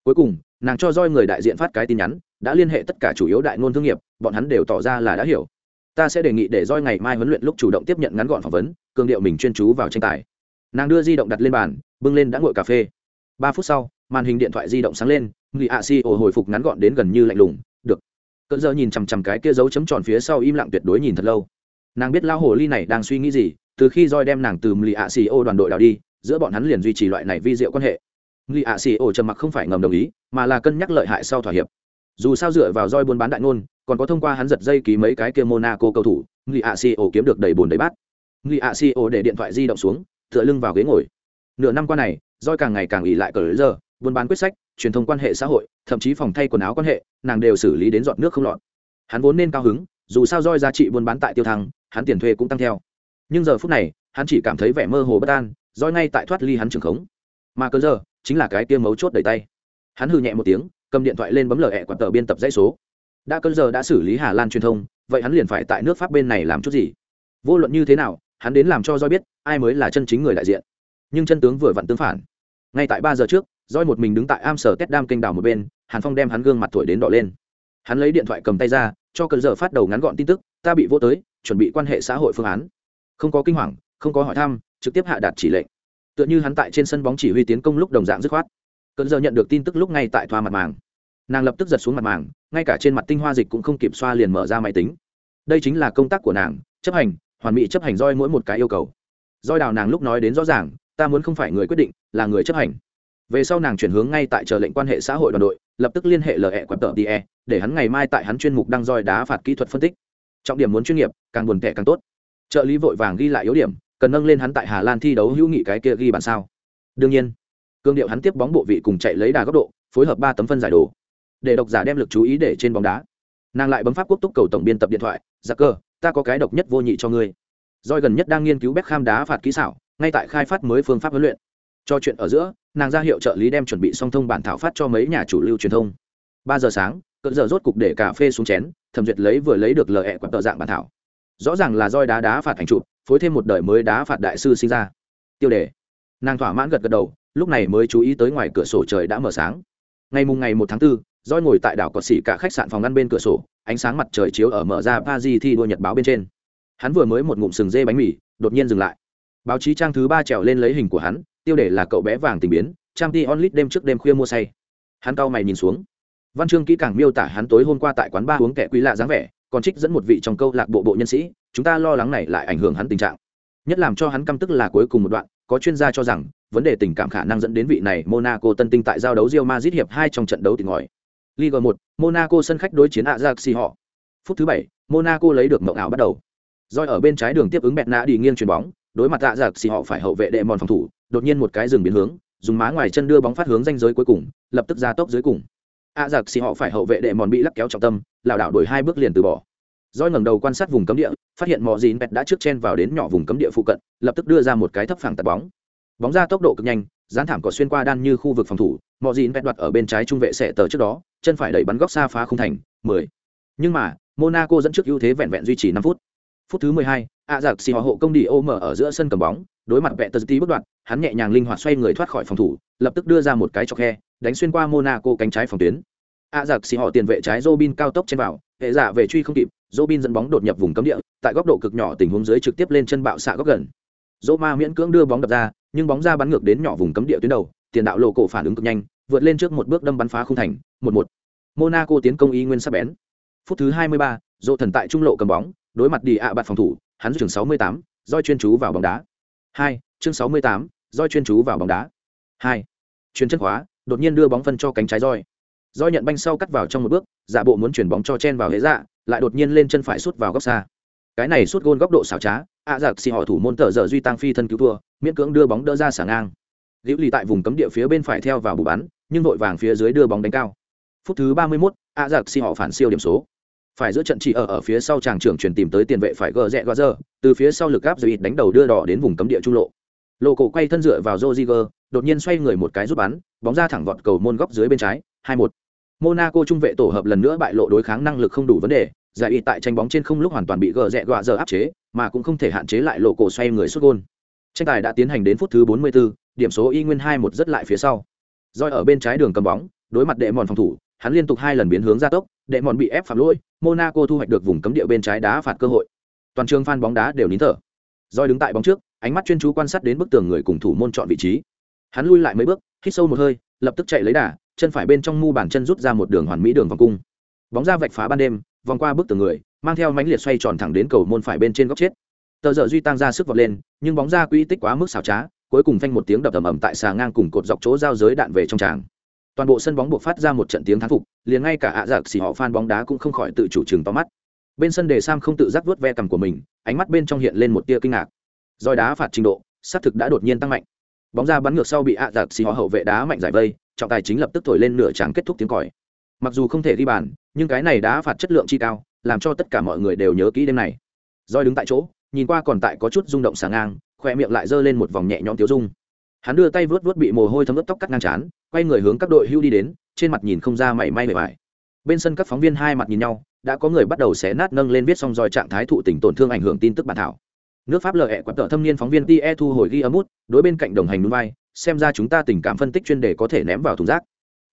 Cuối cùng, nàng cho roi người đại diện phát cái tin nhắn, đã liên hệ tất cả chủ yếu đại ngôn thương nghiệp, bọn hắn đều tỏ ra là đã hiểu. Ta sẽ đề nghị để roi ngày mai huấn luyện lúc chủ động tiếp nhận ngắn gọn phỏng vấn, cường điệu mình chuyên chú vào tranh tài. Nàng đưa di động đặt lên bàn, bưng lên đã ngồi cà phê. Ba phút sau, màn hình điện thoại di động sáng lên người ạ si ồ hồi phục ngắn gọn đến gần như lạnh lùng, được. Cơn giờ nhìn chằm chằm cái kia dấu chấm tròn phía sau im lặng tuyệt đối nhìn thật lâu. Nàng biết lao hồ ly này đang suy nghĩ gì từ khi roi đem nàng từ mli ạ xì ô đoàn đội đào đi, giữa bọn hắn liền duy trì loại này vi diệu quan hệ. Mli ạ xì ô trầm mặc không phải ngầm đồng ý, mà là cân nhắc lợi hại sau thỏa hiệp. Dù sao dựa vào roi buôn bán đại ngôn, còn có thông qua hắn giật dây ký mấy cái kia monaco cầu thủ, mli ạ xì ô kiếm được đầy bồn đầy bát. Mli ạ xì ô để điện thoại di động xuống, tựa lưng vào ghế ngồi. Nửa năm qua này roi càng ngày càng ỉ lại cờ giờ, buôn bán quyết sách, truyền thông quan hệ xã hội, thậm chí phòng thay quần áo quan hệ, nàng đều xử lý đến giọt nước không lọt. Hắn vốn nên cao hứng, dù sao roi giá trị buôn bán tại tiêu thăng, hắn tiền thuê cũng tăng theo nhưng giờ phút này, hắn chỉ cảm thấy vẻ mơ hồ bất an roi ngay tại thoát ly hắn trường khống. Mà cơn giờ chính là cái tiêm mấu chốt đầy tay. Hắn hư nhẹ một tiếng, cầm điện thoại lên bấm lờ hẹ quạt tờ biên tập dãy số. Đã cơn giờ đã xử lý hà lan truyền thông, vậy hắn liền phải tại nước pháp bên này làm chút gì? Vô luận như thế nào, hắn đến làm cho roi biết, ai mới là chân chính người đại diện. Nhưng chân tướng vừa vặn tương phản. Ngay tại ba giờ trước roi một mình đứng tại am sở tét đam kênh đào một bên, hàn phong đem hắn gương mặt thổi đến đỏ lên. Hắn lấy điện thoại cầm tay ra, cho cơn giờ phát đầu ngắn gọn tin tức, ta bị vô tới, chuẩn bị quan hệ xã hội phương án không có kinh hoàng, không có hỏi thăm, trực tiếp hạ đạt chỉ lệnh. Tựa như hắn tại trên sân bóng chỉ huy tiến công lúc đồng dạng dứt khoát. Cơn giờ nhận được tin tức lúc ngay tại thoa mặt màng. Nàng lập tức giật xuống mặt màng, ngay cả trên mặt tinh hoa dịch cũng không kịp xoa liền mở ra máy tính. Đây chính là công tác của nàng, chấp hành, hoàn mỹ chấp hành roi mỗi một cái yêu cầu. Roi đào nàng lúc nói đến rõ ràng, ta muốn không phải người quyết định, là người chấp hành. Về sau nàng chuyển hướng ngay tại chờ lệnh quan hệ xã hội đoàn đội, lập tức liên hệ lệ quẹp tờ tie để hắn ngày mai tại hắn chuyên mục đăng roi đá phạt kỹ thuật phân tích. Trọng điểm muốn chuyên nghiệp, càng buồn tẻ càng tốt trợ lý vội vàng ghi lại yếu điểm, cần nâng lên hắn tại hà lan thi đấu hữu nghị cái kia ghi bàn sao. Đương nhiên, cương điệu hắn tiếp bóng bộ vị cùng chạy lấy đà góc độ, phối hợp ba tấm phân giải đồ. Để độc giả đem lực chú ý để trên bóng đá. Nàng lại bấm pháp quốc túc cầu tổng biên tập điện thoại giặc cơ, ta có cái độc nhất vô nhị cho ngươi. Doi gần nhất đang nghiên cứu bếp kham đá phạt kỹ xảo, ngay tại khai phát mới phương pháp huấn luyện. Cho chuyện ở giữa, nàng ra hiệu trợ lý đem chuẩn bị song thông bản thảo phát cho mấy nhà chủ lưu truyền thông. Ba giờ sáng, cỡ giờ rốt cục để cà phê xuống chén, thẩm duyệt lấy vừa lấy được lời hẹ quặn tợ dạng bản thảo rõ ràng là roi đá đá phạt thành trụ, phối thêm một đời mới đá phạt đại sư sinh ra. Tiêu đề. Nàng thỏa mãn gật gật đầu lúc này mới chú ý tới ngoài cửa sổ trời đã mở sáng. Ngày mùng ngày một tháng 4, roi ngồi tại đảo cọt xỉ cả khách sạn phòng ngăn bên cửa sổ ánh sáng mặt trời chiếu ở mở ra pa di thi đua nhật báo bên trên. Hắn vừa mới một ngụm sừng dê bánh mì đột nhiên dừng lại. Báo chí trang thứ ba trèo lên lấy hình của hắn tiêu đề là cậu bé vàng tình biến trang t onlit đêm trước đêm khuya mua say. Hắn cau mày nhìn xuống. Văn chương kỹ càng miêu tả hắn tối hôm qua tại quán ba uống kẻ quý lạ dáng vẻ còn trích dẫn một vị trong câu lạc bộ bộ nhân sĩ chúng ta lo lắng này lại ảnh hưởng hắn tình trạng nhất làm cho hắn căm tức là cuối cùng một đoạn có chuyên gia cho rằng vấn đề tình cảm khả năng dẫn đến vị này monaco tân tinh tại giao đấu rio mazit hiệp hai trong trận đấu tỉnh ngòi liga một Monaco sân khách đối chiến Ajax họ. Phút thứ bảy, Monaco lấy được mộng ảo bắt đầu. Doi ở bên trái đường tiếp ứng bẹt nã đi nghiêng chuyền bóng, đối mặt Ajax họ phải hậu vệ đệ mòn phòng thủ, đột nhiên một cái dừng biến hướng, dùng má ngoài chân đưa bóng phát hướng ranh giới cuối cùng, lập tức ra tốc dưới cùng. Ajax họ phải hậu vệ đệ mòn bị lắc kéo trọng tâm, lảo đảo đổi hai bước liền từ bỏ. Doi ngẩng đầu quan sát vùng cấm địa, phát hiện Mọ Dĩn Pet đã trước chen vào đến nhỏ vùng cấm địa phụ cận, lập tức đưa ra một cái thấp phẳng tạt bóng. Bóng ra tốc độ cực nhanh, dán thảm cỏ xuyên qua đan như khu vực phòng thủ, Mọ Dĩn Pet đoạt ở bên trái trung vệ sẽ tờ trước đó, chân phải đẩy bắn góc xa phá không thành, 10. Nhưng mà, Monaco dẫn trước ưu thế vẹn vẹn duy trì 5 phút. Phút thứ 12, A Giặc xì hộ công đi ô mở ở giữa sân cầm bóng, đối mặt vẹn tờ tí bất đoạn, hắn nhẹ nhàng linh hoạt xoay người thoát khỏi phòng thủ, lập tức đưa ra một cái chọc khe, đánh xuyên qua Monaco cánh trái phòng tuyến. A Giặc xì họ tiền vệ trái Robin cao tốc trên vào, hệ giả về truy không kịp, Robin dẫn bóng đột nhập vùng cấm địa, tại góc độ cực nhỏ tình huống dưới trực tiếp lên chân bạo xạ góc gần. Roma miễn cưỡng đưa bóng đập ra, nhưng bóng ra bắn ngược đến nhỏ vùng cấm địa tuyến đầu, tiền đạo lộ cổ phản ứng cực nhanh, vượt lên trước một bước đâm bắn phá không thành, 1-1. Monaco tiến công y nguyên sắc bén. Phút thứ 23, Dỗ thần tại trung lộ cầm bóng, đối mặt đi ạ bạt phòng thủ, hắn trường 68, roi chuyên chú vào bóng đá. 2, chương 68, roi chuyên chú vào bóng đá. 2. Chuyền chân khóa, đột nhiên đưa bóng phân cho cánh trái roi. Roi nhận banh sau cắt vào trong một bước, giả bộ muốn chuyển bóng cho chen vào hệ dạ, lại đột nhiên lên chân phải sút vào góc xa. Cái này sút gôn góc độ xảo trá, ạ à giặc xì họ thủ môn tở giờ duy tăng phi thân cứu thua, miễn cưỡng đưa bóng đỡ ra sả ngang. Liễu lì tại vùng cấm địa phía bên phải theo vào bù bắn, nhưng vội vàng phía dưới đưa bóng đánh cao phút thứ ba mươi 31, a giặc si họ phản siêu điểm số phải giữa trận chỉ ở ở phía sau chàng trưởng chuyển tìm tới tiền vệ phải gờ rẽ gờ giờ từ phía sau lực gáp rồi đánh đầu đưa đỏ đến vùng cấm địa trung lộ. Lộ cổ quay thân dựa vào Rodriguez, đột nhiên xoay người một cái rút bắn bóng ra thẳng vọt cầu môn góc dưới bên trái hai một. Monaco trung vệ tổ hợp lần nữa bại lộ đối kháng năng lực không đủ vấn đề giải y tại tranh bóng trên không lúc hoàn toàn bị gờ rẽ gọ giờ áp chế mà cũng không thể hạn chế lại lộ cổ xoay người xuất gôn. Tranh tài đã tiến hành đến phút thứ 44, điểm số y nguyên hai một rất lại phía sau. Roi ở bên trái đường cầm bóng đối mặt đệ mòn phòng thủ hắn liên tục hai lần biến hướng gia tốc, đệ mòn bị ép phạm lỗi, monaco thu hoạch được vùng cấm địa bên trái đá phạt cơ hội. Toàn trường phan bóng đá đều nín thở. Roi đứng tại bóng trước, ánh mắt chuyên chú quan sát đến bức tường người cùng thủ môn chọn vị trí. Hắn lui lại mấy bước, hít sâu một hơi, lập tức chạy lấy đà, chân phải bên trong mu bàn chân rút ra một đường hoàn mỹ đường vòng cung. Bóng ra vạch phá ban đêm, vòng qua bức tường người, mang theo mánh liệt xoay tròn thẳng đến cầu môn phải bên trên góc chết. Tờ dợ duy tăng ra sức vọt lên, nhưng bóng ra quỹ tích quá mức xảo trá, cuối cùng phanh một tiếng đập ầm ầm tại xà ngang cùng cột dọc chỗ giao giới đạn về trong tràng toàn bộ sân bóng buộc phát ra một trận tiếng thắng phục, liền ngay cả ạ à giặc xỉ họ phan bóng đá cũng không khỏi tự chủ trừng to mắt. Bên sân đề sam không tự giác vớt ve cằm của mình, ánh mắt bên trong hiện lên một tia kinh ngạc. Roi đá phạt trình độ, xác thực đã đột nhiên tăng mạnh. Bóng ra bắn ngược sau bị ạ à giặc xì họ hậu vệ đá mạnh giải vây, trọng tài chính lập tức thổi lên nửa tràng kết thúc tiếng còi. Mặc dù không thể ghi bàn, nhưng cái này đá phạt chất lượng chi cao, làm cho tất cả mọi người đều nhớ kỹ đêm này. Roi đứng tại chỗ, nhìn qua còn tại có chút rung động sàng ngang khoe miệng lại giơ lên một vòng nhẹ nhõm tiêu dung hắn đưa tay vớt vớt bị mồ hôi thấm ướt tóc cắt ngang chán quay người hướng các đội hưu đi đến, trên mặt nhìn không ra mảy may mệt mỏi bên sân các phóng viên hai mặt nhìn nhau, đã có người bắt đầu xé nát nâng lên viết xong roi trạng thái thụ tỉnh tổn thương ảnh hưởng tin tức bản thảo. Nước pháp lợi ẹ quặn tợ thâm niên phóng viên tie thu hồi ghi âm út đối bên cạnh đồng hành núi vai, xem ra chúng ta tình cảm phân tích chuyên đề có thể ném vào thùng rác.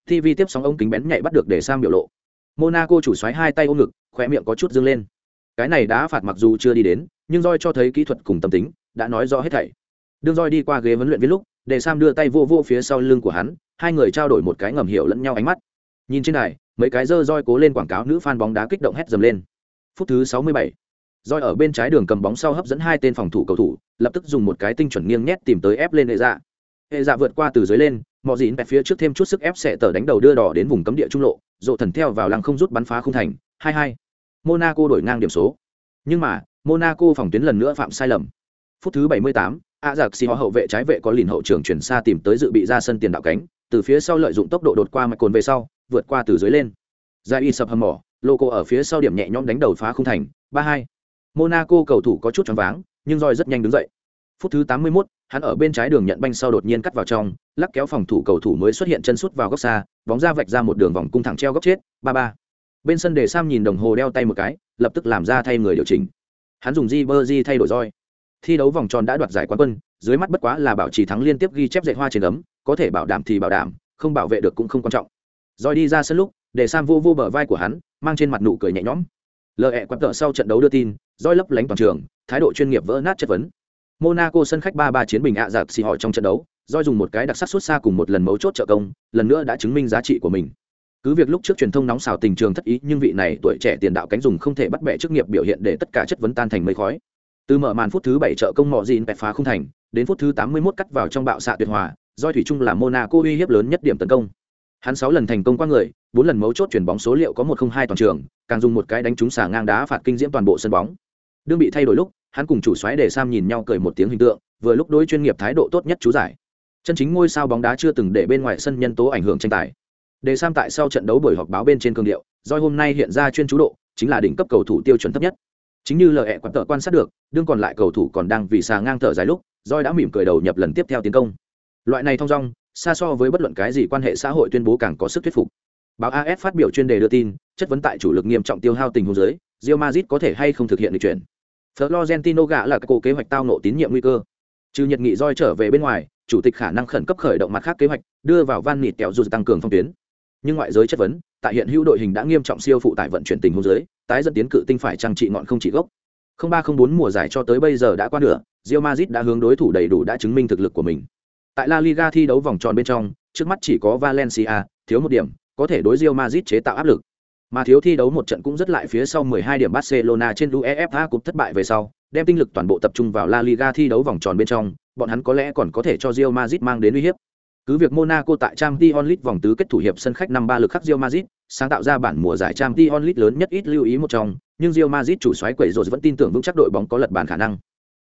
Tv tiếp sóng ông kính bén nhạy bắt được để sang biểu lộ. Monaco chủ xoáy hai tay ôm ngực khoe miệng có chút dâng lên. Cái này đã phạt mặc dù chưa đi đến, nhưng roi cho thấy kỹ thuật cùng tâm tính, đã nói rõ hết thảy. Đương roi đi qua ghế huấn luyện viên lúc để sam đưa tay vô vô phía sau lưng của hắn hai người trao đổi một cái ngầm hiểu lẫn nhau ánh mắt. Nhìn trên này mấy cái dơ roi cố lên quảng cáo nữ fan bóng đá kích động hét dầm lên. Phút thứ 67. roi ở bên trái đường cầm bóng sau hấp dẫn hai tên phòng thủ cầu thủ lập tức dùng một cái tinh chuẩn nghiêng nhét tìm tới ép lên hệ dạ. Hệ dạ vượt qua từ dưới lên mọi dịn bẹt phía trước thêm chút sức ép sẽ tờ đánh đầu đưa đỏ đến vùng cấm địa trung lộ rộ thần theo vào lăng không rút bắn phá không thành hai hai. Monaco đổi ngang điểm số. Nhưng mà monaco phòng tuyến lần nữa phạm sai lầm. Phút thứ 78, a giặc xì họ hậu vệ trái vệ có lìn hậu trường chuyển xa tìm tới dự bị ra sân tiền đạo cánh từ phía sau lợi dụng tốc độ đột qua mạch cồn về sau vượt qua từ dưới lên. Ra y sập hầm mỏ loco ở phía sau điểm nhẹ nhõm đánh đầu phá không thành ba hai. Monaco cầu thủ có chút choáng váng nhưng roi rất nhanh đứng dậy. Phút thứ 81, hắn ở bên trái đường nhận banh sau đột nhiên cắt vào trong lắc kéo phòng thủ cầu thủ mới xuất hiện chân sút vào góc xa bóng ra vạch ra một đường vòng cung thẳng treo góc chết ba ba. Bên sân để sam nhìn đồng hồ đeo tay một cái lập tức làm ra thay người điều chỉnh. Hắn dùng di bơ di thay đổi roi thi đấu vòng tròn đã đoạt giải quán quân, dưới mắt bất quá là bảo trì thắng liên tiếp ghi chép dạy hoa trên ấm, có thể bảo đảm thì bảo đảm, không bảo vệ được cũng không quan trọng. Rồi đi ra sân lúc, để sam vô vô bờ vai của hắn, mang trên mặt nụ cười nhẹ nhõm. Lợi hẹ quặn tợ sau trận đấu đưa tin roi lấp lánh toàn trường, thái độ chuyên nghiệp vỡ nát chất vấn. Monaco sân khách ba ba chiến bình ạ giặc xì họ trong trận đấu roi dùng một cái đặc sắc xuất xa cùng một lần mấu chốt trợ công, lần nữa đã chứng minh giá trị của mình. Cứ việc lúc trước truyền thông nóng xào tình trường thất ý, nhưng vị này tuổi trẻ tiền đạo cánh dùng không thể bắt bẻ chức nghiệp biểu hiện để tất cả chất vấn tan thành mây khói từ mở màn phút thứ bảy trợ công mọ dìn bẹt phá không thành, đến phút thứ tám mươi 81 cắt vào trong bạo xạ tuyệt hòa doi thủy chung là monaco uy hiếp lớn nhất điểm tấn công. Hắn sáu lần thành công qua người, bốn lần mấu chốt chuyển bóng số liệu có một không hai toàn trường, càng dùng một cái đánh trúng xả ngang đá phạt kinh diễm toàn bộ sân bóng. Đương bị thay đổi lúc, hắn cùng chủ xoáy để sam nhìn nhau cười một tiếng hình tượng, vừa lúc đối chuyên nghiệp thái độ tốt nhất chú giải. Chân chính ngôi sao bóng đá chưa từng để bên ngoài sân nhân tố ảnh hưởng tranh tài. Để sam tại sau trận đấu buổi họp báo bên trên cương điệu doi hôm nay hiện ra chuyên chú độ, chính là đỉnh cấp cầu thủ tiêu chuẩn thấp nhất chính như lời hẹ quặn tợ quan sát được, đương còn lại cầu thủ còn đang vì xà ngang thở dài lúc roi đã mỉm cười đầu nhập lần tiếp theo tiến công. Loại này thong dong, xa so với bất luận cái gì quan hệ xã hội tuyên bố càng có sức thuyết phục. Báo as phát biểu chuyên đề đưa tin, chất vấn tại chủ lực nghiêm trọng tiêu hao tình huống giới rio mazit có thể hay không thực hiện được chuyển florentino gạ là các cô kế hoạch tao nộ tín nhiệm nguy cơ. Trừ nhiệt nghị roi trở về bên ngoài, chủ tịch khả năng khẩn cấp khởi động mặt khác kế hoạch, đưa vào van nịt kẹo dù tăng cường phong tuyến nhưng ngoại giới chất vấn, tại hiện hữu đội hình đã nghiêm trọng siêu phụ tải vận chuyển tình huống giới tái dẫn tiến cự tinh phải trang trị ngọn không chỉ gốc. Không ba không bốn mùa giải cho tới bây giờ đã qua nửa, Real Madrid đã hướng đối thủ đầy đủ đã chứng minh thực lực của mình. Tại La Liga thi đấu vòng tròn bên trong, trước mắt chỉ có Valencia, thiếu một điểm, có thể đối Real Madrid chế tạo áp lực. Mà thiếu thi đấu một trận cũng rất lại phía sau 12 điểm Barcelona trên UEFA Cup thất bại về sau, đem tinh lực toàn bộ tập trung vào La Liga thi đấu vòng tròn bên trong, bọn hắn có lẽ còn có thể cho Real Madrid mang đến uy hiếp cứ việc Monaco tại Champions League vòng tứ kết thủ hiệp sân khách năm ba lực khắc Real Madrid, sáng tạo ra bản mùa giải Champions League lớn nhất ít lưu ý một trong, nhưng Real Madrid chủ soái quẩy rồi vẫn tin tưởng vững chắc đội bóng có lật bàn khả năng.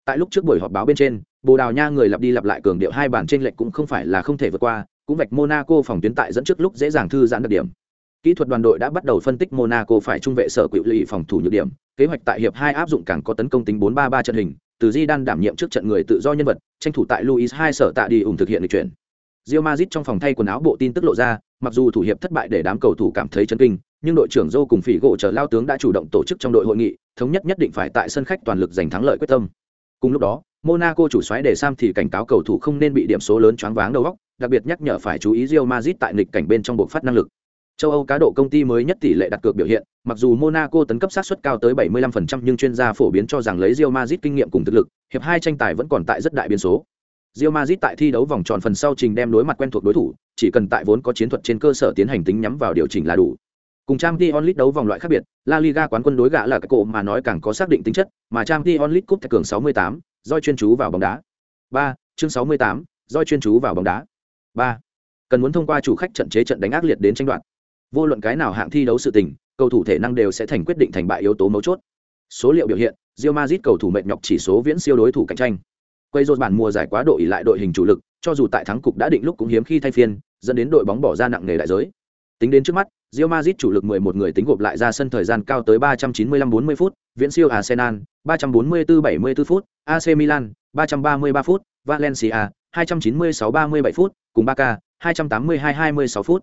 Tại lúc trước buổi họp báo bên trên, Bồ Đào Nha người lặp đi lặp lại cường điệu hai bản trên lệch cũng không phải là không thể vượt qua, cũng vạch Monaco phòng tuyến tại dẫn trước lúc dễ dàng thư giãn đặc điểm. Kỹ thuật đoàn đội đã bắt đầu phân tích Monaco phải trung vệ sở quỹ lý phòng thủ nhược điểm, kế hoạch tại hiệp hai áp dụng càng có tấn công tính 4-3-3 trận hình, từ Di Đan đảm nhiệm trước trận người tự do nhân vật, tranh thủ tại Luis hai sở tạ đi ủng thực hiện lịch chuyển. Real Madrid trong phòng thay quần áo bộ tin tức lộ ra, mặc dù thủ hiệp thất bại để đám cầu thủ cảm thấy chấn kinh, nhưng đội trưởng Zhou cùng Phỉ gỗ chờ lao tướng đã chủ động tổ chức trong đội hội nghị, thống nhất nhất định phải tại sân khách toàn lực giành thắng lợi quyết tâm. Cùng lúc đó, Monaco chủ soái để Sam thì cảnh cáo cầu thủ không nên bị điểm số lớn choáng váng đầu óc, đặc biệt nhắc nhở phải chú ý Real Madrid tại nghịch cảnh bên trong bộ phát năng lực. Châu Âu cá độ công ty mới nhất tỷ lệ đặt cược biểu hiện, mặc dù Monaco tấn cấp sát suất cao tới 75% nhưng chuyên gia phổ biến cho rằng lấy Real Madrid kinh nghiệm cùng thực lực, hiệp hai tranh tài vẫn còn tại rất đại biến số. Real Madrid tại thi đấu vòng tròn phần sau trình đem đối mặt quen thuộc đối thủ, chỉ cần tại vốn có chiến thuật trên cơ sở tiến hành tính nhắm vào điều chỉnh là đủ. Cùng Champions League đấu vòng loại khác biệt, La Liga quán quân đối gã là cái cổ mà nói càng có xác định tính chất, mà Champions League cúp cường 68, doi chuyên chú vào bóng đá. 3. Chương 68, doi chuyên chú vào bóng đá. 3. Cần muốn thông qua chủ khách trận chế trận đánh ác liệt đến tranh đoạt. Vô luận cái nào hạng thi đấu sự tình, cầu thủ thể năng đều sẽ thành quyết định thành bại yếu tố mấu chốt. Số liệu biểu hiện, Real Madrid cầu thủ mệt nhọc chỉ số viễn siêu đối thủ cạnh tranh quay rốt bản mùa giải quá độ ỷ lại đội hình chủ lực cho dù tại thắng cục đã định lúc cũng hiếm khi thay phiên dẫn đến đội bóng bỏ ra nặng nề đại giới tính đến trước mắt Real Madrid chủ lực 11 người tính gộp lại ra sân thời gian cao tới 395-40 phút, viễn siêu Arsenal 344-74 phút, AC Milan 333 phút, Valencia 296-37 phút, cùng Barca 282-26 phút.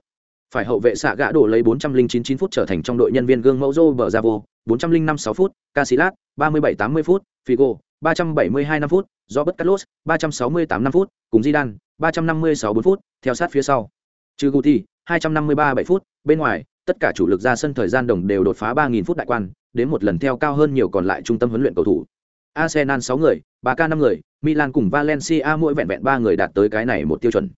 Phải hậu vệ xạ gã đổ lấy 409 phút trở thành trong đội nhân viên gương mẫu Zô Bravo, 405-6 phút, Casillas 37-80 phút, Figo 372 năm phút, do bất Carlos, 368 năm phút, cùng Zidane, 356 4 phút, theo sát phía sau. Trừ Guti, 253 7 phút, bên ngoài, tất cả chủ lực ra sân thời gian đồng đều đột phá 3000 phút đại quan, đến một lần theo cao hơn nhiều còn lại trung tâm huấn luyện cầu thủ. Arsenal 6 người, Barca 5 người, Milan cùng Valencia mỗi vẹn vẹn 3 người đạt tới cái này một tiêu chuẩn.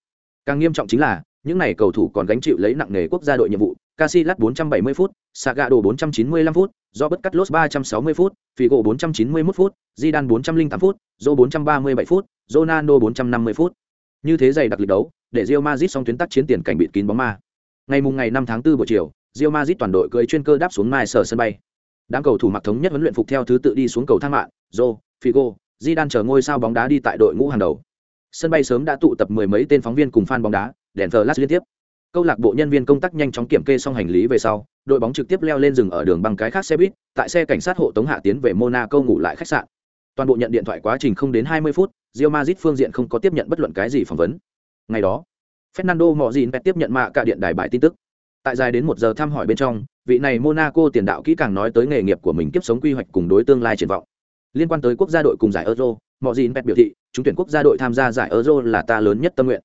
Càng nghiêm trọng chính là, những này cầu thủ còn gánh chịu lấy nặng nghề quốc gia đội nhiệm vụ, Casillas 470 phút, Sagado 495 phút, Robert Carlos 360 phút, Figo 491 phút, Zidane 408 phút, Zô 437 phút, Ronaldo 450 phút. Như thế dày đặc lịch đấu, để Real Madrid song tuyến tác chiến tiền cảnh bịt kín bóng ma. Ngày mùng ngày 5 tháng 4 buổi chiều, Real Madrid toàn đội cưỡi chuyên cơ đáp xuống mai sở sân bay. Đám cầu thủ mặc thống nhất huấn luyện phục theo thứ tự đi xuống cầu thang mạng, Zô, Figo, Zidane chờ ngôi sao bóng đá đi tại đội ngũ hàng đầu. Sân bay sớm đã tụ tập mười mấy tên phóng viên cùng fan bóng đá, đèn flash liên tiếp. Câu lạc bộ nhân viên công tác nhanh chóng kiểm kê xong hành lý về sau, đội bóng trực tiếp leo lên rừng ở đường băng cái khác xe buýt, tại xe cảnh sát hộ tống hạ tiến về Monaco ngủ lại khách sạn. Toàn bộ nhận điện thoại quá trình không đến 20 phút, rio mazit phương diện không có tiếp nhận bất luận cái gì phỏng vấn. Ngày đó, Fernando Mojin tiếp nhận mạ cả điện đài bài tin tức. Tại dài đến một giờ thăm hỏi bên trong, vị này Monaco tiền đạo kỹ càng nói tới nghề nghiệp của mình kiếp sống quy hoạch cùng đối tương lai triển vọng. Liên quan tới quốc gia đội cùng giải Euro, Mojin biểu thị, chúng tuyển quốc gia đội tham gia giải Euro là ta lớn nhất tâm nguyện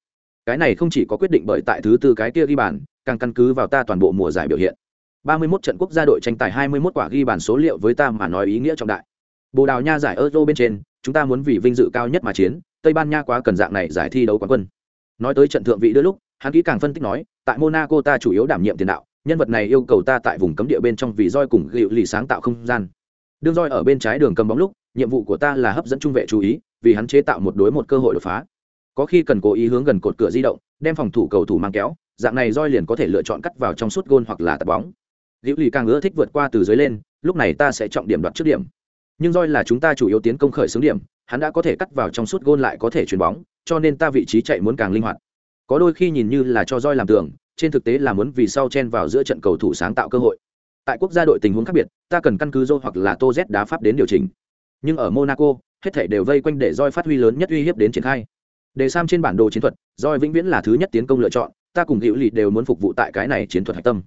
cái này không chỉ có quyết định bởi tại thứ tư cái kia ghi bàn, càng căn cứ vào ta toàn bộ mùa giải biểu hiện. 31 trận quốc gia đội tranh tài 21 quả ghi bàn số liệu với ta mà nói ý nghĩa trọng đại. Bồ đào nha giải euro bên trên, chúng ta muốn vì vinh dự cao nhất mà chiến, tây ban nha quá cần dạng này giải thi đấu quán quân. Nói tới trận thượng vị đôi lúc, hắn kỹ càng phân tích nói, tại monaco ta chủ yếu đảm nhiệm tiền đạo, nhân vật này yêu cầu ta tại vùng cấm địa bên trong vì roi cùng gịu lì sáng tạo không gian. Đương roi ở bên trái đường cầm bóng lúc, nhiệm vụ của ta là hấp dẫn trung vệ chú ý, vì hắn chế tạo một đối một cơ hội đột phá có khi cần cố ý hướng gần cột cửa di động, đem phòng thủ cầu thủ mang kéo, dạng này roi liền có thể lựa chọn cắt vào trong suốt gôn hoặc là tập bóng. Liễu lì càng ưa thích vượt qua từ dưới lên, lúc này ta sẽ trọng điểm đoạt trước điểm. Nhưng roi là chúng ta chủ yếu tiến công khởi xướng điểm, hắn đã có thể cắt vào trong suốt gôn lại có thể chuyền bóng, cho nên ta vị trí chạy muốn càng linh hoạt. Có đôi khi nhìn như là cho roi làm tường, trên thực tế là muốn vì sau chen vào giữa trận cầu thủ sáng tạo cơ hội. Tại quốc gia đội tình huống khác biệt, ta cần căn cứ roi hoặc là tô z đá pháp đến điều chỉnh. Nhưng ở monaco, hết thể đều vây quanh để roi phát huy lớn nhất uy hiếp đến triển khai đề sam trên bản đồ chiến thuật roi vĩnh viễn là thứ nhất tiến công lựa chọn, ta cùng hữu lì đều muốn phục vụ tại cái này chiến thuật hạch tâm.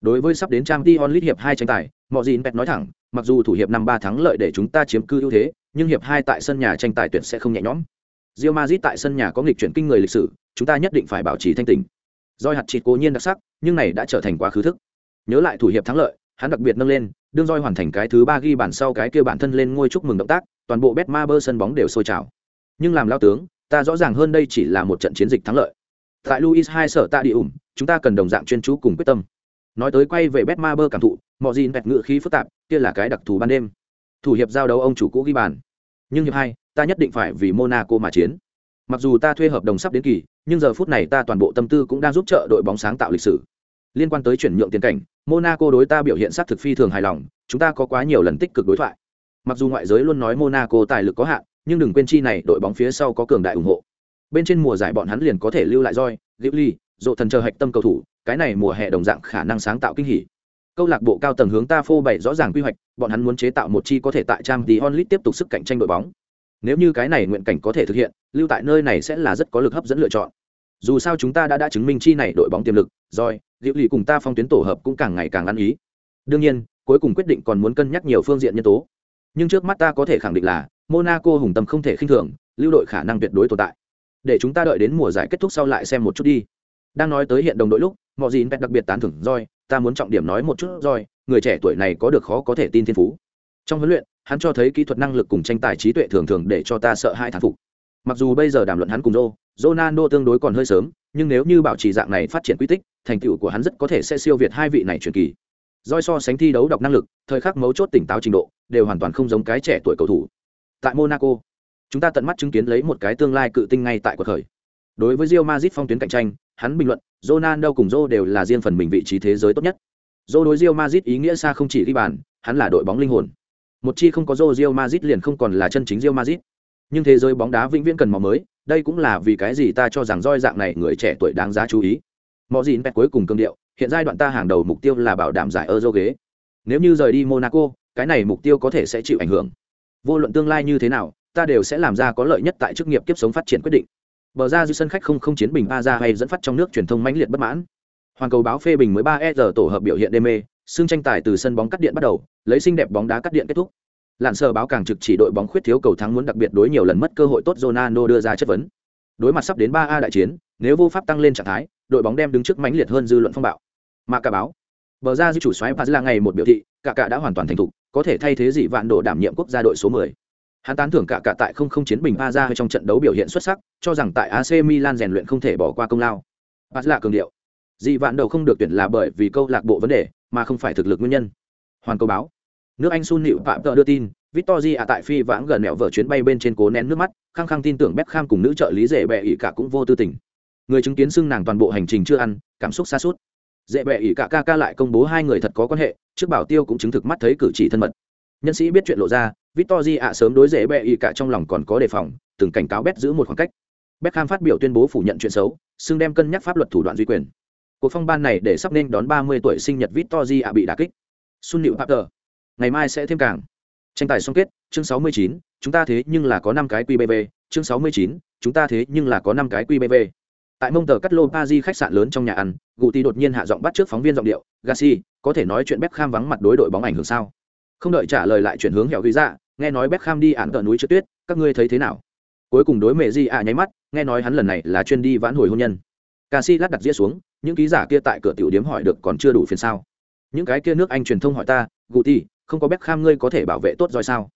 Đối với sắp đến trang t onlit hiệp hai tranh tài, mọi gì pet nói thẳng, mặc dù thủ hiệp năm ba thắng lợi để chúng ta chiếm cư ưu thế, nhưng hiệp hai tại sân nhà tranh tài tuyệt sẽ không nhẹ nhõm. Real Madrid tại sân nhà có nghịch chuyển kinh người lịch sử, chúng ta nhất định phải bảo trì thanh tỉnh roi hạt chịt cố nhiên đặc sắc, nhưng này đã trở thành quá khứ thức. Nhớ lại thủ hiệp thắng lợi, hắn đặc biệt nâng lên, đương roi hoàn thành cái thứ ba ghi bản sau cái kia bản thân lên ngôi chúc mừng động tác, toàn bộ bet ma bơ sân bóng đều sôi trào. Nhưng làm lao tướng ta rõ ràng hơn đây chỉ là một trận chiến dịch thắng lợi. Tại luis hai sở ta đi ủng chúng ta cần đồng dạng chuyên chú cùng quyết tâm. Nói tới quay về betma bơ cảm thụ, mọi gì vẹt ngự khí phức tạp, kia là cái đặc thù ban đêm. Thủ hiệp giao đấu ông chủ cũ ghi bàn. Nhưng hiệp hai, ta nhất định phải vì monaco mà chiến. Mặc dù ta thuê hợp đồng sắp đến kỳ, nhưng giờ phút này ta toàn bộ tâm tư cũng đang giúp trợ đội bóng sáng tạo lịch sử. Liên quan tới chuyển nhượng tiền cảnh, monaco đối ta biểu hiện sát thực phi thường hài lòng, chúng ta có quá nhiều lần tích cực đối thoại. Mặc dù ngoại giới luôn nói monaco tài lực có hạn nhưng đừng quên chi này, đội bóng phía sau có cường đại ủng hộ. Bên trên mùa giải bọn hắn liền có thể lưu lại roi liễu ly dộ thần chờ hạch tâm cầu thủ, cái này mùa hè đồng dạng khả năng sáng tạo kinh hỉ. Câu lạc bộ cao tầng hướng ta phô bày rõ ràng quy hoạch, bọn hắn muốn chế tạo một chi có thể tại trang tí onlit tiếp tục sức cạnh tranh đội bóng. Nếu như cái này nguyện cảnh có thể thực hiện, lưu tại nơi này sẽ là rất có lực hấp dẫn lựa chọn. Dù sao chúng ta đã đã chứng minh chi này đội bóng tiềm lực rồi liễu ly cùng ta phong tuyến tổ hợp cũng càng ngày càng ăn ý. Đương nhiên, cuối cùng quyết định còn muốn cân nhắc nhiều phương diện nhân tố. Nhưng trước mắt ta có thể khẳng định là Monaco hùng tâm không thể khinh thường, lưu đội khả năng tuyệt đối tồn tại. Để chúng ta đợi đến mùa giải kết thúc sau lại xem một chút đi. Đang nói tới hiện đồng đội lúc, Mọ Dĩn đặc biệt tán thưởng Joy, ta muốn trọng điểm nói một chút Joy, người trẻ tuổi này có được khó có thể tin thiên phú. Trong huấn luyện, hắn cho thấy kỹ thuật năng lực cùng tranh tài trí tuệ thường thường để cho ta sợ hai thán phục. Mặc dù bây giờ đàm luận hắn cùng Zô, Ronaldo tương đối còn hơi sớm, nhưng nếu như bảo trì dạng này phát triển quy tích, thành tựu của hắn rất có thể sẽ siêu việt hai vị này truyền kỳ. Joy so sánh thi đấu đọc năng lực, thời khắc mấu chốt tỉnh táo trình độ, đều hoàn toàn không giống cái trẻ tuổi cầu thủ tại monaco. Chúng ta tận mắt chứng kiến lấy một cái tương lai cự tinh ngay tại cuộc khởi. Đối với Real Madrid phong tuyến cạnh tranh, hắn bình luận, Ronaldo cùng Zô đều là riêng phần mình vị trí thế giới tốt nhất. Zô đối Real Madrid ý nghĩa xa không chỉ ghi bàn, hắn là đội bóng linh hồn. Một chi không có Zô Real Madrid liền không còn là chân chính Real Madrid. Nhưng thế giới bóng đá vĩnh viễn cần màu mới, đây cũng là vì cái gì ta cho rằng roi dạng này người trẻ tuổi đáng giá chú ý. Mọi gì pet cuối cùng cương điệu, hiện giai đoạn ta hàng đầu mục tiêu là bảo đảm giải euro ghế. Nếu như rời đi monaco, cái này mục tiêu có thể sẽ chịu ảnh hưởng vô luận tương lai như thế nào ta đều sẽ làm ra có lợi nhất tại chức nghiệp kiếp sống phát triển quyết định. Bờ ra dư sân khách không không chiến bình ba ra hay dẫn phát trong nước truyền thông mãnh liệt bất mãn. Hoàn cầu báo phê bình mới ba e giờ tổ hợp biểu hiện đê mê xương tranh tài từ sân bóng cắt điện bắt đầu lấy xinh đẹp bóng đá cắt điện kết thúc. Lặn sờ báo càng trực chỉ đội bóng khuyết thiếu cầu thắng muốn đặc biệt đối nhiều lần mất cơ hội tốt Ronaldo đưa ra chất vấn. Đối mặt sắp đến ba a đại chiến, nếu vô pháp tăng lên trạng thái, đội bóng đem đứng trước mãnh liệt hơn dư luận phong bạo. Mà cả báo, bờ ra dư chủ xoáy là ngày một biểu thị, cả cả đã hoàn toàn thành thục, có thể thay thế dị vạn đồ đảm nhiệm quốc gia đội số 10. Hắn tán thưởng cả cả tại không không chiến bình ba ra trong trận đấu biểu hiện xuất sắc, cho rằng tại AC Milan rèn luyện không thể bỏ qua công lao. Bạt là cường điệu. Dị vạn đầu không được tuyển là bởi vì câu lạc bộ vấn đề, mà không phải thực lực nguyên nhân. Hoàn câu báo. Nước Anh Sun Liễu Phạm tờ đưa tin, Victory tại phi vãng gần mẹo vợ chuyến bay bên trên cố nén nước mắt, khăng khăng tin tưởng Beckham cùng nữ trợ lý rể bẹ ỉ cả cũng vô tư tình. Người chứng kiến xưng nàng toàn bộ hành trình chưa ăn, cảm xúc xa suốt. Dễ bẹ ỉ cả ca ca lại công bố hai người thật có quan hệ, trước bảo tiêu cũng chứng thực mắt thấy cử chỉ thân mật. Nhân sĩ biết chuyện lộ ra, Victory ạ sớm đối dễ bẹ ỉ cả trong lòng còn có đề phòng, từng cảnh cáo Beck giữ một khoảng cách. Beckham phát biểu tuyên bố phủ nhận chuyện xấu, xưng đem cân nhắc pháp luật thủ đoạn duy quyền. Cuộc phong ban này để sắp nên đón 30 tuổi sinh nhật Victory ạ bị đả kích. Sun Liễu Papter. Ngày mai sẽ thêm càng tranh tài xong kết chương 69, chúng ta thế nhưng là có năm cái qbb chương 69, chúng ta thế nhưng là có năm cái qbb tại mông tờ cắt lô di khách sạn lớn trong nhà ăn, gù tì đột nhiên hạ giọng bắt trước phóng viên giọng điệu, gassi, có thể nói chuyện Beckham vắng mặt đối đội bóng ảnh hưởng sao? Không đợi trả lời lại chuyển hướng hẻo ghi ra nghe nói Beckham đi ạn tờ núi trượt tuyết, các ngươi thấy thế nào? Cuối cùng đối mẹ di ạ dạ nháy mắt, nghe nói hắn lần này là chuyên đi vãn hồi hôn nhân. Ca si lát đặt dĩa xuống, những ký giả kia tại cửa tiểu điếm hỏi được còn chưa đủ phiền sao? Những cái kia nước anh truyền thông hỏi ta, gù tì, không có bếp kham ngươi có thể bảo vệ tốt rồi sao?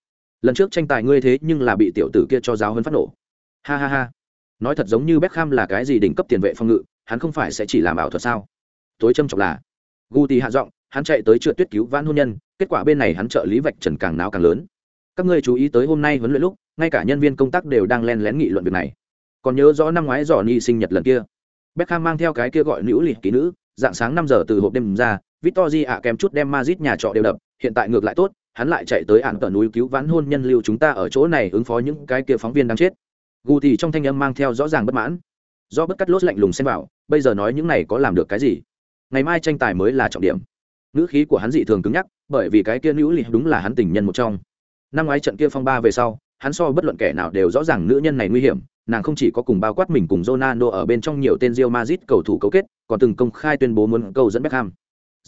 Lần trước tranh tài ngươi thế nhưng là bị tiểu tử kia cho giáo hơn phát nổ. Ha ha ha nói thật giống như Beckham là cái gì đỉnh cấp tiền vệ phòng ngự, hắn không phải sẽ chỉ làm ảo thuật sao? Tối châm trọng là, Guti hạ giọng, hắn chạy tới trượt tuyết cứu vãn hôn nhân, kết quả bên này hắn trợ lý vạch trần càng náo càng lớn. Các ngươi chú ý tới hôm nay huấn luyện lúc, ngay cả nhân viên công tác đều đang len lén nghị luận việc này. Còn nhớ rõ năm ngoái Johnny sinh nhật lần kia, Beckham mang theo cái kia gọi nữ liệt ký nữ, dạng sáng năm giờ từ hộp đêm ra, Victory ạ kém chút đem Madrid nhà trọ đều đập, hiện tại ngược lại tốt, hắn lại chạy tới ản tờ núi cứu vãn hôn nhân lưu chúng ta ở chỗ này ứng phó những cái kia phóng viên đang chết. Gu thì trong thanh âm mang theo rõ ràng bất mãn. Do bất cắt lốt lạnh lùng xem vào, bây giờ nói những này có làm được cái gì? Ngày mai tranh tài mới là trọng điểm. Nữ khí của hắn dị thường cứng nhắc, bởi vì cái kia nữ lì đúng là hắn tình nhân một trong. Năm ngoái trận kia phong ba về sau, hắn so bất luận kẻ nào đều rõ ràng nữ nhân này nguy hiểm, nàng không chỉ có cùng bao quát mình cùng Ronaldo ở bên trong nhiều tên Real Madrid cầu thủ cấu kết, còn từng công khai tuyên bố muốn cầu dẫn Beckham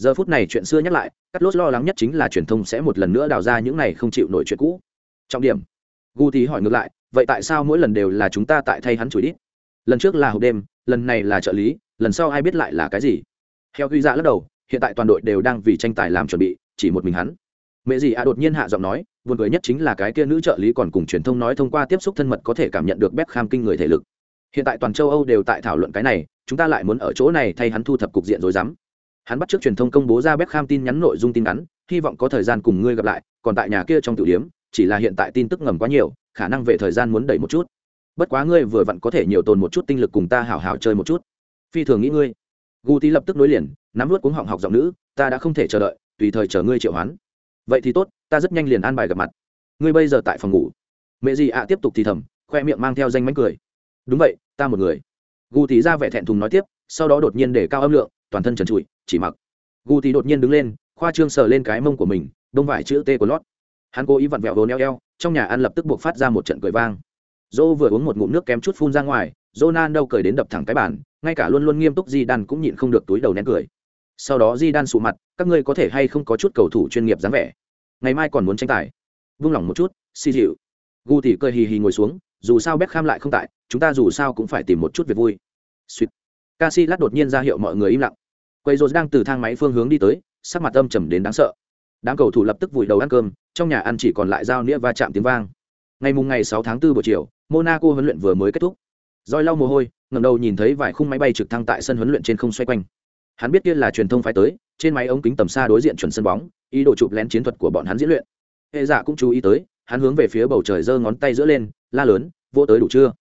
giờ phút này chuyện xưa nhắc lại cắt lốt lo lắng nhất chính là truyền thông sẽ một lần nữa đào ra những này không chịu nổi chuyện cũ trọng điểm gu thì hỏi ngược lại vậy tại sao mỗi lần đều là chúng ta tại thay hắn chửi đít? Lần trước là hộp đêm lần này là trợ lý lần sau ai biết lại là cái gì? Theo ghi dạ lắc đầu hiện tại toàn đội đều đang vì tranh tài làm chuẩn bị chỉ một mình hắn. Mẹ gì à đột nhiên hạ giọng nói buồn cười nhất chính là cái kia nữ trợ lý còn cùng truyền thông nói thông qua tiếp xúc thân mật có thể cảm nhận được bếp kham kinh người thể lực. Hiện tại toàn châu âu đều tại thảo luận cái này chúng ta lại muốn ở chỗ này thay hắn thu thập cục diện rồi dám. Hắn bắt trước truyền thông công bố ra Beckham tin nhắn nội dung tin ngắn, hy vọng có thời gian cùng ngươi gặp lại, còn tại nhà kia trong tiểu điểm, chỉ là hiện tại tin tức ngầm quá nhiều, khả năng về thời gian muốn đẩy một chút. Bất quá ngươi vừa vặn có thể nhiều tồn một chút tinh lực cùng ta hảo hảo chơi một chút. Phi thường nghĩ ngươi. Gu Tí lập tức nối liền, nắm luốt cuống họng học giọng nữ, ta đã không thể chờ đợi, tùy thời chờ ngươi triệu hoán. Vậy thì tốt, ta rất nhanh liền an bài gặp mặt. Ngươi bây giờ tại phòng ngủ. Mẹ gì ạ tiếp tục thì thầm, khoe miệng mang theo danh mánh cười. Đúng vậy, ta một người. Gu Tí ra vẻ thẹn thùng nói tiếp, sau đó đột nhiên để cao âm lượng, toàn thân trần trụi chỉ mặc gu Tí đột nhiên đứng lên khoa trương sờ lên cái mông của mình đông vải chữ t của lót hắn cố ý vặn vẹo hồn eo eo trong nhà ăn lập tức buộc phát ra một trận cười vang. Dô vừa uống một ngụm nước kém chút phun ra ngoài dô đâu cười đến đập thẳng cái bàn, ngay cả luôn luôn nghiêm túc di đan cũng nhịn không được túi đầu nén cười. Sau đó di đan sụ mặt, các ngươi có thể hay không có chút cầu thủ chuyên nghiệp dáng vẻ? Ngày mai còn muốn tranh tài. Vung lòng một chút xì dịu. Gu thì cười hì hì ngồi xuống, dù sao béc kham lại không tại, chúng ta dù sao cũng phải tìm một chút việc vui. Suýt ca si lát đột nhiên ra hiệu mọi người im lặng. Quầy rột đang từ thang máy phương hướng đi tới, sắc mặt âm trầm đến đáng sợ đám cầu thủ lập tức vùi đầu ăn cơm, trong nhà ăn chỉ còn lại dao nĩa và chạm tiếng vang. Ngày mùng ngày sáu tháng 4 buổi chiều, monaco huấn luyện vừa mới kết thúc. Roi lau mồ hôi ngầm đầu nhìn thấy vài khung máy bay trực thăng tại sân huấn luyện trên không xoay quanh. Hắn biết kia là truyền thông phái tới, trên máy ống kính tầm xa đối diện chuẩn sân bóng, ý đồ chụp lén chiến thuật của bọn hắn diễn luyện. Hệ giả cũng chú ý tới, hắn hướng về phía bầu trời giơ ngón tay giữa lên, la lớn, vô tới đủ chưa?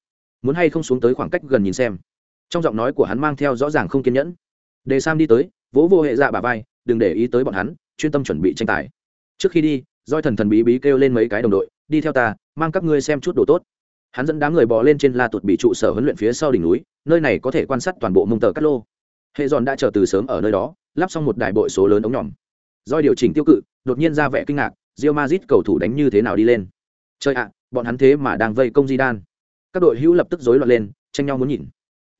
Muốn hay không xuống tới khoảng cách gần nhìn xem? Trong giọng nói của hắn mang theo rõ ràng không kiên nhẫn. Đề sam đi tới, vỗ vô hệ dạ bà vai, đừng để ý tới bọn hắn chuyên tâm chuẩn bị tranh tài. Trước khi đi doi thần thần bí bí kêu lên mấy cái đồng đội, đi theo ta, mang các ngươi xem chút đồ tốt. Hắn dẫn đám người bò lên trên la tuột bị trụ sở huấn luyện phía sau đỉnh núi, nơi này có thể quan sát toàn bộ mông tờ cát lô. Hệ giòn đã chờ từ sớm ở nơi đó, lắp xong một đài bội số lớn ống nhỏm doi điều chỉnh tiêu cự, đột nhiên ra vẻ kinh ngạc rio mazit cầu thủ đánh như thế nào đi lên? Chơi ạ, bọn hắn thế mà đang vây công di đan các đội hữu lập tức rối loạn lên, tranh nhau muốn nhìn.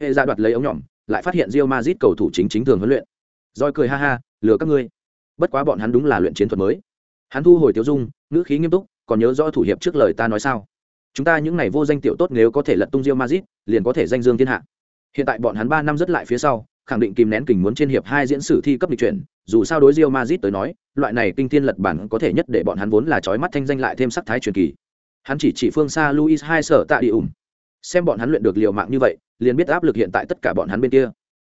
Hệ ra đoạt lấy ống nhỏm lại phát hiện rio mazit cầu thủ chính chính thường huấn luyện. Roi cười ha ha, lừa các ngươi bất quá bọn hắn đúng là luyện chiến thuật mới. Hắn thu hồi tiêu dung, ngữ khí nghiêm túc, còn nhớ rõ thủ hiệp trước lời ta nói sao. Chúng ta những ngày vô danh tiểu tốt nếu có thể lật tung diêu mazit liền có thể danh dương thiên hạ. Hiện tại bọn hắn ba năm rất lại phía sau, khẳng định kìm nén kình muốn trên hiệp hai diễn sử thi cấp lịch chuyển, dù sao đối diêu mazit tới nói, loại này kinh thiên lật bản có thể nhất để bọn hắn vốn là chói mắt thanh danh lại thêm sắc thái truyền kỳ. Hắn chỉ chỉ phương xa luis hai sở tạ đi ủng. Xem bọn hắn luyện được liều mạng như vậy, liền biết áp lực hiện tại tất cả bọn hắn bên kia.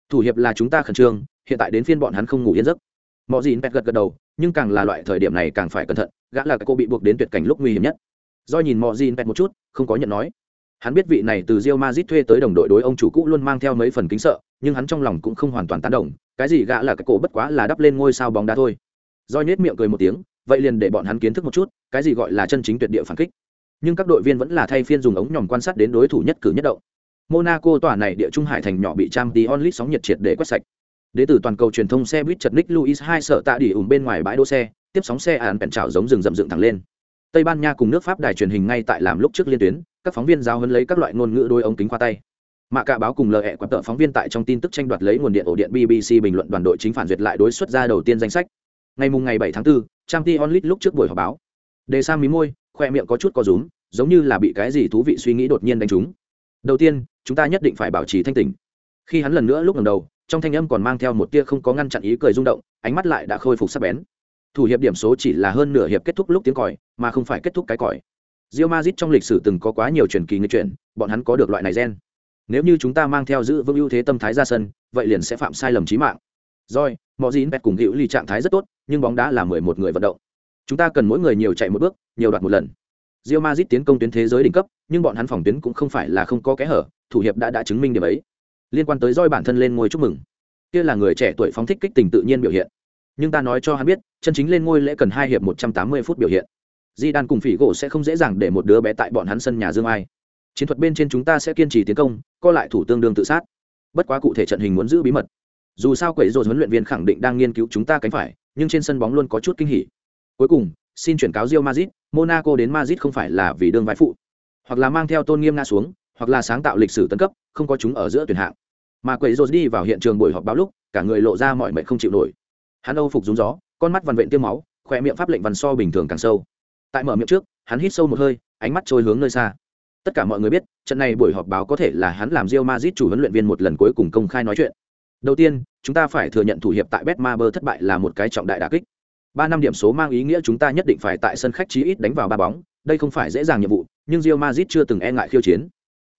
Thủ hiệp là chúng ta khẩn trương, hiện tại đến phiên bọn hắn không ngủ yên giấc mọi gì pet gật gật đầu, nhưng càng là loại thời điểm này càng phải cẩn thận, gã là cái cô bị buộc đến tuyệt cảnh lúc nguy hiểm nhất. Do nhìn mọi gì pet một chút, không có nhận nói. Hắn biết vị này từ Real Madrid thuê tới đồng đội đối ông chủ cũ luôn mang theo mấy phần kính sợ, nhưng hắn trong lòng cũng không hoàn toàn tán đồng, cái gì gã là cái cổ bất quá là đắp lên ngôi sao bóng đá thôi. Do nhếch miệng cười một tiếng, vậy liền để bọn hắn kiến thức một chút, cái gì gọi là chân chính tuyệt địa phản kích. Nhưng các đội viên vẫn là thay phiên dùng ống nhòm quan sát đến đối thủ nhất cử nhất động. Monaco tòa này địa trung hải thành nhỏ bị trang tí onlit sóng nhiệt triệt để quét sạch đến từ toàn cầu truyền thông xe buýt chật ních luis hai sợ tạ đỉ ủng bên ngoài bãi đỗ xe tiếp sóng xe ạn bèn trào giống rừng rậm dựng thẳng lên. Tây ban nha cùng nước pháp đài truyền hình ngay tại làm lúc trước liên tuyến các phóng viên giao hấn lấy các loại ngôn ngữ đôi ống kính qua tay. Mạ cả báo cùng lời hẹ quạt tợ phóng viên tại trong tin tức tranh đoạt lấy nguồn điện ổ điện bbc bình luận đoàn đội chính phản duyệt lại đối xuất ra đầu tiên danh sách. Ngày mùng ngày 7 tháng 4, trang t onlit lúc trước buổi họp báo. Đề sang mí môi khoe miệng có chút co rúm giống như là bị cái gì thú vị suy nghĩ đột nhiên đánh trúng. Đầu tiên chúng ta nhất định phải bảo trì thanh tỉnh. Khi hắn lần nữa lúc lần đầu trong thanh âm còn mang theo một tia không có ngăn chặn ý cười rung động ánh mắt lại đã khôi phục sắc bén. Thủ hiệp điểm số chỉ là hơn nửa hiệp kết thúc lúc tiếng còi mà không phải kết thúc cái còi. Rio mazit trong lịch sử từng có quá nhiều truyền kỳ người chuyển bọn hắn có được loại này gen. Nếu như chúng ta mang theo giữ vững ưu thế tâm thái ra sân vậy liền sẽ phạm sai lầm chí mạng. Rồi mọi gì pet cùng hữu ly trạng thái rất tốt nhưng bóng đá là mười một người vận động. Chúng ta cần mỗi người nhiều chạy một bước nhiều đoạt một lần. Rio mazit tiến công tuyến thế giới đỉnh cấp, nhưng bọn hắn phòng tuyến cũng không phải là không có kẽ hở, thủ hiệp đã đã chứng minh điểm ấy. Liên quan tới roi bản thân lên ngôi chúc mừng, kia là người trẻ tuổi phóng thích kích tình tự nhiên biểu hiện. Nhưng ta nói cho hắn biết, chân chính lên ngôi lễ cần hai hiệp 180 phút biểu hiện. Di Đan cùng Phỉ gỗ sẽ không dễ dàng để một đứa bé tại bọn hắn sân nhà dương ai. Chiến thuật bên trên chúng ta sẽ kiên trì tiến công, co lại thủ tương đương tự sát. Bất quá cụ thể trận hình muốn giữ bí mật. Dù sao quẩy rồi huấn luyện viên khẳng định đang nghiên cứu chúng ta cánh phải, nhưng trên sân bóng luôn có chút kinh hỉ. Cuối cùng, xin chuyển cáo Real Madrid, Monaco đến Madrid không phải là vì đương vai phụ, hoặc là mang theo tôn nghiêm nga xuống, hoặc là sáng tạo lịch sử tấn cấp, không có chúng ở giữa tuyển hạng. Mà quầy rô đi vào hiện trường buổi họp báo lúc, cả người lộ ra mọi mệt không chịu nổi. Hắn âu phục rúng gió, con mắt vằn vện tiêm máu, khỏe miệng pháp lệnh vằn so bình thường càng sâu. Tại mở miệng trước, hắn hít sâu một hơi, ánh mắt trôi hướng nơi xa. Tất cả mọi người biết, trận này buổi họp báo có thể là hắn làm rio mazit chủ huấn luyện viên một lần cuối cùng công khai nói chuyện. Đầu tiên, chúng ta phải thừa nhận thủ hiệp tại Betmaber thất bại là một cái trọng đại đả kích ba năm điểm số mang ý nghĩa chúng ta nhất định phải tại sân khách chí ít đánh vào ba bóng đây không phải dễ dàng nhiệm vụ nhưng rio mazit chưa từng e ngại khiêu chiến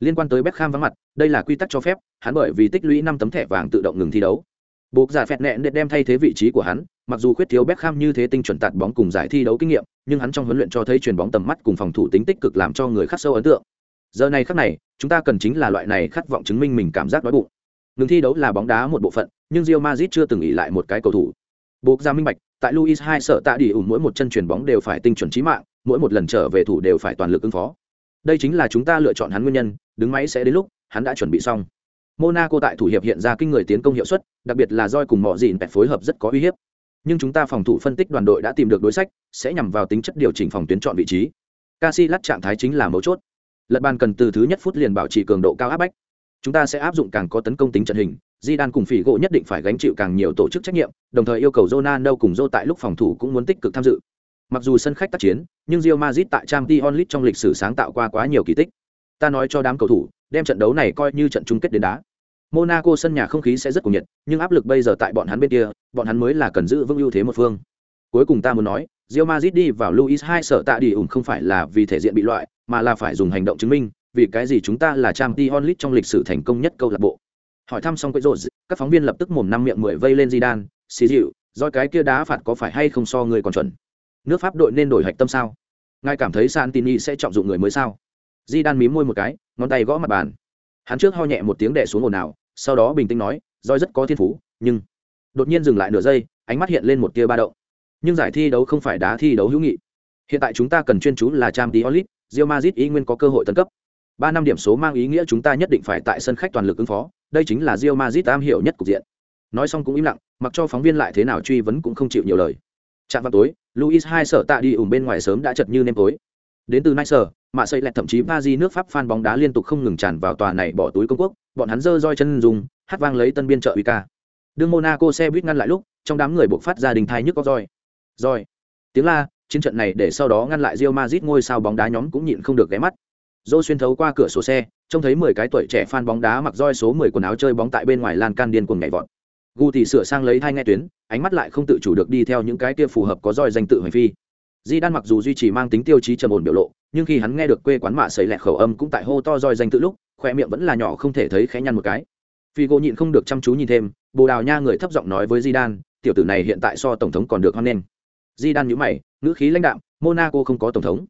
liên quan tới Beckham vắng mặt đây là quy tắc cho phép hắn bởi vì tích lũy năm tấm thẻ vàng tự động ngừng thi đấu. Buộc giả phẹt nẹn để đem thay thế vị trí của hắn mặc dù khuyết thiếu Beckham như thế tinh chuẩn tạt bóng cùng giải thi đấu kinh nghiệm nhưng hắn trong huấn luyện cho thấy chuyền bóng tầm mắt cùng phòng thủ tính tích cực làm cho người khắc sâu ấn tượng. Giờ này khắc này chúng ta cần chính là loại này khát vọng chứng minh mình cảm giác đói bụng. Ngừng thi đấu là bóng đá một bộ phận nhưng Real Madrid chưa từng nghỉ lại một cái cầu thủ. Buộc ra minh bạch tại Luis hai sợ tạ đi ủng mỗi một chân chuyền bóng đều phải tinh chuẩn chí mạng, mỗi một lần trở về thủ đều phải toàn lực ứng phó. Đây chính là chúng ta lựa chọn hắn nguyên nhân, đứng máy sẽ đến lúc hắn đã chuẩn bị xong. Monaco tại thủ hiệp hiện ra kinh người tiến công hiệu suất, đặc biệt là roi cùng mọi Dịn Pẹt phối hợp rất có uy hiếp. Nhưng chúng ta phòng thủ phân tích đoàn đội đã tìm được đối sách, sẽ nhằm vào tính chất điều chỉnh phòng tuyến chọn vị trí. Casillas trạng thái chính là mấu chốt. Lật bàn cần từ thứ nhất phút liền bảo trì cường độ cao áp bách. Chúng ta sẽ áp dụng càng có tấn công tính trận hình, Di Đan cùng Phỉ gỗ nhất định phải gánh chịu càng nhiều tổ chức trách nhiệm, đồng thời yêu cầu Ronaldo cùng Zô tại lúc phòng thủ cũng muốn tích cực tham dự. Mặc dù sân khách tác chiến, nhưng Real Madrid tại Champions League trong lịch sử sáng tạo qua quá nhiều kỳ tích. Ta nói cho đám cầu thủ, đem trận đấu này coi như trận chung kết đến đá. Monaco sân nhà không khí sẽ rất cuồng nhiệt, nhưng áp lực bây giờ tại bọn hắn bên kia, bọn hắn mới là cần giữ vững ưu thế một phương. Cuối cùng ta muốn nói, Real Madrid đi vào Luis hai sợ tạ đi ủng không phải là vì thể diện bị loại, mà là phải dùng hành động chứng minh, vì cái gì chúng ta là Champions League trong lịch sử thành công nhất câu lạc bộ hỏi thăm xong quấy rột các phóng viên lập tức mồm năm miệng mười vây lên di đan xì dịu do cái kia đá phạt có phải hay không so người còn chuẩn nước pháp đội nên đổi hạch tâm sao? Ngài cảm thấy santini sẽ trọng dụng người mới sao? Di đan mím môi một cái ngón tay gõ mặt bàn. Hắn trước ho nhẹ một tiếng đẻ xuống ồn ào sau đó bình tĩnh nói roi rất có thiên phú nhưng đột nhiên dừng lại nửa giây ánh mắt hiện lên một tia ba động. Nhưng giải thi đấu không phải đá thi đấu hữu nghị. Hiện tại chúng ta cần chuyên chú là trang tí olit rio mazit ý nguyên có cơ hội tấn cấp. Ba năm điểm số mang ý nghĩa chúng ta nhất định phải tại sân khách toàn lực ứng phó đây chính là Real Madrid am hiểu nhất cục diện. Nói xong cũng im lặng, mặc cho phóng viên lại thế nào truy vấn cũng không chịu nhiều lời. Trạng vào tối, Luis hai sợ tạ đi ủng bên ngoài sớm đã chật như nêm tối. Đến từ Nice, mà xây lẹt thậm chí Paris nước Pháp fan bóng đá liên tục không ngừng tràn vào tòa này bỏ túi công quốc, bọn hắn dơ roi chân dùng, hát vang lấy tân biên trợ uy ca. Đường Monaco xe buýt ngăn lại lúc, trong đám người buộc phát ra đình thai nhức có roi. Roi. Tiếng la, chiến trận này để sau đó ngăn lại Real Madrid ngôi sao bóng đá nhóm cũng nhịn không được ghé mắt. Dô xuyên thấu qua cửa sổ xe, trông thấy 10 cái tuổi trẻ fan bóng đá mặc roi số 10 quần áo chơi bóng tại bên ngoài lan can điên cuồng nhảy vọt. Gu thì sửa sang lấy thai nghe tuyến, ánh mắt lại không tự chủ được đi theo những cái kia phù hợp có roi danh tự hành phi. Di Đan mặc dù duy trì mang tính tiêu chí trầm ổn biểu lộ, nhưng khi hắn nghe được quê quán mạ xảy lẹt khẩu âm cũng tại hô to roi danh tự lúc, khoe miệng vẫn là nhỏ không thể thấy khẽ nhăn một cái. phi gỗ nhịn không được chăm chú nhìn thêm, Bồ Đào Nha người thấp giọng nói với Di Đan, tiểu tử này hiện tại so tổng thống còn được hoan nghênh. Di Đan nhíu mày, ngữ khí lãnh đạm, Monaco không có tổng thống.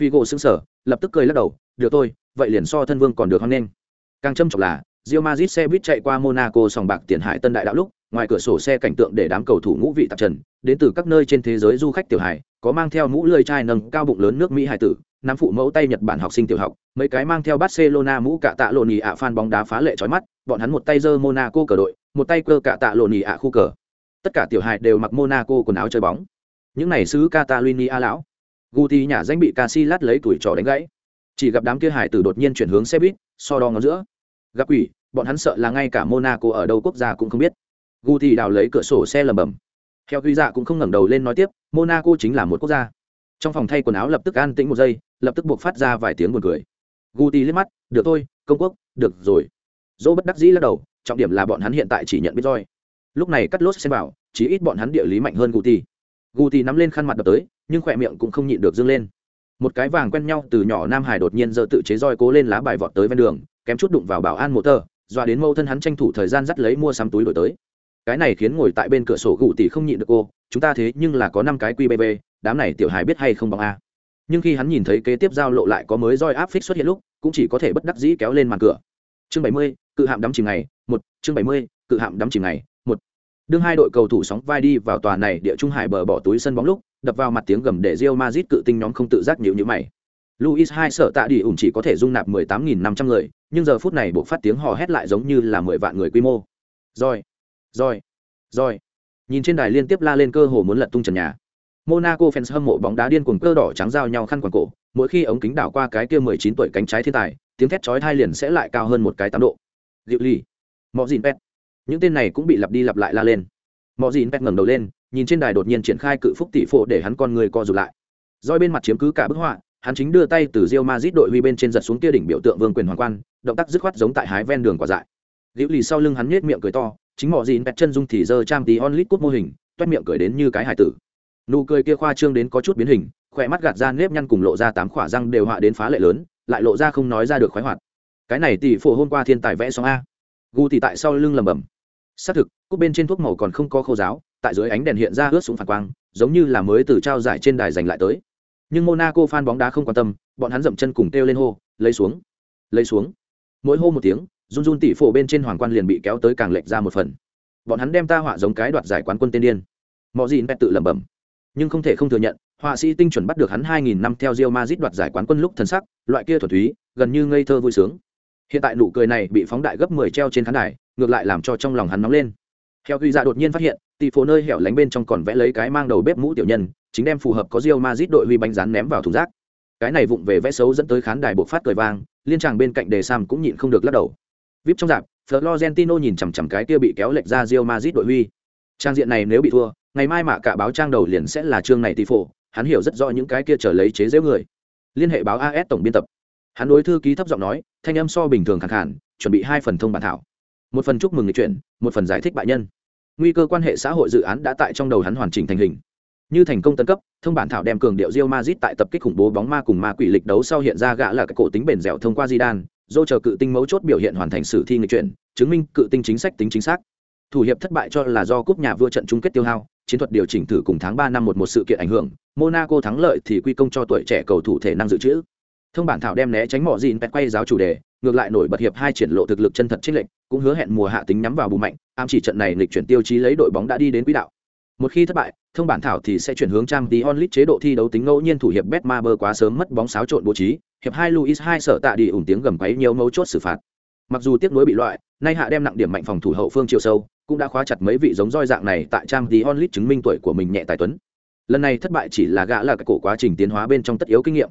phi gỗ xứng sờ, lập tức cười lắc đầu, được thôi, vậy liền so thân vương còn được hoan nghênh. Càng châm trọng là, rio mazit xe buýt chạy qua Monaco sòng bạc tiền hải tân đại đạo lúc, ngoài cửa sổ xe cảnh tượng để đám cầu thủ ngũ vị tạp trần, đến từ các nơi trên thế giới du khách tiểu hải, có mang theo mũ lưỡi chai nâng cao bụng lớn nước Mỹ hải tử, nam phụ mẫu tay Nhật Bản học sinh tiểu học, mấy cái mang theo Barcelona mũ cạ tạ lộn nhì ạ fan bóng đá phá lệ chói mắt, bọn hắn một tay giơ Monaco cờ đội, một tay cơ cạ tạ lộn nhì ạ khu cờ. Tất cả tiểu hải đều mặc Monaco quần áo chơi bóng. Những này sứ Catalonia lão. Guti nhà danh bị casilat lấy tuổi trò đánh gãy. Chỉ gặp đám kia hải tử đột nhiên chuyển hướng xe buýt, so đo ngó giữa. Gặp quỷ, bọn hắn sợ là ngay cả Monaco ở đâu quốc gia cũng không biết. Guti đào lấy cửa sổ xe lầm bầm. Theo Huy Dạ cũng không ngẩng đầu lên nói tiếp, Monaco chính là một quốc gia. Trong phòng thay quần áo lập tức an tĩnh một giây, lập tức buộc phát ra vài tiếng buồn cười. Guti liếc mắt, "Được thôi, công quốc, được rồi." Dỗ bất đắc dĩ lắc đầu, trọng điểm là bọn hắn hiện tại chỉ nhận biết roi. Lúc này cắt lốt xem bảo, chỉ ít bọn hắn địa lý mạnh hơn Guti. Guti nắm lên khăn mặt đập tới, nhưng khỏe miệng cũng không nhịn được dương lên. Một cái vàng quen nhau từ nhỏ Nam Hải đột nhiên giơ tự chế roi cố lên lá bài vọt tới ven đường, kém chút đụng vào bảo an motor, dọa đến mâu thân hắn tranh thủ thời gian dắt lấy mua sắm túi đổi tới cái này khiến ngồi tại bên cửa sổ gụ tỷ không nhịn được cô chúng ta thế nhưng là có năm cái qbb đám này tiểu hài biết hay không bằng a. Nhưng khi hắn nhìn thấy kế tiếp giao lộ lại có mới roi áp phích xuất hiện lúc cũng chỉ có thể bất đắc dĩ kéo lên màn cửa. Chương bảy mươi cự hạm đắm chìm ngày một chương bảy mươi cự hạm đắm chìm ngày một. Đương hai đội cầu thủ sóng vai đi vào tòa này địa trung hải bờ bỏ túi sân bóng lúc đập vào mặt tiếng gầm để rio mazit cự tinh nhóm không tự giác nhịu nhữ mày. Luis hai sợ tạ đi ủng chỉ có thể dung nạp 18.500 người, nhưng giờ phút này bộ phát tiếng hò hét lại giống như là 10 vạn người quy mô. Rồi, rồi, rồi. Nhìn trên đài liên tiếp la lên cơ hồ muốn lật tung trần nhà. Monaco fans hâm mộ bóng đá điên cuồng cơ đỏ trắng giao nhau khăn quàng cổ, mỗi khi ống kính đảo qua cái kia 19 tuổi cánh trái thiên tài, tiếng thét chói tai liền sẽ lại cao hơn một cái tám độ. Diệu Ly, Mọ Dìn Pet. Những tên này cũng bị lặp đi lặp lại la lên. Mọ Dìn Pet ngẩng đầu lên, nhìn trên đài đột nhiên triển khai cự phúc tỷ phổ để hắn con người co rụt lại. Rồi bên mặt chiếm cứ cả bức họa, hắn chính đưa tay từ Real Madrid đội huy bên trên giật xuống kia đỉnh biểu tượng vương quyền hoàng quan, động tác dứt khoát giống tại hái ven đường quả dại. Diệu Lì sau lưng hắn nhếch miệng cười to, chính mọ dìn bẹt chân dung thì giơ trang tí onlit cúp mô hình, toét miệng cười đến như cái hải tử. Nụ cười kia khoa trương đến có chút biến hình, khỏe mắt gạt ra nếp nhăn cùng lộ ra tám khỏa răng đều họa đến phá lệ lớn, lại lộ ra không nói ra được khoái hoạt. Cái này tỷ phổ hôm qua thiên tài vẽ xong a. Gu thì tại sau lưng lầm bầm. Xác thực, cúp bên trên thuốc màu còn không có khô giáo, tại dưới ánh đèn hiện ra ướt xuống phản quang, giống như là mới từ trao giải trên đài giành lại tới nhưng monaco fan bóng đá không quan tâm bọn hắn dậm chân cùng kêu lên hô lấy xuống lấy xuống mỗi hô một tiếng run run tỷ phổ bên trên hoàng quan liền bị kéo tới càng lệch ra một phần bọn hắn đem ta họa giống cái đoạt giải quán quân tên điên mọi gì pet tự lẩm bẩm nhưng không thể không thừa nhận họa sĩ tinh chuẩn bắt được hắn 2000 năm theo rio mazit đoạt giải quán quân lúc thần sắc, loại kia thuần túy, gần như ngây thơ vui sướng. Hiện tại nụ cười này bị phóng đại gấp 10 treo trên khán đài, ngược lại làm cho trong lòng hắn nóng lên. Theo Ghi Dạ đột nhiên phát hiện, tỷ phố nơi hẻo lánh bên trong còn vẽ lấy cái mang đầu bếp mũ tiểu nhân, chính đem phù hợp có rio mazit đội huy bánh rán ném vào thùng rác. Cái này vụng về vẽ xấu dẫn tới khán đài buộc phát cười vang, liên tràng bên cạnh đề Sam cũng nhịn không được lắc đầu. VIP trong dạp, Florentino nhìn chằm chằm cái kia bị kéo lệch ra rio mazit đội huy. Trang diện này nếu bị thua, ngày mai mạ cả báo trang đầu liền sẽ là chương này tỷ phổ, hắn hiểu rất rõ những cái kia trở lấy chế giễu người. Liên hệ báo AS tổng biên tập. Hắn đối thư ký thấp giọng nói, thanh âm so bình thường khẳng hẳn, chuẩn bị hai phần thông bản thảo. Một phần chúc mừng người chuyển, một phần giải thích bại nhân. Nguy cơ quan hệ xã hội dự án đã tại trong đầu hắn hoàn chỉnh thành hình như thành công tân cấp, thông bản thảo đem cường điệu rio mazit tại tập kích khủng bố bóng ma cùng ma quỷ lịch đấu sau hiện ra gã là cái cổ tính bền dẻo thông qua di đan dô chờ cự tinh mấu chốt biểu hiện hoàn thành sử thi nghịch chuyển, chứng minh cự tinh chính sách tính chính xác. Thủ hiệp thất bại cho là do cúp nhà vua trận chung kết tiêu hao, chiến thuật điều chỉnh thử cùng tháng ba năm một một sự kiện ảnh hưởng, Monaco thắng lợi thì quy công cho tuổi trẻ cầu thủ thể năng dự trữ. Thông bản thảo đem né tránh mỏ gìn pet quay giáo chủ đề, ngược lại nổi bật hiệp hai triển lộ thực lực chân thật trích lệnh, cũng hứa hẹn mùa hạ tính nhắm vào bù mạnh, am chỉ trận này lịch chuyển tiêu chí lấy đội bóng đã đi đến quỹ đạo. Một khi thất bại, thông bản thảo thì sẽ chuyển hướng trang tí onlit chế độ thi đấu tính ngẫu nhiên thủ hiệp Betmaber quá sớm mất bóng xáo trộn bố trí, hiệp hai Luis hai sở tạ đi ủng tiếng gầm quấy nhiều mấu chốt xử phạt. Mặc dù tiếc nuối bị loại, nay hạ đem nặng điểm mạnh phòng thủ hậu phương chiều sâu, cũng đã khóa chặt mấy vị giống roi dạng này tại trang tí onlit chứng minh tuổi của mình nhẹ tài tuấn. Lần này thất bại chỉ là gã là cái cổ quá trình tiến hóa bên trong tất yếu kinh nghiệm.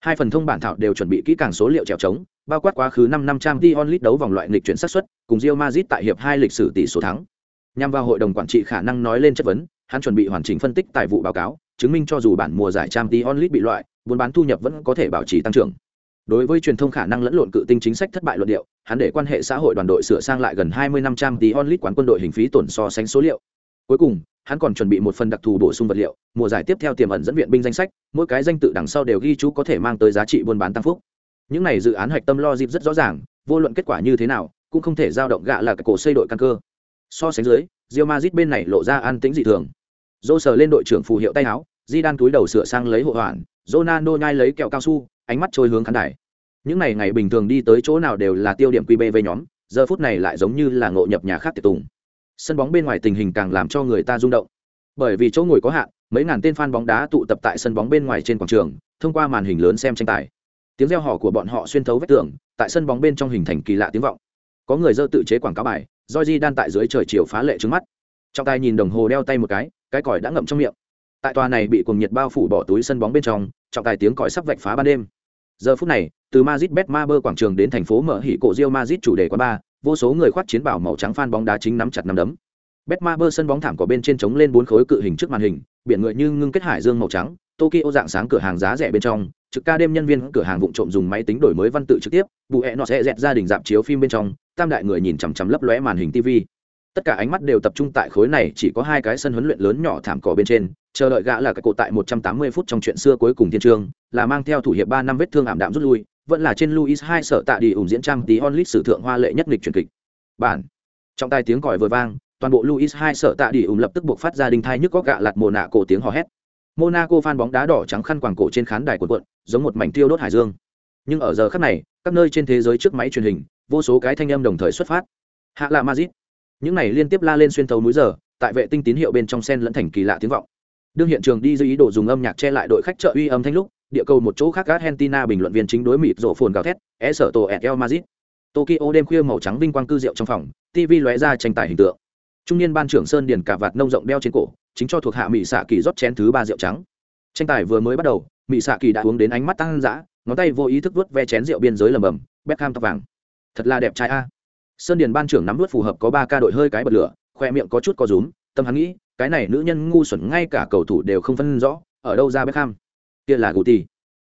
Hai phần thông bản thảo đều chuẩn bị kỹ càng số liệu trèo trống, bao quát quá khứ 5 năm trang tí onlit đấu vòng loại nghịch chuyển xác suất, cùng Real Madrid tại hiệp hai lịch sử tỷ số thắng nhằm vào hội đồng quản trị khả năng nói lên chất vấn hắn chuẩn bị hoàn chỉnh phân tích tài vụ báo cáo chứng minh cho dù bản mùa giải trang tí onlit bị loại, buôn bán thu nhập vẫn có thể bảo trì tăng trưởng. Đối với truyền thông khả năng lẫn lộn cự tinh chính sách thất bại luận điệu, hắn để quan hệ xã hội đoàn đội sửa sang lại gần 20 năm trăm tí onlit quán quân đội hình phí tổn so sánh số liệu. Cuối cùng, hắn còn chuẩn bị một phần đặc thù bổ sung vật liệu, mùa giải tiếp theo tiềm ẩn dẫn viện binh danh sách, mỗi cái danh tự đằng sau đều ghi chú có thể mang tới giá trị buôn bán tăng phúc. Những này dự án hạch tâm lo dịp rất rõ ràng, vô luận kết quả như thế nào, cũng không thể dao động gạ là cái cổ xây đội căn cơ. So sánh dưới, Real Madrid bên này lộ ra an tĩnh dị thường. Dô sờ lên đội trưởng phù hiệu tay áo, Di Đan túi đầu sửa sang lấy hộ hoàn, Ronaldo nhai lấy kẹo cao su, ánh mắt trôi hướng khán đài. Những này ngày bình thường đi tới chỗ nào đều là tiêu điểm QB nhóm, giờ phút này lại giống như là ngộ nhập nhà khác tiệc tùng. Sân bóng bên ngoài tình hình càng làm cho người ta rung động. Bởi vì chỗ ngồi có hạn, mấy ngàn tên fan bóng đá tụ tập tại sân bóng bên ngoài trên quảng trường, thông qua màn hình lớn xem tranh tài. Tiếng reo hò của bọn họ xuyên thấu vách tường, tại sân bóng bên trong hình thành kỳ lạ tiếng vọng. Có người dơ tự chế quảng cáo bài, Joji đan tại dưới trời chiều phá lệ trước mắt. Trong tay nhìn đồng hồ đeo tay một cái, cái còi đã ngậm trong miệng. Tại tòa này bị cuồng nhiệt bao phủ bỏ túi sân bóng bên trong, trọng tài tiếng còi sắp vạch phá ban đêm. Giờ phút này, từ Madrid bơ quảng trường đến thành phố mở hỉ cổ Rio Madrid chủ đề quán ba, vô số người khoác chiến bảo màu trắng phan bóng đá chính nắm chặt nắm đấm. Betmaber sân bóng thảm có bên trên trống lên bốn khối cự hình trước màn hình, biển người như ngưng kết hải dương màu trắng, Tokyo dạng sáng cửa hàng giá rẻ bên trong, trực ca đêm nhân viên cửa hàng vụng trộm dùng máy tính đổi mới văn tự trực tiếp, bù hẹ nọ sẽ dẹt gia đình dạp chiếu phim bên trong, tam đại người nhìn chằm chằm lấp lóe màn hình TV. Tất cả ánh mắt đều tập trung tại khối này, chỉ có hai cái sân huấn luyện lớn nhỏ thảm cỏ bên trên, chờ đợi gã là cái cổ tại 180 phút trong chuyện xưa cuối cùng thiên trường, là mang theo thủ hiệp 3 năm vết thương ảm đạm rút lui, vẫn là trên Luis hai sợ tạ đi ủng diễn trang tí onlit sử thượng hoa lệ nhất nghịch truyền kịch. Bản. Trong tai tiếng còi vừa vang, toàn bộ Luis hai sợ tạ đi ủng lập tức buộc phát ra đình thai nhức có gạ lạt mồ nạ cổ tiếng hò hét. Monaco fan bóng đá đỏ trắng khăn quàng cổ trên khán đài cuộn cuộn, giống một mảnh tiêu đốt hải dương. Nhưng ở giờ khắc này, các nơi trên thế giới trước máy truyền hình, vô số cái thanh âm đồng thời xuất phát. Hạ là Madrid. Những này liên tiếp la lên xuyên thấu núi giờ, tại vệ tinh tín hiệu bên trong sen lẫn thành kỳ lạ tiếng vọng. Đương hiện trường đi dưới ý đồ dùng âm nhạc che lại đội khách trợ uy âm thanh lúc, địa cầu một chỗ khác Argentina bình luận viên chính đối mịt rổ phồn gào thét, e sở tổ El mazit Tokyo đêm khuya màu trắng vinh quang cư rượu trong phòng, TV lóe ra tranh tài hình tượng. Trung niên ban trưởng Sơn Điền cả vạt nông rộng đeo trên cổ, chính cho thuộc hạ mỹ xạ kỳ rót chén thứ ba rượu trắng. Tranh tài vừa mới bắt đầu, mỹ xạ kỳ đã uống đến ánh mắt tăng dã, ngón tay vô ý thức vớt ve chén rượu biên giới lầm bầm, Beckham tóc vàng. Thật là đẹp trai a. Sơn Điền ban trưởng nắm vớt phù hợp có ba ca đội hơi cái bật lửa, khoe miệng có chút co rúm, tâm hắn nghĩ, cái này nữ nhân ngu xuẩn ngay cả cầu thủ đều không phân rõ, ở đâu ra Beckham. Kia là Guti.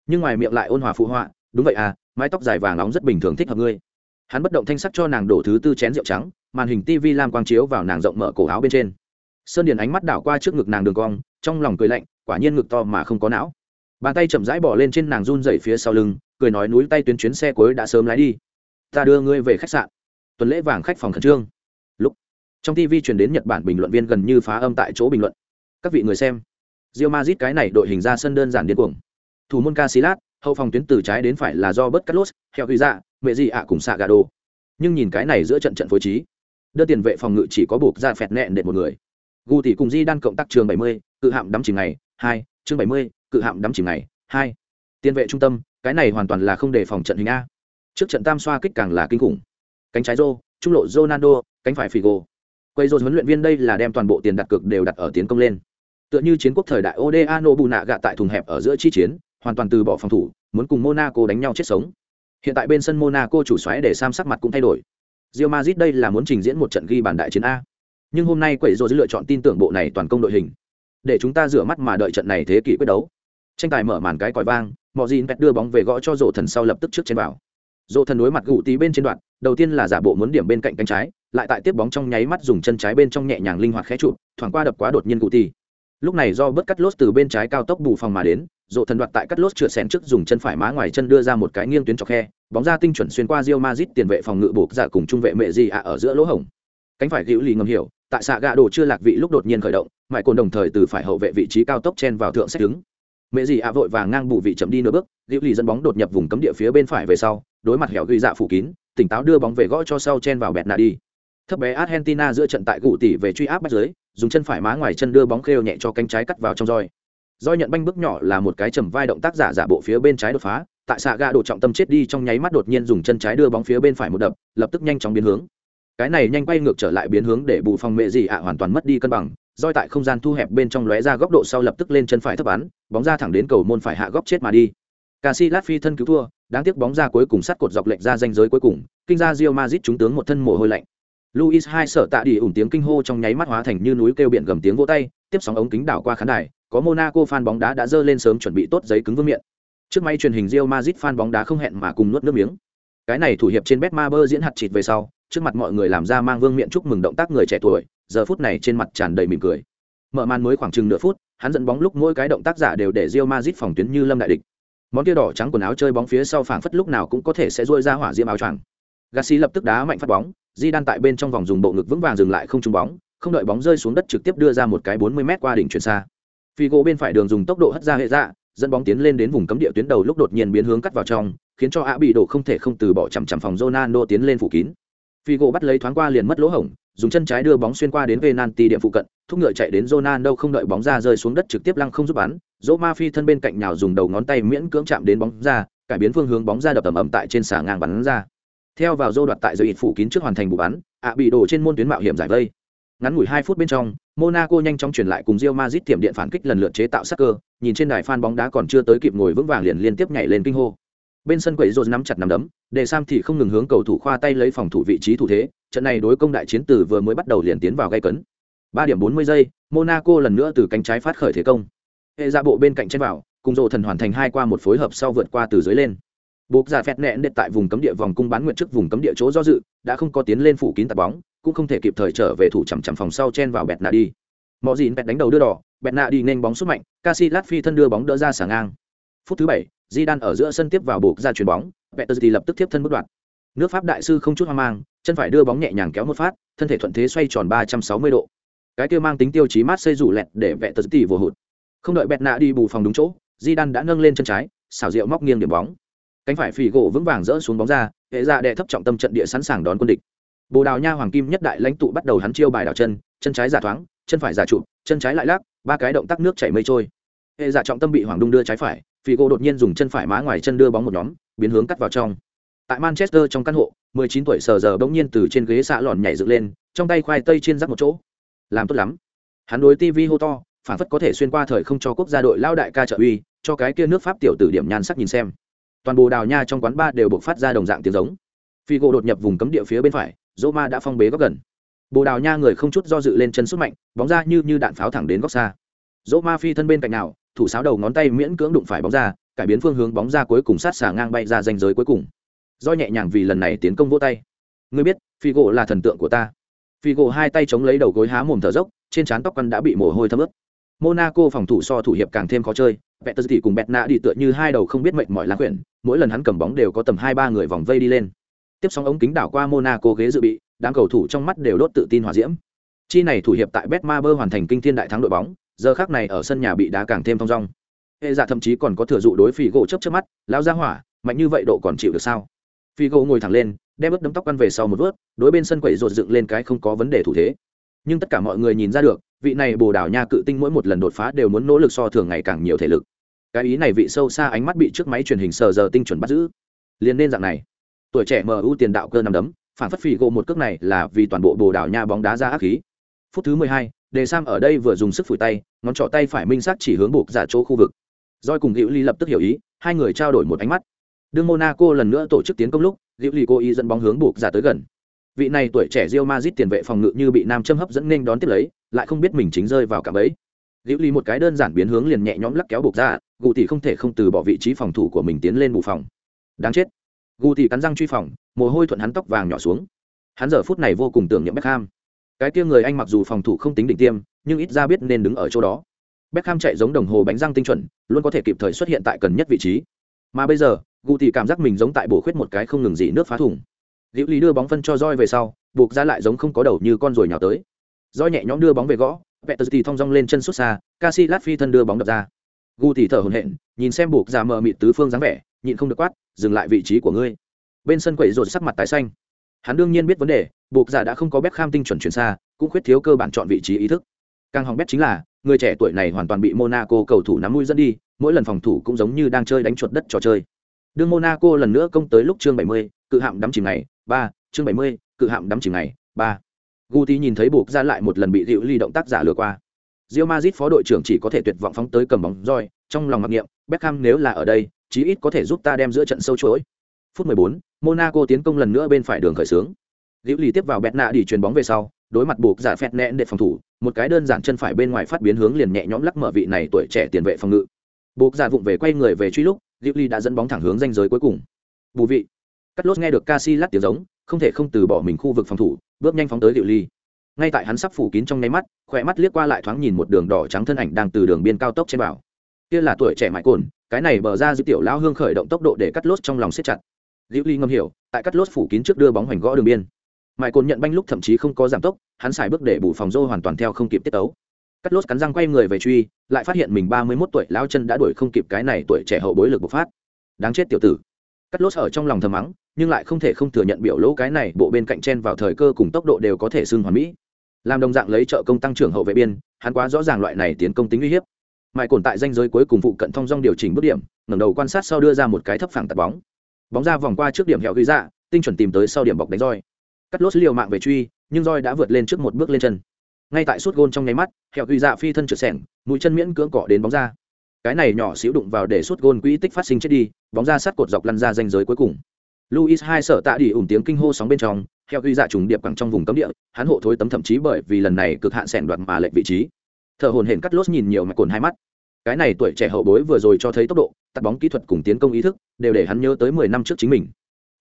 Nhưng ngoài miệng lại ôn hòa phụ họa đúng vậy à mái tóc dài vàng nóng rất bình thường thích hợp ngươi. Hắn bất động thanh sắc cho nàng đổ thứ tư chén rượu trắng màn hình tv lam quang chiếu vào nàng rộng mở cổ áo bên trên. Sơn điền ánh mắt đảo qua trước ngực nàng đường cong trong lòng cười lạnh quả nhiên ngực to mà không có não. Bàn tay chậm rãi bỏ lên trên nàng run dậy phía sau lưng cười nói núi tay tuyến chuyến xe cuối đã sớm lái đi. Ta đưa ngươi về khách sạn. Tuần lễ vàng khách phòng khẩn trương trong tv truyền đến nhật bản bình luận viên gần như phá âm tại chỗ bình luận các vị người xem rio mazit cái này đội hình ra sân đơn giản điên cuồng thủ môn casilat hậu phòng tuyến từ trái đến phải là do Bert Carlos, Heo Huy Dạ, mẹ gì ạ cùng xạ gà đồ. Nhưng nhìn cái này giữa trận trận phối trí, đưa tiền vệ phòng ngự chỉ có buộc ra phẹt nẹn để một người. Gu tỷ cùng Di đan cộng tác trường 70, cự hạm đắm chìm ngày, hai chương 70, cự hạm đắm chìm ngày, hai Tiền vệ trung tâm, cái này hoàn toàn là không đề phòng trận hình a. Trước trận tam xoa kích càng là kinh khủng. Cánh trái Rô, trung lộ Ronaldo, cánh phải Figo. Quay rồi huấn luyện viên đây là đem toàn bộ tiền đặt cược đều đặt ở tiến công lên. Tựa như chiến quốc thời đại Oda Nobunaga tại thùng hẹp ở giữa chi chiến, hoàn toàn từ bỏ phòng thủ, muốn cùng Monaco đánh nhau chết sống. Hiện tại bên sân Monaco chủ xoáy để Sam sắc mặt cũng thay đổi. Real Madrid đây là muốn trình diễn một trận ghi bàn đại chiến a. Nhưng hôm nay quẩy rồi lựa chọn tin tưởng bộ này toàn công đội hình. Để chúng ta rửa mắt mà đợi trận này thế kỷ quyết đấu. Tranh tài mở màn cái còi vang, Mojin Pet đưa bóng về gõ cho Rộ Thần sau lập tức trước trên vào. Rộ Thần đối mặt gù tí bên trên đoạn, đầu tiên là giả bộ muốn điểm bên cạnh cánh trái, lại tại tiếp bóng trong nháy mắt dùng chân trái bên trong nhẹ nhàng linh hoạt khẽ trụ, thoảng qua đập quá đột nhiên cụ tí. Lúc này do bất cắt lốt từ bên trái cao tốc bù phòng mà đến, dộ thần đoạt tại cắt lốt trượt xén trước dùng chân phải má ngoài chân đưa ra một cái nghiêng tuyến chọc khe bóng ra tinh chuẩn xuyên qua rio mazit tiền vệ phòng ngự buộc dạ cùng trung vệ mẹ gì ạ ở giữa lỗ hổng. Cánh phải hữu lì ngầm hiểu tại xạ gạ đồ chưa lạc vị lúc đột nhiên khởi động mãi cồn đồng thời từ phải hậu vệ vị trí cao tốc chen vào thượng sách đứng. Mẹ gì ạ vội vàng ngang bù vị chậm đi nửa bước hữu lì dẫn bóng đột nhập vùng cấm địa phía bên phải về sau đối mặt hẻo ghi dạ phủ kín tỉnh táo đưa bóng về gõ cho sau chen vào bẹt nạ đi thấp bé argentina giữa trận tại cụ tỷ về truy áp bắt dưới dùng chân phải má ngoài chân đưa bóng khêu nhẹ cho cánh trái cắt vào trong roi. Roi nhận banh bước nhỏ là một cái trầm vai động tác giả giả bộ phía bên trái đột phá, tại xạ gà đổ trọng tâm chết đi trong nháy mắt đột nhiên dùng chân trái đưa bóng phía bên phải một đập, lập tức nhanh chóng biến hướng. Cái này nhanh quay ngược trở lại biến hướng để bù phòng mệ gì ạ, hoàn toàn mất đi cân bằng. Roi tại không gian thu hẹp bên trong lóe ra góc độ sau lập tức lên chân phải thấp bắn, bóng ra thẳng đến cầu môn phải hạ góc chết mà đi. Casillas phi thân cứu thua, đáng tiếc bóng ra cuối cùng sát cột dọc lệch ra danh giới cuối cùng, kinh ra Real Madrid trúng tướng một thân mồ hôi lạnh. Luis hai sợ tạ đi ủng tiếng kinh hô trong nháy mắt hóa thành như núi kêu biển gầm tiếng vỗ tay tiếp sóng ống kính đảo qua khán đài có Monaco fan bóng đá đã dơ lên sớm chuẩn bị tốt giấy cứng vương miệng. Trước máy truyền hình Real Madrid fan bóng đá không hẹn mà cùng nuốt nước miếng. Cái này thủ hiệp trên Betmaber diễn hạt chịt về sau, trước mặt mọi người làm ra mang vương miệng chúc mừng động tác người trẻ tuổi, giờ phút này trên mặt tràn đầy mỉm cười. Mở màn mới khoảng chừng nửa phút, hắn dẫn bóng lúc mỗi cái động tác giả đều để Real Madrid phòng tuyến như lâm đại địch. Món kia đỏ trắng quần áo chơi bóng phía sau phảng phất lúc nào cũng có thể sẽ rôi ra hỏa diễm áo choàng. Gassi lập tức đá mạnh phát bóng, Di đan tại bên trong vòng dùng bộ ngực vững vàng dừng lại không trúng bóng, không đợi bóng rơi xuống đất trực tiếp đưa ra một cái 40 mét qua đỉnh chuyển xa. Figo bên phải đường dùng tốc độ hất ra hệ ra dẫn bóng tiến lên đến vùng cấm địa tuyến đầu lúc đột nhiên biến hướng cắt vào trong, khiến cho Á bị đổ không thể không từ bỏ chằm chằm phòng Ronaldo tiến lên phủ kín. Figo bắt lấy thoáng qua liền mất lỗ hổng, dùng chân trái đưa bóng xuyên qua đến penalty điểm phụ cận, thúc ngựa chạy đến Ronaldo không đợi bóng ra rơi xuống đất trực tiếp lăng không giúp bắn, Roma phi thân bên cạnh nhào dùng đầu ngón tay miễn cưỡng chạm đến bóng ra, cải biến phương hướng bóng ra đập ầm ầm tại trên xà ngang bắn ra. Theo vào dô đoạt tại giới ít phủ kín trước hoàn thành bù bắn, ạ bị đổ trên môn tuyến mạo hiểm giải vây. Ngắn ngủi hai phút bên trong, Monaco nhanh chóng chuyển lại cùng Real Madrid tiệm điện phản kích lần lượt chế tạo sắc cơ, nhìn trên đài phan bóng đá còn chưa tới kịp ngồi vững vàng liền liên tiếp nhảy lên kinh hô. Bên sân quẩy rột nắm chặt nắm đấm, để Sam thì không ngừng hướng cầu thủ khoa tay lấy phòng thủ vị trí thủ thế, trận này đối công đại chiến từ vừa mới bắt đầu liền tiến vào gây cấn. Ba điểm bốn mươi giây, Monaco lần nữa từ cánh trái phát khởi thế công. Hệ ra bộ bên cạnh trên vào, cùng rồ thần hoàn thành hai qua một phối hợp sau vượt qua từ dưới lên. Buộc giả phẹt nẹn đệt tại vùng cấm địa vòng cung bán nguyện trước vùng cấm địa chỗ do dự, đã không có tiến lên phủ kín tạt bóng, cũng không thể kịp thời trở về thủ chằm chằm phòng sau chen vào bẹt nạ đi. Mọ gì bẹt đánh đầu đưa đỏ, bẹt nạ đi nên bóng xuất mạnh, Casillas phi thân đưa bóng đỡ ra xả ngang. Phút thứ bảy, Zidane ở giữa sân tiếp vào buộc ra chuyền bóng, Betters lập tức tiếp thân bất đoạn. Nước Pháp đại sư không chút hoang mang, chân phải đưa bóng nhẹ nhàng kéo một phát, thân thể thuận thế xoay tròn 360 độ. Cái kia mang tính tiêu chí mát xây rủ lẹt để Betters Tỷ vô hụt. Không đợi bẹt nạ đi bù phòng đúng chỗ, Zidane đã nâng lên chân trái, xảo diệu móc nghiêng điểm bóng cánh phải phỉ gỗ vững vàng rỡ xuống bóng ra, hệ ra đệ thấp trọng tâm trận địa sẵn sàng đón quân địch. Bồ đào nha hoàng kim nhất đại lãnh tụ bắt đầu hắn chiêu bài đảo chân chân trái giả thoáng, chân phải giả trụ chân trái lại lắc, ba cái động tác nước chảy mây trôi. Hệ giả trọng tâm bị hoàng đung đưa trái phải phỉ gỗ đột nhiên dùng chân phải má ngoài chân đưa bóng một nhóm, biến hướng cắt vào trong. Tại manchester trong căn hộ 19 tuổi sờ giờ bỗng nhiên từ trên ghế xạ lòn nhảy dựng lên, trong tay khoai tây trên rắc một chỗ. Làm tốt lắm. Hắn đối tv hô to, phản phất có thể xuyên qua thời không cho quốc gia đội lao đại ca trợ uy, cho cái kia nước pháp tiểu tử điểm nhan sắc nhìn xem toàn bộ đào nha trong quán ba đều buộc phát ra đồng dạng tiếng giống. Phi gỗ đột nhập vùng cấm địa phía bên phải dỗ ma đã phong bế góc gần. Bồ đào nha người không chút do dự lên chân sức mạnh, bóng ra như như đạn pháo thẳng đến góc xa. Dỗ ma phi thân bên cạnh nào, thủ sáo đầu ngón tay miễn cưỡng đụng phải bóng ra, cải biến phương hướng bóng ra cuối cùng sát xả ngang bay ra danh giới cuối cùng. Do nhẹ nhàng vì lần này tiến công vô tay. Ngươi biết, phi gỗ là thần tượng của ta. Phi gỗ hai tay chống lấy đầu gối há mồm thở dốc, trên trán tóc căn đã bị mồ hôi thấm ướt. Monaco phòng thủ so thủ hiệp càng thêm khó chơi. Peter thì cùng Betna đi tựa như hai đầu không biết mệnh mỏi lá quyển, mỗi lần hắn cầm bóng đều có tầm hai ba người vòng vây đi lên. Tiếp sóng ống kính đảo qua Monaco ghế dự bị, đám cầu thủ trong mắt đều đốt tự tin hỏa diễm. Chi này thủ hiệp tại Betmaber hoàn thành kinh thiên đại thắng đội bóng, giờ khắc này ở sân nhà bị đá càng thêm thông dong. Hệ dạ thậm chí còn có thừa dụ đối phi gỗ chớp chớp mắt, lão ra hỏa, mạnh như vậy độ còn chịu được sao? Phi gỗ ngồi thẳng lên, đem ướt đấm tóc quăn về sau một vớt, đối bên sân quẩy rột dựng lên cái không có vấn đề thủ thế. Nhưng tất cả mọi người nhìn ra được, vị này Bồ Đào Nha cự tinh mỗi một lần đột phá đều muốn nỗ lực so thường ngày càng nhiều thể lực. Cái ý này vị sâu xa ánh mắt bị trước máy truyền hình sờ giờ tinh chuẩn bắt giữ. Liền nên dạng này. Tuổi trẻ mu tiền đạo cơ nằm đấm phản phất phì gộ một cước này là vì toàn bộ bồ đào nha bóng đá ra ác khí. Phút thứ mười hai, đề sam ở đây vừa dùng sức phủi tay ngón trỏ tay phải minh xác chỉ hướng buộc giả chỗ khu vực. Doi cùng Diệu Ly lập tức hiểu ý, hai người trao đổi một ánh mắt. Đương Monaco lần nữa tổ chức tiến công lúc, Diệu Ly cố ý dẫn bóng hướng buộc giả tới gần. Vị này tuổi trẻ Real Madrid tiền vệ phòng ngự như bị nam châm hấp dẫn nên đón tiếp lấy, lại không biết mình chính rơi vào cả bẫy. Liễu ly một cái đơn giản biến hướng liền nhẹ nhõm lắc kéo buộc ra gù tỷ không thể không từ bỏ vị trí phòng thủ của mình tiến lên bù phòng. Đáng chết. Gù tỷ cắn răng truy phòng mồ hôi thuận hắn tóc vàng nhỏ xuống. Hắn giờ phút này vô cùng tưởng niệm beckham. Cái kia người anh mặc dù phòng thủ không tính định tiêm nhưng ít ra biết nên đứng ở chỗ đó. Beckham chạy giống đồng hồ bánh răng tinh chuẩn luôn có thể kịp thời xuất hiện tại cần nhất vị trí. Mà bây giờ gù tỷ cảm giác mình giống tại bổ khuyết một cái không ngừng gì nước phá thủng liễu ly đưa bóng phân cho roi về sau buộc ra lại giống không có đầu như con rồi nhào tới roi nhẹ nhõm đưa bóng về gõ Peter thì thong dong lên chân xuất xa, Casillas phi thân đưa bóng đập ra. Gu thì thở hổn hển, nhìn xem buộc giả mờ mịt tứ phương dáng vẻ, nhịn không được quát, dừng lại vị trí của ngươi. Bên sân quẩy rột sắc mặt tái xanh. Hắn đương nhiên biết vấn đề, buộc giả đã không có Beckham tinh chuẩn chuyển xa, cũng khuyết thiếu cơ bản chọn vị trí ý thức. Càng hỏng bét chính là, người trẻ tuổi này hoàn toàn bị Monaco cầu thủ nắm mũi dẫn đi, mỗi lần phòng thủ cũng giống như đang chơi đánh chuột đất trò chơi. Đương Monaco lần nữa công tới lúc chương 70, cự hạm đắm chìm này, 3, chương 70, cự hạm đắm chìm này, 3. Guti nhìn thấy buộc ra lại một lần bị Diệu Ly động tác giả lừa qua. Real Madrid phó đội trưởng chỉ có thể tuyệt vọng phóng tới cầm bóng roi, trong lòng mặc niệm, Beckham nếu là ở đây, chí ít có thể giúp ta đem giữa trận sâu chuỗi. Phút 14, Monaco tiến công lần nữa bên phải đường khởi sướng. Diệu Ly tiếp vào Betna đi chuyền bóng về sau, đối mặt buộc giả phẹt nẹn để phòng thủ một cái đơn giản chân phải bên ngoài phát biến hướng liền nhẹ nhõm lắc mở vị này tuổi trẻ tiền vệ phòng ngự buộc giả vụng về quay người về truy lúc diệu ly đã dẫn bóng thẳng hướng danh giới cuối cùng bù vị cắt lốt nghe được casi lát tiếng giống, không thể không từ bỏ mình khu vực phòng thủ, bước nhanh phóng tới diệu ly ngay tại hắn sắp phủ kín trong nháy mắt, khỏe mắt liếc qua lại thoáng nhìn một đường đỏ trắng thân ảnh đang từ đường biên cao tốc trên bảo kia là tuổi trẻ mãi cồn, cái này bờ ra dư tiểu lão hương khởi động tốc độ để cắt lốt trong lòng siết chặt. Diệu ly ngâm hiểu, tại cắt lốt phủ kín trước đưa bóng hoành gõ đường biên. Mãi cồn nhận banh lúc thậm chí không có giảm tốc, hắn xài bước để bù phòng dô hoàn toàn theo không kịp tiết tấu. Cắt lốt cắn răng quay người về truy, lại phát hiện mình ba mươi mốt tuổi lao chân đã đuổi không kịp cái này tuổi trẻ hậu bối lực bộc phát. Đáng chết tiểu tử. Cắt lốt ở trong lòng thầm mắng nhưng lại không thể không thừa nhận biểu lỗ cái này, bộ bên cạnh chen vào thời cơ cùng tốc độ đều có thể xưng hoàn mỹ. Làm đồng dạng lấy trợ công tăng trưởng hậu vệ biên, hắn quá rõ ràng loại này tiến công tính uy hiếp. Mãi cồn tại danh giới cuối cùng phụ cận thông dong điều chỉnh bước điểm, ngẩng đầu quan sát sau đưa ra một cái thấp phẳng tạt bóng. Bóng ra vòng qua trước điểm hẹo ghi ra tinh chuẩn tìm tới sau điểm bọc đánh roi. Cắt lốt liều mạng về truy, nhưng roi đã vượt lên trước một bước lên chân. Ngay tại suốt gôn trong nháy mắt, hẹo ghi dạ phi thân trượt sẻng mũi chân miễn cưỡng cọ đến bóng ra. Cái này nhỏ xíu đụng vào để suốt gôn quỹ tích phát sinh chết đi, bóng ra sát cột dọc lăn ra danh giới cuối cùng luis hai sợ tạ đi ủn tiếng kinh hô sóng bên trong, theo ghi dạ trùng điệp cẳng trong vùng cấm địa, hắn hộ thối tấm thậm chí bởi vì lần này cực hạn xẻn đoạt mà lệch vị trí. Thở hồn hển cắt lốt nhìn nhiều mạch cồn hai mắt. Cái này tuổi trẻ hậu bối vừa rồi cho thấy tốc độ, tạt bóng kỹ thuật cùng tiến công ý thức, đều để hắn nhớ tới mười năm trước chính mình.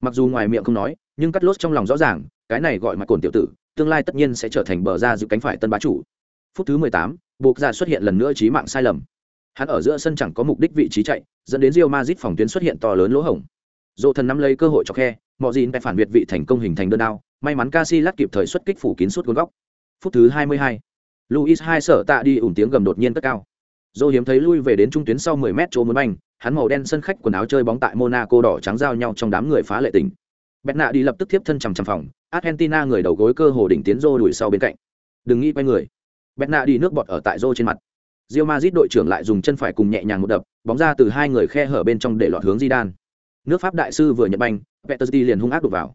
Mặc dù ngoài miệng không nói, nhưng cắt lốt trong lòng rõ ràng, cái này gọi mạch cồn tiểu tử, tương lai tất nhiên sẽ trở thành bờ ra giữ cánh phải tân bá chủ. Phút thứ mười tám, buộc ra xuất hiện lần nữa trí mạng sai lầm. Hắn ở giữa sân chẳng có mục đích vị trí chạy, dẫn đến Real Madrid phòng tuyến xuất hiện to lớn lỗ hổng dỗ thần nắm lấy cơ hội cho khe mọi gì phải phản biệt vị thành công hình thành đơn đao may mắn Casillas kịp thời xuất kích phủ kín suốt gôn góc. Phút thứ 22. Luis hai sở tạ đi ủng tiếng gầm đột nhiên cất cao. Dỗ hiếm thấy lui về đến trung tuyến sau 10 mét chỗ muốn banh hắn màu đen sân khách quần áo chơi bóng tại monaco đỏ trắng giao nhau trong đám người phá lệ tình bẹt nạ đi lập tức tiếp thân chằm chằm phòng argentina người đầu gối cơ hồ đỉnh tiến rô đuổi sau bên cạnh. Đừng nghĩ quay người. Bẹt nạ đi nước bọt ở tại rô trên mặt. Real Madrid đội trưởng lại dùng chân phải cùng nhẹ nhàng một đập, bóng ra từ hai người khe hở bên trong để lọt hướng Zidane. Nước Pháp đại sư vừa nhận banh, Peterzi liền hung ác đụng vào.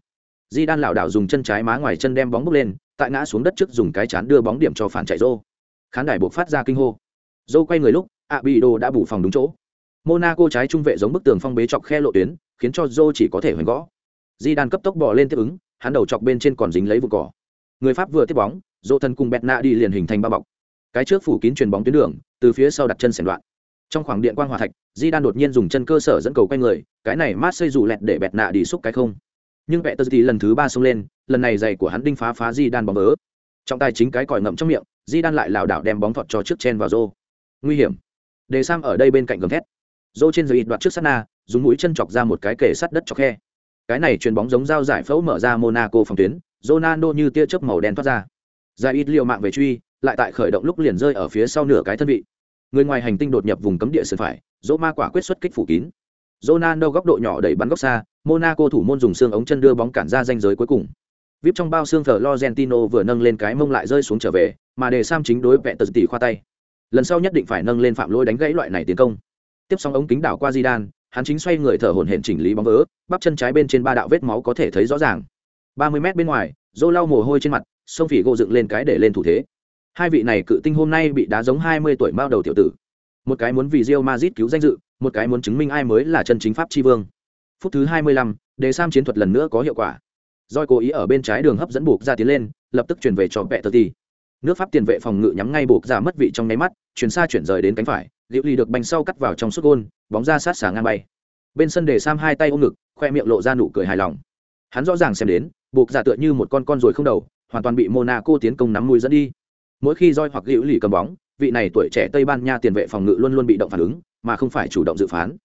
di đan lảo đảo dùng chân trái má ngoài chân đem bóng bốc lên, tại ngã xuống đất trước dùng cái chán đưa bóng điểm cho phản chạy rô. Khán đài buộc phát ra kinh hô. Rô quay người lúc, Abido đã bù phòng đúng chỗ. Monaco trái trung vệ giống bức tường phong bế chọc khe lộ tuyến, khiến cho Rô chỉ có thể hoành gõ. di đan cấp tốc bỏ lên tiếp ứng, hắn đầu chọc bên trên còn dính lấy vụ cỏ. Người Pháp vừa tiếp bóng, Rô thân cùng Betna đi liền hình thành ba bọc cái trước phủ kín truyền bóng tuyến đường từ phía sau đặt chân sẻn đoạn trong khoảng điện quang hòa thạch, di đan đột nhiên dùng chân cơ sở dẫn cầu quay người, cái này mát xây dù lẹt để bẹt nạ đi xúc cái không. Nhưng vẹ tơ thì lần thứ ba xông lên, lần này giày của hắn đinh phá phá di đan bóng vỡ. Trọng tài chính cái còi ngậm trong miệng, di đan lại lảo đảo đem bóng thọt cho trước chen vào rô. Nguy hiểm. Đề sam ở đây bên cạnh gầm thét. Rô trên giày đoạt trước sát na, dùng mũi chân chọc ra một cái kể sắt đất cho khe. Cái này truyền bóng giống dao giải phẫu mở ra monaco phòng tuyến, ronaldo như tia chớp màu đen thoát ra. Giải ít liều mạng về truy, lại tại khởi động lúc liền rơi ở phía sau nửa cái thân vị người ngoài hành tinh đột nhập vùng cấm địa sân phải, dỗ ma quả quyết xuất kích phủ kín. Ronaldo góc độ nhỏ đẩy bắn góc xa, Monaco thủ môn dùng xương ống chân đưa bóng cản ra danh giới cuối cùng. Vip trong bao xương Florentino vừa nâng lên cái mông lại rơi xuống trở về, mà để Sam chính đối vẹn tờ tỷ khoa tay. Lần sau nhất định phải nâng lên phạm lỗi đánh gãy loại này tiến công. Tiếp xong ống kính đảo qua Zidane, hắn chính xoay người thở hổn hển chỉnh lý bóng vỡ, bắp chân trái bên trên ba đạo vết máu có thể thấy rõ ràng. 30 mét bên ngoài Zô lau mồ hôi trên mặt, sông phỉ gỗ dựng lên cái để lên thủ thế hai vị này cự tinh hôm nay bị đá giống hai mươi tuổi mao đầu tiểu tử. Một cái muốn vì rio mazit cứu danh dự, một cái muốn chứng minh ai mới là chân chính pháp tri vương. Phút thứ hai mươi lăm, đề sam chiến thuật lần nữa có hiệu quả. Doi cố ý ở bên trái đường hấp dẫn buộc ra tiến lên, lập tức chuyển về cho vẹ tờ ti nước pháp tiền vệ phòng ngự nhắm ngay buộc ra mất vị trong nháy mắt, chuyển xa chuyển rời đến cánh phải liệu ly được bành sau cắt vào trong suốt gôn, bóng ra sát xả ngang bay. Bên sân đề sam hai tay ôm ngực, khoe miệng lộ ra nụ cười hài lòng. Hắn rõ ràng xem đến, buộc ra tựa như một con con rồi không đầu, hoàn toàn bị monaco tiến công nắm mũi dẫn đi mỗi khi roi hoặc hữu lì cầm bóng, vị này tuổi trẻ tây ban nha tiền vệ phòng ngự luôn luôn bị động phản ứng, mà không phải chủ động dự phán.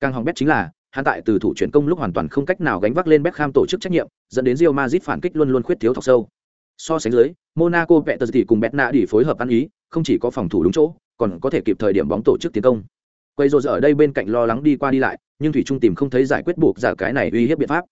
Càng hỏng bét chính là, hắn tại từ thủ chuyển công lúc hoàn toàn không cách nào gánh vác lên Beckham tổ chức trách nhiệm, dẫn đến Real Madrid phản kích luôn luôn khuyết thiếu thọc sâu. So sánh dưới, Monaco Peterzi cùng Betna đi phối hợp ăn ý, không chỉ có phòng thủ đúng chỗ, còn có thể kịp thời điểm bóng tổ chức tiến công. Quay rồi ở đây bên cạnh lo lắng đi qua đi lại, nhưng thủy trung tìm không thấy giải quyết buộc giả cái này uy hiếp biện pháp.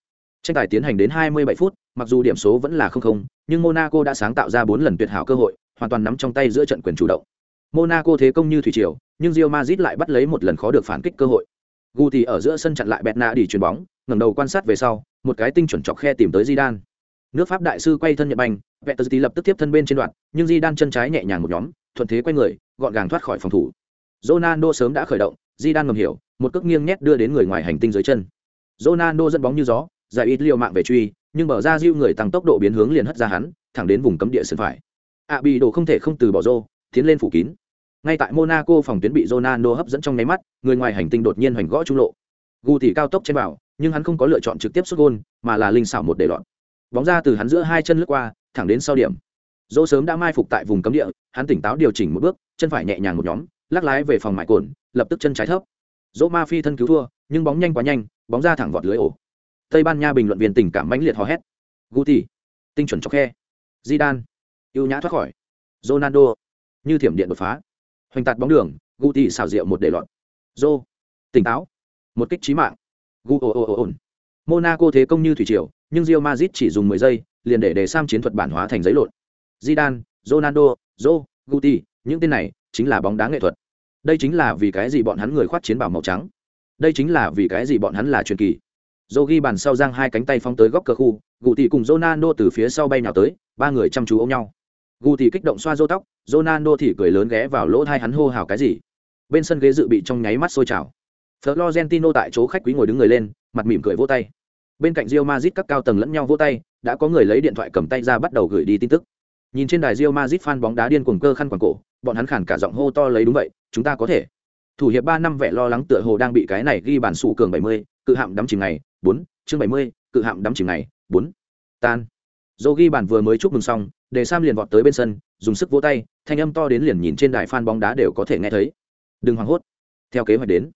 Tranh tài tiến hành đến 27 phút, mặc dù điểm số vẫn là không không, nhưng monaco đã sáng tạo ra bốn lần tuyệt hảo cơ hội hoàn toàn nắm trong tay giữa trận quyền chủ động. Monaco thế công như thủy triều, nhưng Real Madrid lại bắt lấy một lần khó được phản kích cơ hội. Guti ở giữa sân chặn lại Betna đi chuyền bóng, ngẩng đầu quan sát về sau, một cái tinh chuẩn chọc khe tìm tới Zidane. Nước pháp đại sư quay thân nhận banh Peterzi lập tức tiếp thân bên trên đoạn, nhưng Zidane chân trái nhẹ nhàng một nhóm, thuận thế quay người, gọn gàng thoát khỏi phòng thủ. Ronaldo sớm đã khởi động, Zidane ngầm hiểu, một cước nghiêng nhét đưa đến người ngoài hành tinh dưới chân. Ronaldo dẫn bóng như gió, giải ít liều mạng về truy, nhưng bờ ra diêu người tăng tốc độ biến hướng liền hất ra hắn, thẳng đến vùng cấm địa sân phải ạ bị đồ không thể không từ bỏ rô tiến lên phủ kín. Ngay tại monaco phòng tuyến bị ronaldo hấp dẫn trong nháy mắt người ngoài hành tinh đột nhiên hoành gõ trung lộ. Gu thì cao tốc trên bảo, nhưng hắn không có lựa chọn trực tiếp xuất gôn mà là linh xảo một để loạn bóng ra từ hắn giữa hai chân lướt qua thẳng đến sau điểm. Dỗ sớm đã mai phục tại vùng cấm địa hắn tỉnh táo điều chỉnh một bước chân phải nhẹ nhàng một nhóm lắc lái về phòng mại cồn lập tức chân trái thấp. Dỗ ma phi thân cứu thua nhưng bóng nhanh quá nhanh bóng ra thẳng vọt lưới ổ. Tây ban nha bình luận viên tình cảm mãnh liệt hò hét. Guti tinh chuẩn cho khe. Zidane ưu nhã thoát khỏi. Ronaldo như thiểm điện đột phá. Hoành tạt bóng đường guti xào rượu một để lọt. Rô, tỉnh táo. Một kích trí mạng. Gu ồ ồ ồ ồn monaco thế công như thủy triều nhưng rio mazit chỉ dùng mười giây liền để để sam chiến thuật bản hóa thành giấy lộn. Zidane ronaldo Rô, guti những tên này chính là bóng đá nghệ thuật. Đây chính là vì cái gì bọn hắn người khoác chiến bảo màu trắng. Đây chính là vì cái gì bọn hắn là truyền kỳ. Dô ghi bàn sau giang hai cánh tay phóng tới góc cờ khu gù tị cùng ronaldo từ phía sau bay nào tới ba người chăm chú ôm nhau. Gu thì kích động xoa rô tóc, ronaldo thì cười lớn ghé vào lỗ thai hắn hô hào cái gì. Bên sân ghế dự bị trong nháy mắt sôi trào. Florentino tại chỗ khách quý ngồi đứng người lên, mặt mỉm cười vỗ tay. Bên cạnh rio mazit các cao tầng lẫn nhau vỗ tay, đã có người lấy điện thoại cầm tay ra bắt đầu gửi đi tin tức. Nhìn trên đài rio mazit fan bóng đá điên cuồng cơ khăn quàng cổ, bọn hắn khản cả giọng hô to lấy đúng vậy, chúng ta có thể. Thủ hiệp ba năm vẻ lo lắng tựa hồ đang bị cái này ghi bản sủ cường bảy mươi, cự hạm đắm chìm này bốn, chương bảy mươi, cự hạm đắm chìm này bốn. Tan. Dô ghi bản vừa mới chúc mừng xong để sam liền vọt tới bên sân, dùng sức vỗ tay, thanh âm to đến liền nhìn trên đài phan bóng đá đều có thể nghe thấy. Đừng hoảng hốt. Theo kế hoạch đến,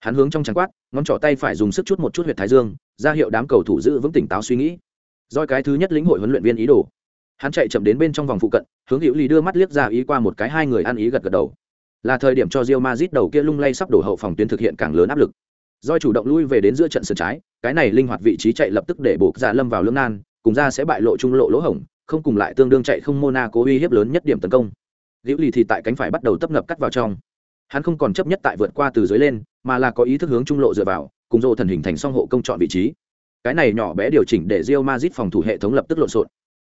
hắn hướng trong trắng quát, ngón trỏ tay phải dùng sức chút một chút huyệt thái dương, ra hiệu đám cầu thủ giữ vững tỉnh táo suy nghĩ. Doi cái thứ nhất lĩnh hội huấn luyện viên ý đồ. Hắn chạy chậm đến bên trong vòng phụ cận, hướng hữu lý đưa mắt liếc ra ý qua một cái hai người ăn ý gật gật đầu. Là thời điểm cho rio mazit đầu kia lung lay sắp đổ hậu phòng tuyến thực hiện càng lớn áp lực. Doi chủ động lui về đến giữa trận sườn trái, cái này linh hoạt vị trí chạy lập tức để buộc ra lâm vào lưỡng nan, cùng ra sẽ bại lộ trung lộ lỗ hổng không cùng lại tương đương chạy không monaco uy hiếp lớn nhất điểm tấn công. Diệu lì thì tại cánh phải bắt đầu tấp ngập cắt vào trong. Hắn không còn chấp nhất tại vượt qua từ dưới lên, mà là có ý thức hướng trung lộ dựa vào, cùng dô thần hình thành song hộ công chọn vị trí. Cái này nhỏ bé điều chỉnh để rio Madrid phòng thủ hệ thống lập tức lộn xộn.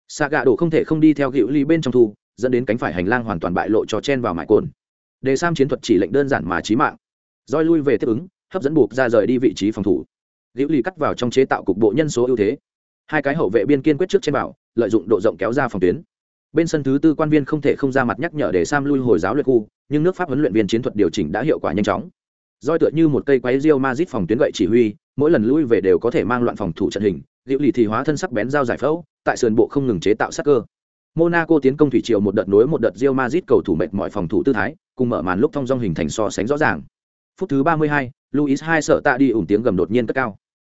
Saga đổ không thể không đi theo Diệu Lì bên trong thu, dẫn đến cánh phải hành lang hoàn toàn bại lộ cho chen vào mại cồn. Đề sam chiến thuật chỉ lệnh đơn giản mà chí mạng. Rồi lui về tiếp ứng, hấp dẫn buộc ra rời đi vị trí phòng thủ. Diệu Lì cắt vào trong chế tạo cục bộ nhân số ưu thế hai cái hậu vệ biên kiên quyết trước trên bảo lợi dụng độ rộng kéo ra phòng tuyến. Bên sân thứ tư quan viên không thể không ra mặt nhắc nhở để sam lui hồi giáo luyện khu nhưng nước pháp huấn luyện viên chiến thuật điều chỉnh đã hiệu quả nhanh chóng. Roi tựa như một cây quái rio mazit phòng tuyến gậy chỉ huy mỗi lần lui về đều có thể mang loạn phòng thủ trận hình liệu lì thì hóa thân sắc bén dao giải phẫu tại sườn bộ không ngừng chế tạo sắc cơ. Monaco tiến công thủy triều một đợt nối một đợt rio mazit cầu thủ mệt mọi phòng thủ tư thái cùng mở màn lúc thông dong hình thành so sánh rõ ràng. Phút thứ ba mươi hai, luis hai sợ tạ đi ủng tiếng gầm đột nhiên cất cao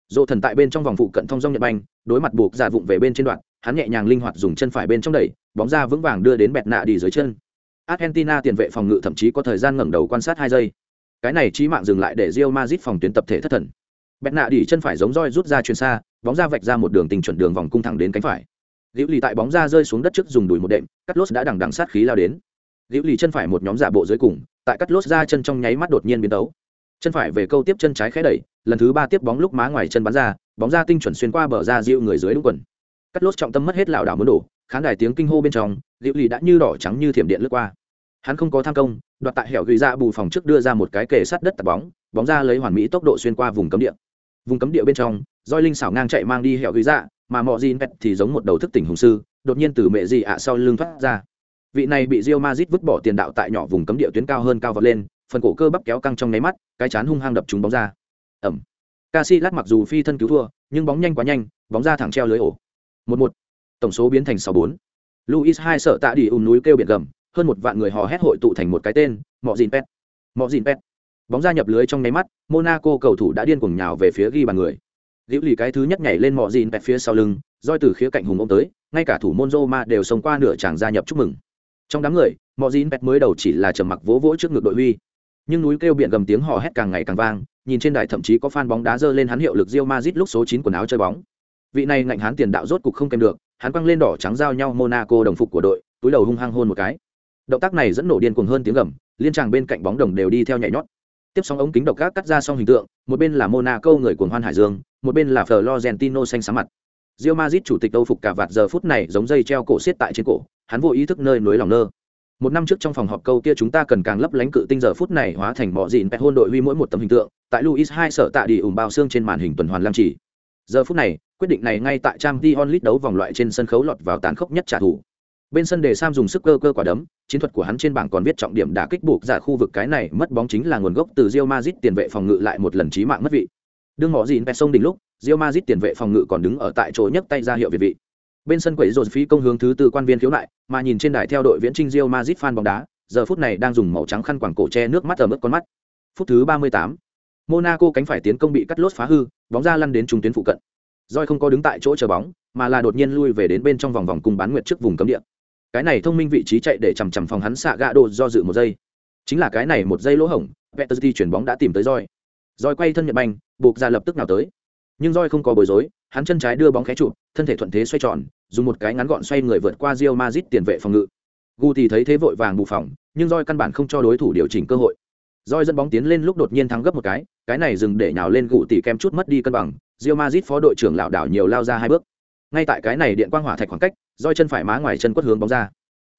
dỗ thần tại bên trong vòng phụ cận thông dong nhật banh, đối mặt buộc giả vụng về bên trên đoạn, hắn nhẹ nhàng linh hoạt dùng chân phải bên trong đẩy, bóng ra vững vàng đưa đến bẹt nạ đi dưới chân. Argentina tiền vệ phòng ngự thậm chí có thời gian ngẩng đầu quan sát hai giây. Cái này trí mạng dừng lại để rio mazit phòng tuyến tập thể thất thần. Bẹt nạ đi chân phải giống roi rút ra chuyền xa, bóng ra vạch ra một đường tình chuẩn đường vòng cung thẳng đến cánh phải. Liễu lì tại bóng ra rơi xuống đất trước dùng đùi một đệm cắt lốt đã đằng đằng sát khí lao đến. Liễu lì chân phải một nhóm giả bộ dưới cùng, tại cắt lốt ra chân trong nháy mắt đột nhiên biến tấu chân phải về câu tiếp chân trái khé đẩy, lần thứ ba tiếp bóng lúc má ngoài chân bắn ra, bóng ra tinh chuẩn xuyên qua bờ ra dịu người dưới đúng quần. Cắt lốt trọng tâm mất hết lảo đảo muốn đổ, khán đài tiếng kinh hô bên trong dịu lì đã như đỏ trắng như thiểm điện lướt qua. Hắn không có tham công, đoạt tại hẻo gửi ra bù phòng trước đưa ra một cái kề sắt đất tập bóng bóng ra lấy hoàn mỹ tốc độ xuyên qua vùng cấm địa. Vùng cấm địa bên trong roi linh xảo ngang chạy mang đi hẻo gửi ra, mà mọi gì pet thì giống một đầu thức tỉnh hùng sư, đột nhiên từ mẹ gì ạ sau lưng thoát ra. Vị này bị rio mazit vứt bỏ tiền đạo tại nhỏ vùng cấm địa tuyến cao hơn cao vọt lên phần cổ cơ bắp kéo căng trong nháy mắt, cái chán hung hăng đập trúng bóng ra. Ẩm. Casillas mặc dù phi thân cứu thua, nhưng bóng nhanh quá nhanh, bóng ra thẳng treo lưới ổ. Một một. Tổng số biến thành sáu bốn. Luis hai sợ tạ đi ùn núi kêu biển gầm, hơn một vạn người hò hét hội tụ thành một cái tên, mọ dìn pet mọ dìn pet bóng ra nhập lưới trong nháy mắt, monaco cầu thủ đã điên cuồng nhào về phía ghi bàn người. Liễu lì cái thứ nhất nhảy lên mọ dìn pet phía sau lưng, roi từ khía cạnh hùng ông tới, ngay cả thủ môn Roma đều sống qua nửa chàng gia nhập chúc mừng. Trong đám người, mọ dìn pet mới đầu chỉ là trầm mặc vỗ vỗ trước ngực đội huy nhưng núi kêu biển gầm tiếng hò hét càng ngày càng vang nhìn trên đài thậm chí có fan bóng đá dơ lên hắn hiệu lực Real Madrid lúc số 9 quần áo chơi bóng. Vị này ngạnh hắn tiền đạo rốt cục không kèm được hắn quăng lên đỏ trắng giao nhau Monaco đồng phục của đội túi đầu hung hăng hôn một cái. Động tác này dẫn nổ điên cuồng hơn tiếng gầm liên tràng bên cạnh bóng đồng đều đi theo nhảy nhót. Tiếp sóng ống kính độc gác cắt ra xong hình tượng một bên là monaco người cuồng hoan hải dương một bên là florentino xanh xám mặt. Real Madrid chủ tịch Âu phục cả vạt giờ phút này giống dây treo cổ xiết tại trên cổ, hắn vô ý thức nơi nối lòng nơ. Một năm trước trong phòng họp câu kia chúng ta cần càng lấp lánh cự tinh giờ phút này hóa thành bọ dịn pet hôn đội huy mỗi một tấm hình tượng, tại Luis hai sở tạ đi ủng bao xương trên màn hình tuần hoàn lam chỉ. Giờ phút này, quyết định này ngay tại trang t onlit đấu vòng loại trên sân khấu lọt vào tàn khốc nhất trả thù. Bên sân để sam dùng sức cơ cơ quả đấm chiến thuật của hắn trên bảng còn viết trọng điểm đã kích buộc giả khu vực cái này mất bóng chính là nguồn gốc từ rio mazit tiền vệ phòng ngự lại một lần trí mạng mất vị. Đương mỏ dìn pet sông đỉnh lúc rio mazit tiền vệ phòng ngự còn đứng ở tại chỗ nhấc tay ra hiệu việt vị bên sân quẩy dồn phí công hướng thứ tư quan viên khiếu nại, mà nhìn trên đài theo đội viễn trinh rio mazit fan bóng đá, giờ phút này đang dùng màu trắng khăn quàng cổ che nước mắt ở mức con mắt. Phút thứ ba mươi tám, monaco cánh phải tiến công bị cắt lốt phá hư, bóng ra lăn đến trung tuyến phụ cận. Roi không có đứng tại chỗ chờ bóng, mà là đột nhiên lui về đến bên trong vòng vòng cung bán nguyệt trước vùng cấm địa. Cái này thông minh vị trí chạy để chằm chằm phòng hắn xạ gạ đồ do dự một giây. Chính là cái này một giây lỗ hổng vetterti chuyển bóng đã tìm tới roi roi quay thân nhận banh, buộc ra lập tức nào tới. Nhưng roi không có bối rối, hắn chân trái đưa bóng khé trụ thân thể thuận thế xoay tròn dùng một cái ngắn gọn xoay người vượt qua Real Madrid tiền vệ phòng ngự. Gu thì thấy thế vội vàng bù phòng, nhưng Roy căn bản không cho đối thủ điều chỉnh cơ hội. Roy dẫn bóng tiến lên lúc đột nhiên thắng gấp một cái cái này dừng để nhào lên gù tỉ kem chút mất đi cân bằng, Real Madrid phó đội trưởng lảo đảo nhiều lao ra hai bước. Ngay tại cái này điện quang hỏa thạch khoảng cách Roy chân phải má ngoài chân quất hướng bóng ra.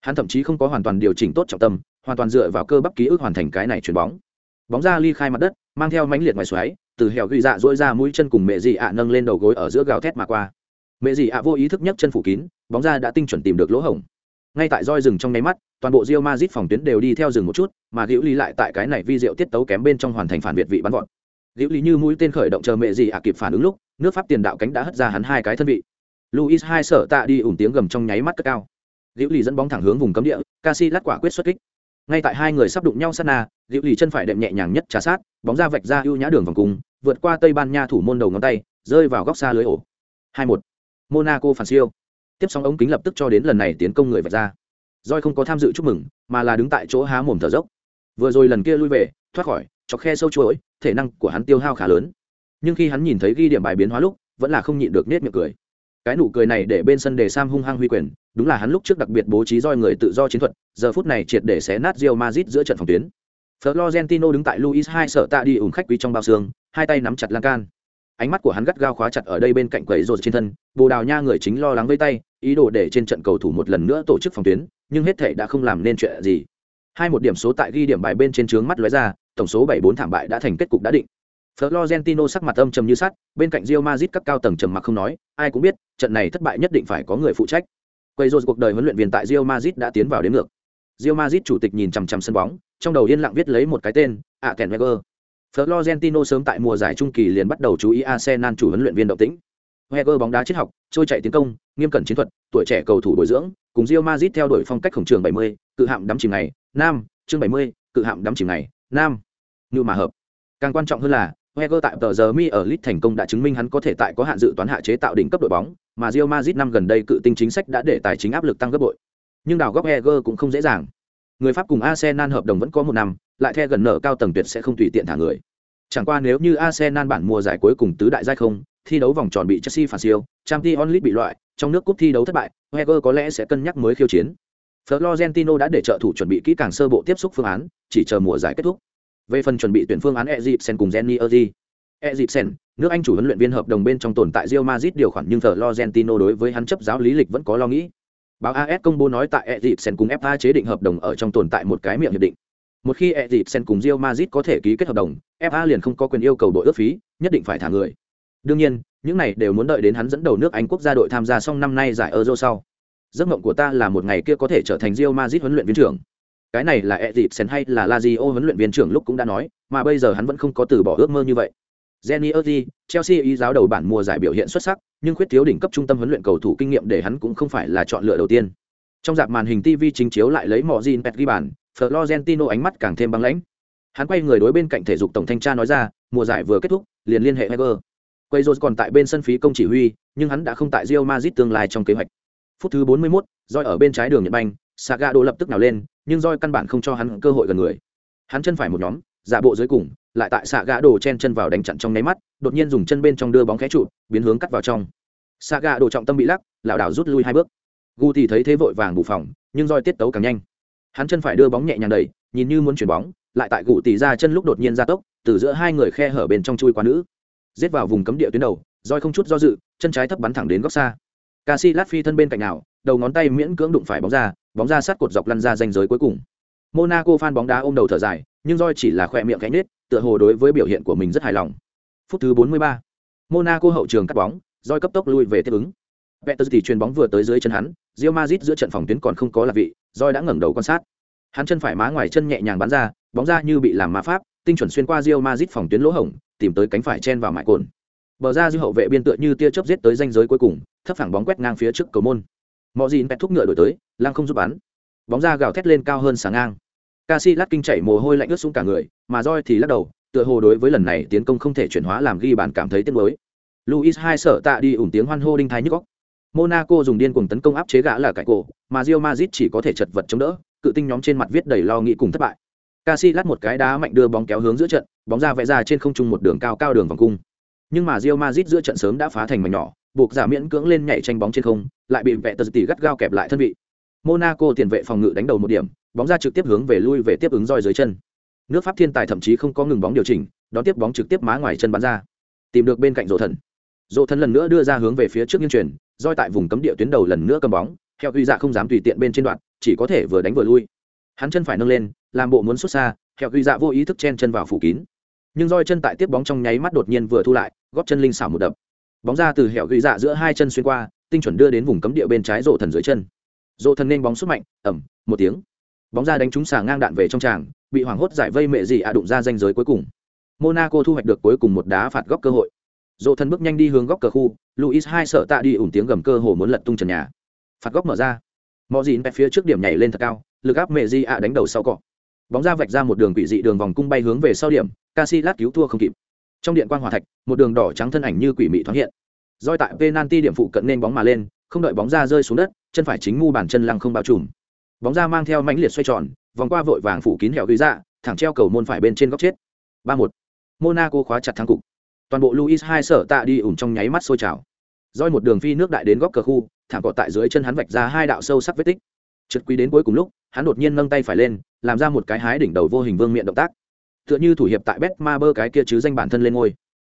Hắn thậm chí không có hoàn toàn điều chỉnh tốt trọng tâm, hoàn toàn dựa vào cơ bắp ký ức hoàn thành cái này chuyền bóng. Bóng ra ly khai mặt đất, mang theo mãnh liệt ngoài xoáy, từ hẻo ghi dạ dỗi ra mũi chân cùng mẹ dị ạ nâng lên đầu gối ở giữa gào thét mà qua mẹ dị ạ, vô ý thức nhấc chân phủ kín, bóng ra đã tinh chuẩn tìm được lỗ hổng. Ngay tại roi rừng trong nháy mắt, toàn bộ rio mazit phòng tuyến đều đi theo rừng một chút, mà liễu ly lại tại cái này vi diệu tiết tấu kém bên trong hoàn thành phản việt vị bắn gọn liễu ly như mũi tên khởi động chờ mẹ dị ạ kịp phản ứng lúc, nước pháp tiền đạo cánh đã hất ra hắn hai cái thân vị. Luis hai sợ tạ đi ủn tiếng gầm trong nháy mắt cất cao. Liễu ly dẫn bóng thẳng hướng vùng cấm địa casi lát quả quyết xuất kích. Ngay tại hai người sắp đụng nhau sát na, liễu ly chân phải đệm nhẹ nhàng nhất trà sát, bóng ra vạch ra ưu nhã đường vòng cung, vượt qua tây ban nha thủ môn đầu ngón tay, rơi vào góc xa lưới ổ. Hai một monaco phản siêu. Tiếp sóng ống kính lập tức cho đến lần này tiến công người vạch ra. Roi không có tham dự chúc mừng, mà là đứng tại chỗ há mồm thở dốc. Vừa rồi lần kia lui về, thoát khỏi chọc khe sâu chuỗi, thể năng của hắn tiêu hao khá lớn. Nhưng khi hắn nhìn thấy ghi điểm bài biến hóa lúc, vẫn là không nhịn được nết miệng cười. Cái nụ cười này để bên sân đề sam hung hăng huy quyền, đúng là hắn lúc trước đặc biệt bố trí roi người tự do chiến thuật, giờ phút này triệt để xé nát rio mazit giữa trận phòng tuyến. Florentino đứng tại luis hai sợ tạ đi ủng khách quý trong bao xương, hai tay nắm chặt lan can ánh mắt của hắn gắt gao khóa chặt ở đây bên cạnh quầy rột trên thân bồ đào nha người chính lo lắng vây tay ý đồ để trên trận cầu thủ một lần nữa tổ chức phòng tuyến nhưng hết thể đã không làm nên chuyện gì hai một điểm số tại ghi điểm bài bên trên trướng mắt lóe ra tổng số bảy bốn thảm bại đã thành kết cục đã định Florentino sắc mặt âm trầm như sắt, bên cạnh Real Madrid các cao tầng trầm mặc không nói, ai cũng biết, trận này thất bại nhất định phải có người phụ trách. Quay rồi cuộc đời huấn luyện viên tại Real Madrid đã tiến vào đến ngược. Real Madrid chủ tịch nhìn chằm chằm sân bóng, trong đầu yên lặng viết lấy một cái tên, Aken Florentino sớm tại mùa giải trung kỳ liền bắt đầu chú ý Arsenal chủ huấn luyện viên động tĩnh. Wenger bóng đá triết học, trôi chạy tiến công, nghiêm cẩn chiến thuật, tuổi trẻ cầu thủ bồi dưỡng, cùng Real Madrid theo đuổi phong cách khổng trường 70, cự hạm đắm chìm này, nam, chương 70, cự hạm đắm chìm này, nam. Như mà hợp. Càng quan trọng hơn là, Wenger tại tờ giờ mi ở Leeds thành công đã chứng minh hắn có thể tại có hạn dự toán hạ chế tạo đỉnh cấp đội bóng, mà Real Madrid năm gần đây cự tinh chính sách đã để tài chính áp lực tăng gấp bội. Nhưng đào góc Wenger cũng không dễ dàng. Người Pháp cùng Arsenal hợp đồng vẫn có một năm, lại theo gần nợ cao tầng tuyệt sẽ không tùy tiện thả người. Chẳng qua nếu như Arsenal bản mùa giải cuối cùng tứ đại giai không, thi đấu vòng tròn bị Chelsea phản siêu, Champions League bị loại, trong nước cúp thi đấu thất bại, Wenger có lẽ sẽ cân nhắc mới khiêu chiến. Florentino đã để trợ thủ chuẩn bị kỹ càng sơ bộ tiếp xúc phương án, chỉ chờ mùa giải kết thúc. Về phần chuẩn bị tuyển phương án Ezipsen cùng Jenny Erdi. Ezipsen, nước Anh chủ huấn luyện viên hợp đồng bên trong tồn tại Real Madrid điều khoản nhưng Florentino đối với hắn chấp giáo lý lịch vẫn có lo nghĩ. Báo AS công bố nói tại Ezipsen cùng FA chế định hợp đồng ở trong tồn tại một cái miệng hiệp định. Một khi Ezipsen cùng Real Madrid có thể ký kết hợp đồng, FA liền không có quyền yêu cầu đội ước phí, nhất định phải thả người. Đương nhiên, những này đều muốn đợi đến hắn dẫn đầu nước Anh quốc gia đội tham gia xong năm nay giải Euro sau. Giấc mộng của ta là một ngày kia có thể trở thành Real Madrid huấn luyện viên trưởng. Cái này là Ezipsen hay là Lazio huấn luyện viên trưởng lúc cũng đã nói, mà bây giờ hắn vẫn không có từ bỏ ước mơ như vậy. Jenny Erdi, Chelsea ý giáo đầu bản mùa giải biểu hiện xuất sắc, nhưng khuyết thiếu đỉnh cấp trung tâm huấn luyện cầu thủ kinh nghiệm để hắn cũng không phải là chọn lựa đầu tiên. Trong dạp màn hình TV chính chiếu lại lấy Mojin Pet ghi bàn, Florentino ánh mắt càng thêm băng lãnh. Hắn quay người đối bên cạnh thể dục tổng thanh tra nói ra, mùa giải vừa kết thúc, liền liên hệ Heger. Quay rồi còn tại bên sân phí công chỉ huy, nhưng hắn đã không tại Real Madrid tương lai trong kế hoạch. Phút thứ 41, Joy ở bên trái đường nhận banh, đổ lập tức nào lên, nhưng Joy căn bản không cho hắn cơ hội gần người. Hắn chân phải một nhóm, giả bộ dưới cùng, lại tại xạ gã đồ chen chân vào đánh chặn trong nháy mắt, đột nhiên dùng chân bên trong đưa bóng khé trụ, biến hướng cắt vào trong. Xạ gã đồ trọng tâm bị lắc, lảo đảo rút lui hai bước. Gu thì thấy thế vội vàng bù phòng, nhưng roi tiết tấu càng nhanh. Hắn chân phải đưa bóng nhẹ nhàng đẩy, nhìn như muốn chuyển bóng, lại tại gù tỉ ra chân lúc đột nhiên ra tốc, từ giữa hai người khe hở bên trong chui qua nữ. Giết vào vùng cấm địa tuyến đầu, roi không chút do dự, chân trái thấp bắn thẳng đến góc xa. Casi lát phi thân bên cạnh nào, đầu ngón tay miễn cưỡng đụng phải bóng ra bóng ra sát cột dọc lăn ra danh giới cuối cùng. Monaco phan bóng đá ôm đầu thở dài, nhưng roi chỉ là khoe miệng gánh nết tựa hồ đối với biểu hiện của mình rất hài lòng phút thứ 43. monaco hậu trường cắt bóng roi cấp tốc lui về tiếp ứng Peter thì chuyền bóng vừa tới dưới chân hắn, Real Madrid giữa trận phòng tuyến còn không có là vị, roi đã ngẩng đầu quan sát. Hắn chân phải má ngoài chân nhẹ nhàng bắn ra, bóng ra như bị làm ma pháp, tinh chuẩn xuyên qua Real Madrid phòng tuyến lỗ hổng, tìm tới cánh phải chen vào mại cồn. Bờ ra dư hậu vệ biên tựa như tia chớp giết tới ranh giới cuối cùng, thấp phẳng bóng quét ngang phía trước cầu môn. Mọ Dìn bẹt thúc ngựa đổi tới, lăng không giúp bắn. Bóng ra gào thét lên cao hơn sáng ngang. Casillas kinh chảy mồ hôi lạnh ướt xuống cả người, mà roi thì lắc đầu, tựa hồ đối với lần này tiến công không thể chuyển hóa làm ghi bàn cảm thấy tiếc nuối. Luis hai sợ tạ đi ủng tiếng hoan hô đinh thái nhức óc. Monaco dùng điên cuồng tấn công áp chế gã là cải cổ, mà Real Madrid chỉ có thể chật vật chống đỡ, cự tinh nhóm trên mặt viết đầy lo nghĩ cùng thất bại. Casillas một cái đá mạnh đưa bóng kéo hướng giữa trận, bóng ra vẽ ra trên không trung một đường cao cao đường vòng cung. Nhưng mà Real Madrid giữa trận sớm đã phá thành mảnh nhỏ, buộc giả miễn cưỡng lên nhảy tranh bóng trên không, lại bị vẽ tờ tỉ gắt gao kẹp lại thân vị. Monaco tiền vệ phòng ngự đánh đầu một điểm, bóng ra trực tiếp hướng về lui về tiếp ứng roi dưới chân. Nước Pháp thiên tài thậm chí không có ngừng bóng điều chỉnh, đón tiếp bóng trực tiếp má ngoài chân bắn ra. Tìm được bên cạnh rộ thần. rộ thần lần nữa đưa ra hướng về phía trước nghiên truyền roi tại vùng cấm địa tuyến đầu lần nữa cầm bóng, theo quy dạ không dám tùy tiện bên trên đoạn, chỉ có thể vừa đánh vừa lui. Hắn chân phải nâng lên, làm bộ muốn xuất xa, theo quy dạ vô ý thức chen chân vào phủ kín. Nhưng roi chân tại tiếp bóng trong nháy mắt đột nhiên vừa thu lại, góp chân linh xảo một đập. Bóng ra từ hẻo ghi dạ giữa hai chân xuyên qua, tinh chuẩn đưa đến vùng cấm địa bên trái rộ thần dưới chân. rộ thần nên bóng xuất mạnh, ầm, một tiếng. Bóng ra đánh trúng xà ngang đạn về trong tràng, bị hoảng hốt giải vây mẹ gì ạ đụng ra danh giới cuối cùng. Monaco thu hoạch được cuối cùng một đá phạt góc cơ hội. Dỗ thân bước nhanh đi hướng góc cờ khu, Luis hai sợ tạ đi ủn tiếng gầm cơ hồ muốn lật tung trần nhà. Phạt góc mở ra. mọi dịn bẹt phía trước điểm nhảy lên thật cao, lực áp mẹ gì ạ đánh đầu sau cọ. Bóng ra vạch ra một đường quỷ dị đường vòng cung bay hướng về sau điểm, casilat cứu thua không kịp. Trong điện quang hỏa thạch, một đường đỏ trắng thân ảnh như quỷ mị thoáng hiện. Roi tại penalty điểm phụ cận nên bóng mà lên, không đợi bóng ra rơi xuống đất, chân phải chính mu bàn chân lăng không bao trùm. Bóng ra mang theo mãnh liệt xoay tròn, vòng qua vội vàng phủ kín hẻo ghi ra, thẳng treo cầu môn phải bên trên góc chết. 3-1. Monaco khóa chặt thắng cục. Toàn bộ luis hai sở tạ đi ủn trong nháy mắt sôi trào. Roi một đường phi nước đại đến góc cờ khu thảm cỏ tại dưới chân hắn vạch ra hai đạo sâu sắc vết tích. Trượt quý đến cuối cùng lúc hắn đột nhiên nâng tay phải lên làm ra một cái hái đỉnh đầu vô hình vương miệng động tác. Tựa như thủ hiệp tại bet ma bơ cái kia chứ danh bản thân lên ngôi.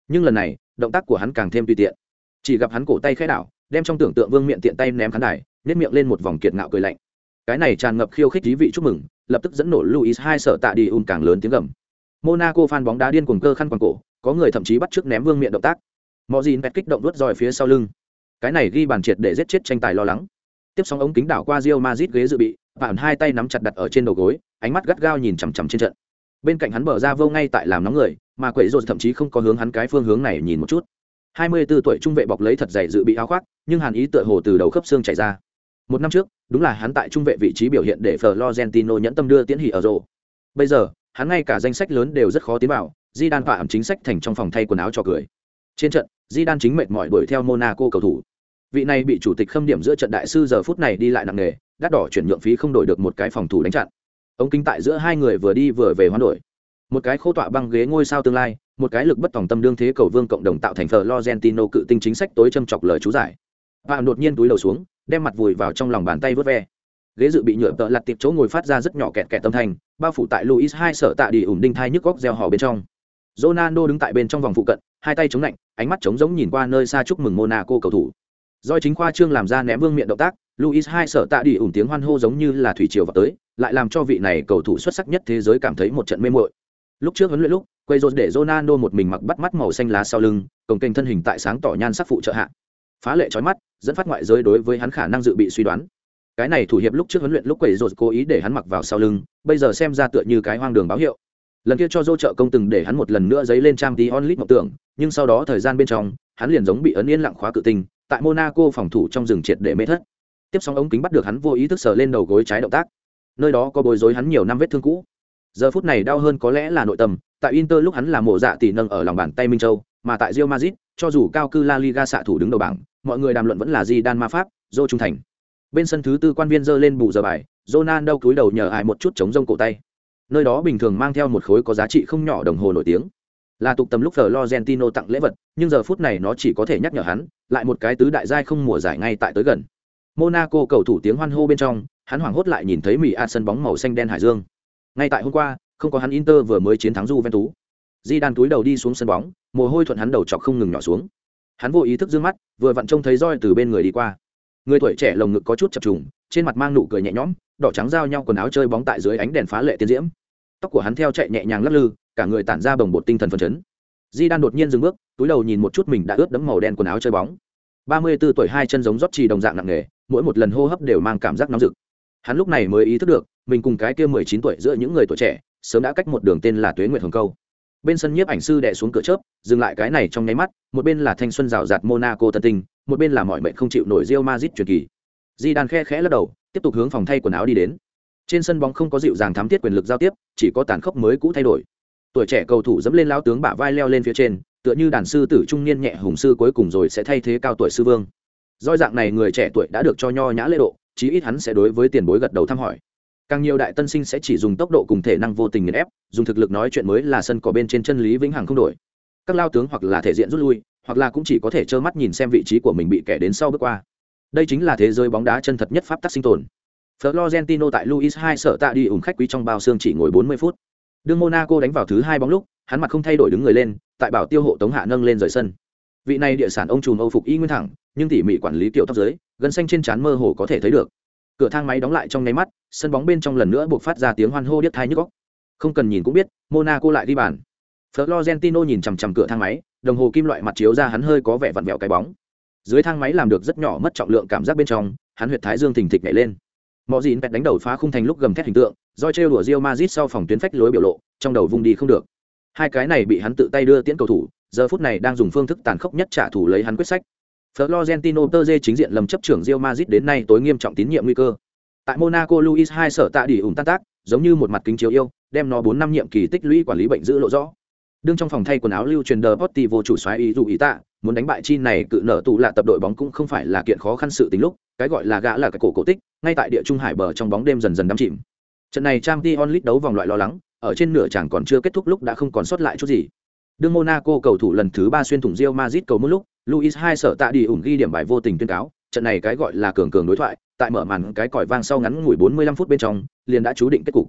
Nhưng lần này động tác của hắn càng thêm tùy tiện. Chỉ gặp hắn cổ tay khẽ đảo đem trong tưởng tượng vương miệng tiện tay ném khán đài nếp miệng lên một vòng kiệt ngạo cười lạnh cái này tràn ngập khiêu khích thí vị chúc mừng, lập tức dẫn nổ luis hai sở tạ đi ùn càng lớn tiếng gầm. Monaco phan bóng đá điên cuồng cơ khăn quàng cổ, có người thậm chí bắt chước ném vương miệng động tác. Mọi gì pet kích động đuốt dòi phía sau lưng. Cái này ghi bàn triệt để giết chết tranh tài lo lắng. Tiếp sóng ống kính đảo qua rio mazit ghế dự bị bạn hai tay nắm chặt đặt ở trên đầu gối, ánh mắt gắt gao nhìn chằm chằm trên trận. Bên cạnh hắn bờ ra vô ngay tại làm nóng người, mà quậy rột thậm chí không có hướng hắn cái phương hướng này nhìn một chút. Hai mươi 24 tuổi trung vệ bọc lấy thật dày dự bị áo khoác, nhưng hàn ý tựa hồ từ đầu khớp xương chảy ra một năm trước, đúng là hắn tại trung vệ vị trí biểu hiện để florentino nhẫn tâm đưa tiến hỉ ở rổ. Bây giờ, hắn ngay cả danh sách lớn đều rất khó tiến vào di đan phạm chính sách thành trong phòng thay quần áo cho cười. Trên trận di đan chính mệt mỏi đuổi theo monaco cầu thủ. Vị này bị chủ tịch khâm điểm giữa trận đại sư giờ phút này đi lại nặng nề, đắt đỏ chuyển nhượng phí không đổi được một cái phòng thủ đánh chặn. Ống kính tại giữa hai người vừa đi vừa về hoán đổi. Một cái khô tọa băng ghế ngôi sao tương lai, một cái lực bất tòng tâm đương thế cầu vương cộng đồng tạo thành thờ logentino cự tinh chính sách tối châm chọc lời chú giải. Phạm đột nhiên túi đầu xuống đem mặt vùi vào trong lòng bàn tay vớt ve ghế dự bị nhựa tợ lặt tiệp chỗ ngồi phát ra rất nhỏ kẹt kẹt tâm thành bao phủ tại luis hai sở tạ đi ủng đinh thai nhức góc gieo hò bên trong Ronaldo đứng tại bên trong vòng phụ cận, hai tay chống lạnh, ánh mắt trống giống nhìn qua nơi xa chúc mừng Monaco cầu thủ. Doi chính khoa trương làm ra ném vương miệng động tác, Luis hai sợ tạ đi ủng tiếng hoan hô giống như là thủy triều vào tới, lại làm cho vị này cầu thủ xuất sắc nhất thế giới cảm thấy một trận mê muội. Lúc trước huấn luyện lúc, quay rốt để Ronaldo một mình mặc bắt mắt màu xanh lá sau lưng, cổng kênh thân hình tại sáng tỏ nhan sắc phụ trợ hạ. Phá lệ trói mắt, dẫn phát ngoại giới đối với hắn khả năng dự bị suy đoán. Cái này thủ hiệp lúc trước huấn luyện lúc quẩy rột cố ý để hắn mặc vào sau lưng, bây giờ xem ra tựa như cái hoang đường báo hiệu. Lần kia cho dô trợ công từng để hắn một lần nữa dấy lên trang tí onlit mộng tưởng nhưng sau đó thời gian bên trong hắn liền giống bị ấn yên lặng khóa cự tinh tại monaco phòng thủ trong rừng triệt để mê thất. Tiếp xong ống kính bắt được hắn vô ý thức sờ lên đầu gối trái động tác. Nơi đó có bối rối hắn nhiều năm vết thương cũ. Giờ phút này đau hơn có lẽ là nội tâm tại inter lúc hắn là mộ dạ tỷ nâng ở lòng bàn tay minh châu mà tại rio mazit cho dù cao cư la liga xạ thủ đứng đầu bảng mọi người đàm luận vẫn là di đan ma pháp dô trung thành bên sân thứ tư quan viên dơ lên bù giờ bài jonan đâu cúi đầu nhờ ai một chút chống rông cổ tay nơi đó bình thường mang theo một khối có giá trị không nhỏ đồng hồ nổi tiếng là tục tầm lúc Florentino tặng lễ vật, nhưng giờ phút này nó chỉ có thể nhắc nhở hắn, lại một cái tứ đại giai không mùa giải ngay tại tới gần. Monaco cầu thủ tiếng hoan hô bên trong, hắn hoảng hốt lại nhìn thấy Mỹ A sân bóng màu xanh đen hải dương. Ngay tại hôm qua, không có hắn Inter vừa mới chiến thắng Juventus. Di đan túi đầu đi xuống sân bóng, mồ hôi thuận hắn đầu chọc không ngừng nhỏ xuống. Hắn vô ý thức dương mắt, vừa vặn trông thấy roi từ bên người đi qua. Người tuổi trẻ lồng ngực có chút chập trùng, trên mặt mang nụ cười nhẹ nhõm, đỏ trắng giao nhau quần áo chơi bóng tại dưới ánh đèn phá lệ tiên diễm. Tóc của hắn theo chạy nhẹ nhàng lắc lư cả người tản ra bồng bột tinh thần phấn chấn. Di đan đột nhiên dừng bước túi đầu nhìn một chút mình đã ướt đẫm màu đen quần áo chơi bóng. 34 tuổi hai chân giống rót trì đồng dạng nặng nề mỗi một lần hô hấp đều mang cảm giác nóng rực. Hắn lúc này mới ý thức được mình cùng cái kia 19 tuổi giữa những người tuổi trẻ sớm đã cách một đường tên là tuế nguyệt hồng câu bên sân nhiếp ảnh sư đè xuống cửa chớp, dừng lại cái này trong nháy mắt, một bên là thanh xuân rào rạt monaco tân tinh, một bên là mọi mệnh không chịu nổi Real Madrid truyền kỳ. Di đàn khe khẽ lắc đầu, tiếp tục hướng phòng thay quần áo đi đến. Trên sân bóng không có dịu dàng thám thiết quyền lực giao tiếp, chỉ có tàn khốc mới cũ thay đổi. Tuổi trẻ cầu thủ dẫm lên lao tướng bả vai leo lên phía trên, tựa như đàn sư tử trung niên nhẹ hùng sư cuối cùng rồi sẽ thay thế cao tuổi sư vương. Doi dạng này người trẻ tuổi đã được cho nho nhã lễ độ, chí ít hắn sẽ đối với tiền bối gật đầu thăm hỏi càng nhiều đại tân sinh sẽ chỉ dùng tốc độ cùng thể năng vô tình nghiền ép dùng thực lực nói chuyện mới là sân cỏ bên trên chân lý vĩnh hằng không đổi các lao tướng hoặc là thể diện rút lui hoặc là cũng chỉ có thể trơ mắt nhìn xem vị trí của mình bị kẻ đến sau bước qua đây chính là thế giới bóng đá chân thật nhất pháp tắc sinh tồn Florentino tại Luis II sợ tạ đi ủng khách quý trong bao xương chỉ ngồi 40 phút. Đương Monaco đánh vào thứ hai bóng lúc, hắn mặt không thay đổi đứng người lên, tại bảo tiêu hộ tống hạ nâng lên rời sân. Vị này địa sản ông trùm Âu phục y nguyên thẳng, nhưng tỉ mỉ quản lý kiểu tóc dưới, gần xanh trên trán mơ hồ có thể thấy được. Cửa thang máy đóng lại trong nháy mắt, sân bóng bên trong lần nữa buộc phát ra tiếng hoan hô điếc thai nhức góc Không cần nhìn cũng biết, Monaco lại đi bàn. Florentino nhìn chằm chằm cửa thang máy, đồng hồ kim loại mặt chiếu ra hắn hơi có vẻ vặn vẹo cái bóng. Dưới thang máy làm được rất nhỏ mất trọng lượng cảm giác bên trong, hắn huyệt thái dương thình thịch nhảy lên mọi dịn pẹt đánh đầu phá khung thành lúc gầm thét hình tượng do trêu đùa rio mazit sau phòng tuyến phách lối biểu lộ trong đầu vung đi không được hai cái này bị hắn tự tay đưa tiễn cầu thủ giờ phút này đang dùng phương thức tàn khốc nhất trả thù lấy hắn quyết sách Florentino Terze chính diện lầm chấp trưởng Real Madrid đến nay tối nghiêm trọng tín nhiệm nguy cơ. Tại Monaco Luis hai sở tạ đỉ ủng tan tác, giống như một mặt kính chiếu yêu, đem nó 4 năm nhiệm kỳ tích lũy quản lý bệnh giữ lộ rõ. Đương trong phòng thay quần áo lưu truyền đờ vô chủ xoáy ý dù ý tạ, muốn đánh bại chi này cự nở tụ là tập đội bóng cũng không phải là kiện khó khăn sự tính lúc, cái gọi là gã là cái cổ cổ tích, ngay tại địa trung hải bờ trong bóng đêm dần dần đắm chìm. Trận này Champions League đấu vòng loại lo lắng, ở trên nửa chẳng còn chưa kết thúc lúc đã không còn sót lại chút gì. Đương Monaco cầu thủ lần thứ 3 xuyên thủng Real Madrid cầu một lúc, Luis hai sở tạ đi ủng ghi điểm bài vô tình tuyên cáo, trận này cái gọi là cường cường đối thoại, tại mở màn cái còi vang sau ngắn ngủi 45 phút bên trong, liền đã chú định kết cục.